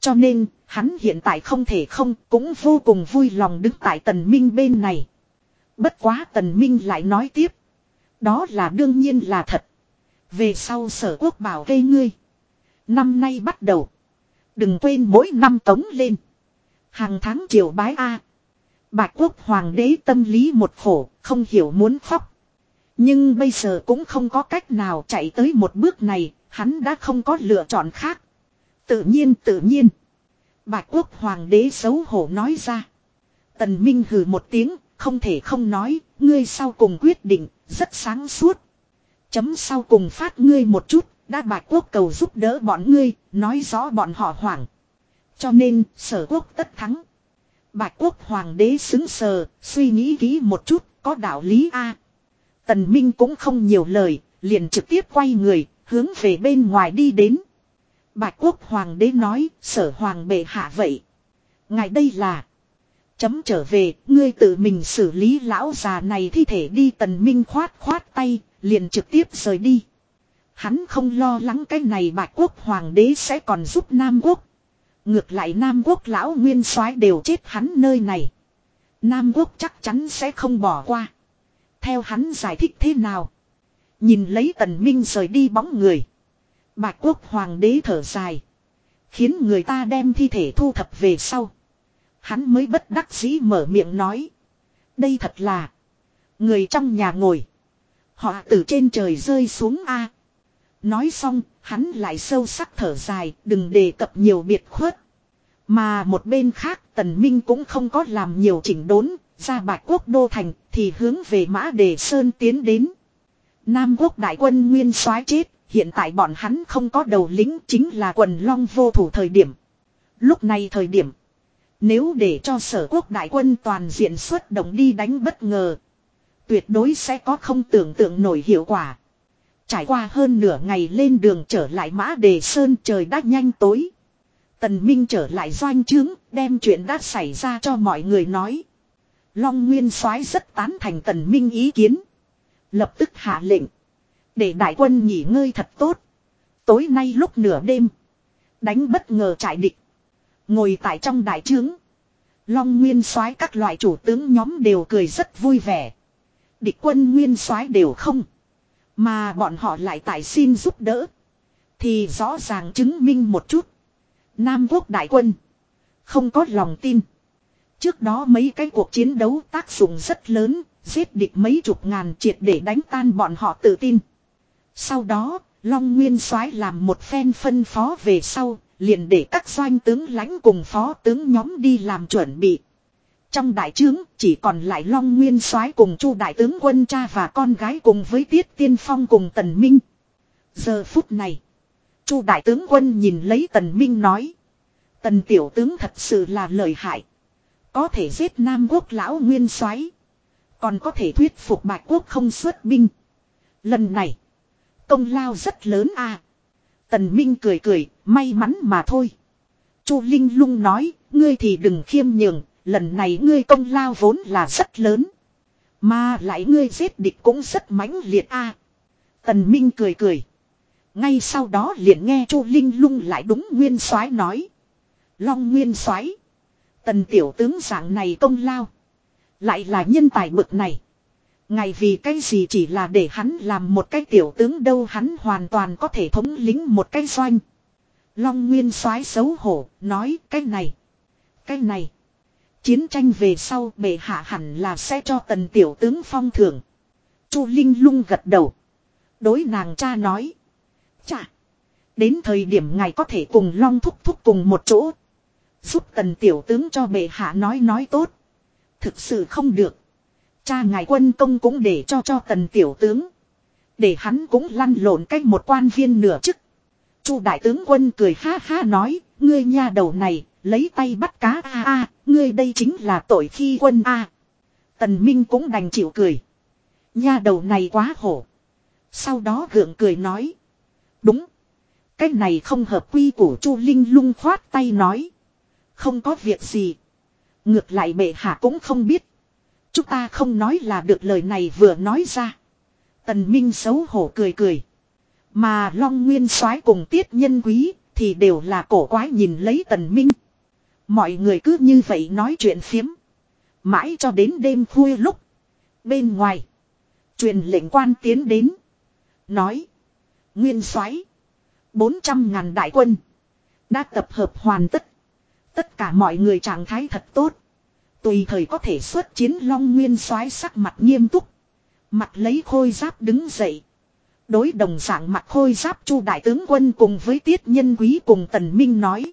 Cho nên, hắn hiện tại không thể không cũng vô cùng vui lòng đứng tại tần minh bên này. Bất quá tần minh lại nói tiếp. Đó là đương nhiên là thật. Về sau sở quốc bảo gây ngươi. Năm nay bắt đầu. Đừng quên mỗi năm tống lên. Hàng tháng triều bái A. Bạch quốc hoàng đế tâm lý một khổ, không hiểu muốn khóc. Nhưng bây giờ cũng không có cách nào chạy tới một bước này, hắn đã không có lựa chọn khác. Tự nhiên tự nhiên. Bạch quốc hoàng đế xấu hổ nói ra. Tần Minh hừ một tiếng, không thể không nói, ngươi sau cùng quyết định, rất sáng suốt. Chấm sau cùng phát ngươi một chút, đã bạch quốc cầu giúp đỡ bọn ngươi, nói rõ bọn họ hoảng. Cho nên, sở quốc tất thắng. Bạch quốc hoàng đế xứng sờ, suy nghĩ kỹ một chút, có đạo lý A. Tần Minh cũng không nhiều lời, liền trực tiếp quay người, hướng về bên ngoài đi đến. Bạch quốc hoàng đế nói, sở hoàng bệ hạ vậy. Ngài đây là. Chấm trở về, ngươi tự mình xử lý lão già này thi thể đi tần minh khoát khoát tay, liền trực tiếp rời đi. Hắn không lo lắng cái này bạch quốc hoàng đế sẽ còn giúp Nam quốc. Ngược lại Nam quốc lão nguyên soái đều chết hắn nơi này. Nam quốc chắc chắn sẽ không bỏ qua. Theo hắn giải thích thế nào. Nhìn lấy tần minh rời đi bóng người. Bạch quốc hoàng đế thở dài. Khiến người ta đem thi thể thu thập về sau. Hắn mới bất đắc dĩ mở miệng nói. Đây thật là. Người trong nhà ngồi. Họ từ trên trời rơi xuống A. Nói xong, hắn lại sâu sắc thở dài, đừng đề cập nhiều biệt khuất. Mà một bên khác, Tần Minh cũng không có làm nhiều chỉnh đốn, ra bạch quốc đô thành, thì hướng về Mã Đề Sơn tiến đến. Nam quốc đại quân nguyên soái chết, hiện tại bọn hắn không có đầu lính chính là quần long vô thủ thời điểm. Lúc này thời điểm, nếu để cho sở quốc đại quân toàn diện xuất động đi đánh bất ngờ, tuyệt đối sẽ có không tưởng tượng nổi hiệu quả. Trải qua hơn nửa ngày lên đường trở lại mã đề sơn trời đã nhanh tối. Tần Minh trở lại doanh trướng, đem chuyện đã xảy ra cho mọi người nói. Long Nguyên soái rất tán thành Tần Minh ý kiến. Lập tức hạ lệnh. Để đại quân nghỉ ngơi thật tốt. Tối nay lúc nửa đêm. Đánh bất ngờ trại địch. Ngồi tại trong đại trướng. Long Nguyên soái các loại chủ tướng nhóm đều cười rất vui vẻ. Địch quân Nguyên soái đều không. Mà bọn họ lại tại xin giúp đỡ. Thì rõ ràng chứng minh một chút. Nam quốc đại quân. Không có lòng tin. Trước đó mấy cái cuộc chiến đấu tác dụng rất lớn. Giết địch mấy chục ngàn triệt để đánh tan bọn họ tự tin. Sau đó, Long Nguyên soái làm một phen phân phó về sau, liền để các doanh tướng lãnh cùng phó tướng nhóm đi làm chuẩn bị. Trong đại trướng chỉ còn lại Long Nguyên soái cùng Chu đại tướng quân cha và con gái cùng với Tiết Tiên Phong cùng Tần Minh. Giờ phút này, Chu đại tướng quân nhìn lấy Tần Minh nói: "Tần tiểu tướng thật sự là lợi hại, có thể giết Nam quốc lão Nguyên soái, còn có thể thuyết phục Bạch quốc không xuất binh. Lần này, công lao rất lớn a." Tần Minh cười cười, may mắn mà thôi. Chu Linh lung nói, ngươi thì đừng khiêm nhường, lần này ngươi công lao vốn là rất lớn. Mà lại ngươi giết địch cũng rất mãnh liệt a. Tần Minh cười cười. Ngay sau đó liền nghe Chu Linh lung lại đúng Nguyên Soái nói. Long Nguyên Soái, Tần tiểu tướng dạng này công lao, lại là nhân tài bực này. Ngày vì cái gì chỉ là để hắn làm một cái tiểu tướng đâu hắn hoàn toàn có thể thống lĩnh một cái doanh. Long Nguyên soái xấu hổ, nói cái này, cái này. Chiến tranh về sau bệ hạ hẳn là sẽ cho tần tiểu tướng phong thưởng. Chu Linh lung gật đầu. Đối nàng cha nói. Cha. Đến thời điểm ngài có thể cùng Long thúc thúc cùng một chỗ. Giúp tần tiểu tướng cho bệ hạ nói nói tốt. Thực sự không được. Cha ngài quân công cũng để cho cho tần tiểu tướng. Để hắn cũng lăn lộn cách một quan viên nửa chức. Chu đại tướng quân cười ha ha nói, ngươi nha đầu này, lấy tay bắt cá a a, ngươi đây chính là tội khi quân a. Tần Minh cũng đành chịu cười. Nha đầu này quá hổ. Sau đó gượng cười nói. Đúng. Cái này không hợp quy của Chu Linh lung khoát tay nói. Không có việc gì. Ngược lại bệ hạ cũng không biết. Chúng ta không nói là được lời này vừa nói ra. Tần Minh xấu hổ cười cười. Mà Long Nguyên soái cùng Tiết Nhân Quý thì đều là cổ quái nhìn lấy Tần Minh. Mọi người cứ như vậy nói chuyện phiếm. Mãi cho đến đêm khuya lúc. Bên ngoài. Truyền lệnh quan tiến đến. Nói. Nguyên soái 400 ngàn đại quân. Đã tập hợp hoàn tất. Tất cả mọi người trạng thái thật tốt. Tùy thời có thể xuất chiến long nguyên soái sắc mặt nghiêm túc. Mặt lấy khôi giáp đứng dậy. Đối đồng dạng mặt khôi giáp chu đại tướng quân cùng với tiết nhân quý cùng tần minh nói.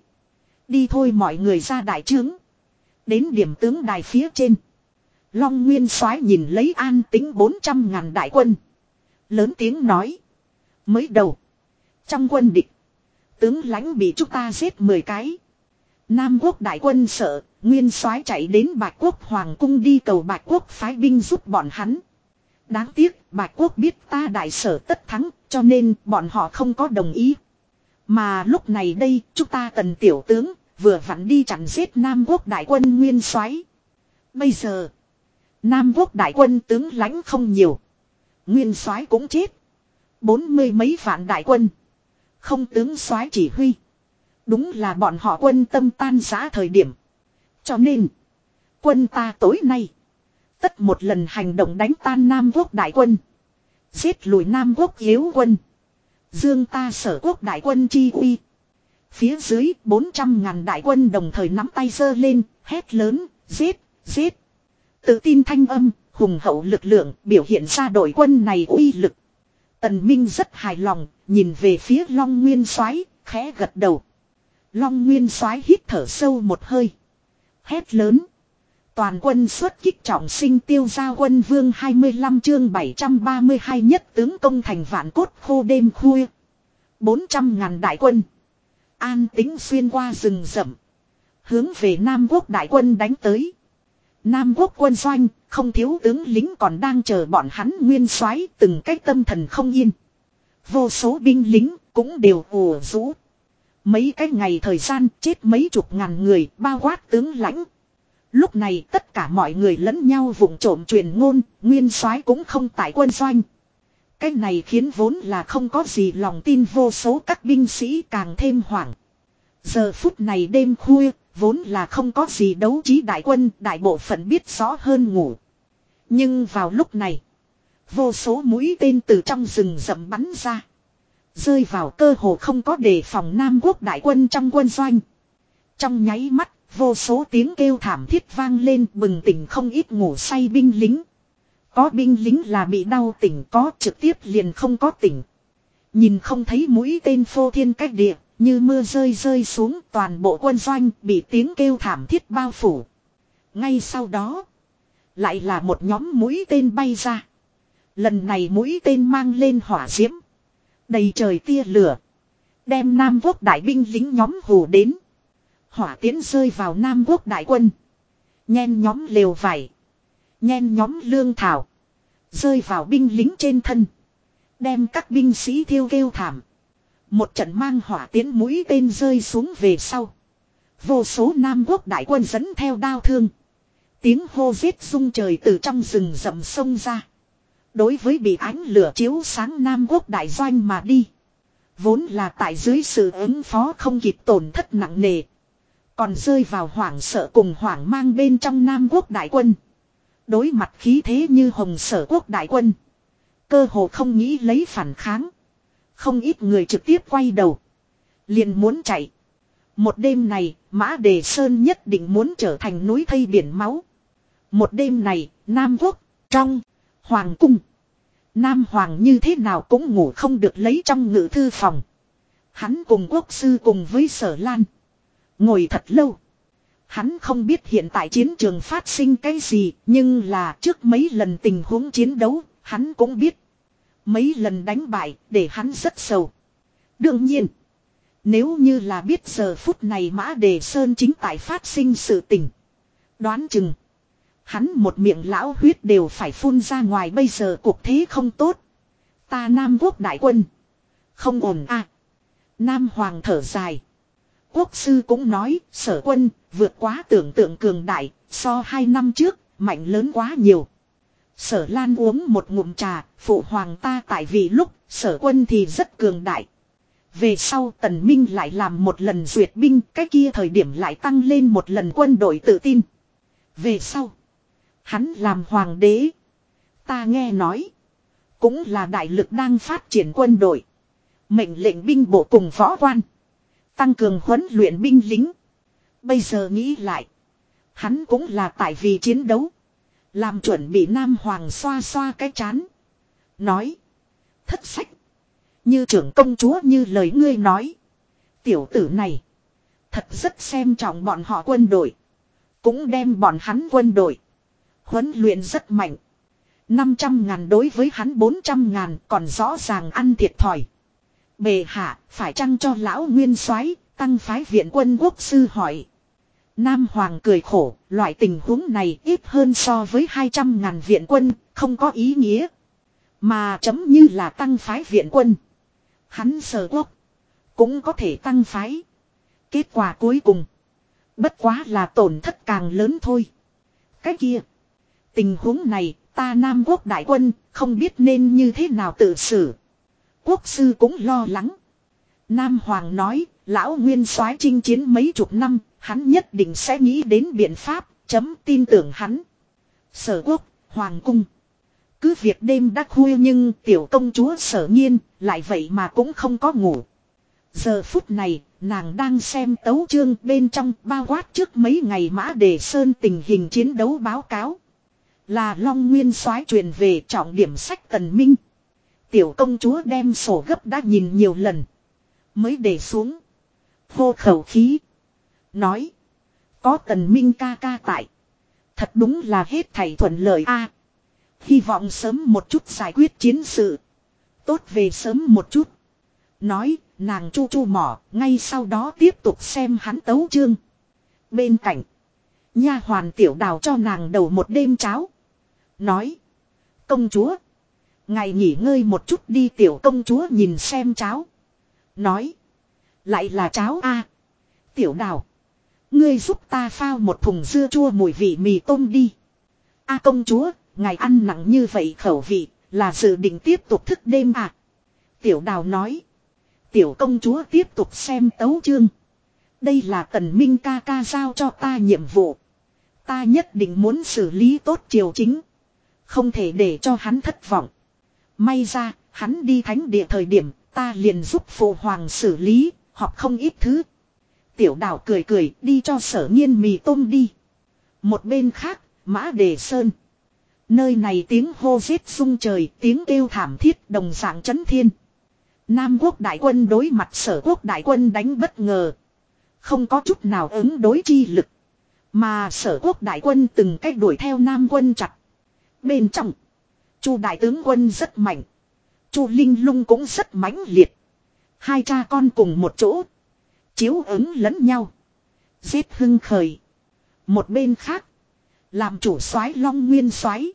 Đi thôi mọi người ra đại trướng. Đến điểm tướng đài phía trên. Long Nguyên soái nhìn lấy an tính 400 ngàn đại quân. Lớn tiếng nói. Mới đầu. Trong quân địch. Tướng lãnh bị chúng ta giết 10 cái. Nam quốc đại quân sợ. Nguyên soái chạy đến Bạch Quốc Hoàng cung đi cầu Bạch Quốc phái binh giúp bọn hắn. Đáng tiếc, Bạch Quốc biết ta đại sở tất thắng, cho nên bọn họ không có đồng ý. Mà lúc này đây, chúng ta cần tiểu tướng vừa vặn đi chặn giết Nam quốc đại quân nguyên soái. Bây giờ, Nam quốc đại quân tướng lãnh không nhiều. Nguyên soái cũng chết. Bốn mươi mấy vạn đại quân. Không tướng soái chỉ huy. Đúng là bọn họ quân tâm tan giã thời điểm. Cho nên. Quân ta tối nay. Tất một lần hành động đánh tan Nam quốc đại quân. Giết lùi Nam quốc yếu quân. Dương ta sở quốc đại quân chi uy. Phía dưới 400 ngàn đại quân đồng thời nắm tay giơ lên, hét lớn, giết, giết. Tự tin thanh âm, hùng hậu lực lượng biểu hiện ra đội quân này uy lực. Tần Minh rất hài lòng, nhìn về phía Long Nguyên soái khẽ gật đầu. Long Nguyên soái hít thở sâu một hơi. Hét lớn. Toàn quân xuất kích trọng sinh tiêu gia quân vương 25 chương 732 nhất tướng công thành vạn cốt khô đêm khuya. 400 ngàn đại quân. An tính xuyên qua rừng rậm. Hướng về Nam Quốc đại quân đánh tới. Nam Quốc quân doanh, không thiếu tướng lính còn đang chờ bọn hắn nguyên soái từng cách tâm thần không yên. Vô số binh lính cũng đều ùa rũ. Mấy cái ngày thời gian chết mấy chục ngàn người bao quát tướng lãnh. Lúc này tất cả mọi người lẫn nhau vụng trộm truyền ngôn, nguyên soái cũng không tại quân doanh. Cái này khiến vốn là không có gì lòng tin vô số các binh sĩ càng thêm hoảng. Giờ phút này đêm khuya, vốn là không có gì đấu trí đại quân, đại bộ phận biết rõ hơn ngủ. Nhưng vào lúc này, vô số mũi tên từ trong rừng rậm bắn ra. Rơi vào cơ hồ không có đề phòng Nam quốc đại quân trong quân doanh. Trong nháy mắt, vô số tiếng kêu thảm thiết vang lên bừng tỉnh không ít ngủ say binh lính. Có binh lính là bị đau tỉnh có trực tiếp liền không có tỉnh. Nhìn không thấy mũi tên phô thiên cách địa, như mưa rơi rơi xuống toàn bộ quân doanh bị tiếng kêu thảm thiết bao phủ. Ngay sau đó, lại là một nhóm mũi tên bay ra. Lần này mũi tên mang lên hỏa diễm. Đầy trời tia lửa. Đem Nam Quốc đại binh lính nhóm hù đến. Hỏa tiến rơi vào Nam Quốc đại quân. Nhen nhóm lều vải. Nhen nhóm lương thảo. Rơi vào binh lính trên thân. Đem các binh sĩ thiêu kêu thảm. Một trận mang hỏa tiến mũi tên rơi xuống về sau. Vô số Nam Quốc đại quân dẫn theo đao thương. Tiếng hô giết rung trời từ trong rừng rậm sông ra. Đối với bị ánh lửa chiếu sáng Nam Quốc đại doanh mà đi. Vốn là tại dưới sự ứng phó không kịp tổn thất nặng nề. Còn rơi vào hoảng sợ cùng hoảng mang bên trong Nam Quốc đại quân. Đối mặt khí thế như hồng sở quốc đại quân. Cơ hồ không nghĩ lấy phản kháng. Không ít người trực tiếp quay đầu. liền muốn chạy. Một đêm này, Mã Đề Sơn nhất định muốn trở thành núi thây biển máu. Một đêm này, Nam Quốc, trong, Hoàng Cung. Nam Hoàng như thế nào cũng ngủ không được lấy trong ngự thư phòng. Hắn cùng quốc sư cùng với sở lan. Ngồi thật lâu. Hắn không biết hiện tại chiến trường phát sinh cái gì, nhưng là trước mấy lần tình huống chiến đấu, hắn cũng biết. Mấy lần đánh bại, để hắn rất sầu. Đương nhiên, nếu như là biết giờ phút này Mã Đề Sơn chính tại phát sinh sự tình. Đoán chừng, hắn một miệng lão huyết đều phải phun ra ngoài bây giờ cuộc thế không tốt. Ta Nam Quốc đại quân. Không ổn à. Nam Hoàng thở dài. Quốc sư cũng nói, sở quân, vượt quá tưởng tượng cường đại, so hai năm trước, mạnh lớn quá nhiều. Sở Lan uống một ngụm trà, phụ hoàng ta tại vì lúc, sở quân thì rất cường đại. Về sau tần minh lại làm một lần duyệt binh, cái kia thời điểm lại tăng lên một lần quân đội tự tin. Về sau, hắn làm hoàng đế. Ta nghe nói, cũng là đại lực đang phát triển quân đội. Mệnh lệnh binh bộ cùng võ quan. Tăng cường huấn luyện binh lính. Bây giờ nghĩ lại. Hắn cũng là tại vì chiến đấu. Làm chuẩn bị Nam Hoàng xoa xoa cái chán. Nói. Thất sách. Như trưởng công chúa như lời ngươi nói. Tiểu tử này. Thật rất xem trọng bọn họ quân đội. Cũng đem bọn hắn quân đội. Huấn luyện rất mạnh. 500 ngàn đối với hắn 400 ngàn còn rõ ràng ăn thiệt thòi. Bề hạ, phải chăng cho lão nguyên soái tăng phái viện quân quốc sư hỏi. Nam Hoàng cười khổ, loại tình huống này ít hơn so với 200 ngàn viện quân, không có ý nghĩa. Mà chấm như là tăng phái viện quân. Hắn sở quốc, cũng có thể tăng phái. Kết quả cuối cùng, bất quá là tổn thất càng lớn thôi. Cái kia, tình huống này, ta Nam quốc đại quân, không biết nên như thế nào tự xử. Quốc sư cũng lo lắng. Nam Hoàng nói, lão nguyên soái chinh chiến mấy chục năm, hắn nhất định sẽ nghĩ đến biện pháp, chấm tin tưởng hắn. Sở quốc, Hoàng cung. Cứ việc đêm đã khuya nhưng tiểu công chúa sở nhiên, lại vậy mà cũng không có ngủ. Giờ phút này, nàng đang xem tấu chương bên trong bao quát trước mấy ngày mã đề sơn tình hình chiến đấu báo cáo. Là Long Nguyên soái truyền về trọng điểm sách tần minh. Tiểu công chúa đem sổ gấp đã nhìn nhiều lần. Mới để xuống. Hô khẩu khí. Nói. Có tần minh ca ca tại. Thật đúng là hết thảy thuận lợi a. hy vọng sớm một chút giải quyết chiến sự. Tốt về sớm một chút. Nói, nàng chu chu mỏ, ngay sau đó tiếp tục xem hắn tấu chương. Bên cạnh, nha hoàn tiểu đào cho nàng đầu một đêm cháo. Nói, công chúa, ngày nghỉ ngơi một chút đi tiểu công chúa nhìn xem cháo. Nói, lại là cháo a Tiểu đào, ngươi giúp ta phao một thùng dưa chua mùi vị mì tôm đi. A công chúa, ngài ăn nặng như vậy khẩu vị, là dự định tiếp tục thức đêm à. Tiểu đào nói. Tiểu công chúa tiếp tục xem tấu chương. Đây là tần minh ca ca giao cho ta nhiệm vụ. Ta nhất định muốn xử lý tốt triều chính. Không thể để cho hắn thất vọng. May ra, hắn đi thánh địa thời điểm, ta liền giúp phụ hoàng xử lý, hoặc không ít thứ. Tiểu đảo cười cười đi cho sở nghiên mì tôm đi. Một bên khác, mã đề sơn. Nơi này tiếng hô giết sung trời, tiếng kêu thảm thiết đồng dạng chấn thiên. Nam quốc đại quân đối mặt sở quốc đại quân đánh bất ngờ. Không có chút nào ứng đối chi lực. Mà sở quốc đại quân từng cách đuổi theo Nam quân chặt. Bên trong. Chu đại tướng quân rất mạnh. Chu Linh Lung cũng rất mãnh liệt. Hai cha con cùng một chỗ. Chiếu ứng lẫn nhau. Giết hưng khởi. Một bên khác. Làm chủ soái long nguyên soái,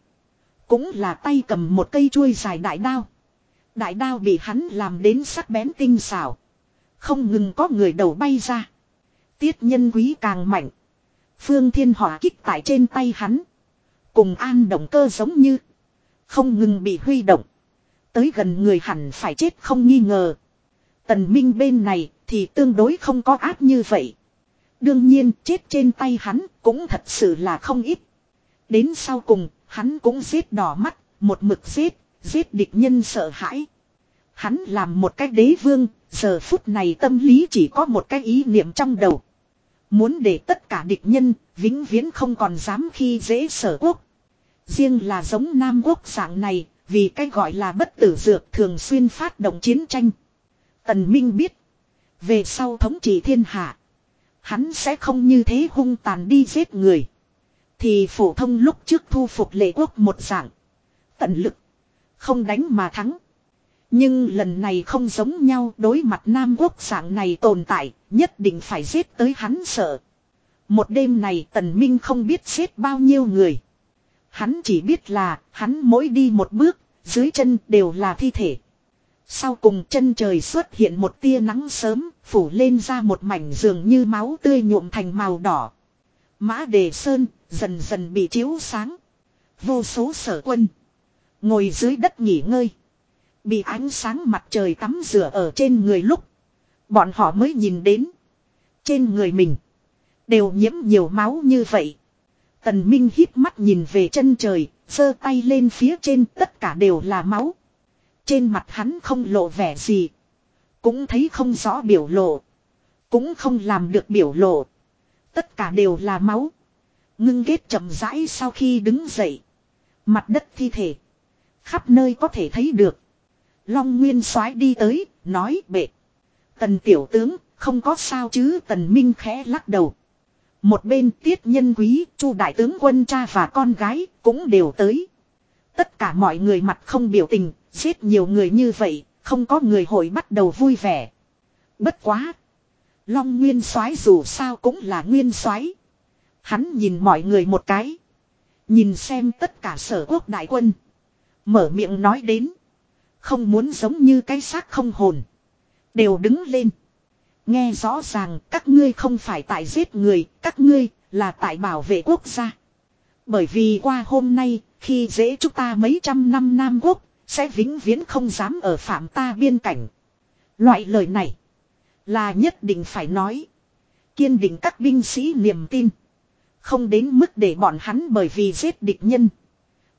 Cũng là tay cầm một cây chuôi dài đại đao. Đại đao bị hắn làm đến sắc bén tinh xảo. Không ngừng có người đầu bay ra. Tiết nhân quý càng mạnh. Phương thiên hỏa kích tại trên tay hắn. Cùng an động cơ giống như. Không ngừng bị huy động. Tới gần người hẳn phải chết không nghi ngờ. Tần Minh bên này thì tương đối không có áp như vậy. Đương nhiên chết trên tay hắn cũng thật sự là không ít. Đến sau cùng hắn cũng giết đỏ mắt, một mực giết, giết địch nhân sợ hãi. Hắn làm một cái đế vương, giờ phút này tâm lý chỉ có một cái ý niệm trong đầu. Muốn để tất cả địch nhân, vĩnh viễn không còn dám khi dễ sở quốc. Riêng là giống Nam quốc dạng này, vì cái gọi là bất tử dược thường xuyên phát động chiến tranh. Tần Minh biết, về sau thống trị thiên hạ, hắn sẽ không như thế hung tàn đi giết người. Thì phổ thông lúc trước thu phục lệ quốc một dạng. Tận lực, không đánh mà thắng. Nhưng lần này không giống nhau đối mặt Nam quốc dạng này tồn tại, nhất định phải giết tới hắn sợ. Một đêm này tần minh không biết giết bao nhiêu người. Hắn chỉ biết là, hắn mỗi đi một bước, dưới chân đều là thi thể. Sau cùng chân trời xuất hiện một tia nắng sớm, phủ lên ra một mảnh dường như máu tươi nhuộm thành màu đỏ. Mã đề sơn, dần dần bị chiếu sáng. Vô số sở quân. Ngồi dưới đất nghỉ ngơi. Bị ánh sáng mặt trời tắm rửa ở trên người lúc. Bọn họ mới nhìn đến. Trên người mình. Đều nhiễm nhiều máu như vậy. Tần Minh hít mắt nhìn về chân trời. giơ tay lên phía trên tất cả đều là máu. Trên mặt hắn không lộ vẻ gì. Cũng thấy không rõ biểu lộ. Cũng không làm được biểu lộ. Tất cả đều là máu. Ngưng ghét chậm rãi sau khi đứng dậy. Mặt đất thi thể. Khắp nơi có thể thấy được. Long Nguyên soái đi tới, nói bệ. Tần tiểu tướng, không có sao chứ tần minh khẽ lắc đầu. Một bên tiết nhân quý, chu đại tướng quân cha và con gái, cũng đều tới. Tất cả mọi người mặt không biểu tình, giết nhiều người như vậy, không có người hội bắt đầu vui vẻ. Bất quá. Long Nguyên soái dù sao cũng là Nguyên soái. Hắn nhìn mọi người một cái. Nhìn xem tất cả sở quốc đại quân. Mở miệng nói đến. Không muốn giống như cái xác không hồn. Đều đứng lên. Nghe rõ ràng các ngươi không phải tại giết người, các ngươi là tại bảo vệ quốc gia. Bởi vì qua hôm nay, khi dễ chúng ta mấy trăm năm Nam Quốc, sẽ vĩnh viễn không dám ở phạm ta biên cảnh. Loại lời này, là nhất định phải nói. Kiên định các binh sĩ niềm tin. Không đến mức để bọn hắn bởi vì giết địch nhân.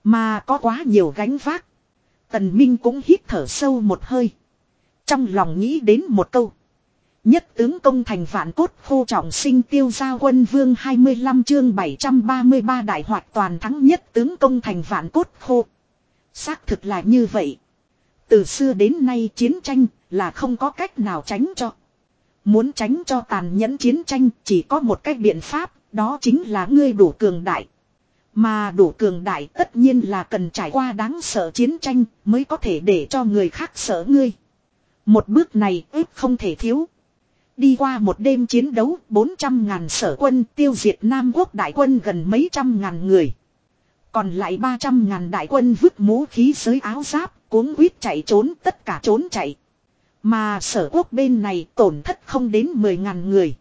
Mà có quá nhiều gánh vác. Tần Minh cũng hít thở sâu một hơi. Trong lòng nghĩ đến một câu. Nhất tướng công thành vạn cốt khô trọng sinh tiêu giao quân vương 25 chương 733 đại hoạt toàn thắng nhất tướng công thành vạn cốt khô. Xác thực là như vậy. Từ xưa đến nay chiến tranh là không có cách nào tránh cho. Muốn tránh cho tàn nhẫn chiến tranh chỉ có một cách biện pháp, đó chính là ngươi đủ cường đại. Mà đủ cường đại tất nhiên là cần trải qua đáng sợ chiến tranh mới có thể để cho người khác sợ ngươi. Một bước này ếp không thể thiếu. Đi qua một đêm chiến đấu 400 ngàn sở quân tiêu diệt Nam quốc đại quân gần mấy trăm ngàn người. Còn lại 300 ngàn đại quân vứt mũ khí giới áo giáp, cuống quýt chạy trốn tất cả trốn chạy. Mà sở quốc bên này tổn thất không đến 10 ngàn người.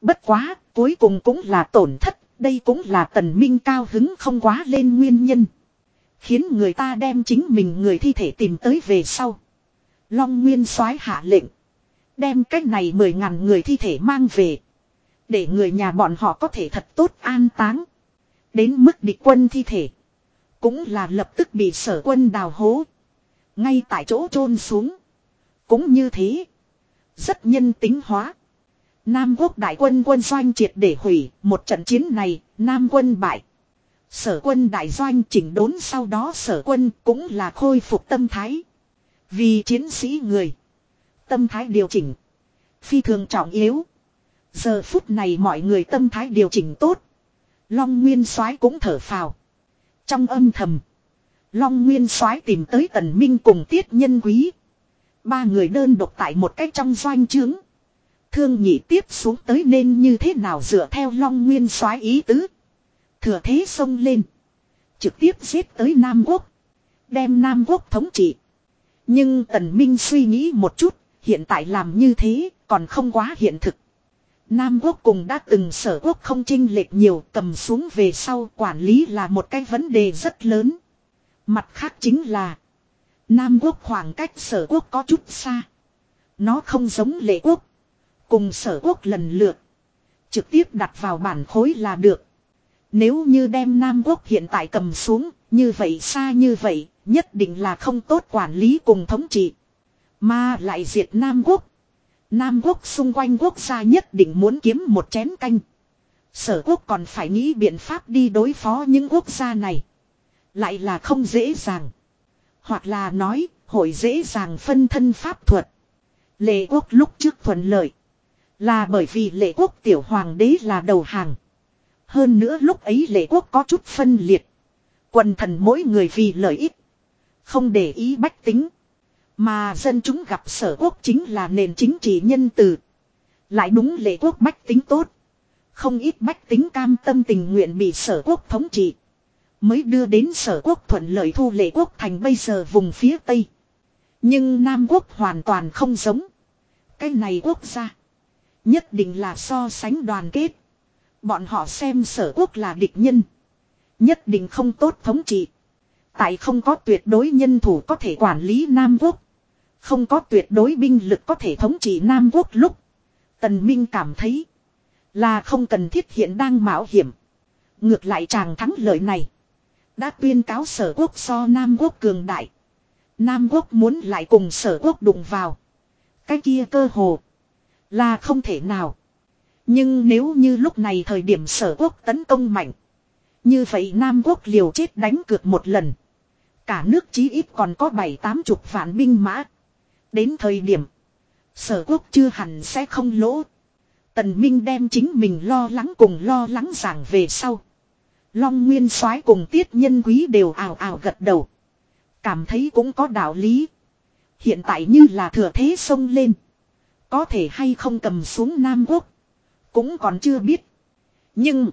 Bất quá, cuối cùng cũng là tổn thất, đây cũng là tần minh cao hứng không quá lên nguyên nhân. Khiến người ta đem chính mình người thi thể tìm tới về sau. Long Nguyên soái hạ lệnh. Đem cách này mười ngàn người thi thể mang về. Để người nhà bọn họ có thể thật tốt an táng. Đến mức địch quân thi thể. Cũng là lập tức bị sở quân đào hố. Ngay tại chỗ chôn xuống. Cũng như thế. Rất nhân tính hóa. Nam quốc đại quân quân doanh triệt để hủy. Một trận chiến này, Nam quân bại. Sở quân đại doanh chỉnh đốn sau đó sở quân cũng là khôi phục tâm thái. Vì chiến sĩ người. Tâm thái điều chỉnh. Phi thường trọng yếu. Giờ phút này mọi người tâm thái điều chỉnh tốt. Long Nguyên soái cũng thở phào. Trong âm thầm. Long Nguyên soái tìm tới Tần Minh cùng Tiết Nhân Quý. Ba người đơn độc tại một cách trong doanh trướng. Thương nhị tiếp xuống tới nên như thế nào dựa theo Long Nguyên soái ý tứ. Thừa thế xông lên. Trực tiếp giết tới Nam Quốc. Đem Nam Quốc thống trị. Nhưng Tần Minh suy nghĩ một chút, hiện tại làm như thế còn không quá hiện thực. Nam quốc cùng đã từng sở quốc không chinh lệch nhiều cầm xuống về sau quản lý là một cái vấn đề rất lớn. Mặt khác chính là Nam quốc khoảng cách sở quốc có chút xa. Nó không giống lệ quốc. Cùng sở quốc lần lượt. Trực tiếp đặt vào bản khối là được. Nếu như đem Nam quốc hiện tại cầm xuống, như vậy xa như vậy, nhất định là không tốt quản lý cùng thống trị. Mà lại diệt Nam quốc. Nam quốc xung quanh quốc gia nhất định muốn kiếm một chén canh. Sở quốc còn phải nghĩ biện pháp đi đối phó những quốc gia này. Lại là không dễ dàng. Hoặc là nói, hội dễ dàng phân thân pháp thuật. Lệ quốc lúc trước thuận lợi. Là bởi vì lệ quốc tiểu hoàng đế là đầu hàng. Hơn nữa lúc ấy lệ quốc có chút phân liệt. Quần thần mỗi người vì lợi ích. Không để ý bách tính. Mà dân chúng gặp sở quốc chính là nền chính trị nhân từ. Lại đúng lệ quốc bách tính tốt. Không ít bách tính cam tâm tình nguyện bị sở quốc thống trị. Mới đưa đến sở quốc thuận lợi thu lệ quốc thành bây giờ vùng phía Tây. Nhưng Nam quốc hoàn toàn không giống. Cái này quốc gia. Nhất định là so sánh đoàn kết. Bọn họ xem sở quốc là địch nhân. Nhất định không tốt thống trị. Tại không có tuyệt đối nhân thủ có thể quản lý Nam quốc. Không có tuyệt đối binh lực có thể thống trị Nam quốc lúc. Tần Minh cảm thấy. Là không cần thiết hiện đang mạo hiểm. Ngược lại chàng thắng lợi này. Đã tuyên cáo sở quốc so Nam quốc cường đại. Nam quốc muốn lại cùng sở quốc đụng vào. Cái kia cơ hồ. Là không thể nào. Nhưng nếu như lúc này thời điểm sở quốc tấn công mạnh. Như vậy Nam quốc liều chết đánh cược một lần. Cả nước chí ít còn có bảy tám chục vạn binh mã. Đến thời điểm. Sở quốc chưa hẳn sẽ không lỗ. Tần Minh đem chính mình lo lắng cùng lo lắng giảng về sau. Long Nguyên soái cùng tiết nhân quý đều ảo ảo gật đầu. Cảm thấy cũng có đạo lý. Hiện tại như là thừa thế sông lên. Có thể hay không cầm xuống Nam Quốc. Cũng còn chưa biết. Nhưng.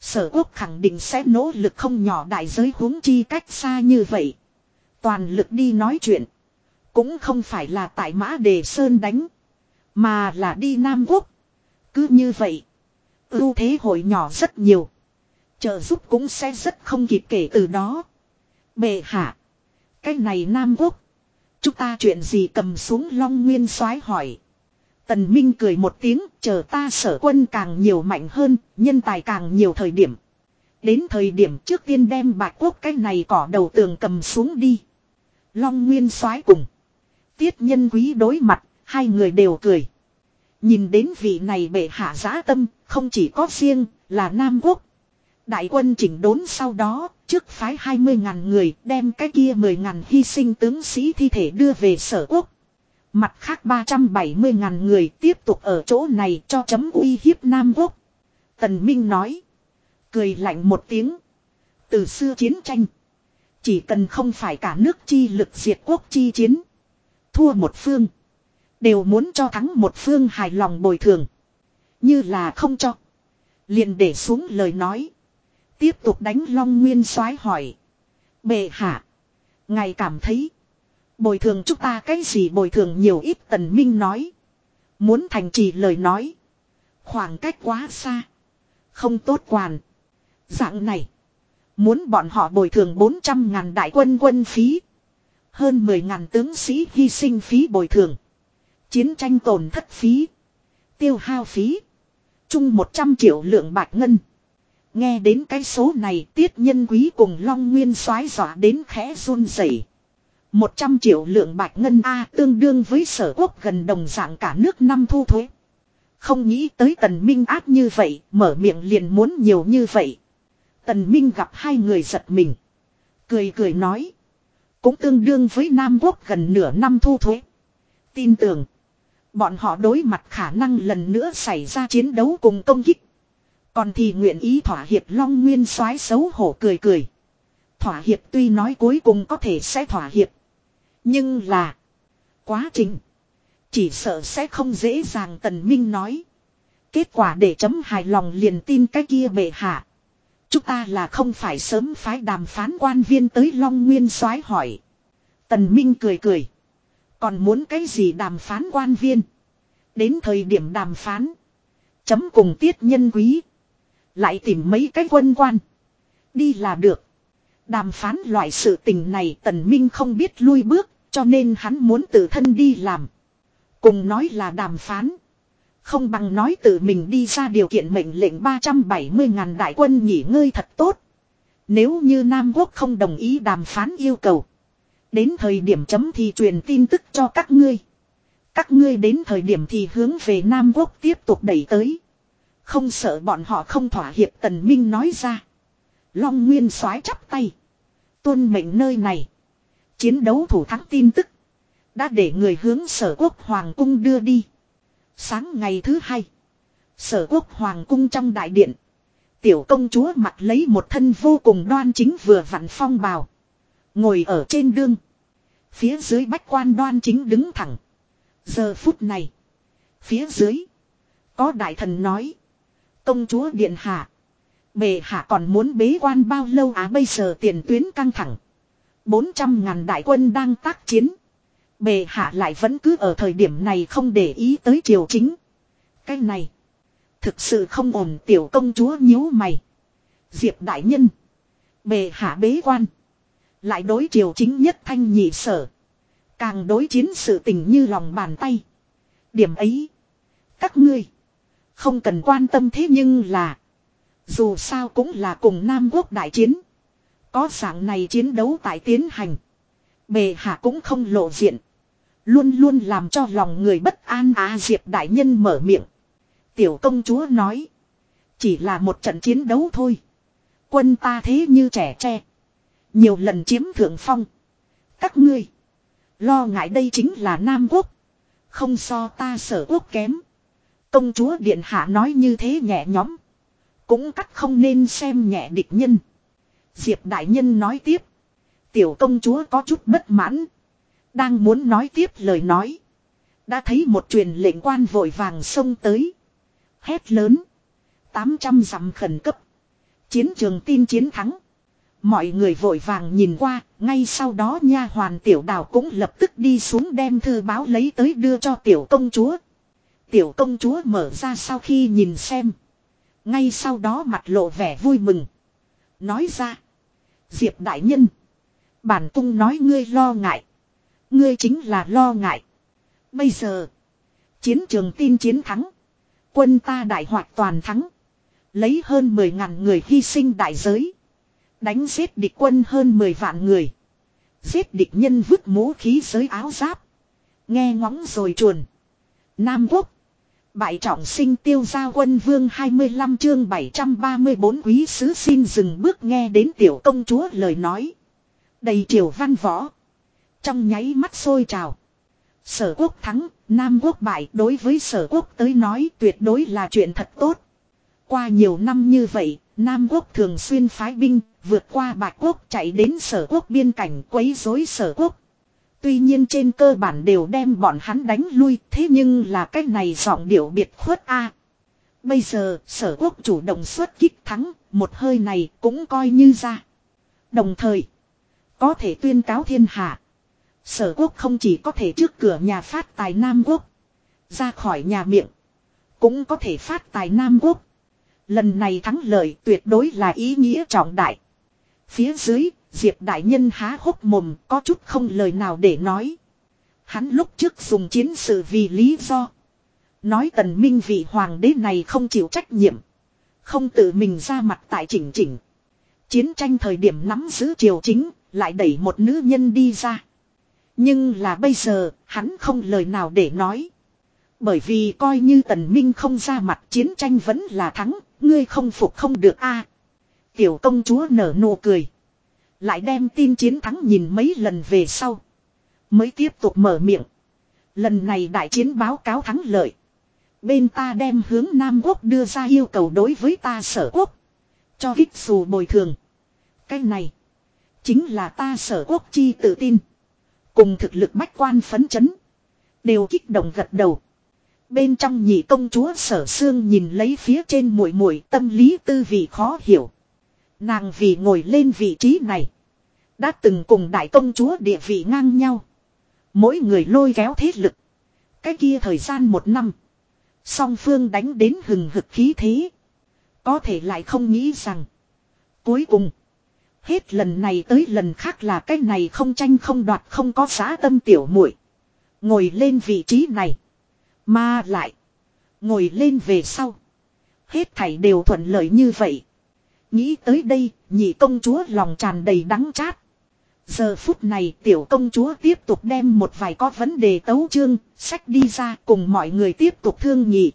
Sở quốc khẳng định sẽ nỗ lực không nhỏ đại giới huống chi cách xa như vậy. Toàn lực đi nói chuyện. Cũng không phải là tại mã đề sơn đánh. Mà là đi Nam Quốc. Cứ như vậy. ưu thế hội nhỏ rất nhiều. Trợ giúp cũng sẽ rất không kịp kể từ đó. Bệ hạ. Cái này Nam Quốc. Chúng ta chuyện gì cầm xuống Long Nguyên soái hỏi. Tần Minh cười một tiếng, chờ ta sở quân càng nhiều mạnh hơn, nhân tài càng nhiều thời điểm. Đến thời điểm trước tiên đem bạch quốc cái này cỏ đầu tường cầm xuống đi. Long Nguyên soái cùng. Tiết nhân quý đối mặt, hai người đều cười. Nhìn đến vị này bệ hạ giá tâm, không chỉ có riêng, là Nam Quốc. Đại quân chỉnh đốn sau đó, trước phái 20.000 người đem cái kia 10.000 hy sinh tướng sĩ thi thể đưa về sở quốc. Mặt khác 370.000 người tiếp tục ở chỗ này cho chấm uy hiếp Nam Quốc. Tần Minh nói. Cười lạnh một tiếng. Từ xưa chiến tranh. Chỉ cần không phải cả nước chi lực diệt quốc chi chiến. Thua một phương. Đều muốn cho thắng một phương hài lòng bồi thường. Như là không cho. liền để xuống lời nói. Tiếp tục đánh Long Nguyên soái hỏi. Bệ hạ. Ngài cảm thấy. Bồi thường chúng ta cái gì bồi thường nhiều ít tần minh nói. Muốn thành trì lời nói. Khoảng cách quá xa. Không tốt quản. Dạng này. Muốn bọn họ bồi thường 400 ngàn đại quân quân phí. Hơn 10 ngàn tướng sĩ hy sinh phí bồi thường. Chiến tranh tổn thất phí. Tiêu hao phí. Chung 100 triệu lượng bạc ngân. Nghe đến cái số này tiết nhân quý cùng Long Nguyên xoái dọa đến khẽ run rẩy. 100 triệu lượng bạc ngân A tương đương với sở quốc gần đồng dạng cả nước năm thu thuế. Không nghĩ tới tần minh áp như vậy, mở miệng liền muốn nhiều như vậy. Tần minh gặp hai người giật mình. Cười cười nói. Cũng tương đương với Nam Quốc gần nửa năm thu thuế. Tin tưởng. Bọn họ đối mặt khả năng lần nữa xảy ra chiến đấu cùng công kích. Còn thì nguyện ý thỏa hiệp long nguyên soái xấu hổ cười cười. Thỏa hiệp tuy nói cuối cùng có thể sẽ thỏa hiệp. Nhưng là. Quá trình. Chỉ sợ sẽ không dễ dàng tần minh nói. Kết quả để chấm hài lòng liền tin cái kia bệ hạ. Chúng ta là không phải sớm phái đàm phán quan viên tới Long Nguyên soái hỏi. Tần Minh cười cười. Còn muốn cái gì đàm phán quan viên. Đến thời điểm đàm phán. Chấm cùng tiết nhân quý. Lại tìm mấy cái quân quan. Đi là được. Đàm phán loại sự tình này tần minh không biết lui bước. Cho nên hắn muốn tự thân đi làm. Cùng nói là đàm phán. Không bằng nói tự mình đi ra điều kiện mệnh lệnh 370 ngàn đại quân nghỉ ngơi thật tốt. Nếu như Nam Quốc không đồng ý đàm phán yêu cầu. Đến thời điểm chấm thì truyền tin tức cho các ngươi. Các ngươi đến thời điểm thì hướng về Nam Quốc tiếp tục đẩy tới. Không sợ bọn họ không thỏa hiệp Tần Minh nói ra. Long Nguyên soái chắp tay. Tuân mệnh nơi này. Chiến đấu thủ thắng tin tức. Đã để người hướng sở quốc Hoàng cung đưa đi. Sáng ngày thứ hai. Sở quốc Hoàng cung trong đại điện. Tiểu công chúa mặc lấy một thân vô cùng đoan chính vừa vặn phong bào. Ngồi ở trên đương. Phía dưới bách quan đoan chính đứng thẳng. Giờ phút này. Phía dưới. Có đại thần nói. Công chúa điện hạ. Bề hạ còn muốn bế quan bao lâu á bây giờ tiền tuyến căng thẳng. 400 ngàn đại quân đang tác chiến. Bề hạ lại vẫn cứ ở thời điểm này không để ý tới triều chính. Cái này. Thực sự không ổn, tiểu công chúa nhíu mày. Diệp đại nhân. Bề hạ bế quan. Lại đối triều chính nhất thanh nhị sở. Càng đối chiến sự tình như lòng bàn tay. Điểm ấy. Các ngươi. Không cần quan tâm thế nhưng là. Dù sao cũng là cùng Nam Quốc đại chiến. Có dạng này chiến đấu tại tiến hành. Bề hạ cũng không lộ diện. Luôn luôn làm cho lòng người bất an á Diệp Đại Nhân mở miệng. Tiểu công chúa nói. Chỉ là một trận chiến đấu thôi. Quân ta thế như trẻ tre. Nhiều lần chiếm thượng phong. Các ngươi. Lo ngại đây chính là Nam Quốc. Không so ta sở quốc kém. Công chúa Điện Hạ nói như thế nhẹ nhõm. Cũng cắt không nên xem nhẹ địch nhân. Diệp Đại Nhân nói tiếp. Tiểu công chúa có chút bất mãn. Đang muốn nói tiếp lời nói. Đã thấy một truyền lệnh quan vội vàng xông tới. Hét lớn. 800 dặm khẩn cấp. Chiến trường tin chiến thắng. Mọi người vội vàng nhìn qua, ngay sau đó nha hoàn tiểu đào cũng lập tức đi xuống đem thư báo lấy tới đưa cho tiểu công chúa. Tiểu công chúa mở ra sau khi nhìn xem. Ngay sau đó mặt lộ vẻ vui mừng. Nói ra. Diệp đại nhân. Bản cung nói ngươi lo ngại. Ngươi chính là lo ngại. Bây giờ. Chiến trường tin chiến thắng. Quân ta đại hoạt toàn thắng. Lấy hơn 10.000 người hy sinh đại giới. Đánh giết địch quân hơn 10 vạn người. Giết địch nhân vứt mũ khí giới áo giáp. Nghe ngóng rồi chuồn. Nam Quốc. Bại trọng sinh tiêu gia quân vương 25 chương 734 quý sứ xin dừng bước nghe đến tiểu công chúa lời nói. Đầy triều văn võ. Trong nháy mắt sôi trào. Sở quốc thắng, Nam quốc bại đối với sở quốc tới nói tuyệt đối là chuyện thật tốt. Qua nhiều năm như vậy, Nam quốc thường xuyên phái binh, vượt qua bạc quốc chạy đến sở quốc biên cảnh quấy rối sở quốc. Tuy nhiên trên cơ bản đều đem bọn hắn đánh lui, thế nhưng là cái này giọng điệu biệt khuất a. Bây giờ, sở quốc chủ động xuất kích thắng, một hơi này cũng coi như ra. Đồng thời, có thể tuyên cáo thiên hạ. Sở quốc không chỉ có thể trước cửa nhà phát tài Nam quốc, ra khỏi nhà miệng, cũng có thể phát tài Nam quốc. Lần này thắng lợi tuyệt đối là ý nghĩa trọng đại. Phía dưới, Diệp Đại Nhân há hốc mồm có chút không lời nào để nói. Hắn lúc trước dùng chiến sự vì lý do. Nói tần minh vị hoàng đế này không chịu trách nhiệm. Không tự mình ra mặt tại chỉnh chỉnh. Chiến tranh thời điểm nắm giữ triều chính, lại đẩy một nữ nhân đi ra. Nhưng là bây giờ, hắn không lời nào để nói. Bởi vì coi như tần minh không ra mặt chiến tranh vẫn là thắng, ngươi không phục không được a. Tiểu công chúa nở nụ cười. Lại đem tin chiến thắng nhìn mấy lần về sau. Mới tiếp tục mở miệng. Lần này đại chiến báo cáo thắng lợi. Bên ta đem hướng Nam Quốc đưa ra yêu cầu đối với ta sở quốc. Cho ít dù bồi thường. Cái này. Chính là ta sở quốc chi tự tin. Cùng thực lực bách quan phấn chấn. Đều kích động gật đầu. Bên trong nhị công chúa sở xương nhìn lấy phía trên muội muội, tâm lý tư vị khó hiểu. Nàng vì ngồi lên vị trí này. Đã từng cùng đại công chúa địa vị ngang nhau. Mỗi người lôi kéo thế lực. Cái kia thời gian một năm. Song phương đánh đến hừng hực khí thế. Có thể lại không nghĩ rằng. Cuối cùng. Hết lần này tới lần khác là cái này không tranh không đoạt không có giá tâm tiểu muội Ngồi lên vị trí này. Mà lại. Ngồi lên về sau. Hết thảy đều thuận lợi như vậy. Nghĩ tới đây, nhị công chúa lòng tràn đầy đắng chát. Giờ phút này tiểu công chúa tiếp tục đem một vài có vấn đề tấu chương, sách đi ra cùng mọi người tiếp tục thương nhị.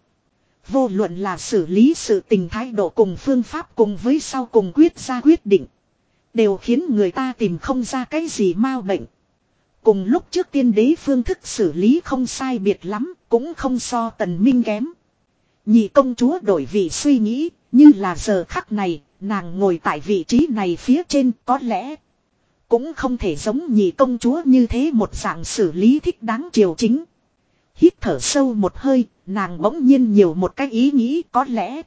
Vô luận là xử lý sự tình thái độ cùng phương pháp cùng với sau cùng quyết ra quyết định. Đều khiến người ta tìm không ra cái gì mau bệnh. Cùng lúc trước tiên đế phương thức xử lý không sai biệt lắm, cũng không so tần minh kém. Nhị công chúa đổi vị suy nghĩ, như là giờ khắc này, nàng ngồi tại vị trí này phía trên có lẽ. Cũng không thể giống nhị công chúa như thế một dạng xử lý thích đáng triều chính. Hít thở sâu một hơi, nàng bỗng nhiên nhiều một cái ý nghĩ có lẽ.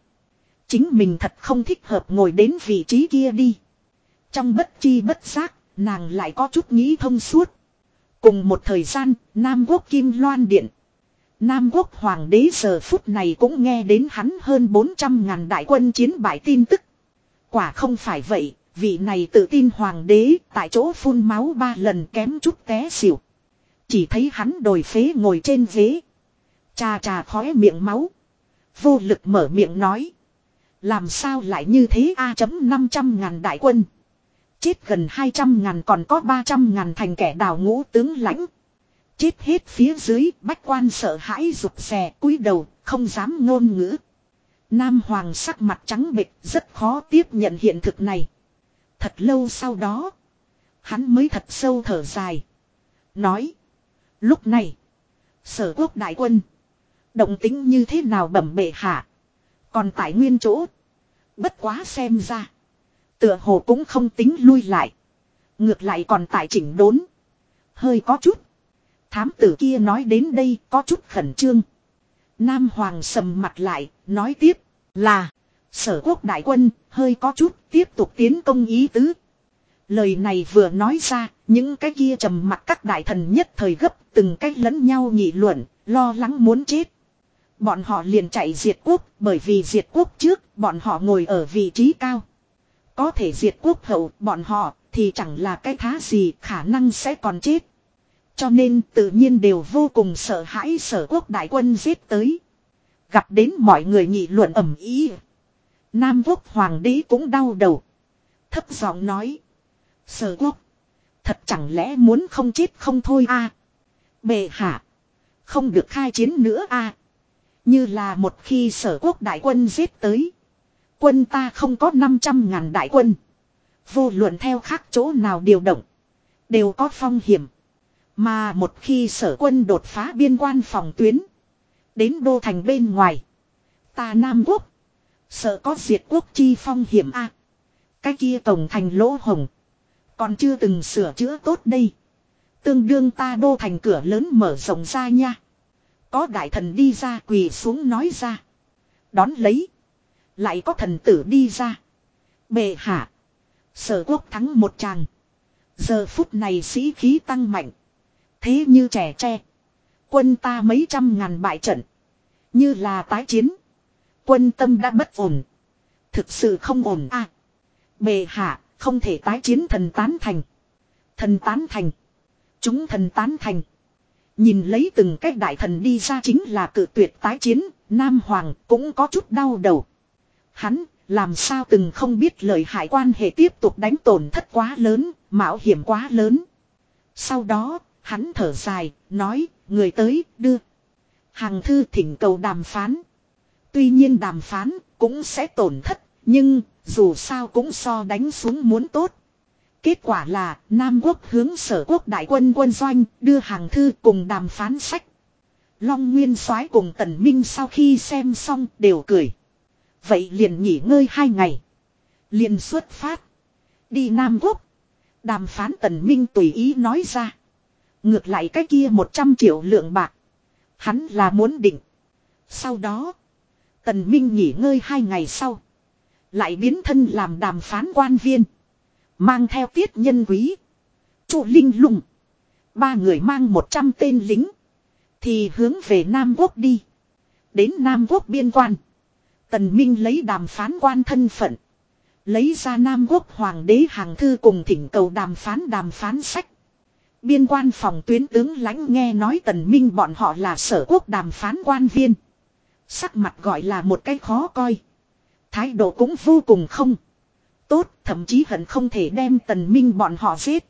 Chính mình thật không thích hợp ngồi đến vị trí kia đi. Trong bất chi bất giác, nàng lại có chút nghĩ thông suốt. Cùng một thời gian, Nam Quốc Kim Loan Điện. Nam Quốc Hoàng đế giờ phút này cũng nghe đến hắn hơn 400 ngàn đại quân chiến bại tin tức. Quả không phải vậy, vị này tự tin Hoàng đế tại chỗ phun máu ba lần kém chút té xỉu. Chỉ thấy hắn đồi phế ngồi trên ghế. Chà chà khóe miệng máu. Vô lực mở miệng nói. Làm sao lại như thế A chấm 500 ngàn đại quân. Chết gần 200 ngàn còn có 300 ngàn thành kẻ đào ngũ tướng lãnh. Chết hết phía dưới, bách quan sợ hãi rụt rè cúi đầu, không dám ngôn ngữ. Nam Hoàng sắc mặt trắng bệch rất khó tiếp nhận hiện thực này. Thật lâu sau đó, hắn mới thật sâu thở dài. Nói, lúc này, sở quốc đại quân, động tính như thế nào bẩm bệ hạ. Còn tại nguyên chỗ, bất quá xem ra, tựa hồ cũng không tính lui lại. Ngược lại còn tại chỉnh đốn. Hơi có chút. Thám tử kia nói đến đây có chút khẩn trương. Nam Hoàng sầm mặt lại, nói tiếp, là, sở quốc đại quân, hơi có chút, tiếp tục tiến công ý tứ. Lời này vừa nói ra, những cái kia trầm mặt các đại thần nhất thời gấp, từng cách lẫn nhau nghị luận, lo lắng muốn chết. Bọn họ liền chạy diệt quốc, bởi vì diệt quốc trước, bọn họ ngồi ở vị trí cao. Có thể diệt quốc hậu, bọn họ, thì chẳng là cái thá gì, khả năng sẽ còn chết. Cho nên tự nhiên đều vô cùng sợ hãi sở quốc đại quân giết tới. Gặp đến mọi người nghị luận ẩm ý. Nam quốc hoàng đế cũng đau đầu. Thấp giọng nói. Sở quốc. Thật chẳng lẽ muốn không chết không thôi a à? Bệ hạ. Không được khai chiến nữa a Như là một khi sở quốc đại quân giết tới. Quân ta không có 500 ngàn đại quân. Vô luận theo khác chỗ nào điều động. Đều có phong hiểm. Mà một khi sở quân đột phá biên quan phòng tuyến. Đến đô thành bên ngoài. Ta Nam Quốc. Sợ có diệt quốc chi phong hiểm a Cái kia tổng thành lỗ hồng. Còn chưa từng sửa chữa tốt đây. Tương đương ta đô thành cửa lớn mở rộng ra nha. Có đại thần đi ra quỳ xuống nói ra. Đón lấy. Lại có thần tử đi ra. Bệ hạ. Sở quốc thắng một tràng. Giờ phút này sĩ khí tăng mạnh. Thế như trẻ tre. Quân ta mấy trăm ngàn bại trận. Như là tái chiến. Quân tâm đã bất ổn. Thực sự không ổn a. À, bề hạ, không thể tái chiến thần tán thành. Thần tán thành. Chúng thần tán thành. Nhìn lấy từng cách đại thần đi ra chính là cự tuyệt tái chiến, Nam Hoàng cũng có chút đau đầu. Hắn, làm sao từng không biết lời hại quan hệ tiếp tục đánh tổn thất quá lớn, mạo hiểm quá lớn. Sau đó, hắn thở dài, nói, người tới, đưa. Hàng thư thỉnh cầu đàm phán. Tuy nhiên đàm phán, cũng sẽ tổn thất, nhưng, dù sao cũng so đánh xuống muốn tốt. Kết quả là, Nam quốc hướng sở quốc đại quân quân doanh, đưa hàng thư cùng đàm phán sách. Long Nguyên soái cùng Tần Minh sau khi xem xong đều cười. Vậy liền nghỉ ngơi hai ngày. Liền xuất phát. Đi Nam Quốc. Đàm phán Tần Minh tùy ý nói ra. Ngược lại cái kia 100 triệu lượng bạc. Hắn là muốn định. Sau đó. Tần Minh nghỉ ngơi hai ngày sau. Lại biến thân làm đàm phán quan viên. Mang theo tiết nhân quý. Chủ Linh Lùng. Ba người mang 100 tên lính. Thì hướng về Nam Quốc đi. Đến Nam Quốc biên quan. Tần Minh lấy đàm phán quan thân phận. Lấy ra Nam Quốc Hoàng đế hàng thư cùng thỉnh cầu đàm phán đàm phán sách. Biên quan phòng tuyến tướng lãnh nghe nói tần minh bọn họ là sở quốc đàm phán quan viên. Sắc mặt gọi là một cái khó coi. Thái độ cũng vô cùng không. Tốt, thậm chí hận không thể đem tần minh bọn họ giết.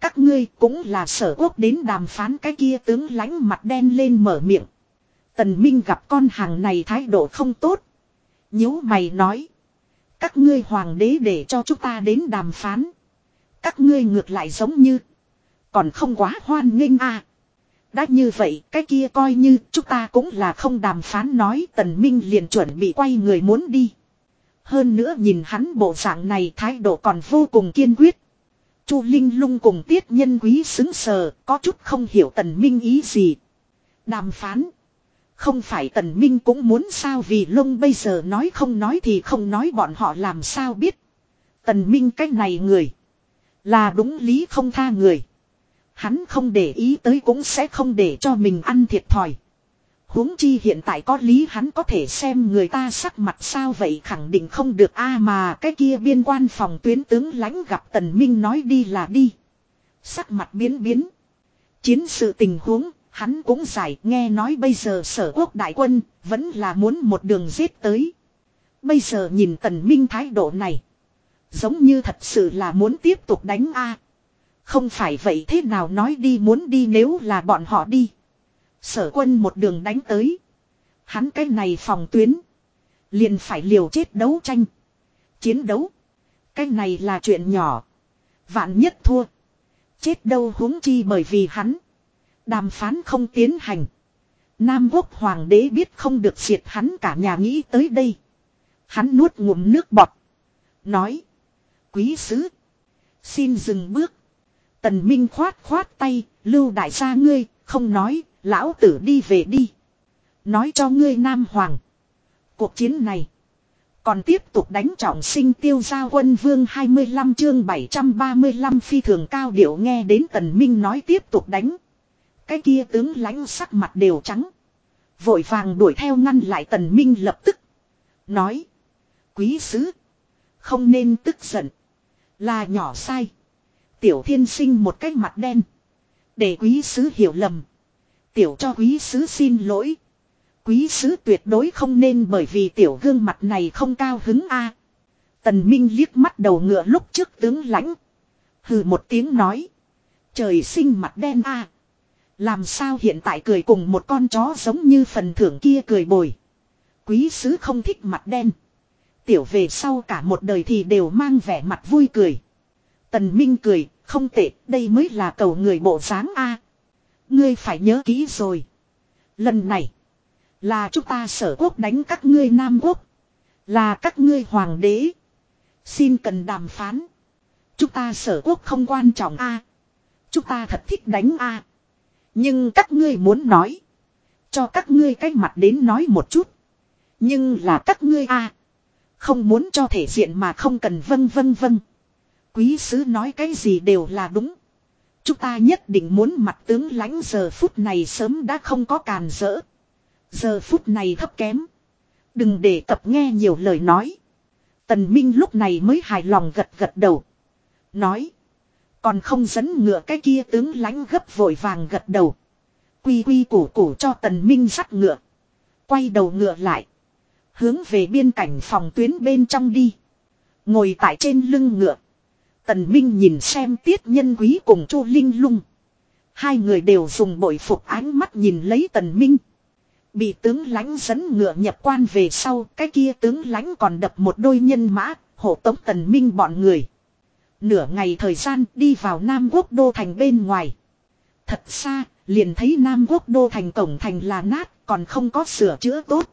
Các ngươi cũng là sở quốc đến đàm phán cái kia tướng lãnh mặt đen lên mở miệng. Tần minh gặp con hàng này thái độ không tốt nhíu mày nói. Các ngươi hoàng đế để cho chúng ta đến đàm phán. Các ngươi ngược lại giống như còn không quá hoan nghênh à. Đã như vậy, cái kia coi như chúng ta cũng là không đàm phán nói, tần minh liền chuẩn bị quay người muốn đi. Hơn nữa nhìn hắn bộ dạng này, thái độ còn vô cùng kiên quyết. Chu Linh lung cùng tiết nhân quý xứng sờ, có chút không hiểu tần minh ý gì. Đàm phán. Không phải tần minh cũng muốn sao vì lông bây giờ nói không nói thì không nói bọn họ làm sao biết. Tần minh cái này người. Là đúng lý không tha người. Hắn không để ý tới cũng sẽ không để cho mình ăn thiệt thòi. huống chi hiện tại có lý hắn có thể xem người ta sắc mặt sao vậy khẳng định không được a à mà cái kia biên quan phòng tuyến tướng lãnh gặp tần minh nói đi là đi. Sắc mặt biến biến. Chiến sự tình huống, hắn cũng giải, nghe nói bây giờ sở quốc đại quân vẫn là muốn một đường giết tới. Bây giờ nhìn tần minh thái độ này. Giống như thật sự là muốn tiếp tục đánh a Không phải vậy thế nào nói đi muốn đi nếu là bọn họ đi. Sở quân một đường đánh tới. Hắn cái này phòng tuyến. Liền phải liều chết đấu tranh. Chiến đấu. Cái này là chuyện nhỏ. Vạn nhất thua. Chết đâu huống chi bởi vì hắn. Đàm phán không tiến hành. Nam quốc hoàng đế biết không được diệt hắn cả nhà nghĩ tới đây. Hắn nuốt ngụm nước bọt. Nói. Quý sứ. Xin dừng bước. Tần Minh khoát khoát tay. Lưu đại gia ngươi. Không nói. Lão tử đi về đi. Nói cho ngươi Nam Hoàng. Cuộc chiến này. Còn tiếp tục đánh trọng sinh tiêu giao quân vương 25 chương 735 phi thường cao điệu nghe đến tần minh nói tiếp tục đánh. Cái kia tướng lãnh sắc mặt đều trắng. Vội vàng đuổi theo ngăn lại tần minh lập tức. Nói. Quý sứ. Không nên tức giận. Là nhỏ sai. Tiểu thiên sinh một cái mặt đen. Để quý sứ hiểu lầm. Tiểu cho quý sứ xin lỗi. Quý sứ tuyệt đối không nên bởi vì tiểu gương mặt này không cao hứng a. Tần Minh liếc mắt đầu ngựa lúc trước tướng lãnh. Hừ một tiếng nói. Trời sinh mặt đen a. Làm sao hiện tại cười cùng một con chó giống như phần thưởng kia cười bồi. Quý sứ không thích mặt đen. Tiểu về sau cả một đời thì đều mang vẻ mặt vui cười. Tần Minh cười, không tệ, đây mới là cầu người bộ dáng a. Ngươi phải nhớ kỹ rồi. Lần này, là chúng ta sở quốc đánh các ngươi Nam quốc. Là các ngươi hoàng đế. Xin cần đàm phán. Chúng ta sở quốc không quan trọng a. Chúng ta thật thích đánh a. Nhưng các ngươi muốn nói. Cho các ngươi cách mặt đến nói một chút. Nhưng là các ngươi a. Không muốn cho thể diện mà không cần vân vân vân. Quý sứ nói cái gì đều là đúng. Chúng ta nhất định muốn mặt tướng lãnh giờ phút này sớm đã không có càn rỡ. Giờ phút này thấp kém. Đừng để tập nghe nhiều lời nói. Tần Minh lúc này mới hài lòng gật gật đầu. Nói. Còn không dẫn ngựa cái kia tướng lãnh gấp vội vàng gật đầu. Quy quy củ củ cho tần Minh sắt ngựa. Quay đầu ngựa lại. Hướng về biên cảnh phòng tuyến bên trong đi. Ngồi tại trên lưng ngựa. Tần Minh nhìn xem tiết nhân quý cùng Chu Linh lung. Hai người đều dùng bội phục ánh mắt nhìn lấy Tần Minh. Bị tướng lãnh dẫn ngựa nhập quan về sau, cái kia tướng lãnh còn đập một đôi nhân mã, hộ tống Tần Minh bọn người. Nửa ngày thời gian đi vào Nam Quốc Đô Thành bên ngoài. Thật xa, liền thấy Nam Quốc Đô Thành cổng thành là nát, còn không có sửa chữa tốt.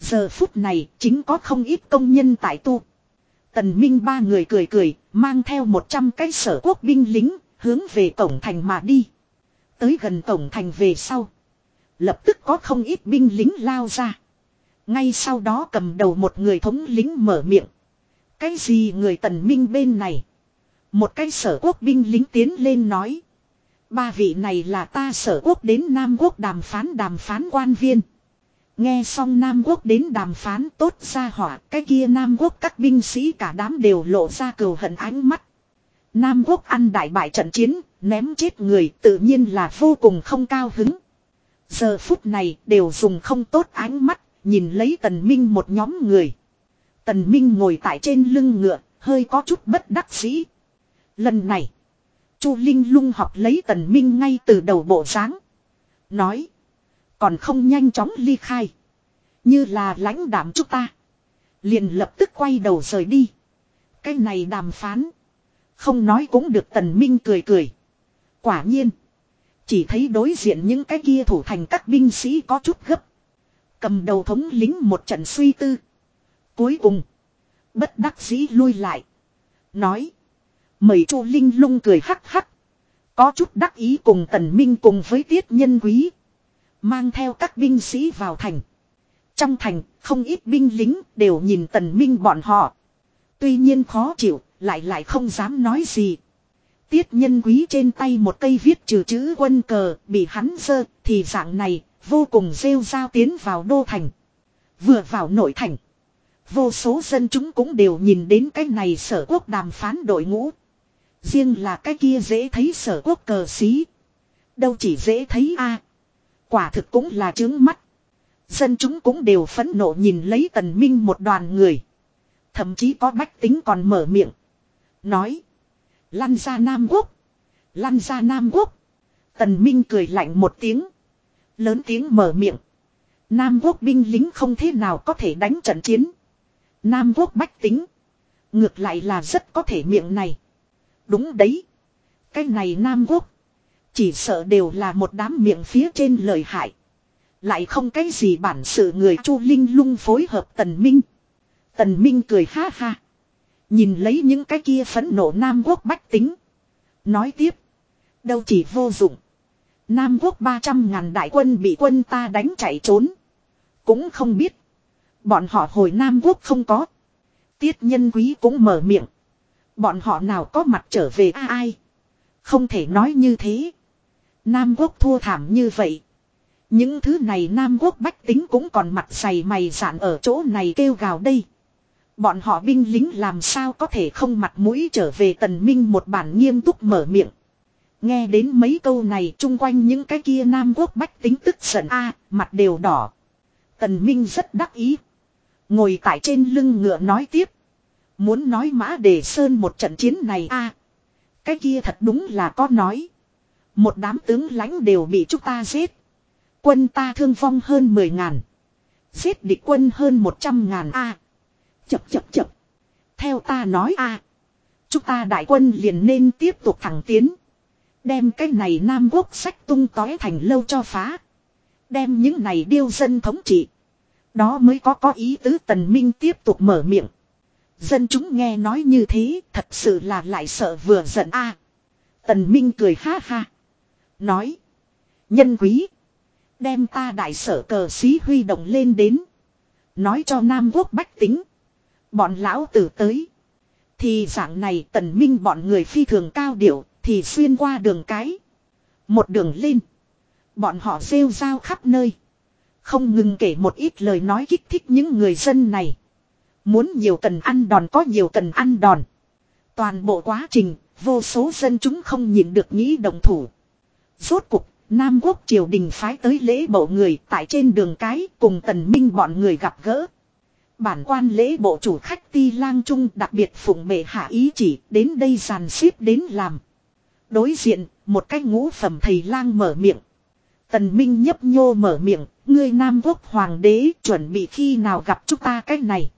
Giờ phút này, chính có không ít công nhân tại tu. Tần Minh ba người cười cười, mang theo một trăm cái sở quốc binh lính, hướng về cổng thành mà đi. Tới gần cổng thành về sau. Lập tức có không ít binh lính lao ra. Ngay sau đó cầm đầu một người thống lính mở miệng. Cái gì người tần minh bên này? Một cái sở quốc binh lính tiến lên nói. Ba vị này là ta sở quốc đến Nam quốc đàm phán đàm phán quan viên. Nghe xong Nam quốc đến đàm phán tốt ra hỏa cái kia Nam quốc các binh sĩ cả đám đều lộ ra cừu hận ánh mắt. Nam quốc ăn đại bại trận chiến, ném chết người tự nhiên là vô cùng không cao hứng. Giờ phút này đều dùng không tốt ánh mắt, nhìn lấy tần minh một nhóm người. Tần minh ngồi tại trên lưng ngựa, hơi có chút bất đắc dĩ. Lần này, Chu Linh lung học lấy tần minh ngay từ đầu bộ dáng Nói, còn không nhanh chóng ly khai. Như là lãnh đảm chúng ta. Liền lập tức quay đầu rời đi. Cái này đàm phán. Không nói cũng được tần minh cười cười. Quả nhiên. Chỉ thấy đối diện những cái kia thủ thành các binh sĩ có chút gấp. Cầm đầu thống lính một trận suy tư. Cuối cùng. Bất đắc dĩ lui lại. Nói. Mời chu Linh lung cười hắc hắc. Có chút đắc ý cùng tần minh cùng với tiết nhân quý. Mang theo các binh sĩ vào thành. Trong thành, không ít binh lính đều nhìn tần minh bọn họ. Tuy nhiên khó chịu, lại lại không dám nói gì. Tiết nhân quý trên tay một cây viết trừ chữ quân cờ, bị hắn dơ, thì dạng này, vô cùng rêu rao tiến vào đô thành. Vừa vào nội thành. Vô số dân chúng cũng đều nhìn đến cái này sở quốc đàm phán đội ngũ. Riêng là cái kia dễ thấy sở quốc cờ xí. Đâu chỉ dễ thấy a Quả thực cũng là trướng mắt. Dân chúng cũng đều phẫn nộ nhìn lấy tần minh một đoàn người. Thậm chí có bách tính còn mở miệng. Nói. Lăn ra Nam Quốc. Lăn ra Nam Quốc. Tần Minh cười lạnh một tiếng. Lớn tiếng mở miệng. Nam Quốc binh lính không thế nào có thể đánh trận chiến. Nam Quốc bách tính. Ngược lại là rất có thể miệng này. Đúng đấy. Cái này Nam Quốc. Chỉ sợ đều là một đám miệng phía trên lời hại. Lại không cái gì bản sự người Chu Linh lung phối hợp Tần Minh. Tần Minh cười ha ha. Nhìn lấy những cái kia phẫn nộ Nam Quốc bách tính. Nói tiếp. Đâu chỉ vô dụng. Nam Quốc 300 ngàn đại quân bị quân ta đánh chạy trốn. Cũng không biết. Bọn họ hồi Nam Quốc không có. Tiết nhân quý cũng mở miệng. Bọn họ nào có mặt trở về ai. Không thể nói như thế. Nam Quốc thua thảm như vậy. Những thứ này Nam Quốc bách tính cũng còn mặt dày mày dạn ở chỗ này kêu gào đây. Bọn họ binh lính làm sao có thể không mặt mũi trở về tần minh một bản nghiêm túc mở miệng. Nghe đến mấy câu này chung quanh những cái kia Nam Quốc bách tính tức giận a, mặt đều đỏ. Tần Minh rất đắc ý. Ngồi tại trên lưng ngựa nói tiếp. Muốn nói mã đề sơn một trận chiến này a Cái kia thật đúng là có nói. Một đám tướng lãnh đều bị chúng ta giết. Quân ta thương vong hơn 10 ngàn. Giết địch quân hơn 100 ngàn a Chập chập chập. Theo ta nói a Chúng ta đại quân liền nên tiếp tục thẳng tiến. Đem cái này Nam Quốc sách tung tói thành lâu cho phá. Đem những này điêu dân thống trị. Đó mới có có ý tứ tần minh tiếp tục mở miệng. Dân chúng nghe nói như thế, thật sự là lại sợ vừa giận a. Tần minh cười ha ha. Nói. Nhân quý. Đem ta đại sở cờ xí huy động lên đến. Nói cho Nam Quốc bách tính. Bọn lão tử tới. Thì dạng này tần minh bọn người phi thường cao điệu, thì xuyên qua đường cái. Một đường lên. Bọn họ rêu rao khắp nơi. Không ngừng kể một ít lời nói kích thích những người dân này. Muốn nhiều cần ăn đòn có nhiều cần ăn đòn. Toàn bộ quá trình, vô số dân chúng không nhìn được nghĩ đồng thủ. Rốt cục, Nam Quốc triều đình phái tới lễ bộ người tại trên đường cái cùng tần minh bọn người gặp gỡ. Bản quan lễ bộ chủ khách ti lang trung đặc biệt phụng mệ hạ ý chỉ đến đây giàn xếp đến làm. Đối diện, một cái ngũ phẩm thầy lang mở miệng. Tần Minh nhấp nhô mở miệng, ngươi Nam Quốc Hoàng đế chuẩn bị khi nào gặp chúng ta cái này.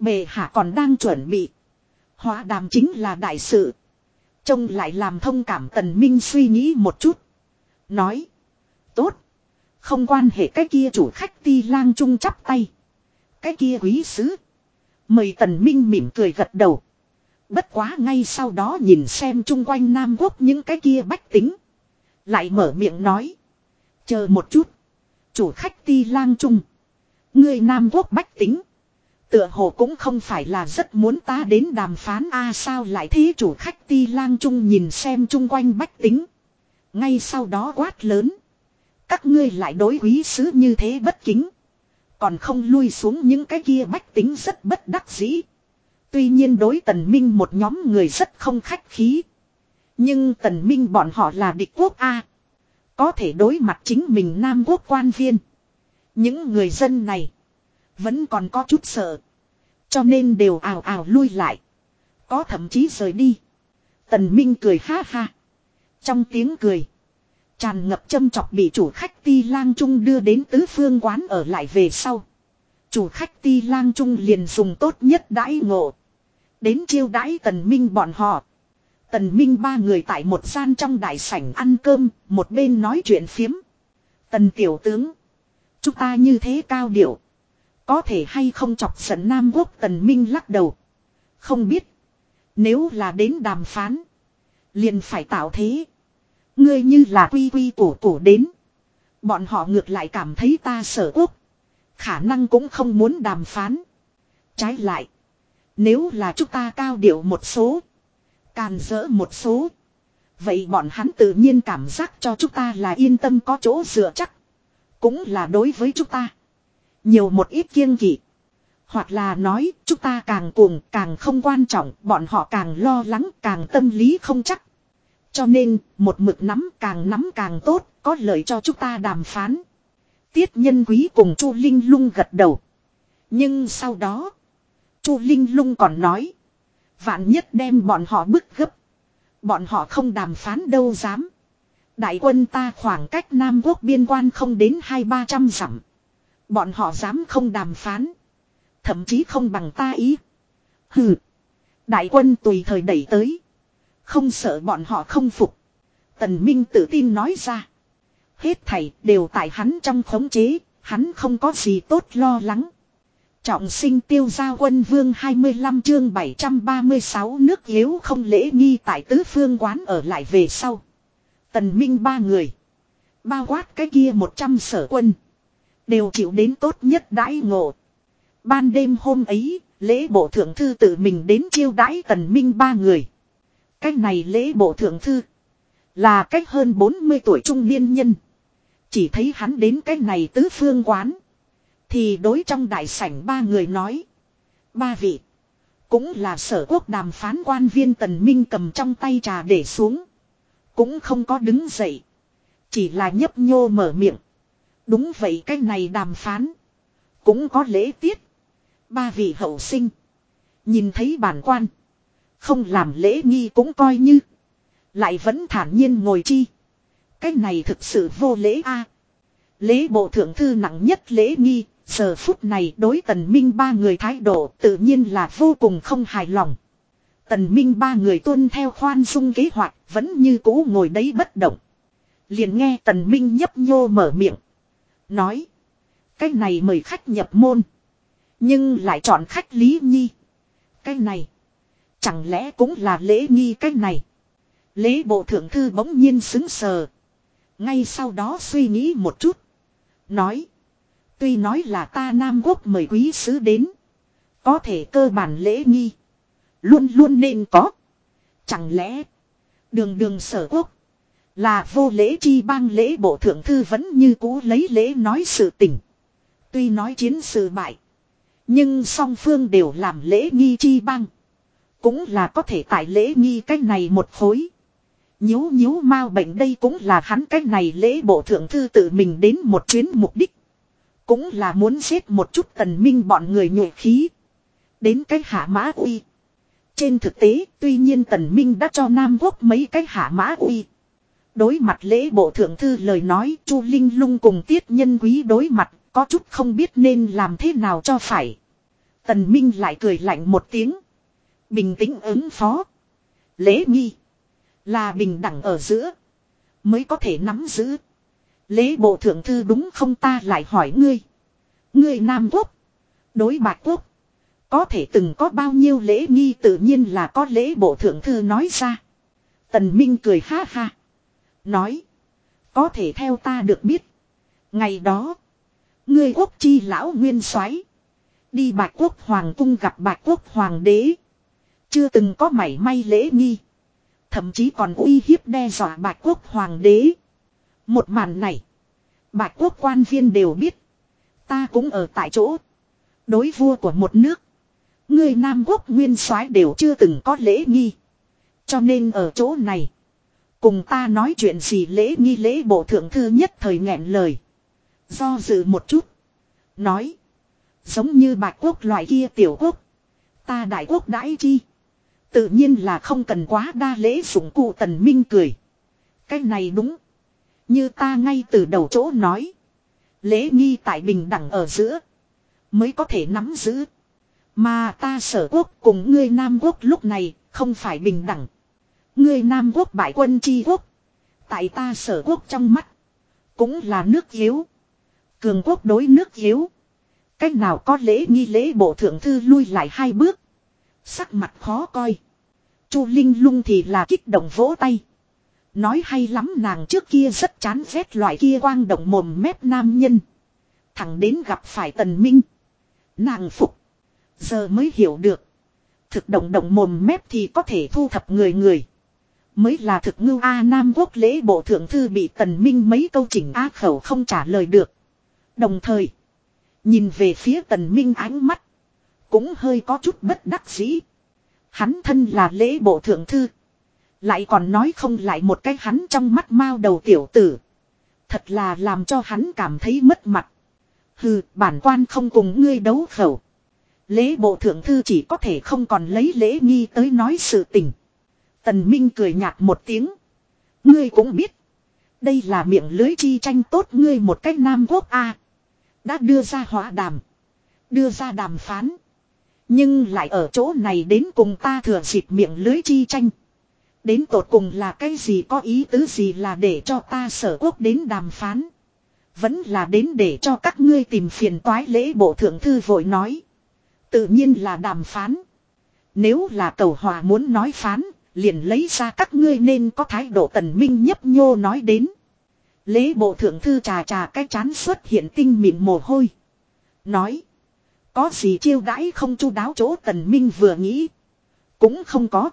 Bề hạ còn đang chuẩn bị. Hóa đàm chính là đại sự. Trông lại làm thông cảm Tần Minh suy nghĩ một chút. Nói. Tốt. Không quan hệ cái kia chủ khách ti lang trung chắp tay. Cái kia quý sứ. Mời Tần Minh mỉm cười gật đầu. Bất quá ngay sau đó nhìn xem chung quanh Nam Quốc những cái kia bách tính. Lại mở miệng nói. Chờ một chút. Chủ khách ti lang trung. Người Nam Quốc bách tính. Tựa hồ cũng không phải là rất muốn ta đến đàm phán a sao lại thế chủ khách ti lang trung nhìn xem chung quanh bách tính. Ngay sau đó quát lớn. Các ngươi lại đối quý sứ như thế bất kính. Còn không lui xuống những cái kia bách tính rất bất đắc dĩ. Tuy nhiên đối tần minh một nhóm người rất không khách khí. Nhưng tần minh bọn họ là địch quốc A. Có thể đối mặt chính mình Nam quốc quan viên. Những người dân này. Vẫn còn có chút sợ. Cho nên đều ảo ảo lui lại. Có thậm chí rời đi. Tần Minh cười ha ha. Trong tiếng cười. Tràn ngập châm chọc bị chủ khách ti lang trung đưa đến tứ phương quán ở lại về sau. Chủ khách ti lang trung liền dùng tốt nhất đãi ngộ. Đến chiêu đãi tần minh bọn họ. Tần minh ba người tại một gian trong đại sảnh ăn cơm, một bên nói chuyện phiếm. Tần tiểu tướng. Chúng ta như thế cao điệu. Có thể hay không chọc giận Nam Quốc tần minh lắc đầu. Không biết. Nếu là đến đàm phán. Liền phải tạo thế. Ngươi như là quy quy cổ cổ đến. Bọn họ ngược lại cảm thấy ta sở quốc. Khả năng cũng không muốn đàm phán. Trái lại. Nếu là chúng ta cao điệu một số. Càn dỡ một số. Vậy bọn hắn tự nhiên cảm giác cho chúng ta là yên tâm có chỗ dựa chắc. Cũng là đối với chúng ta. Nhiều một ít kiêng kỵ. Hoặc là nói, chúng ta càng cuồng, càng không quan trọng, bọn họ càng lo lắng, càng tâm lý không chắc. Cho nên, một mực nắm càng nắm càng tốt, có lợi cho chúng ta đàm phán. Tiết nhân quý cùng Chu Linh lung gật đầu. Nhưng sau đó. Chu Linh lung còn nói. Vạn nhất đem bọn họ bức gấp. Bọn họ không đàm phán đâu dám. Đại quân ta khoảng cách Nam Quốc biên quan không đến hai ba trăm dặm. Bọn họ dám không đàm phán. Thậm chí không bằng ta ý. Hừ. Đại quân tùy thời đẩy tới. Không sợ bọn họ không phục. Tần Minh tự tin nói ra. Hết thảy đều tại hắn trong khống chế. Hắn không có gì tốt lo lắng. Trọng sinh tiêu gia quân vương 25 chương 736 nước yếu không lễ nghi tại tứ phương quán ở lại về sau. Tần Minh ba người. Bao quát cái kia 100 sở quân. Đều chịu đến tốt nhất đãi ngộ. Ban đêm hôm ấy, lễ bộ thượng thư tự mình đến chiêu đãi tần minh ba người. Cách này lễ bộ thượng thư. Là cách hơn 40 tuổi trung niên nhân. Chỉ thấy hắn đến cái này tứ phương quán. Thì đối trong đại sảnh ba người nói. Ba vị. Cũng là sở quốc đàm phán quan viên tần minh cầm trong tay trà để xuống. Cũng không có đứng dậy. Chỉ là nhấp nhô mở miệng. Đúng vậy cái này đàm phán. Cũng có lễ tiết. Ba vị hậu sinh. Nhìn thấy bản quan. Không làm lễ nghi cũng coi như. Lại vẫn thản nhiên ngồi chi. Cái này thực sự vô lễ a. Lễ bộ thượng thư nặng nhất lễ nghi. Giờ phút này đối tần minh ba người thái độ tự nhiên là vô cùng không hài lòng. Tần minh ba người tuân theo khoan dung kế hoạch vẫn như cũ ngồi đấy bất động. Liền nghe tần minh nhấp nhô mở miệng. Nói. Cái này mời khách nhập môn. Nhưng lại chọn khách Lý Nhi. Cái này. Chẳng lẽ cũng là lễ nghi cái này. Lễ bộ thượng thư bỗng nhiên xứng sờ. Ngay sau đó suy nghĩ một chút. Nói. Tuy nói là ta Nam Quốc mời quý sứ đến. Có thể cơ bản lễ nghi. Luôn luôn nên có. Chẳng lẽ. Đường đường sở quốc. Là vô lễ chi bang lễ bộ thượng thư vẫn như cũ lấy lễ nói sự tình. Tuy nói chiến sự bại. Nhưng song phương đều làm lễ nghi chi bang. Cũng là có thể tại lễ nghi cách này một khối. Nhíu nhíu mau bệnh đây cũng là hắn cách này lễ bộ thượng thư tự mình đến một chuyến mục đích. Cũng là muốn giết một chút tần minh bọn người nhuệ khí. Đến cái hạ mã uy. Trên thực tế, tuy nhiên tần minh đã cho Nam Quốc mấy cái hạ mã uy. Đối mặt lễ bộ thượng thư lời nói, Chu Linh lung cùng tiết nhân quý đối mặt, có chút không biết nên làm thế nào cho phải. Tần Minh lại cười lạnh một tiếng. Bình tĩnh ứng phó. Lễ nghi. Là bình đẳng ở giữa. Mới có thể nắm giữ. Lễ bộ thượng thư đúng không ta lại hỏi ngươi. Ngươi Nam Quốc. Đối bạc Quốc. Có thể từng có bao nhiêu lễ nghi tự nhiên là có lễ bộ thượng thư nói ra. Tần Minh cười ha ha. Nói. Có thể theo ta được biết. Ngày đó. Ngươi quốc chi lão nguyên soái, Đi bạch quốc hoàng cung gặp bạch quốc hoàng đế. Chưa từng có mảy may lễ nghi. Thậm chí còn uy hiếp đe dọa bạch quốc hoàng đế. Một màn này. Bạch quốc quan viên đều biết. Ta cũng ở tại chỗ. Đối vua của một nước. Người Nam quốc nguyên soái đều chưa từng có lễ nghi. Cho nên ở chỗ này. Cùng ta nói chuyện gì lễ nghi lễ bộ thượng thư nhất thời nghẹn lời. Do dự một chút. Nói. Giống như bạch quốc loại kia tiểu quốc. Ta đại quốc đãi chi. Tự nhiên là không cần quá đa lễ sủng cụ tần minh cười. Cái này đúng. Như ta ngay từ đầu chỗ nói. Lễ nghi tại bình đẳng ở giữa. Mới có thể nắm giữ. Mà ta sở quốc cùng ngươi Nam quốc lúc này không phải bình đẳng. Ngươi Nam quốc bại quân chi quốc. Tại ta sở quốc trong mắt. Cũng là nước yếu. Cường quốc đối nước yếu. Cách nào có lễ nghi lễ bộ thượng thư lui lại hai bước. Sắc mặt khó coi. Chu Linh lung thì là kích động vỗ tay. Nói hay lắm nàng trước kia rất chán ghét loại kia quang động mồm mép nam nhân. Thẳng đến gặp phải tần minh. Nàng phục. Giờ mới hiểu được. Thực động động mồm mép thì có thể thu thập người người. Mới là thực ngưu A Nam quốc lễ bộ thượng thư bị tần minh mấy câu chỉnh á khẩu không trả lời được. Đồng thời. Nhìn về phía tần minh ánh mắt. Cũng hơi có chút bất đắc dĩ. Hắn thân là lễ bộ thượng thư. Lại còn nói không lại một cái hắn trong mắt mao đầu tiểu tử. Thật là làm cho hắn cảm thấy mất mặt. Hừ, bản quan không cùng ngươi đấu khẩu. Lễ bộ thượng thư chỉ có thể không còn lấy lễ nghi tới nói sự tình. Tần Minh cười nhạt một tiếng. Ngươi cũng biết. Đây là miệng lưới chi tranh tốt ngươi một cách Nam Quốc A. Đã đưa ra hóa đàm. Đưa ra đàm phán. Nhưng lại ở chỗ này đến cùng ta thừa dịp miệng lưới chi tranh. Đến tột cùng là cái gì có ý tứ gì là để cho ta sở quốc đến đàm phán. Vẫn là đến để cho các ngươi tìm phiền toái lễ bộ thượng thư vội nói. Tự nhiên là đàm phán. Nếu là cầu hòa muốn nói phán, liền lấy ra các ngươi nên có thái độ tần minh nhấp nhô nói đến. Lễ bộ thượng thư trà trà cái chán xuất hiện tinh mịn mồ hôi. Nói. Có gì chiêu đãi không chu đáo chỗ tần minh vừa nghĩ. Cũng không có.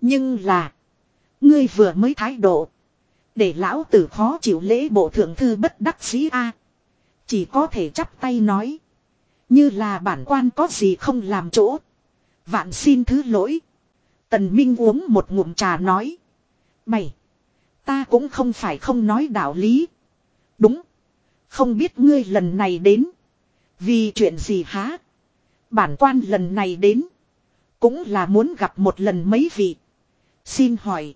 Nhưng là. Ngươi vừa mới thái độ. Để lão tử khó chịu lễ bộ thượng thư bất đắc dĩ a Chỉ có thể chắp tay nói. Như là bản quan có gì không làm chỗ. Vạn xin thứ lỗi. Tần Minh uống một ngụm trà nói. Mày. Ta cũng không phải không nói đạo lý. Đúng. Không biết ngươi lần này đến. Vì chuyện gì há. Bản quan lần này đến. Cũng là muốn gặp một lần mấy vị. Xin hỏi.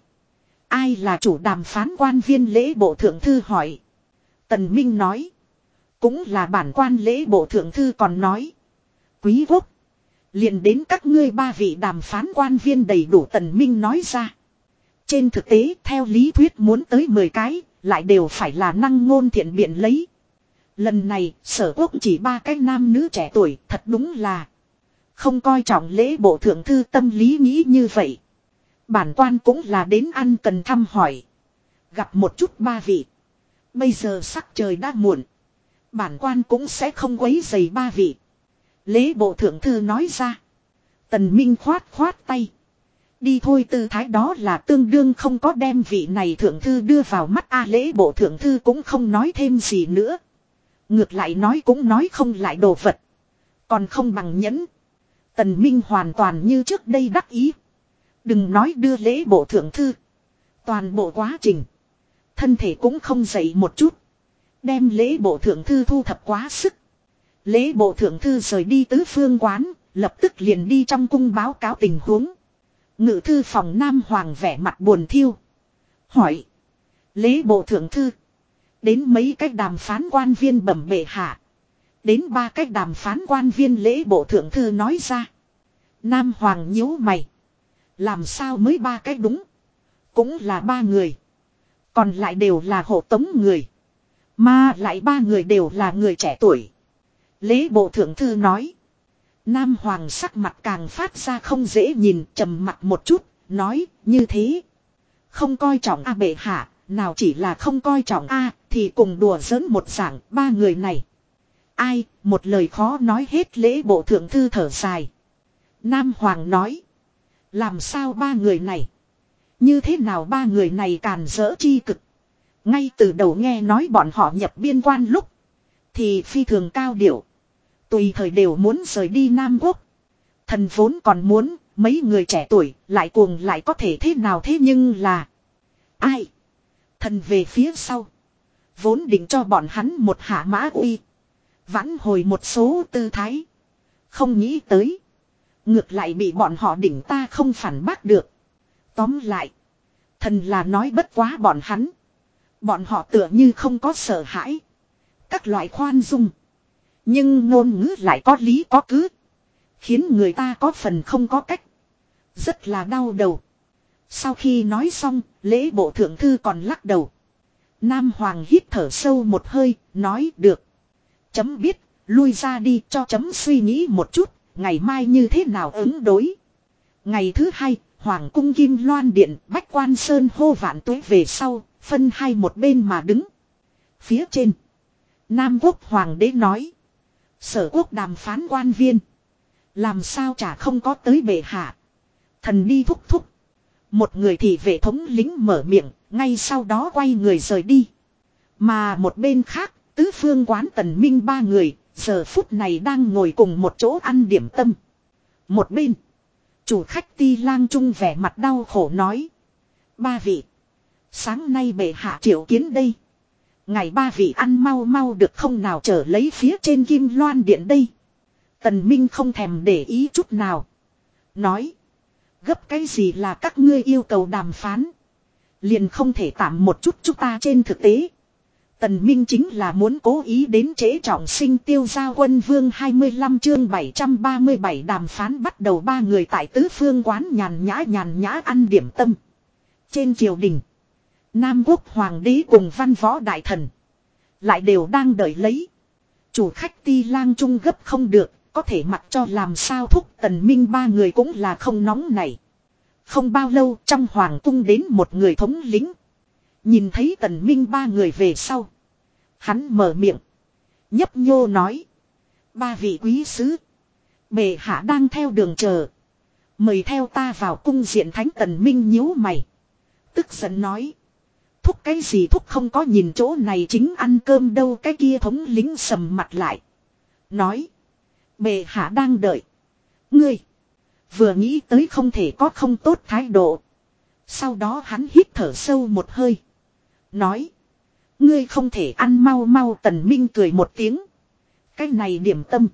Ai là chủ đàm phán quan viên lễ bộ thượng thư hỏi. Tần Minh nói. Cũng là bản quan lễ bộ thượng thư còn nói. Quý quốc liền đến các ngươi ba vị đàm phán quan viên đầy đủ tần minh nói ra. Trên thực tế theo lý thuyết muốn tới 10 cái, lại đều phải là năng ngôn thiện biện lấy. Lần này sở quốc chỉ ba cái nam nữ trẻ tuổi thật đúng là không coi trọng lễ bộ thượng thư tâm lý nghĩ như vậy. Bản quan cũng là đến ăn cần thăm hỏi. Gặp một chút ba vị. Bây giờ sắc trời đã muộn. Bản quan cũng sẽ không quấy dày ba vị. Lễ bộ thượng thư nói ra. Tần Minh khoát khoát tay. Đi thôi tư thái đó là tương đương không có đem vị này thượng thư đưa vào mắt A lễ bộ thượng thư cũng không nói thêm gì nữa. Ngược lại nói cũng nói không lại đồ vật. Còn không bằng nhẫn. Tần Minh hoàn toàn như trước đây đắc ý. Đừng nói đưa lễ bộ thượng thư. Toàn bộ quá trình. Thân thể cũng không dậy một chút. Đem lễ bộ thượng thư thu thập quá sức. Lễ bộ thượng thư rời đi tứ phương quán. Lập tức liền đi trong cung báo cáo tình huống. Ngự thư phòng Nam Hoàng vẻ mặt buồn thiêu. Hỏi. Lễ bộ thượng thư. Đến mấy cách đàm phán quan viên bẩm bệ hạ. Đến ba cách đàm phán quan viên lễ bộ thượng thư nói ra. Nam Hoàng nhíu mày. Làm sao mới ba cách đúng. Cũng là ba người. Còn lại đều là hộ tống người. Mà lại ba người đều là người trẻ tuổi. Lễ bộ thượng thư nói. Nam Hoàng sắc mặt càng phát ra không dễ nhìn, trầm mặt một chút. Nói, như thế. Không coi trọng A bệ hạ. Nào chỉ là không coi trọng A, thì cùng đùa giỡn một dạng, ba người này. Ai, một lời khó nói hết lễ bộ thượng thư thở dài. Nam Hoàng nói. Làm sao ba người này? Như thế nào ba người này càn rỡ chi cực? Ngay từ đầu nghe nói bọn họ nhập biên quan lúc. Thì phi thường cao điệu. Tùy thời đều muốn rời đi Nam Quốc. Thần vốn còn muốn, mấy người trẻ tuổi, lại cuồng lại có thể thế nào thế nhưng là... Ai? Thần về phía sau. Vốn định cho bọn hắn một hạ mã uy. Vãn hồi một số tư thái. Không nghĩ tới. Ngược lại bị bọn họ đỉnh ta không phản bác được. Tóm lại. Thần là nói bất quá bọn hắn. Bọn họ tựa như không có sợ hãi. Các loại khoan dung. Nhưng ngôn ngữ lại có lý có cứ. Khiến người ta có phần không có cách. Rất là đau đầu. Sau khi nói xong, lễ bộ thượng thư còn lắc đầu. Nam Hoàng hít thở sâu một hơi, nói được. Chấm biết, lui ra đi cho chấm suy nghĩ một chút, ngày mai như thế nào ứng đối. Ngày thứ hai, Hoàng cung Kim Loan Điện, Bách Quan Sơn hô vạn tuế về sau, phân hai một bên mà đứng. Phía trên, Nam Quốc Hoàng đế nói. Sở quốc đàm phán quan viên. Làm sao chả không có tới bệ hạ. Thần đi thúc thúc. Một người thì vệ thống lính mở miệng, ngay sau đó quay người rời đi. Mà một bên khác, tứ phương quán tần minh ba người, giờ phút này đang ngồi cùng một chỗ ăn điểm tâm. Một bên, chủ khách ti lang trung vẻ mặt đau khổ nói. Ba vị, sáng nay bệ hạ triệu kiến đây. Ngày ba vị ăn mau mau được không nào trở lấy phía trên kim loan điện đây. Tần Minh không thèm để ý chút nào. Nói. Gấp cái gì là các ngươi yêu cầu đàm phán. Liền không thể tạm một chút chúng ta trên thực tế. Tần Minh chính là muốn cố ý đến trễ trọng sinh tiêu gia quân vương 25 chương 737 đàm phán bắt đầu ba người tại tứ phương quán nhàn nhã nhàn nhã ăn điểm tâm. Trên triều đình, Nam quốc hoàng đế cùng văn võ đại thần, lại đều đang đợi lấy. Chủ khách ti lang trung gấp không được, có thể mặc cho làm sao thúc tần minh ba người cũng là không nóng này. Không bao lâu trong hoàng cung đến một người thống lính. Nhìn thấy tần minh ba người về sau. Hắn mở miệng. Nhấp nhô nói. Ba vị quý sứ. Bề hạ đang theo đường chờ. Mời theo ta vào cung diện thánh tần minh nhíu mày. Tức giận nói. Thúc cái gì thúc không có nhìn chỗ này chính ăn cơm đâu, cái kia thống lính sầm mặt lại. Nói. Bề hạ đang đợi. Ngươi. Vừa nghĩ tới không thể có không tốt thái độ. Sau đó hắn hít thở sâu một hơi. Nói. Ngươi không thể ăn mau mau tần minh cười một tiếng. Cái này điểm tâm.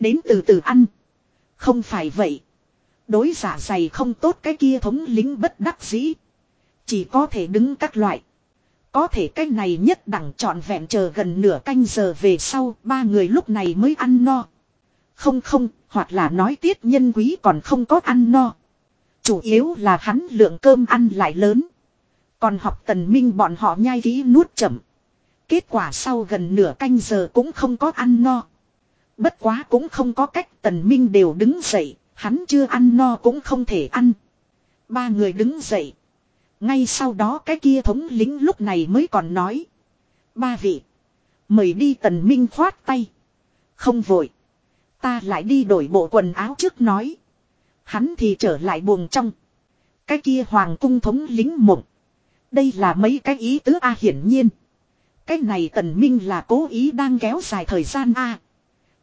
Đến từ từ ăn. Không phải vậy. Đối giả dày không tốt cái kia thống lính bất đắc dĩ. Chỉ có thể đứng các loại. Có thể cái này nhất đẳng trọn vẹn chờ gần nửa canh giờ về sau, ba người lúc này mới ăn no. Không không, hoặc là nói tiết nhân quý còn không có ăn no. Chủ yếu là hắn lượng cơm ăn lại lớn. Còn học tần minh bọn họ nhai kỹ nuốt chậm. Kết quả sau gần nửa canh giờ cũng không có ăn no. Bất quá cũng không có cách tần minh đều đứng dậy, hắn chưa ăn no cũng không thể ăn. Ba người đứng dậy. Ngay sau đó cái kia thống lính lúc này mới còn nói. Ba vị. Mời đi tần minh khoát tay. Không vội. Ta lại đi đổi bộ quần áo trước nói. Hắn thì trở lại buồng trong. Cái kia hoàng cung thống lính mộng. Đây là mấy cái ý tứ A hiển nhiên. Cái này tần minh là cố ý đang kéo dài thời gian A.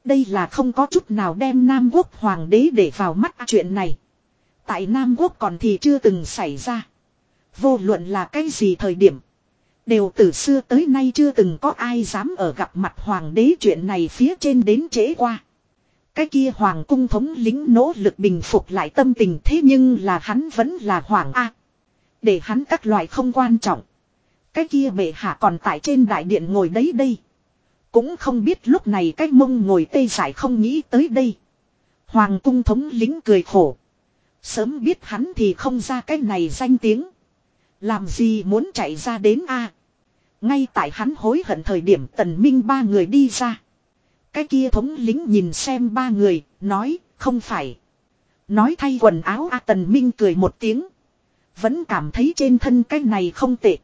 Đây là không có chút nào đem Nam Quốc hoàng đế để vào mắt chuyện này. Tại Nam Quốc còn thì chưa từng xảy ra. Vô luận là cái gì thời điểm. Đều từ xưa tới nay chưa từng có ai dám ở gặp mặt hoàng đế chuyện này phía trên đến trễ qua. Cái kia hoàng cung thống lính nỗ lực bình phục lại tâm tình thế nhưng là hắn vẫn là hoàng A. Để hắn các loại không quan trọng. Cái kia bệ hạ còn tại trên đại điện ngồi đấy đây. Cũng không biết lúc này cái mông ngồi tê giải không nghĩ tới đây. Hoàng cung thống lính cười khổ. Sớm biết hắn thì không ra cái này danh tiếng. Làm gì muốn chạy ra đến a? Ngay tại hắn hối hận thời điểm tần minh ba người đi ra. Cái kia thống lính nhìn xem ba người, nói, không phải. Nói thay quần áo a tần minh cười một tiếng. Vẫn cảm thấy trên thân cái này không tệ.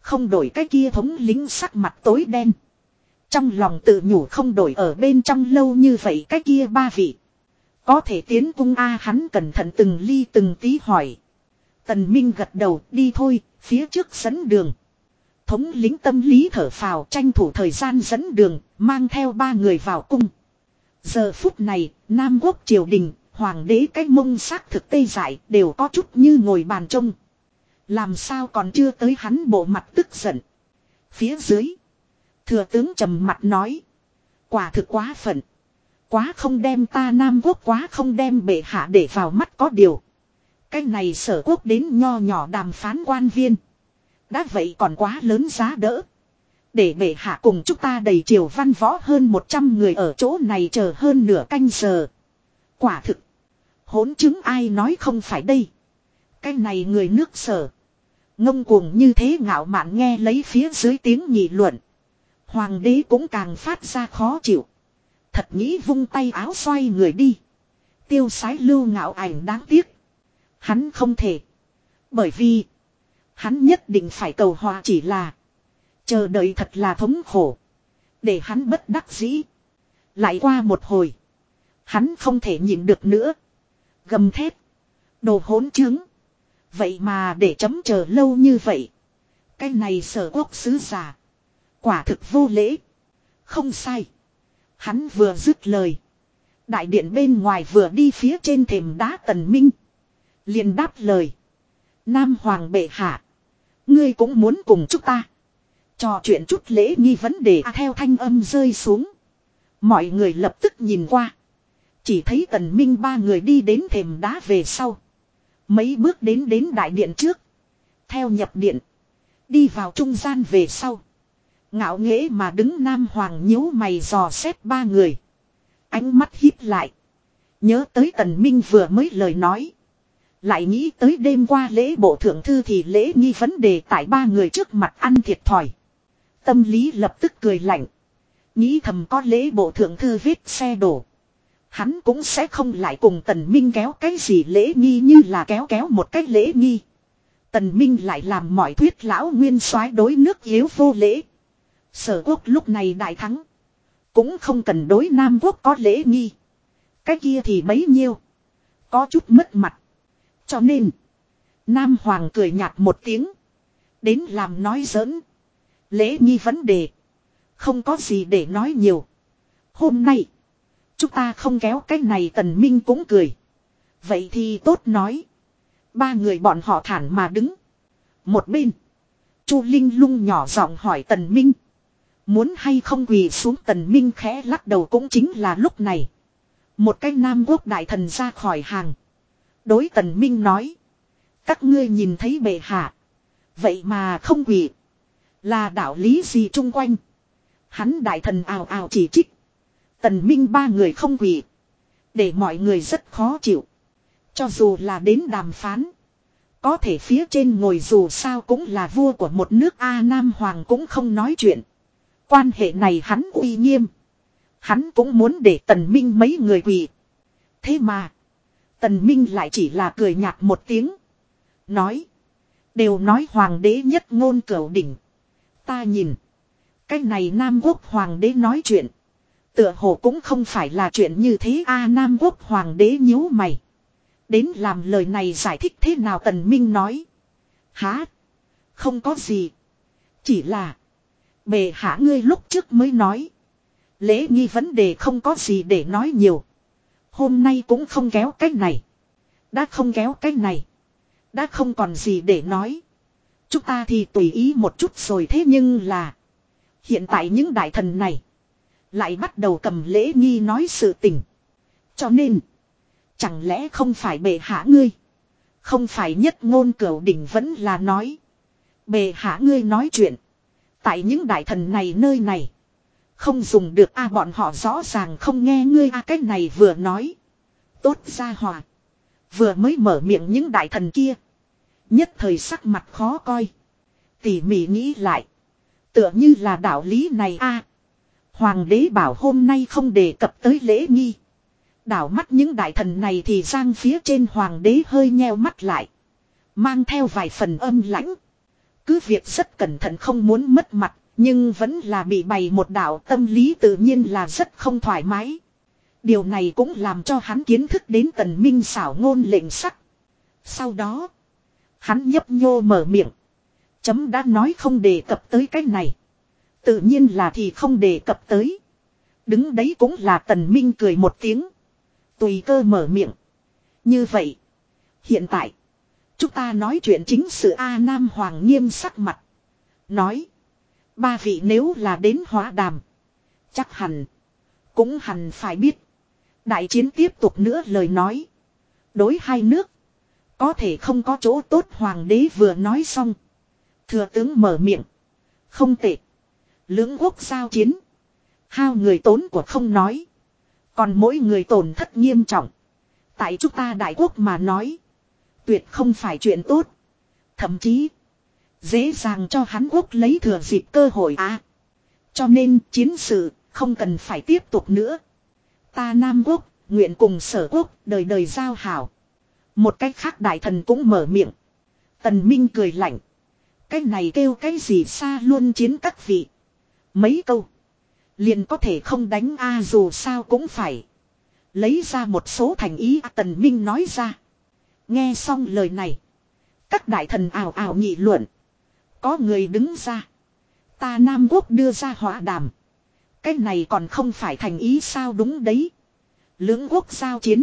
Không đổi cái kia thống lính sắc mặt tối đen. Trong lòng tự nhủ không đổi ở bên trong lâu như vậy cái kia ba vị. Có thể tiến cung A hắn cẩn thận từng ly từng tí hỏi. Tần Minh gật đầu đi thôi, phía trước dẫn đường. Thống lính tâm lý thở phào tranh thủ thời gian dẫn đường, mang theo ba người vào cung. Giờ phút này, Nam Quốc triều đình, hoàng đế cách mông xác thực tây giải đều có chút như ngồi bàn trông. Làm sao còn chưa tới hắn bộ mặt tức giận. Phía dưới, thừa tướng trầm mặt nói. Quả thực quá phận. Quá không đem ta Nam Quốc quá không đem bệ hạ để vào mắt có điều. Cái này sở quốc đến nho nhỏ đàm phán quan viên. Đã vậy còn quá lớn giá đỡ. Để bệ hạ cùng chúng ta đầy triều văn võ hơn 100 người ở chỗ này chờ hơn nửa canh giờ. Quả thực. Hỗn chứng ai nói không phải đây. Cái này người nước sở. Ngông cuồng như thế ngạo mạn nghe lấy phía dưới tiếng nhị luận. Hoàng đế cũng càng phát ra khó chịu. Thật nghĩ vung tay áo xoay người đi. Tiêu sái lưu ngạo ảnh đáng tiếc. Hắn không thể. Bởi vì. Hắn nhất định phải cầu hòa chỉ là. Chờ đợi thật là thống khổ. Để hắn bất đắc dĩ. Lại qua một hồi. Hắn không thể nhịn được nữa. Gầm thép. Đồ hỗn chứng. Vậy mà để chấm chờ lâu như vậy. Cái này sở quốc sứ giả. Quả thực vô lễ. Không sai. Hắn vừa dứt lời. Đại điện bên ngoài vừa đi phía trên thềm đá tần minh liền đáp lời. Nam Hoàng bệ hạ. Ngươi cũng muốn cùng chúng ta. Trò chuyện chút lễ nghi vấn đề à, theo thanh âm rơi xuống. Mọi người lập tức nhìn qua. Chỉ thấy tần minh ba người đi đến thềm đá về sau. Mấy bước đến đến đại điện trước. Theo nhập điện. Đi vào trung gian về sau. Ngạo nghễ mà đứng Nam Hoàng nhíu mày dò xét ba người. Ánh mắt híp lại. Nhớ tới Tần Minh vừa mới lời nói. Lại nghĩ tới đêm qua lễ bộ thượng thư thì lễ nghi vấn đề tại ba người trước mặt ăn thiệt thòi. Tâm lý lập tức cười lạnh. Nghĩ thầm có lễ bộ thượng thư viết xe đổ. Hắn cũng sẽ không lại cùng tần minh kéo cái gì lễ nghi như là kéo kéo một cách lễ nghi. Tần minh lại làm mọi thuyết lão nguyên soái đối nước yếu vô lễ. Sở quốc lúc này đại thắng. Cũng không cần đối Nam quốc có lễ nghi. Cái kia thì bấy nhiêu. Có chút mất mặt. Cho nên. Nam Hoàng cười nhạt một tiếng. Đến làm nói giỡn. Lễ nghi vấn đề. Không có gì để nói nhiều. Hôm nay. Chúng ta không kéo cái này tần minh cũng cười. Vậy thì tốt nói. Ba người bọn họ thản mà đứng. Một bên. Chu Linh lung nhỏ giọng hỏi tần minh. Muốn hay không quỳ xuống tần minh khẽ lắc đầu cũng chính là lúc này. Một cái nam quốc đại thần ra khỏi hàng. Đối tần minh nói. Các ngươi nhìn thấy bệ hạ. Vậy mà không quỷ. Là đạo lý gì chung quanh. Hắn đại thần ào ào chỉ trích. Tần minh ba người không quỷ. Để mọi người rất khó chịu. Cho dù là đến đàm phán. Có thể phía trên ngồi dù sao cũng là vua của một nước A Nam Hoàng cũng không nói chuyện. Quan hệ này hắn uy nghiêm. Hắn cũng muốn để tần minh mấy người quỳ. Thế mà. Tần minh lại chỉ là cười nhạt một tiếng. Nói. Đều nói hoàng đế nhất ngôn cửu đỉnh. Ta nhìn. Cái này Nam quốc hoàng đế nói chuyện. Tựa hồ cũng không phải là chuyện như thế a Nam quốc hoàng đế nhíu mày. Đến làm lời này giải thích thế nào tần minh nói. há, Không có gì. Chỉ là. Bề hạ ngươi lúc trước mới nói. Lễ nghi vấn đề không có gì để nói nhiều. Hôm nay cũng không kéo cách này. Đã không kéo cách này. Đã không còn gì để nói. Chúng ta thì tùy ý một chút rồi thế nhưng là. Hiện tại những đại thần này. Lại bắt đầu cầm lễ nghi nói sự tình. Cho nên. Chẳng lẽ không phải bệ hạ ngươi. Không phải nhất ngôn cửu đỉnh vẫn là nói. Bệ hạ ngươi nói chuyện. Tại những đại thần này nơi này. Không dùng được a bọn họ rõ ràng không nghe ngươi a cái này vừa nói. Tốt ra hòa. Vừa mới mở miệng những đại thần kia. Nhất thời sắc mặt khó coi. Tỉ mỉ nghĩ lại. Tựa như là đạo lý này a Hoàng đế bảo hôm nay không đề cập tới lễ nghi. Đảo mắt những đại thần này thì sang phía trên hoàng đế hơi nheo mắt lại. Mang theo vài phần âm lãnh. Cứ việc rất cẩn thận không muốn mất mặt, nhưng vẫn là bị bày một đạo tâm lý tự nhiên là rất không thoải mái. Điều này cũng làm cho hắn kiến thức đến tần minh xảo ngôn lệnh sắc. Sau đó, hắn nhấp nhô mở miệng. Chấm đã nói không đề cập tới cái này. Tự nhiên là thì không đề cập tới. Đứng đấy cũng là tần minh cười một tiếng. Tùy cơ mở miệng. Như vậy. Hiện tại. Chúng ta nói chuyện chính sự A Nam Hoàng nghiêm sắc mặt. Nói. Ba vị nếu là đến hóa đàm. Chắc hẳn. Cũng hẳn phải biết. Đại chiến tiếp tục nữa lời nói. Đối hai nước. Có thể không có chỗ tốt hoàng đế vừa nói xong. Thừa tướng mở miệng. Không tệ. Lưỡng quốc giao chiến. Hao người tốn của không nói. Còn mỗi người tổn thất nghiêm trọng. Tại chúng ta đại quốc mà nói. Tuyệt không phải chuyện tốt. Thậm chí. Dễ dàng cho hắn quốc lấy thừa dịp cơ hội à. Cho nên chiến sự không cần phải tiếp tục nữa. Ta Nam quốc, nguyện cùng sở quốc, đời đời giao hảo. Một cách khác đại thần cũng mở miệng. Tần Minh cười lạnh. Cái này kêu cái gì xa luôn chiến các vị. Mấy câu. Liền có thể không đánh a dù sao cũng phải. Lấy ra một số thành ý Tần Minh nói ra. Nghe xong lời này. Các đại thần ảo ảo nghị luận. Có người đứng ra. Ta Nam Quốc đưa ra hỏa đàm. Cái này còn không phải thành ý sao đúng đấy. Lưỡng quốc giao chiến.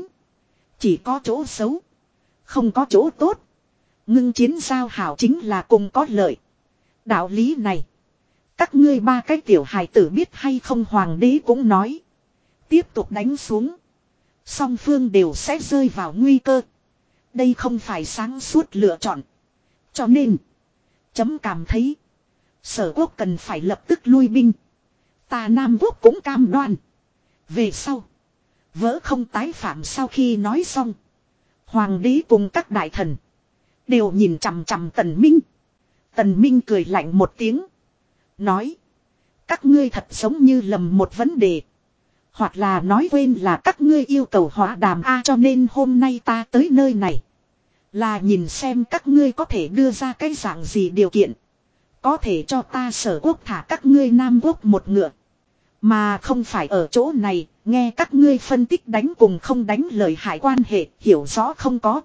Chỉ có chỗ xấu. Không có chỗ tốt. Ngưng chiến giao hảo chính là cùng có lợi. Đạo lý này. Các ngươi ba cái tiểu hài tử biết hay không hoàng đế cũng nói. Tiếp tục đánh xuống. Song phương đều sẽ rơi vào nguy cơ. Đây không phải sáng suốt lựa chọn. Cho nên. Chấm cảm thấy. Sở quốc cần phải lập tức lui binh. Ta Nam quốc cũng cam đoan. Về sau. Vỡ không tái phạm sau khi nói xong. Hoàng đế cùng các đại thần. Đều nhìn chằm chằm tần minh. Tần minh cười lạnh một tiếng. Nói. Các ngươi thật giống như lầm một vấn đề. Hoặc là nói quên là các ngươi yêu cầu hóa đàm A cho nên hôm nay ta tới nơi này. Là nhìn xem các ngươi có thể đưa ra cái dạng gì điều kiện. Có thể cho ta sở quốc thả các ngươi nam quốc một ngựa. Mà không phải ở chỗ này, nghe các ngươi phân tích đánh cùng không đánh lời hại quan hệ, hiểu rõ không có.